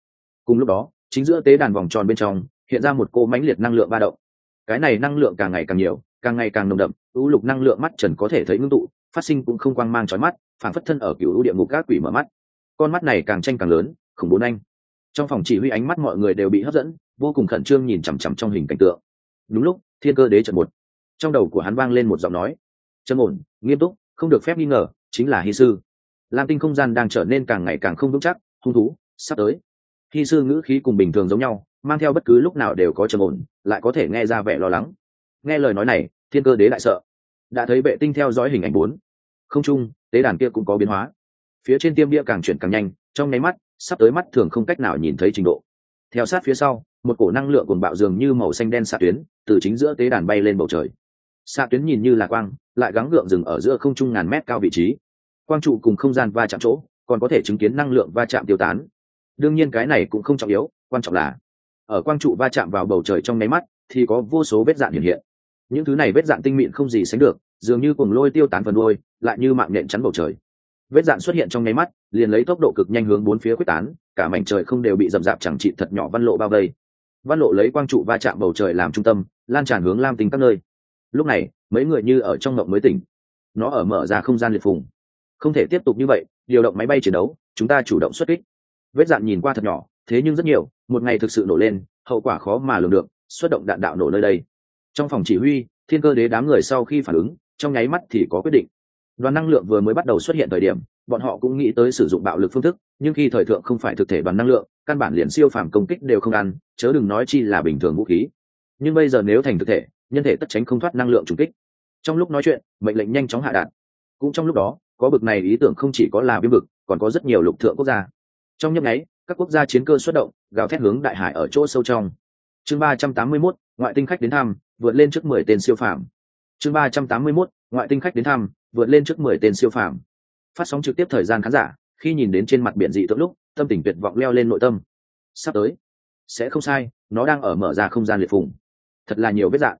Cùng lúc đó, chính giữa tế đàn vòng tròn bên trong, hiện ra một cô mãnh liệt năng lượng ba động cái này năng lượng càng ngày càng nhiều, càng ngày càng nồng đậm u lục năng lượng mắt trần có thể thấy ngưng tụ, phát sinh cũng không quang mang trói mắt phản phất thân ở cựu địa ngục các quỷ mở mắt. Con mắt này càng tranh càng lớn, khủng bố anh trong phòng chỉ huy ánh mắt mọi người đều bị hấp dẫn, vô cùng khẩn trương nhìn chằm chằm trong hình cảnh tượng. Đúng lúc, thiên cơ đế trận một. Trong đầu của hắn vang lên một giọng nói. Trầm ổn, nghiêm túc, không được phép nghi ngờ, chính là hy sư. Lam tinh không gian đang trở nên càng ngày càng không vững chắc, hung thú sắp tới. Hy sư ngữ khí cùng bình thường giống nhau mang theo bất cứ lúc nào đều có trầm ổn, lại có thể nghe ra vẻ lo lắng. Nghe lời nói này, thiên cơ đế lại sợ. Đã thấy vệ tinh theo dõi hình ảnh bốn. Không chung, tế đàn kia cũng có biến hóa. Phía trên tiêm bia càng chuyển càng nhanh, trong nháy mắt, sắp tới mắt thường không cách nào nhìn thấy trình độ. Theo sát phía sau, một cổ năng lượng cuồng bạo dường như màu xanh đen xạ tuyến, từ chính giữa tế đàn bay lên bầu trời. Xạ tuyến nhìn như là quang, lại gắng gượng dừng ở giữa không trung ngàn mét cao vị trí. Quang trụ cùng không gian va chạm chỗ, còn có thể chứng kiến năng lượng va chạm tiêu tán. Đương nhiên cái này cũng không trọng yếu, quan trọng là ở quang trụ va chạm vào bầu trời trong nháy mắt, thì có vô số vết dạn hiện hiện. Những thứ này vết dạn tinh mịn không gì sánh được, dường như cùng lôi tiêu tán phần lôi lại như mạng nhện chắn bầu trời. Vết dạn xuất hiện trong nháy mắt, liền lấy tốc độ cực nhanh hướng bốn phía quyết tán, cả mảnh trời không đều bị dầm dạp chẳng trị thật nhỏ văn lộ bao vây. Văn lộ lấy quang trụ va chạm bầu trời làm trung tâm, lan tràn hướng lam tinh các nơi. Lúc này, mấy người như ở trong ngộng mới tỉnh. Nó ở mở ra không gian liệt phùng. Không thể tiếp tục như vậy, điều động máy bay chiến đấu, chúng ta chủ động xuất kích. Vết dạn nhìn qua thật nhỏ thế nhưng rất nhiều, một ngày thực sự nổ lên, hậu quả khó mà lường được, xuất động đạn đạo nổ nơi đây. Trong phòng chỉ huy, thiên cơ đế đám người sau khi phản ứng, trong nháy mắt thì có quyết định. Đoàn năng lượng vừa mới bắt đầu xuất hiện thời điểm, bọn họ cũng nghĩ tới sử dụng bạo lực phương thức, nhưng khi thời thượng không phải thực thể đoàn năng lượng, căn bản liền siêu phàm công kích đều không ăn, chớ đừng nói chi là bình thường vũ khí. Nhưng bây giờ nếu thành thực thể, nhân thể tất tránh không thoát năng lượng trùng kích. Trong lúc nói chuyện, mệnh lệnh nhanh chóng hạ đạn cũng trong lúc đó, có bực này ý tưởng không chỉ có là viêm vực, còn có rất nhiều lục thượng quốc gia. Trong nhấp nháy các quốc gia chiến cơ xuất động gào thét hướng đại hải ở chỗ sâu trong. Chương ba trăm tám mươi 381, ngoại tinh khách đến thăm vượt lên trước mười tên siêu phàm. Chương ba trăm tám mươi 381, ngoại tinh khách đến thăm vượt lên trước mười tên siêu phàm. Phát sóng trực tiếp thời gian khán giả khi nhìn đến trên mặt biển dị tượng lúc tâm tình tuyệt vọng leo lên nội tâm. Sắp tới sẽ không sai nó đang ở mở ra không gian liệt phùng. Thật là nhiều vết dạng.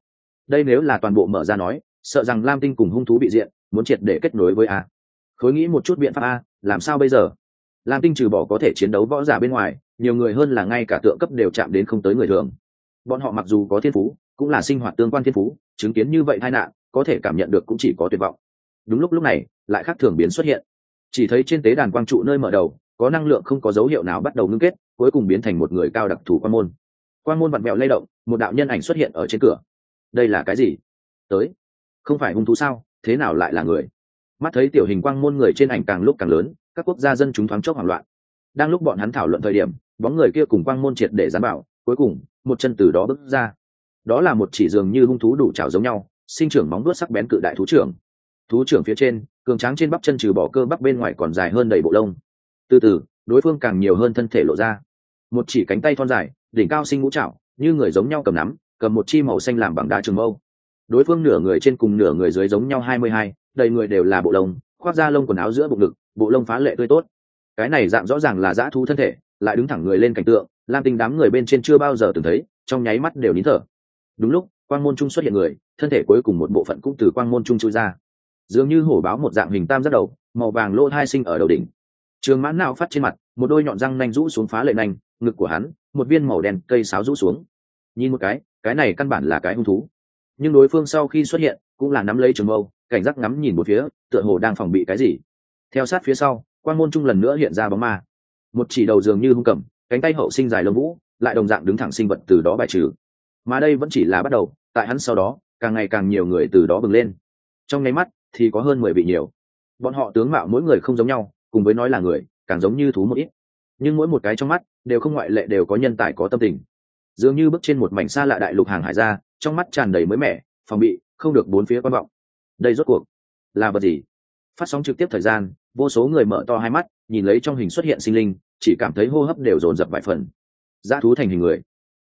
Đây nếu là toàn bộ mở ra nói sợ rằng lam tinh cùng hung thú bị diện muốn triệt để kết nối với a. Khối nghĩ một chút biện pháp a làm sao bây giờ? Lam tinh trừ bỏ có thể chiến đấu võ giả bên ngoài, nhiều người hơn là ngay cả tượng cấp đều chạm đến không tới người thường. Bọn họ mặc dù có thiên phú, cũng là sinh hoạt tương quan thiên phú, chứng kiến như vậy tai nạn, có thể cảm nhận được cũng chỉ có tuyệt vọng. Đúng lúc lúc này, lại khác thường biến xuất hiện. Chỉ thấy trên tế đàn quang trụ nơi mở đầu, có năng lượng không có dấu hiệu nào bắt đầu ngưng kết, cuối cùng biến thành một người cao đặc thù quan môn. Quan môn vặn vẹo lay động, một đạo nhân ảnh xuất hiện ở trên cửa. Đây là cái gì? Tới. Không phải hung thú sao? Thế nào lại là người? Mắt thấy tiểu hình quang môn người trên ảnh càng lúc càng lớn các quốc gia dân chúng thoáng chốc hoảng loạn. Đang lúc bọn hắn thảo luận thời điểm bóng người kia cùng quang môn triệt để gián bảo cuối cùng một chân từ đó bước ra. Đó là một chỉ dường như hung thú đủ chảo giống nhau sinh trưởng móng vuốt sắc bén cự đại thú trưởng. Thú trưởng phía trên cường tráng trên bắp chân trừ bỏ cơ bắp bên ngoài còn dài hơn đầy bộ lông. Từ từ đối phương càng nhiều hơn thân thể lộ ra. Một chỉ cánh tay thon dài đỉnh cao sinh ngũ chảo, như người giống nhau cầm nắm cầm một chi màu xanh làm bằng đá trường mâu. Đối phương nửa người trên cùng nửa người dưới giống nhau hai mươi hai đầy người đều là bộ lông khoác da lông quần áo giữa bụng ngực bộ lông phá lệ tươi tốt. Cái này dạng rõ ràng là dã thú thân thể, lại đứng thẳng người lên cảnh tượng, lam tinh đám người bên trên chưa bao giờ từng thấy, trong nháy mắt đều nín thở. Đúng lúc, quang môn trung xuất hiện người, thân thể cuối cùng một bộ phận cũng từ quang môn trung chui ra. Dường như hổ báo một dạng hình tam giác đầu, màu vàng lỗ hai sinh ở đầu đỉnh. Trường mãn nào phát trên mặt, một đôi nhọn răng nanh rũ xuống phá lệ nanh, ngực của hắn, một viên màu đen cây sáo rũ xuống. Nhìn một cái cái này căn bản là cái hung thú. Nhưng đối phương sau khi xuất hiện, cũng là nắm lấy trường mâu, cảnh giác ngắm nhìn một phía, tựa hồ đang phòng bị cái gì theo sát phía sau quan môn trung lần nữa hiện ra bóng ma. Một chỉ đầu dường như hung cầm cánh tay hậu sinh dài lông vũ, lại đồng dạng đứng thẳng sinh vật từ đó bài trừ. Mà đây vẫn chỉ là bắt đầu, tại hắn sau đó, càng ngày càng nhiều người từ đó bừng lên. Trong nháy mắt, thì có hơn mười vị nhiều. Bọn họ tướng mạo mỗi người không giống nhau, cùng với nói là người, càng giống như thú một ít. Nhưng mỗi một cái trong mắt, đều không ngoại lệ đều có nhân tài có tâm tình. Dường như bước trên một mảnh xa lạ đại lục hàng hải ra, trong mắt tràn đầy mới mẻ, phòng bị, không được bốn phía quan vọng. Đây rốt cuộc là vật gì? Phát sóng trực tiếp thời gian, vô số người mở to hai mắt, nhìn lấy trong hình xuất hiện sinh linh, chỉ cảm thấy hô hấp đều dồn dập vài phần. Dã thú thành hình người.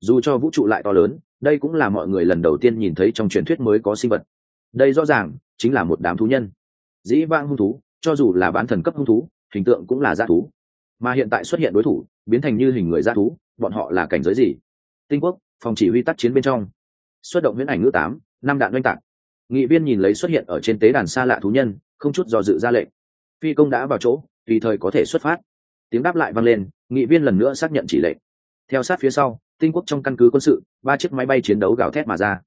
Dù cho vũ trụ lại to lớn, đây cũng là mọi người lần đầu tiên nhìn thấy trong truyền thuyết mới có sinh vật. Đây rõ ràng chính là một đám thú nhân. Dĩ vang hung thú, cho dù là bán thần cấp hung thú, hình tượng cũng là dã thú. Mà hiện tại xuất hiện đối thủ, biến thành như hình người dã thú, bọn họ là cảnh giới gì? Tinh quốc, phòng chỉ huy tác chiến bên trong. Xuất động huyễn ảnh ngữ tám, năm đạn oanh tạc. Nghị viên nhìn lấy xuất hiện ở trên tế đàn xa lạ thú nhân không chút do dự ra lệnh. Phi công đã vào chỗ, tùy thời có thể xuất phát. Tiếng đáp lại vang lên, nghị viên lần nữa xác nhận chỉ lệnh. Theo sát phía sau, tinh quốc trong căn cứ quân sự, ba chiếc máy bay chiến đấu gào thét mà ra.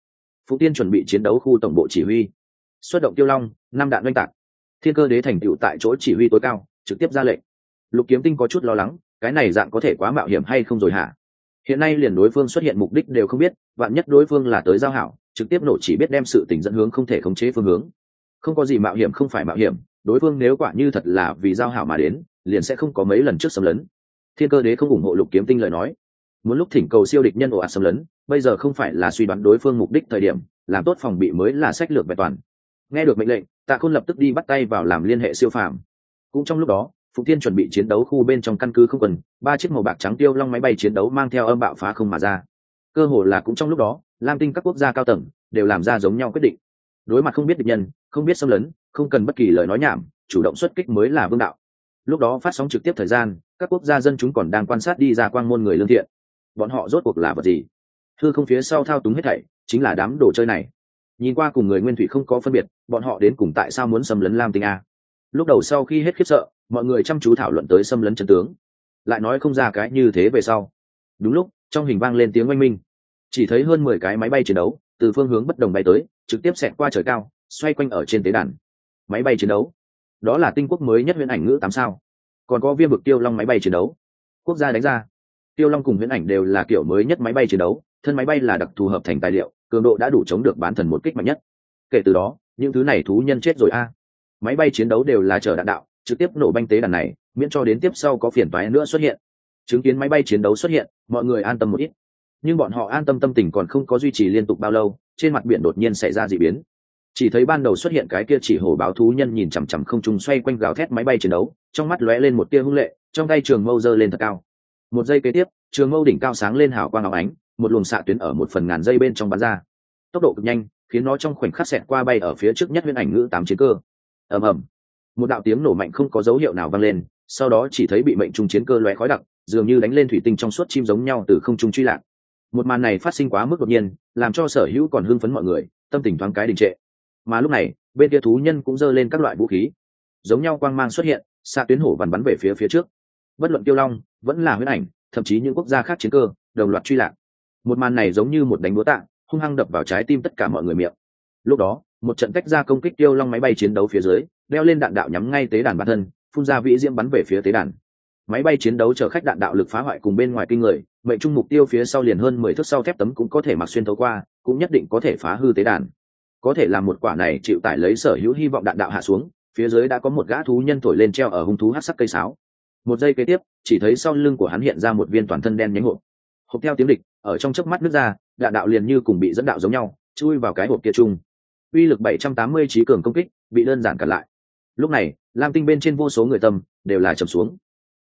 Phụ tiên chuẩn bị chiến đấu khu tổng bộ chỉ huy. Xuất động tiêu long, năm đạn oanh tạc. Thiên cơ đế thành tựu tại chỗ chỉ huy tối cao, trực tiếp ra lệnh. Lục kiếm tinh có chút lo lắng, cái này dạng có thể quá mạo hiểm hay không rồi hả? Hiện nay liền đối phương xuất hiện mục đích đều không biết, vạn nhất đối phương là tới giao hảo, trực tiếp nổ chỉ biết đem sự tình dẫn hướng không thể khống chế phương hướng không có gì mạo hiểm không phải mạo hiểm, đối phương nếu quả như thật là vì giao hảo mà đến, liền sẽ không có mấy lần trước xâm lấn. Thiên cơ đế không ủng hộ lục kiếm tinh lời nói. Muốn lúc thỉnh cầu siêu địch nhân ồ ạt xâm lấn, bây giờ không phải là suy đoán đối phương mục đích thời điểm, làm tốt phòng bị mới là sách lược vẹn toàn. Nghe được mệnh lệnh, tạ khôn lập tức đi bắt tay vào làm liên hệ siêu phàm. Cũng trong lúc đó phụ thiên chuẩn bị chiến đấu khu bên trong căn cứ không quần, ba chiếc màu bạc trắng tiêu long máy bay chiến đấu mang theo âm bạo phá không mà ra. Cơ hồ là cũng trong lúc đó, lam tinh các quốc gia cao tầng đều làm ra giống nhau quyết định. Đối mặt không biết địch nhân không biết xâm lấn, không cần bất kỳ lời nói nhảm, chủ động xuất kích mới là vương đạo. Lúc đó phát sóng trực tiếp thời gian, các quốc gia dân chúng còn đang quan sát đi ra quang môn người lương thiện. Bọn họ rốt cuộc là vật gì? Thư không phía sau thao túng hết thảy, chính là đám đồ chơi này. Nhìn qua cùng người nguyên thủy không có phân biệt, bọn họ đến cùng tại sao muốn xâm lấn lam tinh a? Lúc đầu sau khi hết khiếp sợ, mọi người chăm chú thảo luận tới xâm lấn chân tướng. Lại nói không ra cái như thế về sau. Đúng lúc, trong hình vang lên tiếng oanh minh. Chỉ thấy hơn mười cái máy bay chiến đấu, từ phương hướng bất đồng bay tới, trực tiếp xẹt qua trời cao xoay quanh ở trên tế đàn. Máy bay chiến đấu. Đó là tinh quốc mới nhất huyễn ảnh ngữ tám sao. Còn có viêm vực tiêu long máy bay chiến đấu. Quốc gia đánh ra. Tiêu long cùng huyễn ảnh đều là kiểu mới nhất máy bay chiến đấu, thân máy bay là đặc thù hợp thành tài liệu, cường độ đã đủ chống được bán thần một kích mạnh nhất. Kể từ đó, những thứ này thú nhân chết rồi a. Máy bay chiến đấu đều là chở đạn đạo, trực tiếp nổ banh tế đàn này, miễn cho đến tiếp sau có phiền toái nữa xuất hiện. Chứng kiến máy bay chiến đấu xuất hiện, mọi người an tâm một ít. Nhưng bọn họ an tâm tâm tình còn không có duy trì liên tục bao lâu, trên mặt biển đột nhiên xảy ra d ị biến chỉ thấy ban đầu xuất hiện cái kia chỉ hổ báo thú nhân nhìn chằm chằm không trung xoay quanh gào thét máy bay chiến đấu, trong mắt lóe lên một tia hung lệ, trong tay trường mâu giơ lên thật cao. Một giây kế tiếp, trường mâu đỉnh cao sáng lên hào quang áo ánh, một luồng xạ tuyến ở một phần ngàn dây bên trong bắn ra. Tốc độ cực nhanh, khiến nó trong khoảnh khắc xẹt qua bay ở phía trước nhất huyễn ảnh ngữ tám chiến cơ. Ầm ầm. Một đạo tiếng nổ mạnh không có dấu hiệu nào vang lên, sau đó chỉ thấy bị mệnh trung chiến cơ lóe khói đặc, dường như đánh lên thủy tinh trong suốt chim giống nhau từ không trung truy lạc. Một màn này phát sinh quá mức đột nhiên, làm cho sở hữu còn hưng phấn mọi người, tâm tình thoáng cái đình trệ mà lúc này, bên kia thú nhân cũng giơ lên các loại vũ khí. Giống nhau quang mang xuất hiện, xạ tuyến hổ vằn bắn về phía phía trước. Bất luận tiêu long, vẫn là huyễn ảnh, thậm chí những quốc gia khác chiến cơ, đồng loạt truy lạc. Một màn này giống như một đánh búa tạ, hung hăng đập vào trái tim tất cả mọi người miệng. Lúc đó, một trận tách ra công kích tiêu long máy bay chiến đấu phía dưới, đeo lên đạn đạo nhắm ngay tế đàn bản thân, phun ra vĩ diễm bắn về phía tế đàn. Máy bay chiến đấu chở khách đạn đạo lực phá hoại cùng bên ngoài kinh người, mệnh trung mục tiêu phía sau liền hơn mười thước sau thép tấm cũng có thể mặc xuyên thấu qua, cũng nhất định có thể phá hư tế đàn có thể làm một quả này chịu tải lấy sở hữu hy vọng đạn đạo hạ xuống, phía dưới đã có một gã thú nhân thổi lên treo ở hung thú hát sắc cây sáo. Một giây kế tiếp, chỉ thấy sau lưng của hắn hiện ra một viên toàn thân đen nhánh hộp. Hộp theo tiếng địch, ở trong chớp mắt nước ra, đạn đạo liền như cùng bị dẫn đạo giống nhau, chui vào cái hộp kia chung. Uy lực 780 trí cường công kích, bị đơn giản cản lại. Lúc này, lam tinh bên trên vô số người tâm, đều là trầm xuống.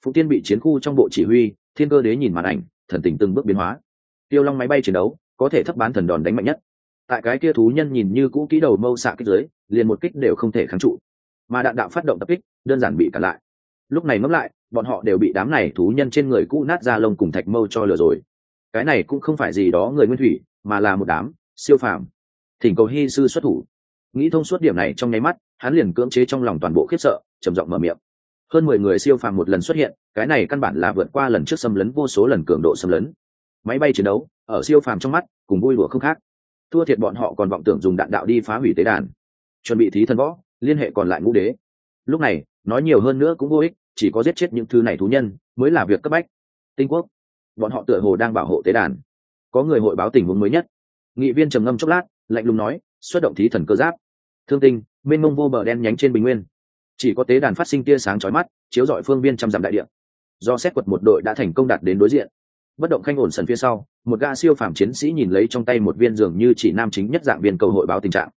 Phụ tiên bị chiến khu trong bộ chỉ huy, thiên cơ đế nhìn màn ảnh, thần tình từng bước biến hóa. Tiêu long máy bay chiến đấu, có thể thấp bán thần đòn đánh mạnh nhất tại cái kia thú nhân nhìn như cũ kỹ đầu mâu xạ kích dưới liền một kích đều không thể kháng trụ. Mà đạn đạo phát động tập kích, đơn giản bị cản lại. Lúc này ngẫm lại, bọn họ đều bị đám này thú nhân trên người cũ nát ra lông cùng thạch mâu cho lừa rồi. Cái này cũng không phải gì đó người nguyên thủy, mà là một đám siêu phàm. Thỉnh cầu hy sư xuất thủ. Nghĩ thông suốt điểm này trong nháy mắt, hắn liền cưỡng chế trong lòng toàn bộ khiếp sợ, trầm giọng mở miệng. Hơn mười người siêu phàm một lần xuất hiện, cái này căn bản là vượt qua lần trước xâm lấn vô số lần cường độ xâm lấn. Máy bay chiến đấu, ở siêu phàm trong mắt, cùng vui lụa không khác thua thiệt bọn họ còn vọng tưởng dùng đạn đạo đi phá hủy tế đàn. Chuẩn bị thí thần võ, liên hệ còn lại ngũ đế. Lúc này, nói nhiều hơn nữa cũng vô ích, chỉ có giết chết những thứ này thú nhân, mới là việc cấp bách. Tinh quốc, bọn họ tựa hồ đang bảo hộ tế đàn. Có người hội báo tình huống mới nhất. Nghị viên trầm ngâm chốc lát, lạnh lùng nói, xuất động thí thần cơ giáp. Thương tinh, mênh mông vô bờ đen nhánh trên bình nguyên. Chỉ có tế đàn phát sinh tia sáng chói mắt, chiếu dọi phương viên trăm dặm đại địa. Do xét quật một đội đã thành công đạt đến đối diện bất động khanh ổn sần phía sau, một gã siêu phàm chiến sĩ nhìn lấy trong tay một viên dường như chỉ nam chính nhất dạng viên cầu hội báo tình trạng.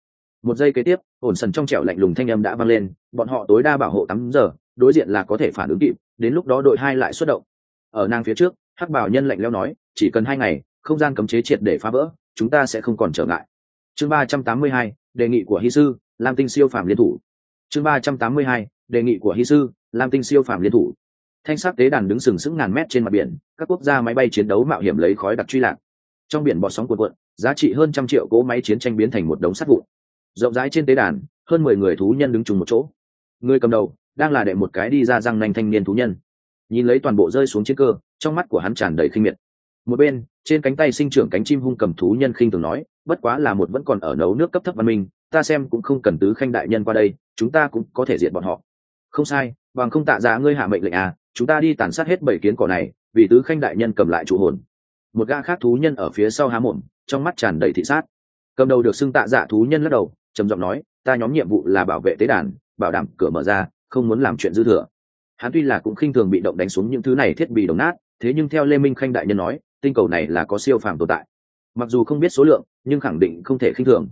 Một giây kế tiếp, ổn sần trong trẻo lạnh lùng thanh âm đã vang lên, bọn họ tối đa bảo hộ tám giờ, đối diện là có thể phản ứng kịp, đến lúc đó đội hai lại xuất động. Ở nang phía trước, hắc bảo nhân lạnh leo nói, chỉ cần hai ngày, không gian cấm chế triệt để phá vỡ, chúng ta sẽ không còn trở ngại. Chương ba trăm tám mươi hai, đề nghị của hy sư, lam tinh siêu phàm liên thủ. Chương ba trăm tám mươi hai, đề nghị của hy sư, lam tinh siêu phàm liên thủ thanh sắc tế đàn đứng sừng sững ngàn mét trên mặt biển, các quốc gia máy bay chiến đấu mạo hiểm lấy khói đặc truy lạc. Trong biển bọt sóng cuộn cuộn, giá trị hơn trăm triệu cỗ máy chiến tranh biến thành một đống sắt vụn. Rộng rãi trên tế đàn, hơn mười người thú nhân đứng chung một chỗ. Người cầm đầu, đang là đệ một cái đi ra răng nanh thanh niên thú nhân. Nhìn lấy toàn bộ rơi xuống chiến cơ, trong mắt của hắn tràn đầy khinh miệt. Một bên, trên cánh tay sinh trưởng cánh chim hung cầm thú nhân khinh thường nói, bất quá là một vẫn còn ở nấu nước cấp thấp văn minh, ta xem cũng không cần tứ khanh đại nhân qua đây, chúng ta cũng có thể diệt bọn họ. Không sai, bằng không tạ giá ngươi hạ mệnh lệnh à chúng ta đi tàn sát hết bảy kiến cỏ này, vì tứ khanh đại nhân cầm lại trụ hồn. Một gã khác thú nhân ở phía sau há mồm, trong mắt tràn đầy thị sát. Cầm đầu được xưng tạ dạ thú nhân lắc đầu, trầm giọng nói, ta nhóm nhiệm vụ là bảo vệ tế đàn, bảo đảm cửa mở ra, không muốn làm chuyện dư thừa. Hắn tuy là cũng khinh thường bị động đánh xuống những thứ này thiết bị đồng nát, thế nhưng theo lê minh khanh đại nhân nói, tinh cầu này là có siêu phàm tồn tại. Mặc dù không biết số lượng, nhưng khẳng định không thể khinh thường.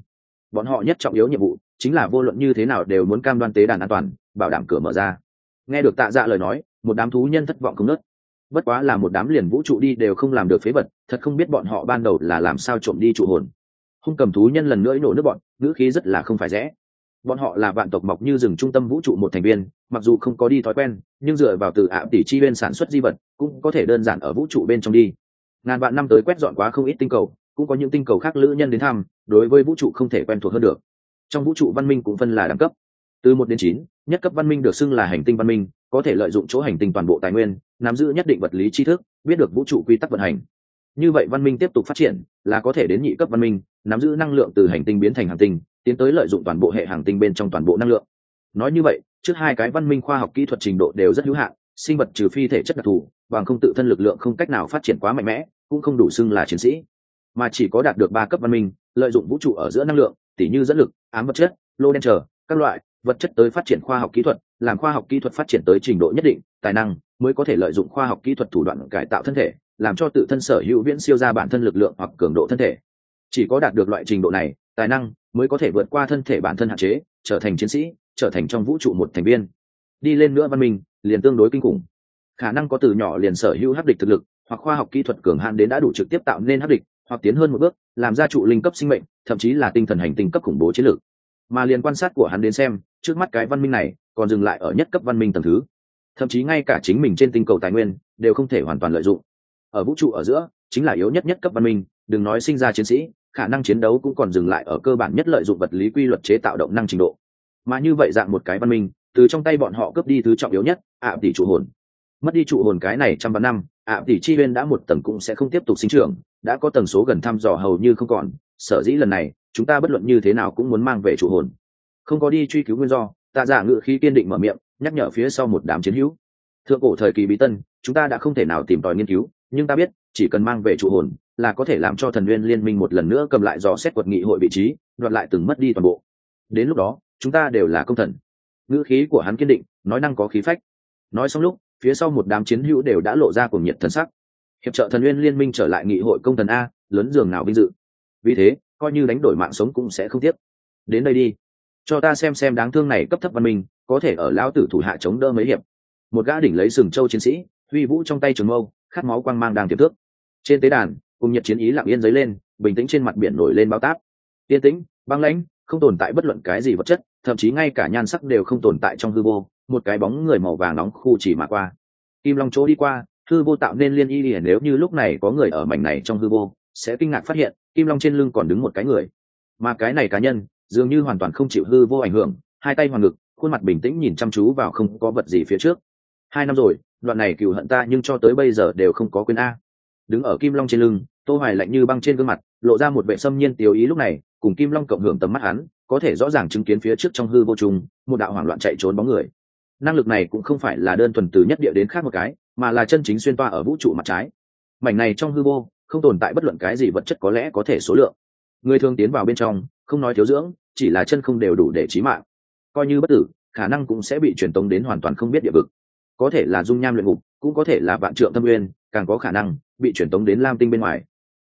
Bọn họ nhất trọng yếu nhiệm vụ chính là vô luận như thế nào đều muốn cam đoan tế đàn an toàn, bảo đảm cửa mở ra. Nghe được tạ dạ lời nói một đám thú nhân thất vọng không nớt. Bất quá là một đám liền vũ trụ đi đều không làm được phế vật, thật không biết bọn họ ban đầu là làm sao trộm đi trụ hồn. Hung cầm thú nhân lần nữa nổ nước bọn, ngữ khí rất là không phải rẽ bọn họ là vạn tộc mọc như rừng trung tâm vũ trụ một thành viên, mặc dù không có đi thói quen, nhưng dựa vào từ ạ tỷ chi bên sản xuất di vật, cũng có thể đơn giản ở vũ trụ bên trong đi. Ngàn vạn năm tới quét dọn quá không ít tinh cầu, cũng có những tinh cầu khác lữ nhân đến thăm, đối với vũ trụ không thể quen thuộc hơn được. Trong vũ trụ văn minh cũng phân là đẳng cấp. Từ một đến chín, nhất cấp văn minh được xưng là hành tinh văn minh có thể lợi dụng chỗ hành tinh toàn bộ tài nguyên, nắm giữ nhất định vật lý tri thức, biết được vũ trụ quy tắc vận hành. Như vậy văn minh tiếp tục phát triển, là có thể đến nhị cấp văn minh, nắm giữ năng lượng từ hành tinh biến thành hành tinh, tiến tới lợi dụng toàn bộ hệ hành tinh bên trong toàn bộ năng lượng. Nói như vậy, trước hai cái văn minh khoa học kỹ thuật trình độ đều rất hữu hạn, sinh vật trừ phi thể chất đặc thù, bằng không tự thân lực lượng không cách nào phát triển quá mạnh mẽ, cũng không đủ xưng là chiến sĩ. Mà chỉ có đạt được ba cấp văn minh, lợi dụng vũ trụ ở giữa năng lượng, tỉ như dẫn lực, ám vật chất, lô đen trở các loại vật chất tới phát triển khoa học kỹ thuật, làm khoa học kỹ thuật phát triển tới trình độ nhất định, tài năng mới có thể lợi dụng khoa học kỹ thuật thủ đoạn cải tạo thân thể, làm cho tự thân sở hữu viễn siêu ra bản thân lực lượng hoặc cường độ thân thể. Chỉ có đạt được loại trình độ này, tài năng mới có thể vượt qua thân thể bản thân hạn chế, trở thành chiến sĩ, trở thành trong vũ trụ một thành viên. Đi lên nữa văn minh, liền tương đối kinh khủng. Khả năng có từ nhỏ liền sở hữu hấp địch thực lực, hoặc khoa học kỹ thuật cường hạn đến đã đủ trực tiếp tạo nên hấp địch, hoặc tiến hơn một bước, làm ra trụ linh cấp sinh mệnh, thậm chí là tinh thần hành tinh cấp khủng bố chiến lược mà liền quan sát của hắn đến xem, trước mắt cái văn minh này còn dừng lại ở nhất cấp văn minh tầng thứ. Thậm chí ngay cả chính mình trên tinh cầu tài nguyên đều không thể hoàn toàn lợi dụng. Ở vũ trụ ở giữa, chính là yếu nhất nhất cấp văn minh, đừng nói sinh ra chiến sĩ, khả năng chiến đấu cũng còn dừng lại ở cơ bản nhất lợi dụng vật lý quy luật chế tạo động năng trình độ. Mà như vậy dạng một cái văn minh, từ trong tay bọn họ cướp đi thứ trọng yếu nhất, ạ tỷ trụ hồn. Mất đi trụ hồn cái này trăm vạn năm, ạ tỷ chi bên đã một tầng cũng sẽ không tiếp tục sinh trưởng, đã có tầng số gần thăm dò hầu như không còn, sở dĩ lần này chúng ta bất luận như thế nào cũng muốn mang về chủ hồn. Không có đi truy cứu nguyên do, tạ giả ngự khí kiên định mở miệng, nhắc nhở phía sau một đám chiến hữu. Thượng cổ thời kỳ bí tân, chúng ta đã không thể nào tìm tòi nghiên cứu, nhưng ta biết, chỉ cần mang về chủ hồn, là có thể làm cho thần nguyên liên minh một lần nữa cầm lại dò xét quật nghị hội vị trí, đoạt lại từng mất đi toàn bộ. Đến lúc đó, chúng ta đều là công thần. Ngữ khí của hắn kiên định, nói năng có khí phách. Nói xong lúc, phía sau một đám chiến hữu đều đã lộ ra cùng nhiệt thần sắc. Hiệp trợ thần nguyên liên minh trở lại nghị hội công thần a, lớn giường nào vinh dự. Vì thế coi như đánh đổi mạng sống cũng sẽ không tiếc. Đến đây đi. Cho ta xem xem đáng thương này cấp thấp văn minh, có thể ở lão tử thủ hạ chống đỡ mấy hiệp. Một gã đỉnh lấy sừng châu chiến sĩ, huy vũ trong tay trường mâu, khát máu quang mang đang tiềm thước trên tế đàn, cùng nhiệt chiến ý lặng yên dấy lên, bình tĩnh trên mặt biển nổi lên bao táp. Yên tĩnh, băng lãnh, không tồn tại bất luận cái gì vật chất, thậm chí ngay cả nhan sắc đều không tồn tại trong hư vô, một cái bóng người màu vàng nóng khu chỉ mà qua. Kim long chỗ đi qua, hư vô tạo nên liên y liền nếu như lúc này có người ở mảnh này trong hư vô, sẽ kinh ngạc phát hiện kim long trên lưng còn đứng một cái người. Mà cái này cá nhân, dường như hoàn toàn không chịu hư vô ảnh hưởng, hai tay hoàng ngực, khuôn mặt bình tĩnh nhìn chăm chú vào không có vật gì phía trước. Hai năm rồi, đoạn này cựu hận ta nhưng cho tới bây giờ đều không có quên a. Đứng ở kim long trên lưng, tô hoài lạnh như băng trên gương mặt, lộ ra một vệ xâm nhiên tiêu ý lúc này, cùng kim long cộng hưởng tầm mắt hắn, có thể rõ ràng chứng kiến phía trước trong hư vô trùng, một đạo hoảng loạn chạy trốn bóng người. Năng lực này cũng không phải là đơn thuần từ nhất địa đến khác một cái, mà là chân chính xuyên toa ở vũ trụ mặt trái. Mảnh này trong hư vô không tồn tại bất luận cái gì vật chất có lẽ có thể số lượng. Người thường tiến vào bên trong, không nói thiếu dưỡng, chỉ là chân không đều đủ để chí mạng. Coi như bất tử, khả năng cũng sẽ bị truyền tống đến hoàn toàn không biết địa vực. Có thể là dung nham luyện ngục, cũng có thể là vạn trượng tâm nguyên càng có khả năng bị truyền tống đến lam tinh bên ngoài.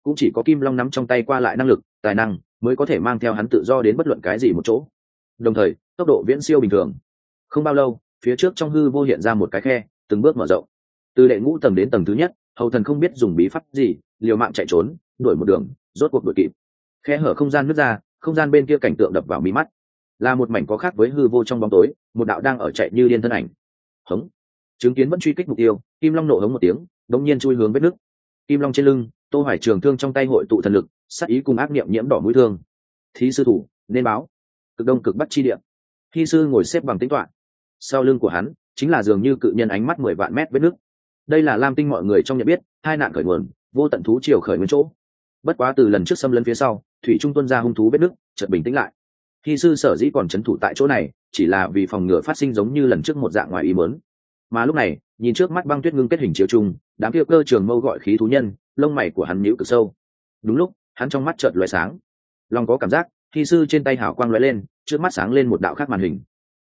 Cũng chỉ có kim long nắm trong tay qua lại năng lực, tài năng mới có thể mang theo hắn tự do đến bất luận cái gì một chỗ. Đồng thời, tốc độ viễn siêu bình thường. Không bao lâu, phía trước trong hư vô hiện ra một cái khe, từng bước mở rộng. Từ đệ ngũ tầng đến tầng thứ nhất, hầu thần không biết dùng bí pháp gì liều mạng chạy trốn, đuổi một đường, rốt cuộc đuổi kịp. Khe hở không gian nước ra, không gian bên kia cảnh tượng đập vào mí mắt. Là một mảnh có khác với hư vô trong bóng tối, một đạo đang ở chạy như điên thân ảnh. Hống. Chứng kiến vẫn truy kích mục tiêu, kim long nổ hống một tiếng, đống nhiên chui hướng vết nước kim long trên lưng, tô hoài trường thương trong tay hội tụ thần lực, sát ý cùng ác niệm nhiễm đỏ mũi thương. Thí sư thủ, nên báo. Cực đông cực bắc chi địa. Khi sư ngồi xếp bằng tính toán sau lưng của hắn, chính là dường như cự nhân ánh mắt mười vạn mét vết nước đây là lam tinh mọi người trong nhận biết, hai nạn khởi nguồn vô tận thú triều khởi nguyên chỗ. Bất quá từ lần trước xâm lấn phía sau, thủy trung tuân ra hung thú vết nước chợt bình tĩnh lại. Khi sư sở dĩ còn c thủ tại chỗ này, chỉ là vì phòng ngừa phát sinh giống như lần trước một dạng ngoài ý mớn mà lúc này, nhìn trước mắt băng tuyết ngưng kết hình chiếu chung, đám kia cơ trường mâu gọi khí thú nhân, lông mày của hắn nhíu cực sâu. Đúng lúc, hắn trong mắt chợt loài sáng. Lòng có cảm giác, khi sư trên tay hảo quang lóe lên, trước mắt sáng lên một đạo khác màn hình.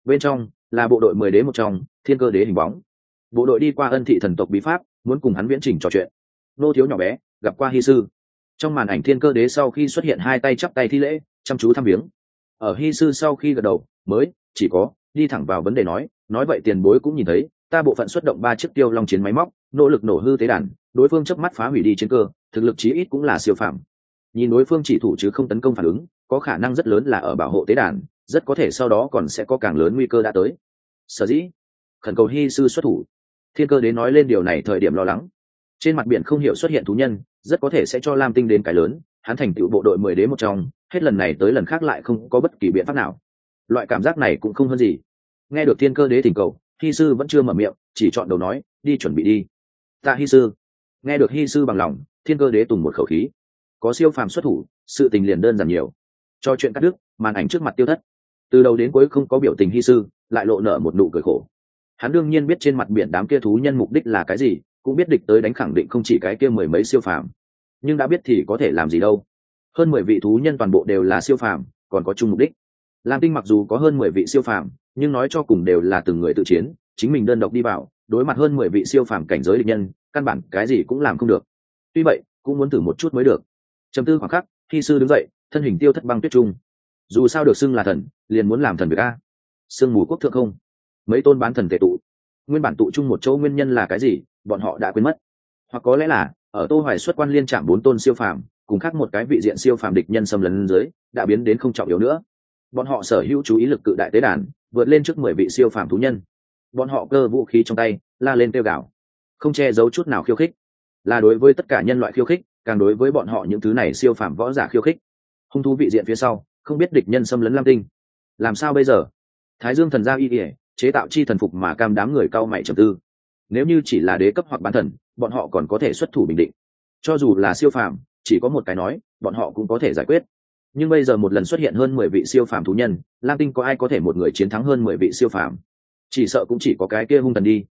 Bên trong, là bộ đội mười đế một trong, thiên cơ đế hình bóng. Bộ đội đi qua ân thị thần tộc bí pháp, muốn cùng hắn viễn trình trò chuyện nô thiếu nhỏ bé, gặp qua hy sư. Trong màn ảnh thiên cơ đế sau khi xuất hiện hai tay chắp tay thi lễ, chăm chú thăm viếng. Ở hy sư sau khi gật đầu, mới, chỉ có, đi thẳng vào vấn đề nói nói vậy tiền bối cũng nhìn thấy, ta bộ phận xuất động ba chiếc tiêu long chiến máy móc, nỗ lực nổ hư tế đàn, đối phương chớp mắt phá hủy đi chiến cơ, thực lực chí ít cũng là siêu phạm nhìn đối phương chỉ thủ chứ không tấn công phản ứng, có khả năng rất lớn là ở bảo hộ tế đàn, rất có thể sau đó còn sẽ có càng lớn nguy cơ đã tới. Sở dĩ, khẩn cầu hy sư xuất thủ. Thiên cơ đến nói lên điều này thời điểm lo lắng trên mặt biển không hiểu xuất hiện thú nhân, rất có thể sẽ cho lam tinh đến cái lớn, hắn thành tựu bộ đội mười đế một trong, hết lần này tới lần khác lại không có bất kỳ biện pháp nào. Loại cảm giác này cũng không hơn gì. Nghe được thiên cơ đế thỉnh cầu, hy sư vẫn chưa mở miệng, chỉ chọn đầu nói, đi chuẩn bị đi. Ta, hy sư. Nghe được hy sư bằng lòng, thiên cơ đế tùng một khẩu khí. Có siêu phàm xuất thủ, sự tình liền đơn giản nhiều. Cho chuyện cắt đứt, màn ảnh trước mặt tiêu thất. Từ đầu đến cuối không có biểu tình hy sư, lại lộ nở một nụ cười khổ. Hắn đương nhiên biết trên mặt biển đám kia thú nhân mục đích là cái gì cũng biết địch tới đánh khẳng định không chỉ cái kia mười mấy siêu phàm. Nhưng đã biết thì có thể làm gì đâu. Hơn mười vị thú nhân toàn bộ đều là siêu phàm, còn có chung mục đích. Lam tinh mặc dù có hơn mười vị siêu phàm, nhưng nói cho cùng đều là từng người tự chiến, chính mình đơn độc đi vào, đối mặt hơn mười vị siêu phàm cảnh giới địch nhân, căn bản cái gì cũng làm không được. Tuy vậy, cũng muốn thử một chút mới được. Chấm tư khoảng khắc, khi sư đứng dậy, thân hình tiêu thất băng tuyết trung. Dù sao được xưng là thần, liền muốn làm thần việc a. Sương mù quốc thượng không. Mấy tôn bán thần tệ tụ. Nguyên bản tụ chung một chỗ nguyên nhân là cái gì? Bọn họ đã quên mất. Hoặc có lẽ là, ở tô hoài xuất quan liên trạm bốn tôn siêu phàm, cùng khác một cái vị diện siêu phàm địch nhân xâm lấn dưới, đã biến đến không trọng yếu nữa. Bọn họ sở hữu chú ý lực cự đại tế đàn, vượt lên trước mười vị siêu phàm thú nhân. Bọn họ cơ vũ khí trong tay, la lên tiêu gạo không che giấu chút nào khiêu khích. Là đối với tất cả nhân loại khiêu khích, càng đối với bọn họ những thứ này siêu phàm võ giả khiêu khích. Hung thú vị diện phía sau, không biết địch nhân xâm lấn lam tinh. Làm sao bây giờ? Thái dương thần gia y ỉa chế tạo chi thần phục mà cam đám người cao mày trầm tư nếu như chỉ là đế cấp hoặc bán thần bọn họ còn có thể xuất thủ bình định cho dù là siêu phàm chỉ có một cái nói bọn họ cũng có thể giải quyết nhưng bây giờ một lần xuất hiện hơn mười vị siêu phàm thú nhân lam tinh có ai có thể một người chiến thắng hơn mười vị siêu phàm chỉ sợ cũng chỉ có cái kia hung thần đi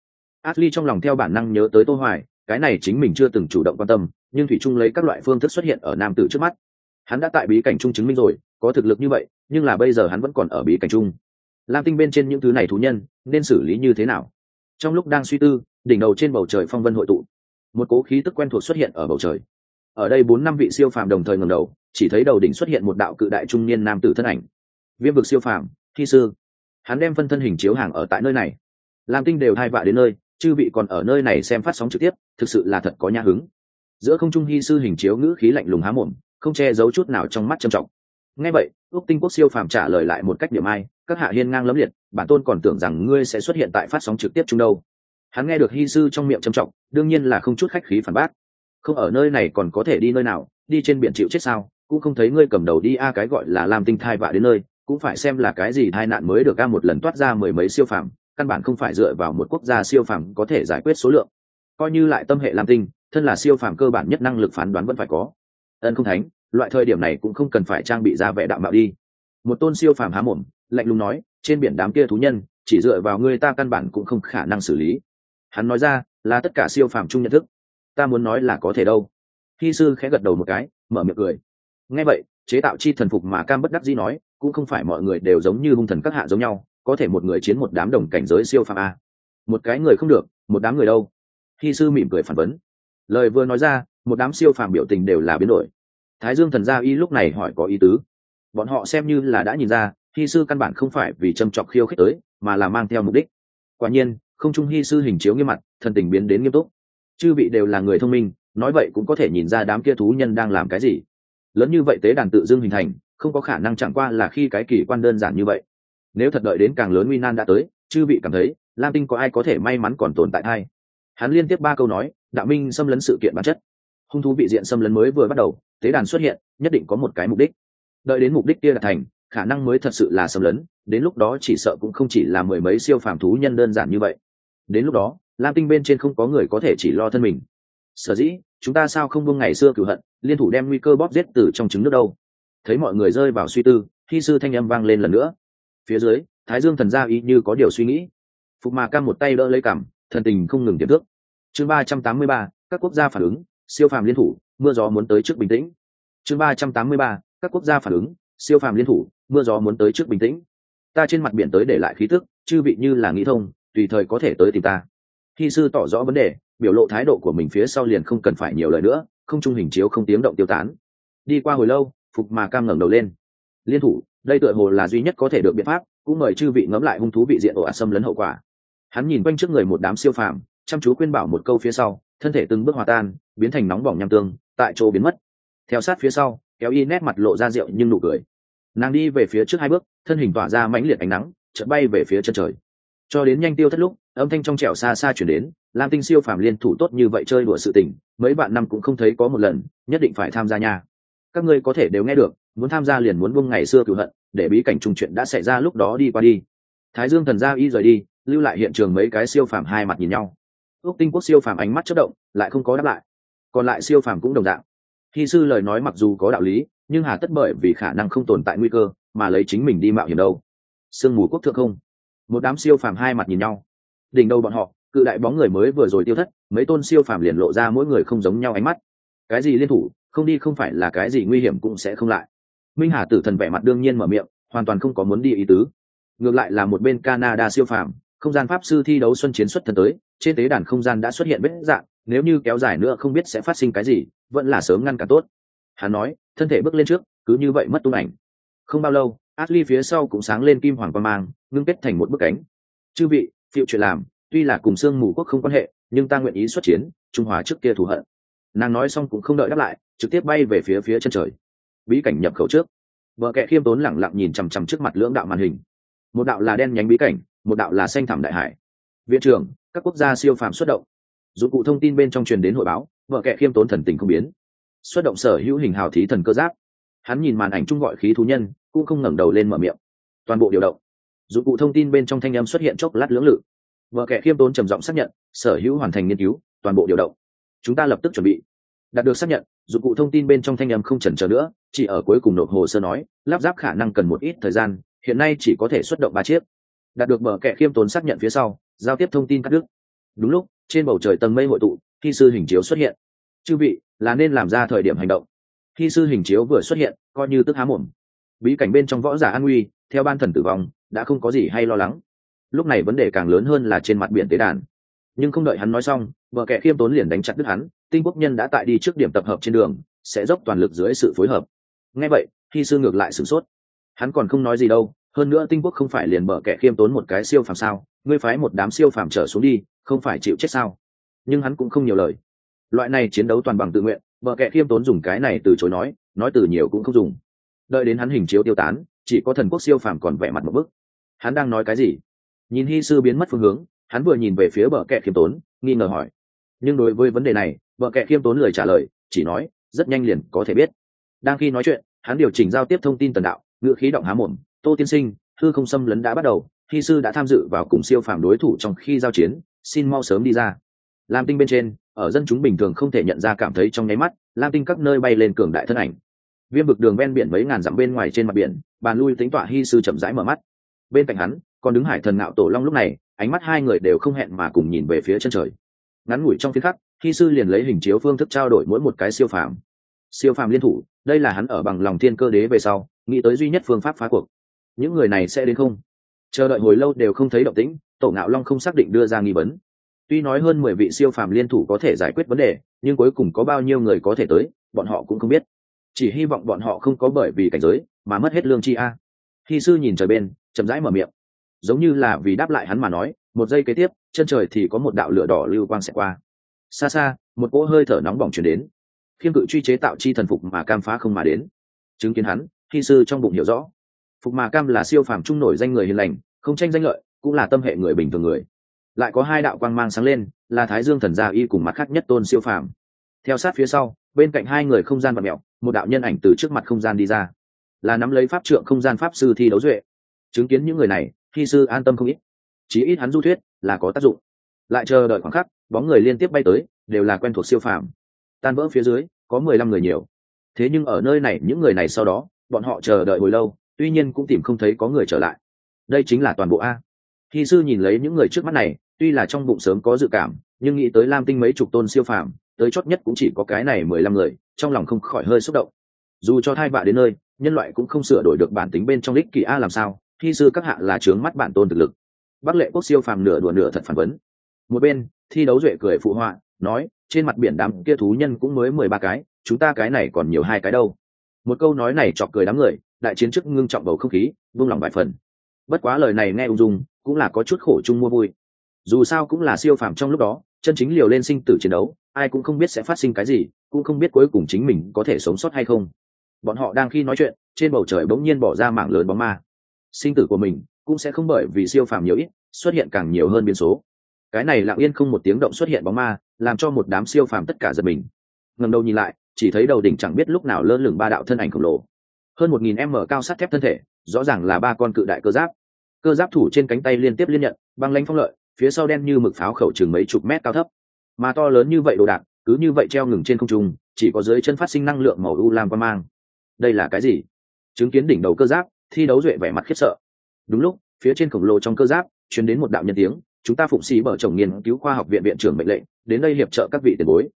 Ashley trong lòng theo bản năng nhớ tới Tô Hoài, cái này chính mình chưa từng chủ động quan tâm, nhưng thủy trung lấy các loại phương thức xuất hiện ở nam tử trước mắt. Hắn đã tại bí cảnh trung chứng minh rồi, có thực lực như vậy, nhưng là bây giờ hắn vẫn còn ở bí cảnh trung. Lam tinh bên trên những thứ này thú nhân, nên xử lý như thế nào? Trong lúc đang suy tư, đỉnh đầu trên bầu trời phong vân hội tụ, một cố khí tức quen thuộc xuất hiện ở bầu trời. Ở đây bốn năm vị siêu phàm đồng thời ngẩng đầu, chỉ thấy đầu đỉnh xuất hiện một đạo cự đại trung niên nam tử thân ảnh. Viêm vực siêu phàm, thi sư. Hắn đem phân thân hình chiếu hàng ở tại nơi này. Lam tinh đều hai vạ đến nơi, chư vị còn ở nơi này xem phát sóng trực tiếp thực sự là thật có nhã hứng giữa không trung hy sư hình chiếu ngữ khí lạnh lùng há mồm không che giấu chút nào trong mắt trầm trọng nghe vậy ước tinh quốc siêu phàm trả lời lại một cách điểm ai các hạ hiên ngang lấm liệt bản tôn còn tưởng rằng ngươi sẽ xuất hiện tại phát sóng trực tiếp chung đâu. Hắn nghe được hy sư trong miệng trầm trọng, đương nhiên là không chút khách khí phản bác. Không ở nơi này còn có thể đi nơi nào, đi trên biển chịu chết sao? Cũng không thấy ngươi cầm đầu đi a cái gọi là làm tinh thai vạ đến nơi, cũng phải xem là cái gì tai nạn mới được a một lần toát ra mười mấy siêu phàm, căn bản không phải dựa vào một quốc gia siêu phàm có thể giải quyết số lượng. Coi như lại tâm hệ làm tinh, thân là siêu phàm cơ bản nhất năng lực phán đoán vẫn phải có. Ân không thánh, loại thời điểm này cũng không cần phải trang bị ra vẻ đạo mạo đi. Một tôn siêu phàm há mồm lạnh lùng nói, trên biển đám kia thú nhân, chỉ dựa vào ngươi ta căn bản cũng không khả năng xử lý. Hắn nói ra, là tất cả siêu phàm chung nhận thức. Ta muốn nói là có thể đâu. Khi sư khẽ gật đầu một cái, mở miệng cười. Nghe vậy, chế tạo chi thần phục mà cam bất đắc dĩ nói, cũng không phải mọi người đều giống như hung thần các hạ giống nhau, có thể một người chiến một đám đồng cảnh giới siêu phàm a. Một cái người không được, một đám người đâu? Khi sư mỉm cười phản vấn lời vừa nói ra, một đám siêu phàm biểu tình đều là biến đổi. Thái dương thần gia y lúc này hỏi có ý tứ. Bọn họ xem như là đã nhìn ra hy sư căn bản không phải vì châm chọc khiêu khích tới, mà là mang theo mục đích. Quả nhiên, không trung hy sư hình chiếu nghiêm mặt, thần tình biến đến nghiêm túc. Chư vị đều là người thông minh, nói vậy cũng có thể nhìn ra đám kia thú nhân đang làm cái gì. Lớn như vậy tế đàn tự dưng hình thành, không có khả năng chẳng qua là khi cái kỳ quan đơn giản như vậy. Nếu thật đợi đến càng lớn nguy nan đã tới, chư vị cảm thấy, lam tinh có ai có thể may mắn còn tồn tại hay? Hắn liên tiếp ba câu nói, đạo minh xâm lấn sự kiện bản chất. Hung thú bị diện xâm lấn mới vừa bắt đầu, tế đàn xuất hiện, nhất định có một cái mục đích. Đợi đến mục đích kia đạt thành khả năng mới thật sự là xâm lấn, đến lúc đó chỉ sợ cũng không chỉ là mười mấy siêu phàm thú nhân đơn giản như vậy. Đến lúc đó, lam tinh bên trên không có người có thể chỉ lo thân mình. Sở dĩ, chúng ta sao không buông ngày xưa cửu hận, liên thủ đem nguy cơ bóp giết từ trong trứng nước đâu? Thấy mọi người rơi vào suy tư, khi sư thanh âm vang lên lần nữa. Phía dưới, thái dương thần gia ý như có điều suy nghĩ. Phục mà cam một tay đỡ lấy cảm, thần tình không ngừng tiềm thức. Chương ba trăm tám mươi ba, các quốc gia phản ứng, siêu phàm liên thủ, mưa gió muốn tới trước bình tĩnh. Chương ba trăm tám mươi ba, các quốc gia phản ứng siêu phàm liên thủ, mưa gió muốn tới trước bình tĩnh. Ta trên mặt biển tới để lại khí tức, chư vị như là nghĩ thông, tùy thời có thể tới tìm ta. Khi sư tỏ rõ vấn đề, biểu lộ thái độ của mình phía sau liền không cần phải nhiều lời nữa, không trung hình chiếu không tiếng động tiêu tán. Đi qua hồi lâu, phục mà cam ngẩng đầu lên. Liên thủ, đây tựa hồ là duy nhất có thể được biện pháp, cũng mời chư vị ngẫm lại hung thú vị diện ổ ạt xâm lấn hậu quả. Hắn nhìn quanh trước người một đám siêu phàm, chăm chú khuyên bảo một câu phía sau, thân thể từng bước hòa tan, biến thành nóng bỏng nham tương, tại chỗ biến mất. Theo sát phía sau kéo y nét mặt lộ ra rượu nhưng nụ cười. Nàng đi về phía trước hai bước, thân hình tỏa ra mãnh liệt ánh nắng, chợt bay về phía chân trời. Cho đến nhanh tiêu thất lúc, âm thanh trong trẻo xa xa chuyển đến, lam tinh siêu phàm liên thủ tốt như vậy chơi đùa sự tình, mấy bạn năm cũng không thấy có một lần, nhất định phải tham gia nha. Các ngươi có thể đều nghe được, muốn tham gia liền muốn buông ngày xưa cựu hận, để bí cảnh trùng chuyện đã xảy ra lúc đó đi qua đi. Thái dương thần gia y rời đi, lưu lại hiện trường mấy cái siêu phàm hai mặt nhìn nhau. Ước tinh quốc siêu phàm ánh mắt chất động, lại không có đáp lại. Còn lại siêu phàm cũng đồng dạng khi sư lời nói mặc dù có đạo lý, nhưng hà tất bởi vì khả năng không tồn tại nguy cơ mà lấy chính mình đi mạo hiểm đâu. Sương mù quốc thượng không. Một đám siêu phàm hai mặt nhìn nhau. Đỉnh đầu bọn họ, cự đại bóng người mới vừa rồi tiêu thất, mấy tôn siêu phàm liền lộ ra mỗi người không giống nhau ánh mắt. Cái gì liên thủ, không đi không phải là cái gì nguy hiểm cũng sẽ không lại. Minh hà tử thần vẻ mặt đương nhiên mở miệng, hoàn toàn không có muốn đi ý tứ. Ngược lại là một bên canada siêu phàm, không gian pháp sư thi đấu xuân chiến xuất thân tới, trên tế đàn không gian đã xuất hiện vết dạng, nếu như kéo dài nữa không biết sẽ phát sinh cái gì vẫn là sớm ngăn cản tốt. Hắn nói, thân thể bước lên trước, cứ như vậy mất tung ảnh. Không bao lâu, Ashley phía sau cũng sáng lên kim hoàng quang mang, ngưng kết thành một bức cánh. Chư vị, phiệu chuyện làm, tuy là cùng xương mù quốc không quan hệ, nhưng ta nguyện ý xuất chiến, trung hòa trước kia thù hận. Nàng nói xong cũng không đợi đáp lại, trực tiếp bay về phía phía chân trời. Bí cảnh nhập khẩu trước. Vợ kệ khiêm tốn lẳng lặng nhìn chằm chằm trước mặt lưỡng đạo màn hình. Một đạo là đen nhánh bí cảnh, một đạo là xanh thẳm đại hải. Viện trưởng, các quốc gia siêu phàm xuất động. Dụng cụ thông tin bên trong truyền đến hội báo vợ kệ khiêm tốn thần tình không biến. Xuất động sở hữu hình hào thí thần cơ giáp. Hắn nhìn màn ảnh chung gọi khí thú nhân, cũng không ngẩng đầu lên mở miệng. Toàn bộ điều động. Dụng cụ thông tin bên trong thanh âm xuất hiện chốc lát lưỡng lự. Vợ kệ khiêm tốn trầm giọng xác nhận, sở hữu hoàn thành nghiên cứu, toàn bộ điều động. Chúng ta lập tức chuẩn bị. Đạt được xác nhận dụng cụ thông tin bên trong thanh âm không chần chờ nữa, chỉ ở cuối cùng nộp hồ sơ nói, lắp ráp khả năng cần một ít thời gian, hiện nay chỉ có thể xuất động ba chiếc. Đạt được bờ kệ khiêm tốn xác nhận phía sau, giao tiếp thông tin cắt đứt. Đúng lúc, trên bầu trời tầng mây hội tụ khi sư hình chiếu xuất hiện. Chư vị, là nên làm ra thời điểm hành động. Khi sư hình chiếu vừa xuất hiện, coi như tức há mồm. Bí cảnh bên trong võ giả an nguy, theo ban thần tử vong, đã không có gì hay lo lắng. Lúc này vấn đề càng lớn hơn là trên mặt biển tế đàn. Nhưng không đợi hắn nói xong, vợ kẻ khiêm tốn liền đánh chặt đứt hắn, tinh quốc nhân đã tại đi trước điểm tập hợp trên đường, sẽ dốc toàn lực dưới sự phối hợp. Ngay vậy, khi sư ngược lại sửng sốt. Hắn còn không nói gì đâu, hơn nữa tinh quốc không phải liền bở kẻ khiêm tốn một cái siêu phàm sao, ngươi phái một đám siêu phàm trở xuống đi, không phải chịu chết sao? Nhưng hắn cũng không nhiều lời. Loại này chiến đấu toàn bằng tự nguyện, bờ kệ khiêm tốn dùng cái này từ chối nói nói từ nhiều cũng không dùng. Đợi đến hắn hình chiếu tiêu tán, chỉ có thần quốc siêu phàm còn vẻ mặt một bức. Hắn đang nói cái gì? Nhìn hy sư biến mất phương hướng, hắn vừa nhìn về phía bờ kẹ khiêm tốn, nghi ngờ hỏi. Nhưng đối với vấn đề này, bờ kẹ khiêm tốn lời trả lời, chỉ nói, rất nhanh liền có thể biết. Đang khi nói chuyện, hắn điều chỉnh giao tiếp thông tin tần đạo, ngữ khí động há mồm, tô tiên sinh thư không xâm lấn đã bắt đầu hy sư đã tham dự vào cùng siêu phàm đối thủ trong khi giao chiến, xin mau sớm đi ra lam tinh bên trên, ở dân chúng bình thường không thể nhận ra cảm thấy trong nháy mắt, lam tinh các nơi bay lên cường đại thân ảnh. Viêm vực đường ven biển mấy ngàn dặm bên ngoài trên mặt biển, bàn lui tính tọa hy sư chậm rãi mở mắt. Bên cạnh hắn, còn đứng hải thần ngạo tổ long lúc này, ánh mắt hai người đều không hẹn mà cùng nhìn về phía chân trời. Ngắn ngủi trong phiên khắc, hy sư liền lấy hình chiếu phương thức trao đổi mỗi một cái siêu phàm. Siêu phàm liên thủ, đây là hắn ở bằng lòng thiên cơ đế về sau, nghĩ tới duy nhất phương pháp phá cuộc. Những người này sẽ đến không? Chờ đợi hồi lâu đều không thấy động tĩnh, tổ ngạo long không xác định đưa ra nghi vấn tuy nói hơn mười vị siêu phàm liên thủ có thể giải quyết vấn đề, nhưng cuối cùng có bao nhiêu người có thể tới, bọn họ cũng không biết. Chỉ hy vọng bọn họ không có bởi vì cảnh giới mà mất hết lương chi a. Khi sư nhìn trời bên, chậm rãi mở miệng. Giống như là vì đáp lại hắn mà nói, một giây kế tiếp, chân trời thì có một đạo lửa đỏ lưu quang xẹt qua. Xa xa, một cỗ hơi thở nóng bỏng chuyển đến. Khiêm cự truy chế tạo chi thần phục mà cam phá không mà đến. Chứng kiến hắn, khi sư trong bụng hiểu rõ. Phục mà cam là siêu phàm trung nổi danh người hiền lành, không tranh danh lợi, cũng là tâm hệ người bình thường người lại có hai đạo quang mang sáng lên, là thái dương thần gia y cùng mặt khác nhất tôn siêu phàm. Theo sát phía sau, bên cạnh hai người không gian và mẹo một đạo nhân ảnh từ trước mặt không gian đi ra. Là nắm lấy pháp trượng không gian pháp sư thi đấu duệ. Chứng kiến những người này khi sư an tâm không ít. Chí ít hắn du thuyết là có tác dụng. Lại chờ đợi khoảng khắc, bóng người liên tiếp bay tới, đều là quen thuộc siêu phàm. Tan vỡ phía dưới, có mười lăm người nhiều. Thế nhưng ở nơi này, những người này sau đó, bọn họ chờ đợi hồi lâu, tuy nhiên cũng tìm không thấy có người trở lại. Đây chính là toàn bộ a khi sư nhìn lấy những người trước mắt này, tuy là trong bụng sớm có dự cảm, nhưng nghĩ tới lam tinh mấy chục tôn siêu phàm, tới chót nhất cũng chỉ có cái này mười lăm người, trong lòng không khỏi hơi xúc động. Dù cho thai vạ đến nơi, nhân loại cũng không sửa đổi được bản tính bên trong lịch kỳ a làm sao, khi sư các hạ là trướng mắt bản tôn thực lực. Bắc lệ quốc siêu phàm nửa đùa nửa thật phản vấn. Một bên, thi đấu duệ cười phụ họa, nói, trên mặt biển đám kia thú nhân cũng mới mười ba cái, chúng ta cái này còn nhiều hai cái đâu. Một câu nói này chọc cười đám người, đại chiến trước ngưng trọng bầu không khí buông lòng vài phần. Bất quá lời này nghe ung dung cũng là có chút khổ chung mua vui. Dù sao cũng là siêu phàm trong lúc đó, chân chính liều lên sinh tử chiến đấu, ai cũng không biết sẽ phát sinh cái gì, cũng không biết cuối cùng chính mình có thể sống sót hay không. Bọn họ đang khi nói chuyện, trên bầu trời bỗng nhiên bỏ ra mảng lớn bóng ma. Sinh tử của mình cũng sẽ không bởi vì siêu phàm nhiều ít, xuất hiện càng nhiều hơn biến số. Cái này lặng yên không một tiếng động xuất hiện bóng ma, làm cho một đám siêu phàm tất cả giật mình. Ngẩng đầu nhìn lại, chỉ thấy đầu đỉnh chẳng biết lúc nào lơ lửng ba đạo thân ảnh khổng lồ. Hơn một nghìn m cao sắt thép thân thể, rõ ràng là ba con cự đại cơ giáp cơ giáp thủ trên cánh tay liên tiếp liên nhận, băng lanh phong lợi, phía sau đen như mực pháo khẩu chừng mấy chục mét cao thấp. Mà to lớn như vậy đồ đạc, cứ như vậy treo ngừng trên không trung, chỉ có dưới chân phát sinh năng lượng màu u lam quan mang. Đây là cái gì? Chứng kiến đỉnh đầu cơ giáp, thi đấu duệ vẻ mặt khiếp sợ. Đúng lúc, phía trên khổng lồ trong cơ giáp chuyển đến một đạo nhân tiếng, chúng ta phụng sĩ bở chồng nghiên cứu khoa học viện viện trưởng mệnh lệnh, đến đây hiệp trợ các vị tiền bối.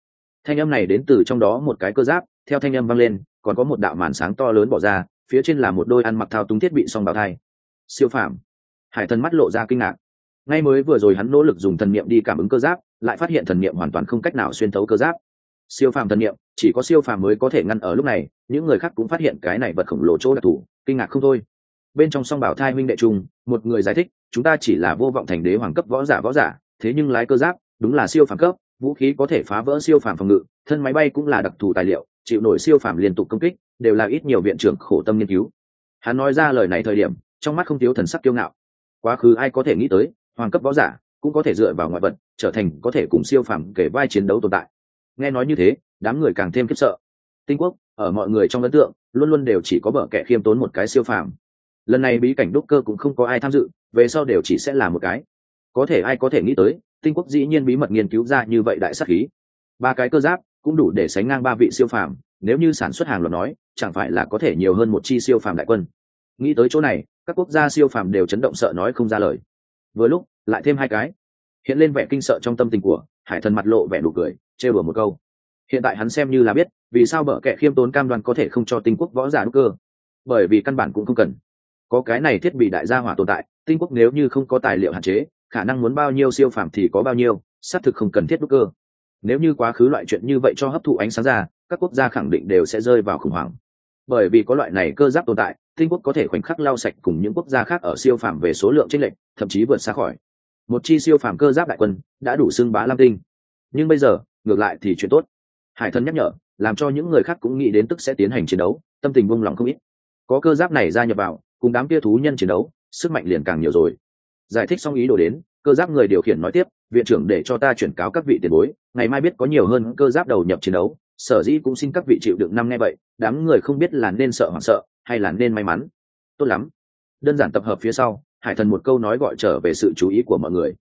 Thanh âm này đến từ trong đó một cái cơ giáp, theo thanh âm vang lên, còn có một đạo màn sáng to lớn bỏ ra, phía trên là một đôi ăn mặc thao túng thiết bị song bào thai. Siêu phạm hải thần mắt lộ ra kinh ngạc. Ngay mới vừa rồi hắn nỗ lực dùng thần niệm đi cảm ứng cơ giáp, lại phát hiện thần niệm hoàn toàn không cách nào xuyên thấu cơ giáp. Siêu phàm thần niệm, chỉ có siêu phàm mới có thể ngăn ở lúc này, những người khác cũng phát hiện cái này vật khổng lồ chỗ đặc thù, kinh ngạc không thôi. Bên trong song bảo thai minh đệ trung một người giải thích, chúng ta chỉ là vô vọng thành đế hoàng cấp võ giả võ giả, thế nhưng lái cơ giáp, đúng là siêu phàm cấp, vũ khí có thể phá vỡ siêu phàm phòng ngự, thân máy bay cũng là đặc thù tài liệu, chịu nổi siêu phàm liên tục công kích, đều là ít nhiều viện trưởng khổ tâm nghiên cứu. Hắn nói ra lời này thời điểm, trong mắt không thiếu thần sắc kiêu ngạo quá khứ ai có thể nghĩ tới, hoàng cấp võ giả cũng có thể dựa vào ngoại vật trở thành có thể cùng siêu phàm kể vai chiến đấu tồn tại. Nghe nói như thế, đám người càng thêm khiếp sợ. Tinh quốc, ở mọi người trong ấn tượng, luôn luôn đều chỉ có bờ kẻ khiêm tốn một cái siêu phàm. Lần này bí cảnh đúc cơ cũng không có ai tham dự, về sau đều chỉ sẽ là một cái. Có thể ai có thể nghĩ tới, tinh quốc dĩ nhiên bí mật nghiên cứu ra như vậy đại sắc khí. Ba cái cơ giáp cũng đủ để sánh ngang ba vị siêu phàm, nếu như sản xuất hàng loạt nói, chẳng phải là có thể nhiều hơn một chi siêu phàm đại quân. Nghĩ tới chỗ này các quốc gia siêu phàm đều chấn động sợ nói không ra lời. Vừa lúc, lại thêm hai cái. Hiện lên vẻ kinh sợ trong tâm tình của hải thần mặt lộ vẻ nụ cười, trêu đùa một câu. Hiện tại hắn xem như là biết, vì sao bở kẻ khiêm tốn cam đoan có thể không cho tinh quốc võ giả đúc cơ. Bởi vì căn bản cũng không cần. Có cái này thiết bị đại gia hỏa tồn tại, tinh quốc nếu như không có tài liệu hạn chế, khả năng muốn bao nhiêu siêu phàm thì có bao nhiêu, xác thực không cần thiết đúc cơ. Nếu như quá khứ loại chuyện như vậy cho hấp thụ ánh sáng ra, các quốc gia khẳng định đều sẽ rơi vào khủng hoảng. Bởi vì có loại này cơ giáp tồn tại tinh quốc có thể khoảnh khắc lau sạch cùng những quốc gia khác ở siêu phàm về số lượng tranh lệch, thậm chí vượt xa khỏi. Một chi siêu phàm cơ giáp đại quân đã đủ xưng bá lam tinh. Nhưng bây giờ, ngược lại thì chuyện tốt. Hải thần nhắc nhở, làm cho những người khác cũng nghĩ đến tức sẽ tiến hành chiến đấu, tâm tình buông lòng không ít. Có cơ giáp này gia nhập vào, cùng đám kia thú nhân chiến đấu, sức mạnh liền càng nhiều rồi. Giải thích xong ý đồ đến, cơ giáp người điều khiển nói tiếp, viện trưởng để cho ta chuyển cáo các vị tiền bối, ngày mai biết có nhiều hơn cơ giáp đầu nhập chiến đấu, sở dĩ cũng xin các vị chịu đựng năm nghe vậy, đám người không biết là nên sợ hoảng sợ hay là nên may mắn? Tốt lắm. Đơn giản tập hợp phía sau, hải thần một câu nói gọi trở về sự chú ý của mọi người.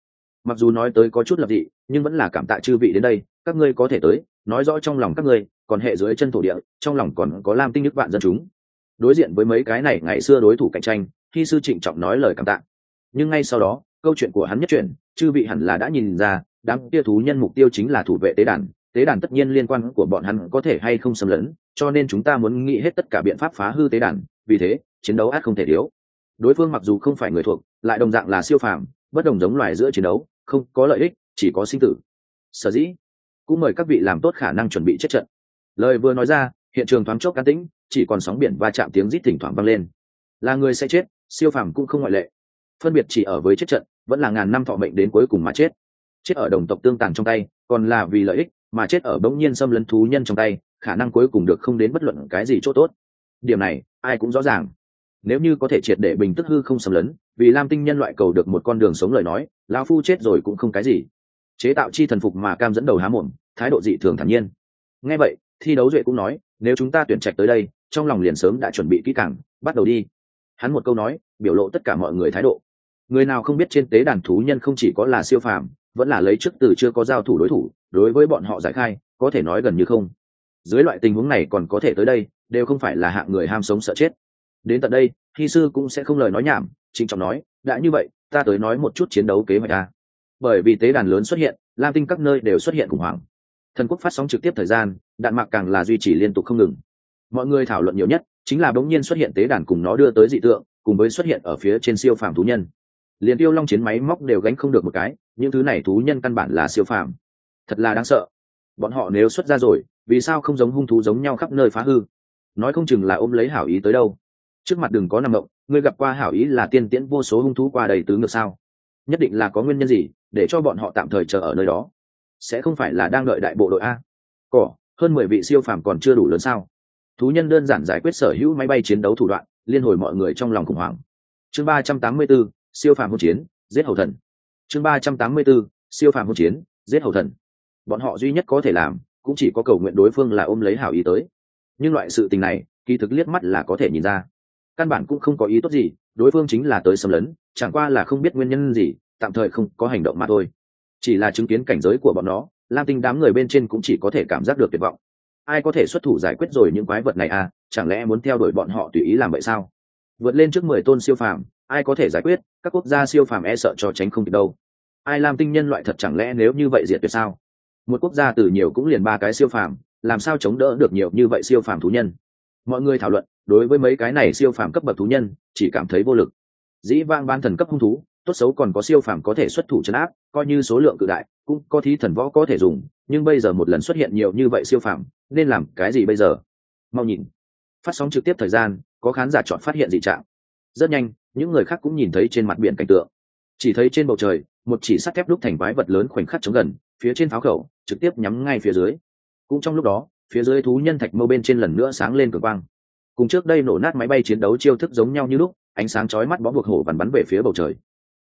Mặc dù nói tới có chút lập dị, nhưng vẫn là cảm tạ chư vị đến đây, các ngươi có thể tới, nói rõ trong lòng các ngươi, còn hệ dưới chân thổ địa, trong lòng còn có lam tinh nước bạn dân chúng. Đối diện với mấy cái này ngày xưa đối thủ cạnh tranh khi sư trịnh trọng nói lời cảm tạ. Nhưng ngay sau đó, câu chuyện của hắn nhất chuyển, chư vị hẳn là đã nhìn ra, đám kia thú nhân mục tiêu chính là thủ vệ tế đàn tế đàn tất nhiên liên quan của bọn hắn có thể hay không xâm lấn, cho nên chúng ta muốn nghĩ hết tất cả biện pháp phá hư tế đàn, vì thế, chiến đấu át không thể thiếu. Đối phương mặc dù không phải người thuộc, lại đồng dạng là siêu phàm, bất đồng giống loài giữa chiến đấu, không có lợi ích, chỉ có sinh tử. Sở dĩ, cũng mời các vị làm tốt khả năng chuẩn bị chết trận. Lời vừa nói ra, hiện trường thoáng chốc cá tĩnh, chỉ còn sóng biển va chạm tiếng rít thỉnh thoảng vang lên. Là người sẽ chết, siêu phàm cũng không ngoại lệ. Phân biệt chỉ ở với chết trận, vẫn là ngàn năm thọ mệnh đến cuối cùng mà chết. Chết ở đồng tộc tương tàn trong tay, còn là vì lợi ích mà chết ở bỗng nhiên xâm lấn thú nhân trong tay, khả năng cuối cùng được không đến bất luận cái gì chỗ tốt. Điểm này, ai cũng rõ ràng. Nếu như có thể triệt để bình tức hư không xâm lấn, vì lam tinh nhân loại cầu được một con đường sống lời nói lao phu chết rồi cũng không cái gì. Chế tạo chi thần phục mà cam dẫn đầu há mồm, thái độ dị thường thản nhiên. Ngay vậy, thi đấu duệ cũng nói, nếu chúng ta tuyển trạch tới đây, trong lòng liền sớm đã chuẩn bị kỹ càng, bắt đầu đi. Hắn một câu nói, biểu lộ tất cả mọi người thái độ. Người nào không biết trên tế đàn thú nhân không chỉ có là siêu phàm vẫn là lấy trước từ chưa có giao thủ đối thủ, đối với bọn họ giải khai, có thể nói gần như không. Dưới loại tình huống này còn có thể tới đây, đều không phải là hạng người ham sống sợ chết. Đến tận đây hy sư cũng sẽ không lời nói nhảm, trịnh trọng nói, đã như vậy, ta tới nói một chút chiến đấu kế hoạch ta bởi vì tế đàn lớn xuất hiện, lam tinh các nơi đều xuất hiện khủng hoảng. Thần quốc phát sóng trực tiếp thời gian, đạn mạc càng là duy trì liên tục không ngừng. Mọi người thảo luận nhiều nhất, chính là bỗng nhiên xuất hiện tế đàn cùng nó đưa tới dị tượng, cùng với xuất hiện ở phía trên siêu phàm thú nhân. Liền tiêu long chiến máy móc đều gánh không được một cái những thứ này thú nhân căn bản là siêu phàm. Thật là đáng sợ. Bọn họ nếu xuất ra rồi, vì sao không giống hung thú giống nhau khắp nơi phá hư? Nói không chừng là ôm lấy hảo ý tới đâu. Trước mặt đừng có nằm động, ngươi gặp qua hảo ý là tiên tiễn vô số hung thú qua đầy tứ ngược sao? Nhất định là có nguyên nhân gì, để cho bọn họ tạm thời chờ ở nơi đó? Sẽ không phải là đang đợi đại bộ đội a? Cỏ, hơn mười vị siêu phàm còn chưa đủ lớn sao? Thú nhân đơn giản giải quyết sở hữu máy bay chiến đấu thủ đoạn, liên hồi mọi người trong lòng khủng hoảng. Chương ba trăm tám mươi bốn, siêu phàm hỗn chiến, giết hầu thần chương ba trăm tám mươi 384, siêu phàm hỗn chiến giết hầu thần. Bọn họ duy nhất có thể làm cũng chỉ có cầu nguyện đối phương là ôm lấy hảo ý tới. Nhưng loại sự tình này kỳ thực liếc mắt là có thể nhìn ra. Căn bản cũng không có ý tốt gì đối phương chính là tới xâm lấn chẳng qua là không biết nguyên nhân gì tạm thời không có hành động mà thôi. Chỉ là chứng kiến cảnh giới của bọn nó lam tinh đám người bên trên cũng chỉ có thể cảm giác được tuyệt vọng. Ai có thể xuất thủ giải quyết rồi những quái vật này à chẳng lẽ muốn theo đuổi bọn họ tùy ý làm vậy sao? Vượt lên trước mười tôn siêu phàm ai có thể giải quyết? Các quốc gia siêu phàm e sợ cho tránh không kịp đâu. Ai làm tinh nhân loại thật chẳng lẽ nếu như vậy diệt tuyệt sao? Một quốc gia từ nhiều cũng liền ba cái siêu phàm, làm sao chống đỡ được nhiều như vậy siêu phàm thú nhân? Mọi người thảo luận, đối với mấy cái này siêu phàm cấp bậc thú nhân, chỉ cảm thấy vô lực. Dĩ vang ban thần cấp hung thú, tốt xấu còn có siêu phàm có thể xuất thủ chấn áp, coi như số lượng cự đại, cũng có thí thần võ có thể dùng, nhưng bây giờ một lần xuất hiện nhiều như vậy siêu phàm, nên làm cái gì bây giờ? Mau nhìn. Phát sóng trực tiếp thời gian, có khán giả chọn phát hiện dị trạng. Rất nhanh những người khác cũng nhìn thấy trên mặt biển cảnh tượng. Chỉ thấy trên bầu trời, một chỉ sắt thép đúc thành quái vật lớn khoảnh khắc chống gần, phía trên pháo khẩu, trực tiếp nhắm ngay phía dưới. Cũng trong lúc đó, phía dưới thú nhân thạch mâu bên trên lần nữa sáng lên cực quang. Cùng trước đây nổ nát máy bay chiến đấu chiêu thức giống nhau như lúc, ánh sáng chói mắt bó buộc hổ vằn bắn về phía bầu trời.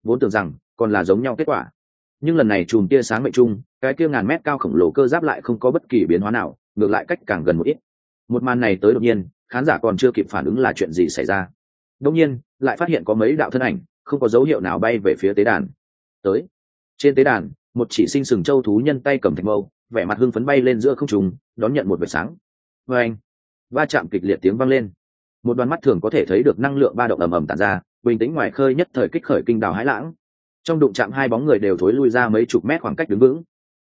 Vốn tưởng rằng, còn là giống nhau kết quả. Nhưng lần này chùm tia sáng mệnh trung, cái kia ngàn mét cao khổng lồ cơ giáp lại không có bất kỳ biến hóa nào, ngược lại cách càng gần một ít. Một màn này tới đột nhiên, khán giả còn chưa kịp phản ứng là chuyện gì xảy ra đông nhiên, lại phát hiện có mấy đạo thân ảnh, không có dấu hiệu nào bay về phía tế đàn. Tới. Trên tế đàn, một chỉ sinh sừng châu thú nhân tay cầm thạch mâu, vẻ mặt hưng phấn bay lên giữa không trùng đón nhận một vệt sáng. Vê anh, va chạm kịch liệt tiếng vang lên. Một đoàn mắt thường có thể thấy được năng lượng ba động ầm ầm tàn ra, bình tĩnh ngoài khơi nhất thời kích khởi kinh đào hái lãng. Trong đụng chạm hai bóng người đều thối lui ra mấy chục mét khoảng cách đứng vững.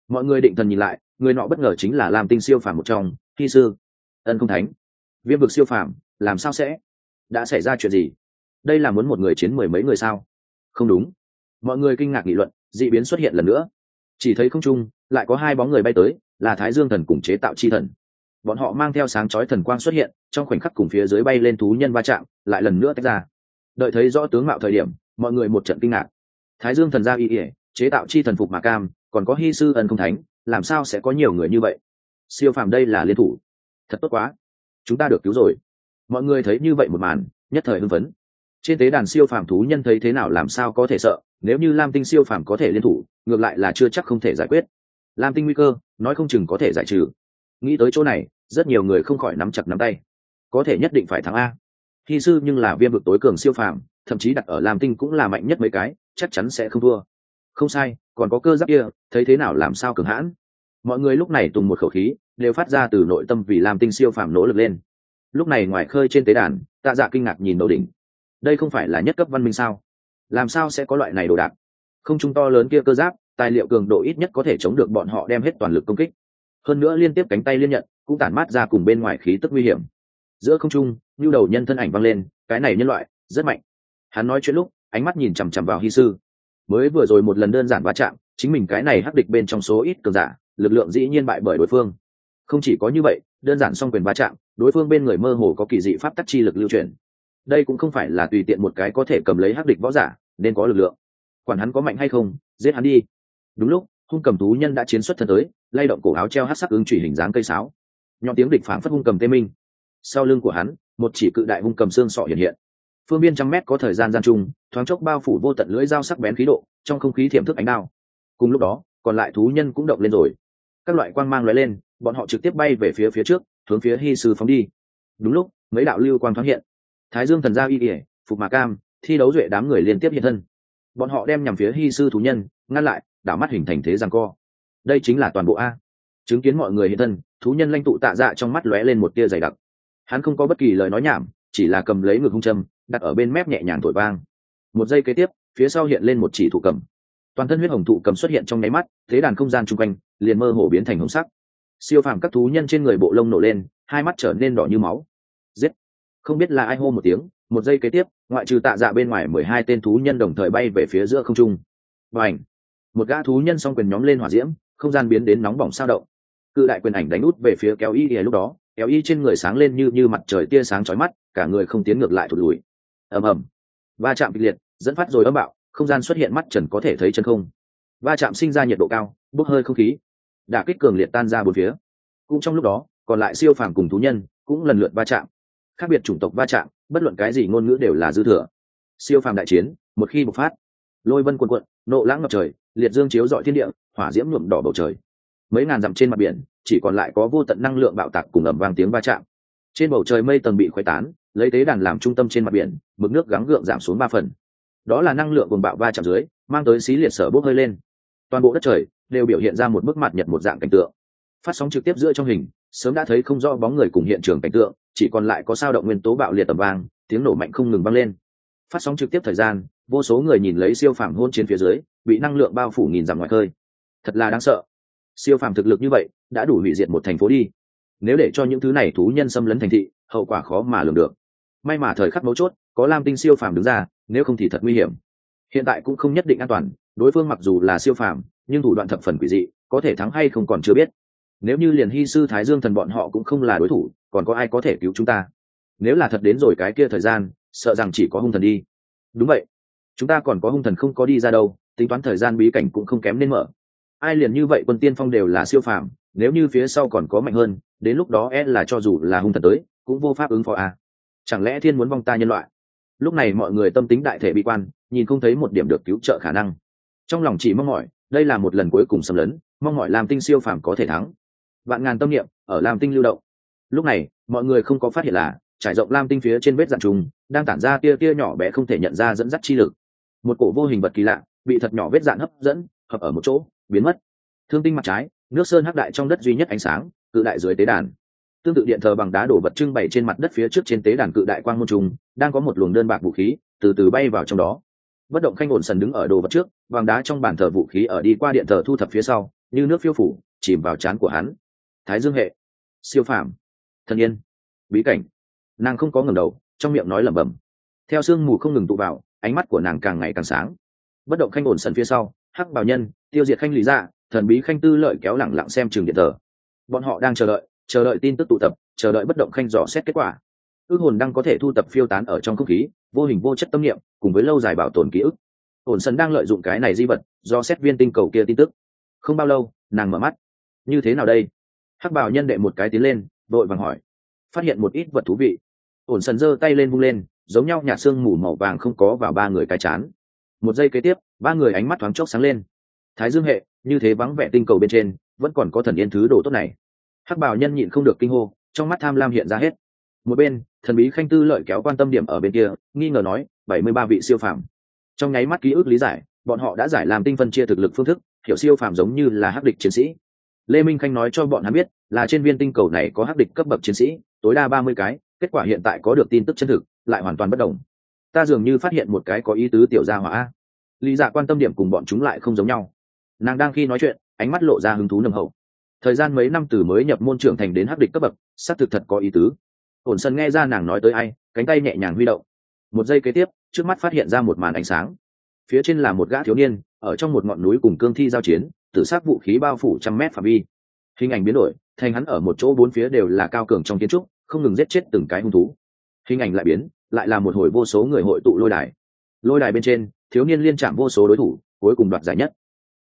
Mọi người định thần nhìn lại, người nọ bất ngờ chính là làm tinh siêu phàm một trong, thi sư. Ân không thánh. Viêm vực siêu phàm, làm sao sẽ? Đã xảy ra chuyện gì? Đây là muốn một người chiến mười mấy người sao? Không đúng. Mọi người kinh ngạc nghị luận d ị biến xuất hiện lần nữa. Chỉ thấy không trung, lại có hai bóng người bay tới, là thái dương thần cùng chế tạo chi thần. Bọn họ mang theo sáng chói thần quang xuất hiện, trong khoảnh khắc cùng phía dưới bay lên thú nhân va chạm, lại lần nữa tách ra. Đợi thấy rõ tướng mạo thời điểm, mọi người một trận kinh ngạc. Thái dương thần gia y ỉa chế tạo chi thần phục mà cam, còn có hy sư ân không thánh, làm sao sẽ có nhiều người như vậy? Siêu phàm đây là liên thủ. Thật tốt quá. Chúng ta được cứu rồi mọi người thấy như vậy một màn, nhất thời hưng phấn. Trên tế đàn siêu phàm thú nhân thấy thế nào làm sao có thể sợ, nếu như lam tinh siêu phàm có thể liên thủ, ngược lại là chưa chắc không thể giải quyết. Lam tinh nguy cơ, nói không chừng có thể giải trừ. Nghĩ tới chỗ này, rất nhiều người không khỏi nắm chặt nắm tay. Có thể nhất định phải thắng a. Hy sư nhưng là viêm vực tối cường siêu phàm, thậm chí đặt ở lam tinh cũng là mạnh nhất mấy cái, chắc chắn sẽ không thua. Không sai, còn có cơ giáp kia, thấy thế nào làm sao cường hãn. Mọi người lúc này tùng một khẩu khí, đều phát ra từ nội tâm vì lam tinh siêu phàm nỗ lực lên lúc này ngoài khơi trên tế đàn, tạ dạ kinh ngạc nhìn đầu đỉnh. Đây không phải là nhất cấp văn minh sao? Làm sao sẽ có loại này đồ đạc? Không trung to lớn kia cơ giáp, tài liệu cường độ ít nhất có thể chống được bọn họ đem hết toàn lực công kích. Hơn nữa liên tiếp cánh tay liên nhận, cũng tản mát ra cùng bên ngoài khí tức nguy hiểm. Giữa không trung, nhu đầu nhân thân ảnh văng lên, cái này nhân loại, rất mạnh. Hắn nói chuyện lúc, ánh mắt nhìn chằm chằm vào hy sư. Mới vừa rồi một lần đơn giản va chạm, chính mình cái này hắc địch bên trong số ít cường giả, lực lượng dĩ nhiên bại bởi đối phương. Không chỉ có như vậy, đơn giản xong quyền va chạm đối phương bên người mơ hồ có kỳ dị pháp tắc chi lực lưu truyền. Đây cũng không phải là tùy tiện một cái có thể cầm lấy hắc địch võ giả, nên có lực lượng. Quản hắn có mạnh hay không, giết hắn đi. Đúng lúc, hung cầm thú nhân đã chiến xuất thân tới, lay động cổ áo treo hát sắc ứng chỉ hình dáng cây sáo. Nhọn tiếng địch phảng phất hung cầm tê minh. Sau lưng của hắn, một chỉ cự đại hung cầm xương sọ hiện hiện. Phương biên trăm mét có thời gian gian chung thoáng chốc bao phủ vô tận lưỡi dao sắc bén khí độ, trong không khí thiểm thức ánh đao. Cùng lúc đó, còn lại thú nhân cũng động lên rồi. Các loại quang mang lóe lên bọn họ trực tiếp bay về phía phía trước, hướng phía hy sư phóng đi. Đúng lúc, mấy đạo lưu quang thoáng hiện. Thái dương thần gia y ỉa phục mạc cam, thi đấu duệ đám người liên tiếp hiện thân. Bọn họ đem nhằm phía hy sư thú nhân, ngăn lại, đảo mắt hình thành thế rằng co. Đây chính là toàn bộ a. Chứng kiến mọi người hiện thân, thú nhân lanh tụ tạ dạ trong mắt lóe lên một tia dày đặc. Hắn không có bất kỳ lời nói nhảm, chỉ là cầm lấy ngực hung châm, đặt ở bên mép nhẹ nhàng thổi vang. Một giây kế tiếp, phía sau hiện lên một chỉ thụ cầm. Toàn thân huyết hồng thụ cầm xuất hiện trong nháy mắt, thế đàn không gian chung quanh, liền mơ hồ biến thành hồng sắc siêu phàm các thú nhân trên người bộ lông nổ lên, hai mắt trở nên đỏ như máu. Giết! Không biết là ai hô một tiếng, một giây kế tiếp, ngoại trừ tạ dạ bên ngoài mười hai tên thú nhân đồng thời bay về phía giữa không trung. Và ảnh một gã thú nhân s o n g quyền nhóm lên hỏa diễm, không gian biến đến nóng bỏng sao động. Cự đại quyền ảnh đánh út về phía kéo y ỉa lúc đó, kéo y trên người sáng lên như như mặt trời tia sáng chói mắt, cả người không tiến ngược lại thụt lùi. Ầm ầm! Va chạm kịch liệt, dẫn phát rồi âm bạo, không gian xuất hiện mắt trần có thể thấy chân không. Va chạm sinh ra nhiệt độ cao, bốc hơi không khí đả kích cường liệt tan ra bốn phía. Cũng trong lúc đó, còn lại siêu phàm cùng thú nhân cũng lần lượt va chạm. Khác biệt chủng tộc va chạm, bất luận cái gì ngôn ngữ đều là dư thừa. Siêu phàm đại chiến, một khi bộc phát, lôi vân quần quận nộ lãng ngập trời, liệt dương chiếu dọi thiên địa, hỏa diễm nhuộm đỏ bầu trời. Mấy ngàn dặm trên mặt biển, chỉ còn lại có vô tận năng lượng bạo tạc cùng ẩm vang tiếng va chạm. Trên bầu trời mây tầng bị khuấy tán, lấy tế đàn làm trung tâm trên mặt biển, mực nước gắng gượng giảm xuống ba phần. Đó là năng lượng cùng bạo va chạm dưới, mang tới xí liệt sở bốc hơi lên toàn bộ đất trời đều biểu hiện ra một bức mặt nhật một dạng cảnh tượng. Phát sóng trực tiếp giữa trong hình, sớm đã thấy không rõ bóng người cùng hiện trường cảnh tượng, chỉ còn lại có sao động nguyên tố bạo liệt tầm vang, tiếng nổ mạnh không ngừng vang lên. Phát sóng trực tiếp thời gian, vô số người nhìn lấy siêu phàm hôn trên phía dưới, bị năng lượng bao phủ nghìn dặm ngoài khơi. Thật là đáng sợ. Siêu phàm thực lực như vậy, đã đủ hủy diệt một thành phố đi. Nếu để cho những thứ này thú nhân xâm lấn thành thị, hậu quả khó mà lường được. May mà thời khắc mấu chốt, có lam tinh siêu phàm đứng ra, nếu không thì thật nguy hiểm. Hiện tại cũng không nhất định an toàn đối phương mặc dù là siêu phàm, nhưng thủ đoạn thập phần quỷ dị, có thể thắng hay không còn chưa biết. Nếu như liền hy sư thái dương thần bọn họ cũng không là đối thủ, còn có ai có thể cứu chúng ta? Nếu là thật đến rồi cái kia thời gian, sợ rằng chỉ có hung thần đi. Đúng vậy. Chúng ta còn có hung thần không có đi ra đâu, tính toán thời gian bí cảnh cũng không kém nên mở. Ai liền như vậy quân tiên phong đều là siêu phàm, nếu như phía sau còn có mạnh hơn, đến lúc đó e là cho dù là hung thần tới, cũng vô pháp ứng phó à. chẳng lẽ thiên muốn vong ta nhân loại? Lúc này mọi người tâm tính đại thể bị quan, nhìn không thấy một điểm được cứu trợ khả năng trong lòng chỉ mong mỏi, đây là một lần cuối cùng xâm lấn, mong mỏi làm tinh siêu phàm có thể thắng. Vạn ngàn tâm niệm ở lam tinh lưu động. Lúc này, mọi người không có phát hiện là trải rộng lam tinh phía trên vết dạn trùng, đang tản ra tia tia nhỏ bé không thể nhận ra dẫn dắt chi lực. Một cổ vô hình vật kỳ lạ bị thật nhỏ vết dạn hấp dẫn, hợp ở một chỗ, biến mất. Thương tinh mặt trái, nước sơn hắc đại trong đất duy nhất ánh sáng, cự đại dưới tế đàn. Tương tự điện thờ bằng đá đổ vật trưng bày trên mặt đất phía trước trên tế đàn cự đại quang môn trùng, đang có một luồng đơn bạc vũ khí từ từ bay vào trong đó bất động khanh ổn sần đứng ở đồ vật trước, vàng đá trong bàn thờ vũ khí ở đi qua điện thờ thu thập phía sau, như nước phiêu phủ, chìm vào trán của hắn. Thái dương hệ, siêu phàm, thần yên, bí cảnh. Nàng không có ngầm đầu, trong miệng nói lẩm bẩm. Theo sương mù không ngừng tụ vào, ánh mắt của nàng càng ngày càng sáng. Bất động khanh ổn sần phía sau, hắc bảo nhân, tiêu diệt khanh lý ra dạ, thần bí khanh tư lợi kéo lẳng lặng xem trường điện thờ. Bọn họ đang chờ đợi chờ đợi tin tức tụ tập, chờ đợi bất động khanh dò xét kết quả ước hồn đang có thể thu tập phiêu tán ở trong không khí, vô hình vô chất tâm niệm, cùng với lâu dài bảo tồn ký ức. Ổn sần đang lợi dụng cái này di vật, do xét viên tinh cầu kia tin tức. Không bao lâu, nàng mở mắt. Như thế nào đây? Hắc bảo nhân đệ một cái tiến lên, vội vàng hỏi. Phát hiện một ít vật thú vị. Ổn sần giơ tay lên vung lên, giống nhau nhà xương mù màu vàng không có vào ba người cái chán. Một giây kế tiếp, ba người ánh mắt thoáng chốc sáng lên. Thái dương hệ, như thế vắng vẻ tinh cầu bên trên, vẫn còn có thần yên thứ đồ tốt này. Hắc bảo nhân nhịn không được kinh hô, trong mắt tham lam hiện ra hết. Một bên thần bí khanh tư lợi kéo quan tâm điểm ở bên kia, nghi ngờ nói, bảy mươi ba vị siêu phàm. Trong nháy mắt ký ức lý giải, bọn họ đã giải làm tinh phân chia thực lực phương thức, hiểu siêu phàm giống như là hắc địch chiến sĩ. Lê minh khanh nói cho bọn hắn biết, là trên viên tinh cầu này có hắc địch cấp bậc chiến sĩ, tối đa ba mươi cái, kết quả hiện tại có được tin tức chân thực, lại hoàn toàn bất đồng. Ta dường như phát hiện một cái có ý tứ tiểu gia hỏa. Lý dạ quan tâm điểm cùng bọn chúng lại không giống nhau. Nàng đang khi nói chuyện, ánh mắt lộ ra hứng thú nồng hậu. Thời gian mấy năm từ mới nhập môn trưởng thành đến hắc địch cấp bậc, xác thực thật có ý tứ ổn sân nghe ra nàng nói tới ai, cánh tay nhẹ nhàng huy động. Một giây kế tiếp, trước mắt phát hiện ra một màn ánh sáng. Phía trên là một gã thiếu niên, ở trong một ngọn núi cùng cương thi giao chiến tự sát vũ khí bao phủ trăm mét phạm vi. Hình ảnh biến đổi, thành hắn ở một chỗ bốn phía đều là cao cường trong kiến trúc, không ngừng giết chết từng cái hung thú. Hình ảnh lại biến, lại là một hồi vô số người hội tụ lôi đài. Lôi đài bên trên, thiếu niên liên chạm vô số đối thủ, cuối cùng đoạt giải nhất.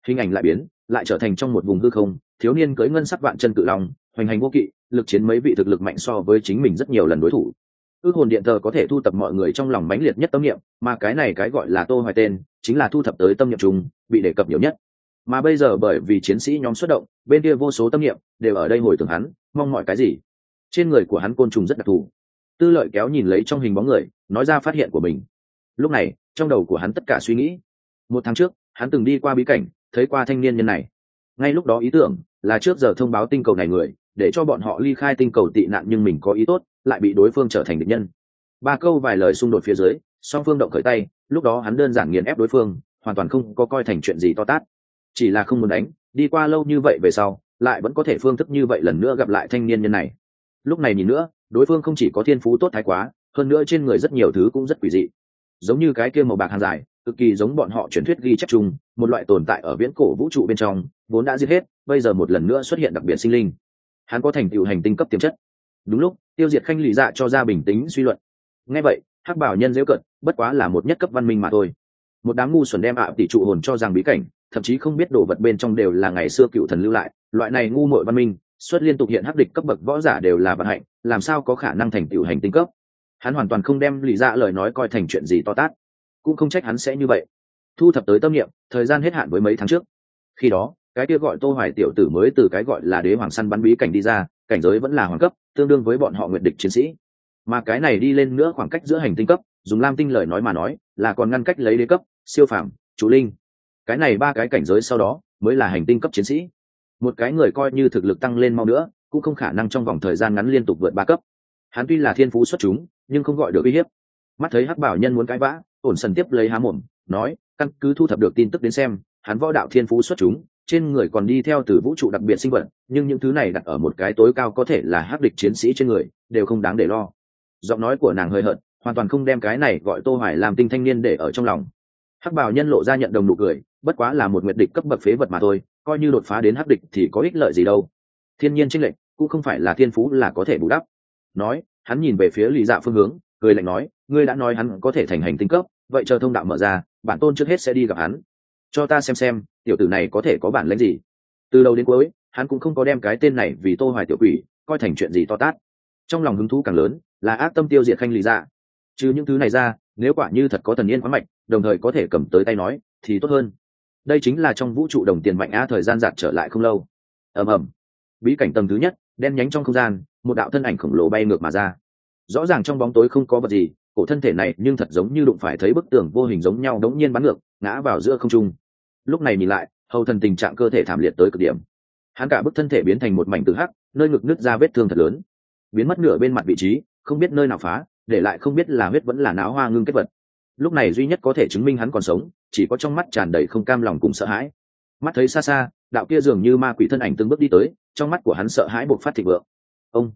Hình ảnh lại biến, lại trở thành trong một vùng hư không, thiếu niên cưỡi ngân sắc vạn chân cự long hoành hành vô kỵ, lực chiến mấy vị thực lực mạnh so với chính mình rất nhiều lần đối thủ. Ước hồn điện thờ có thể thu tập mọi người trong lòng mãnh liệt nhất tâm niệm, mà cái này cái gọi là tô hoài tên, chính là thu thập tới tâm niệm chung, bị đề cập nhiều nhất. Mà bây giờ bởi vì chiến sĩ nhóm xuất động, bên kia vô số tâm niệm đều ở đây hồi tưởng hắn, mong mọi cái gì. Trên người của hắn côn trùng rất đặc thù. Tư lợi kéo nhìn lấy trong hình bóng người, nói ra phát hiện của mình. Lúc này, trong đầu của hắn tất cả suy nghĩ. Một tháng trước, hắn từng đi qua bí cảnh, thấy qua thanh niên nhân này. Ngay lúc đó ý tưởng là trước giờ thông báo tinh cầu này người để cho bọn họ ly khai tinh cầu tị nạn nhưng mình có ý tốt, lại bị đối phương trở thành địch nhân. Ba câu vài lời xung đột phía dưới, song phương động khởi tay, lúc đó hắn đơn giản nghiền ép đối phương, hoàn toàn không có coi thành chuyện gì to tát. Chỉ là không muốn đánh, đi qua lâu như vậy về sau, lại vẫn có thể phương thức như vậy lần nữa gặp lại thanh niên nhân này. Lúc này nhìn nữa, đối phương không chỉ có thiên phú tốt thái quá, hơn nữa trên người rất nhiều thứ cũng rất quỷ dị. Giống như cái kia màu bạc hàng dài, cực kỳ giống bọn họ truyền thuyết ghi chép chung, một loại tồn tại ở viễn cổ vũ trụ bên trong, vốn đã giết hết, bây giờ một lần nữa xuất hiện đặc biệt sinh linh hắn có thành tựu hành tinh cấp tiềm chất. Đúng lúc, tiêu diệt khanh lì dạ cho ra bình tĩnh suy luận. Ngay vậy, hắc bảo nhân dễ cận bất quá là một nhất cấp văn minh mà thôi. Một đám ngu xuẩn đem ạ tỷ trụ hồn cho rằng bí cảnh, thậm chí không biết đồ vật bên trong đều là ngày xưa cựu thần lưu lại. Loại này ngu muội văn minh, xuất liên tục hiện hắc địch cấp bậc võ giả đều là vận hạnh, làm sao có khả năng thành tựu hành tinh cấp? Hắn hoàn toàn không đem lì dạ lời nói coi thành chuyện gì to tát. Cũng không trách hắn sẽ như vậy. Thu thập tới tâm niệm, thời gian hết hạn với mấy tháng trước. Khi đó cái kia gọi tô hoài tiểu tử mới từ cái gọi là đế hoàng săn bắn bí cảnh đi ra, cảnh giới vẫn là hoàng cấp, tương đương với bọn họ nguyệt địch chiến sĩ. Mà cái này đi lên nữa khoảng cách giữa hành tinh cấp, dùng lam tinh lời nói mà nói, là còn ngăn cách lấy đế cấp, siêu phàm, chủ linh. Cái này ba cái cảnh giới sau đó, mới là hành tinh cấp chiến sĩ. Một cái người coi như thực lực tăng lên mau nữa, cũng không khả năng trong vòng thời gian ngắn liên tục vượt ba cấp. Hắn tuy là thiên phú xuất chúng, nhưng không gọi được uy hiếp. Mắt thấy hắc bảo nhân muốn cãi vã, ổn sần tiếp lấy há mồm, nói, căn cứ thu thập được tin tức đến xem, hắn võ đạo thiên phú xuất chúng trên người còn đi theo từ vũ trụ đặc biệt sinh vật, nhưng những thứ này đặt ở một cái tối cao có thể là hắc địch chiến sĩ trên người, đều không đáng để lo. Giọng nói của nàng hơi hận hoàn toàn không đem cái này gọi tô hoài làm tinh thanh niên để ở trong lòng. Hắc bảo nhân lộ ra nhận đồng nụ cười, bất quá là một nguyệt địch cấp bậc phế vật mà thôi, coi như đột phá đến hắc địch thì có ích lợi gì đâu. Thiên nhiên trinh lệnh cũng không phải là thiên phú là có thể bù đắp. Nói, hắn nhìn về phía lý dạ phương hướng, cười lạnh nói, ngươi đã nói hắn có thể thành hành tinh cấp, vậy chờ thông đạo mở ra, bản tôn trước hết sẽ đi gặp hắn cho ta xem xem, tiểu tử này có thể có bản lãnh gì. Từ đầu đến cuối, hắn cũng không có đem cái tên này vì tô hoài tiểu quỷ, coi thành chuyện gì to tát. Trong lòng hứng thú càng lớn, là ác tâm tiêu diệt khanh lý ra chứ những thứ này ra, nếu quả như thật có thần yên khoáng mạch, đồng thời có thể cầm tới tay nói, thì tốt hơn. Đây chính là trong vũ trụ đồng tiền mạnh á thời gian giạt trở lại không lâu. Ầm ầm. Bí cảnh tầng thứ nhất, đen nhánh trong không gian, một đạo thân ảnh khổng lồ bay ngược mà ra. Rõ ràng trong bóng tối không có vật gì, cổ thân thể này nhưng thật giống như đụng phải thấy bức tường vô hình giống nhau đống nhiên bắn ngược, ngã vào giữa không trung lúc này nhìn lại, hầu thần tình trạng cơ thể thảm liệt tới cực điểm. Hắn cả bức thân thể biến thành một mảnh từ hắc, nơi ngực nứt ra vết thương thật lớn. Biến mất nửa bên mặt vị trí, không biết nơi nào phá, để lại không biết là huyết vẫn là não hoa ngưng kết vật. Lúc này duy nhất có thể chứng minh hắn còn sống, chỉ có trong mắt tràn đầy không cam lòng cùng sợ hãi. Mắt thấy xa xa, đạo kia dường như ma quỷ thân ảnh từng bước đi tới, trong mắt của hắn sợ hãi buộc phát thịnh vượng. Ông,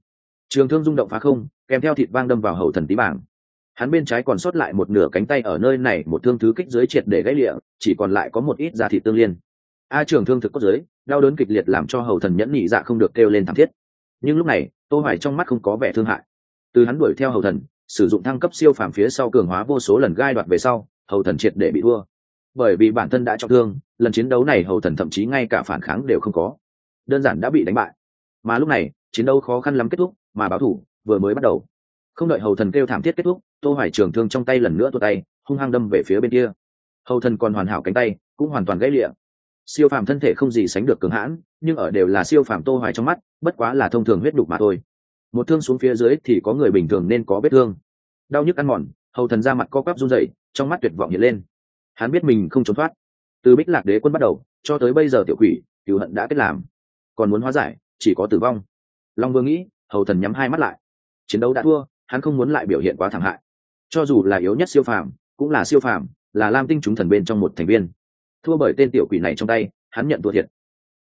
trường thương rung động phá không, kèm theo thịt vang đâm vào hầu thần tí bảng hắn bên trái còn sót lại một nửa cánh tay ở nơi này, một thương thứ kích dưới triệt để gãy lịa, chỉ còn lại có một ít da thịt tương liên. A trường thương thực cốt dưới, đau đớn kịch liệt làm cho hầu thần nhẫn nhị dạ không được kêu lên thảm thiết. Nhưng lúc này, tô hoài trong mắt không có vẻ thương hại. Từ hắn đuổi theo hầu thần, sử dụng thăng cấp siêu phàm phía sau cường hóa vô số lần gai đoạt về sau, hầu thần triệt để bị thua. Bởi vì bản thân đã trọng thương, lần chiến đấu này hầu thần thậm chí ngay cả phản kháng đều không có. Đơn giản đã bị đánh bại. Mà lúc này, chiến đấu khó khăn lắm kết thúc, mà báo thủ vừa mới bắt đầu. Không đợi hầu thần kêu thảm thiết kết thúc tô hoài trường thương trong tay lần nữa tua tay, hung hăng đâm về phía bên kia. Hầu thần còn hoàn hảo cánh tay, cũng hoàn toàn gãy lịa. Siêu phàm thân thể không gì sánh được cường hãn, nhưng ở đều là siêu phàm tô hoài trong mắt, bất quá là thông thường huyết đục mà thôi. Một thương xuống phía dưới thì có người bình thường nên có vết thương. Đau nhức ăn mòn, hầu thần ra mặt co quắp run rẩy, trong mắt tuyệt vọng hiện lên. Hắn biết mình không trốn thoát. Từ bích lạc đế quân bắt đầu, cho tới bây giờ tiểu quỷ cựu hận đã kết làm. Còn muốn hóa giải, chỉ có tử vong. Long vương nghĩ, hầu thần nhắm hai mắt lại. Chiến đấu đã thua, hắn không muốn lại biểu hiện quá thẳng hại cho dù là yếu nhất siêu phàm, cũng là siêu phàm, là lam tinh chúng thần bên trong một thành viên. Thua bởi tên tiểu quỷ này trong tay, hắn nhận thua thiệt.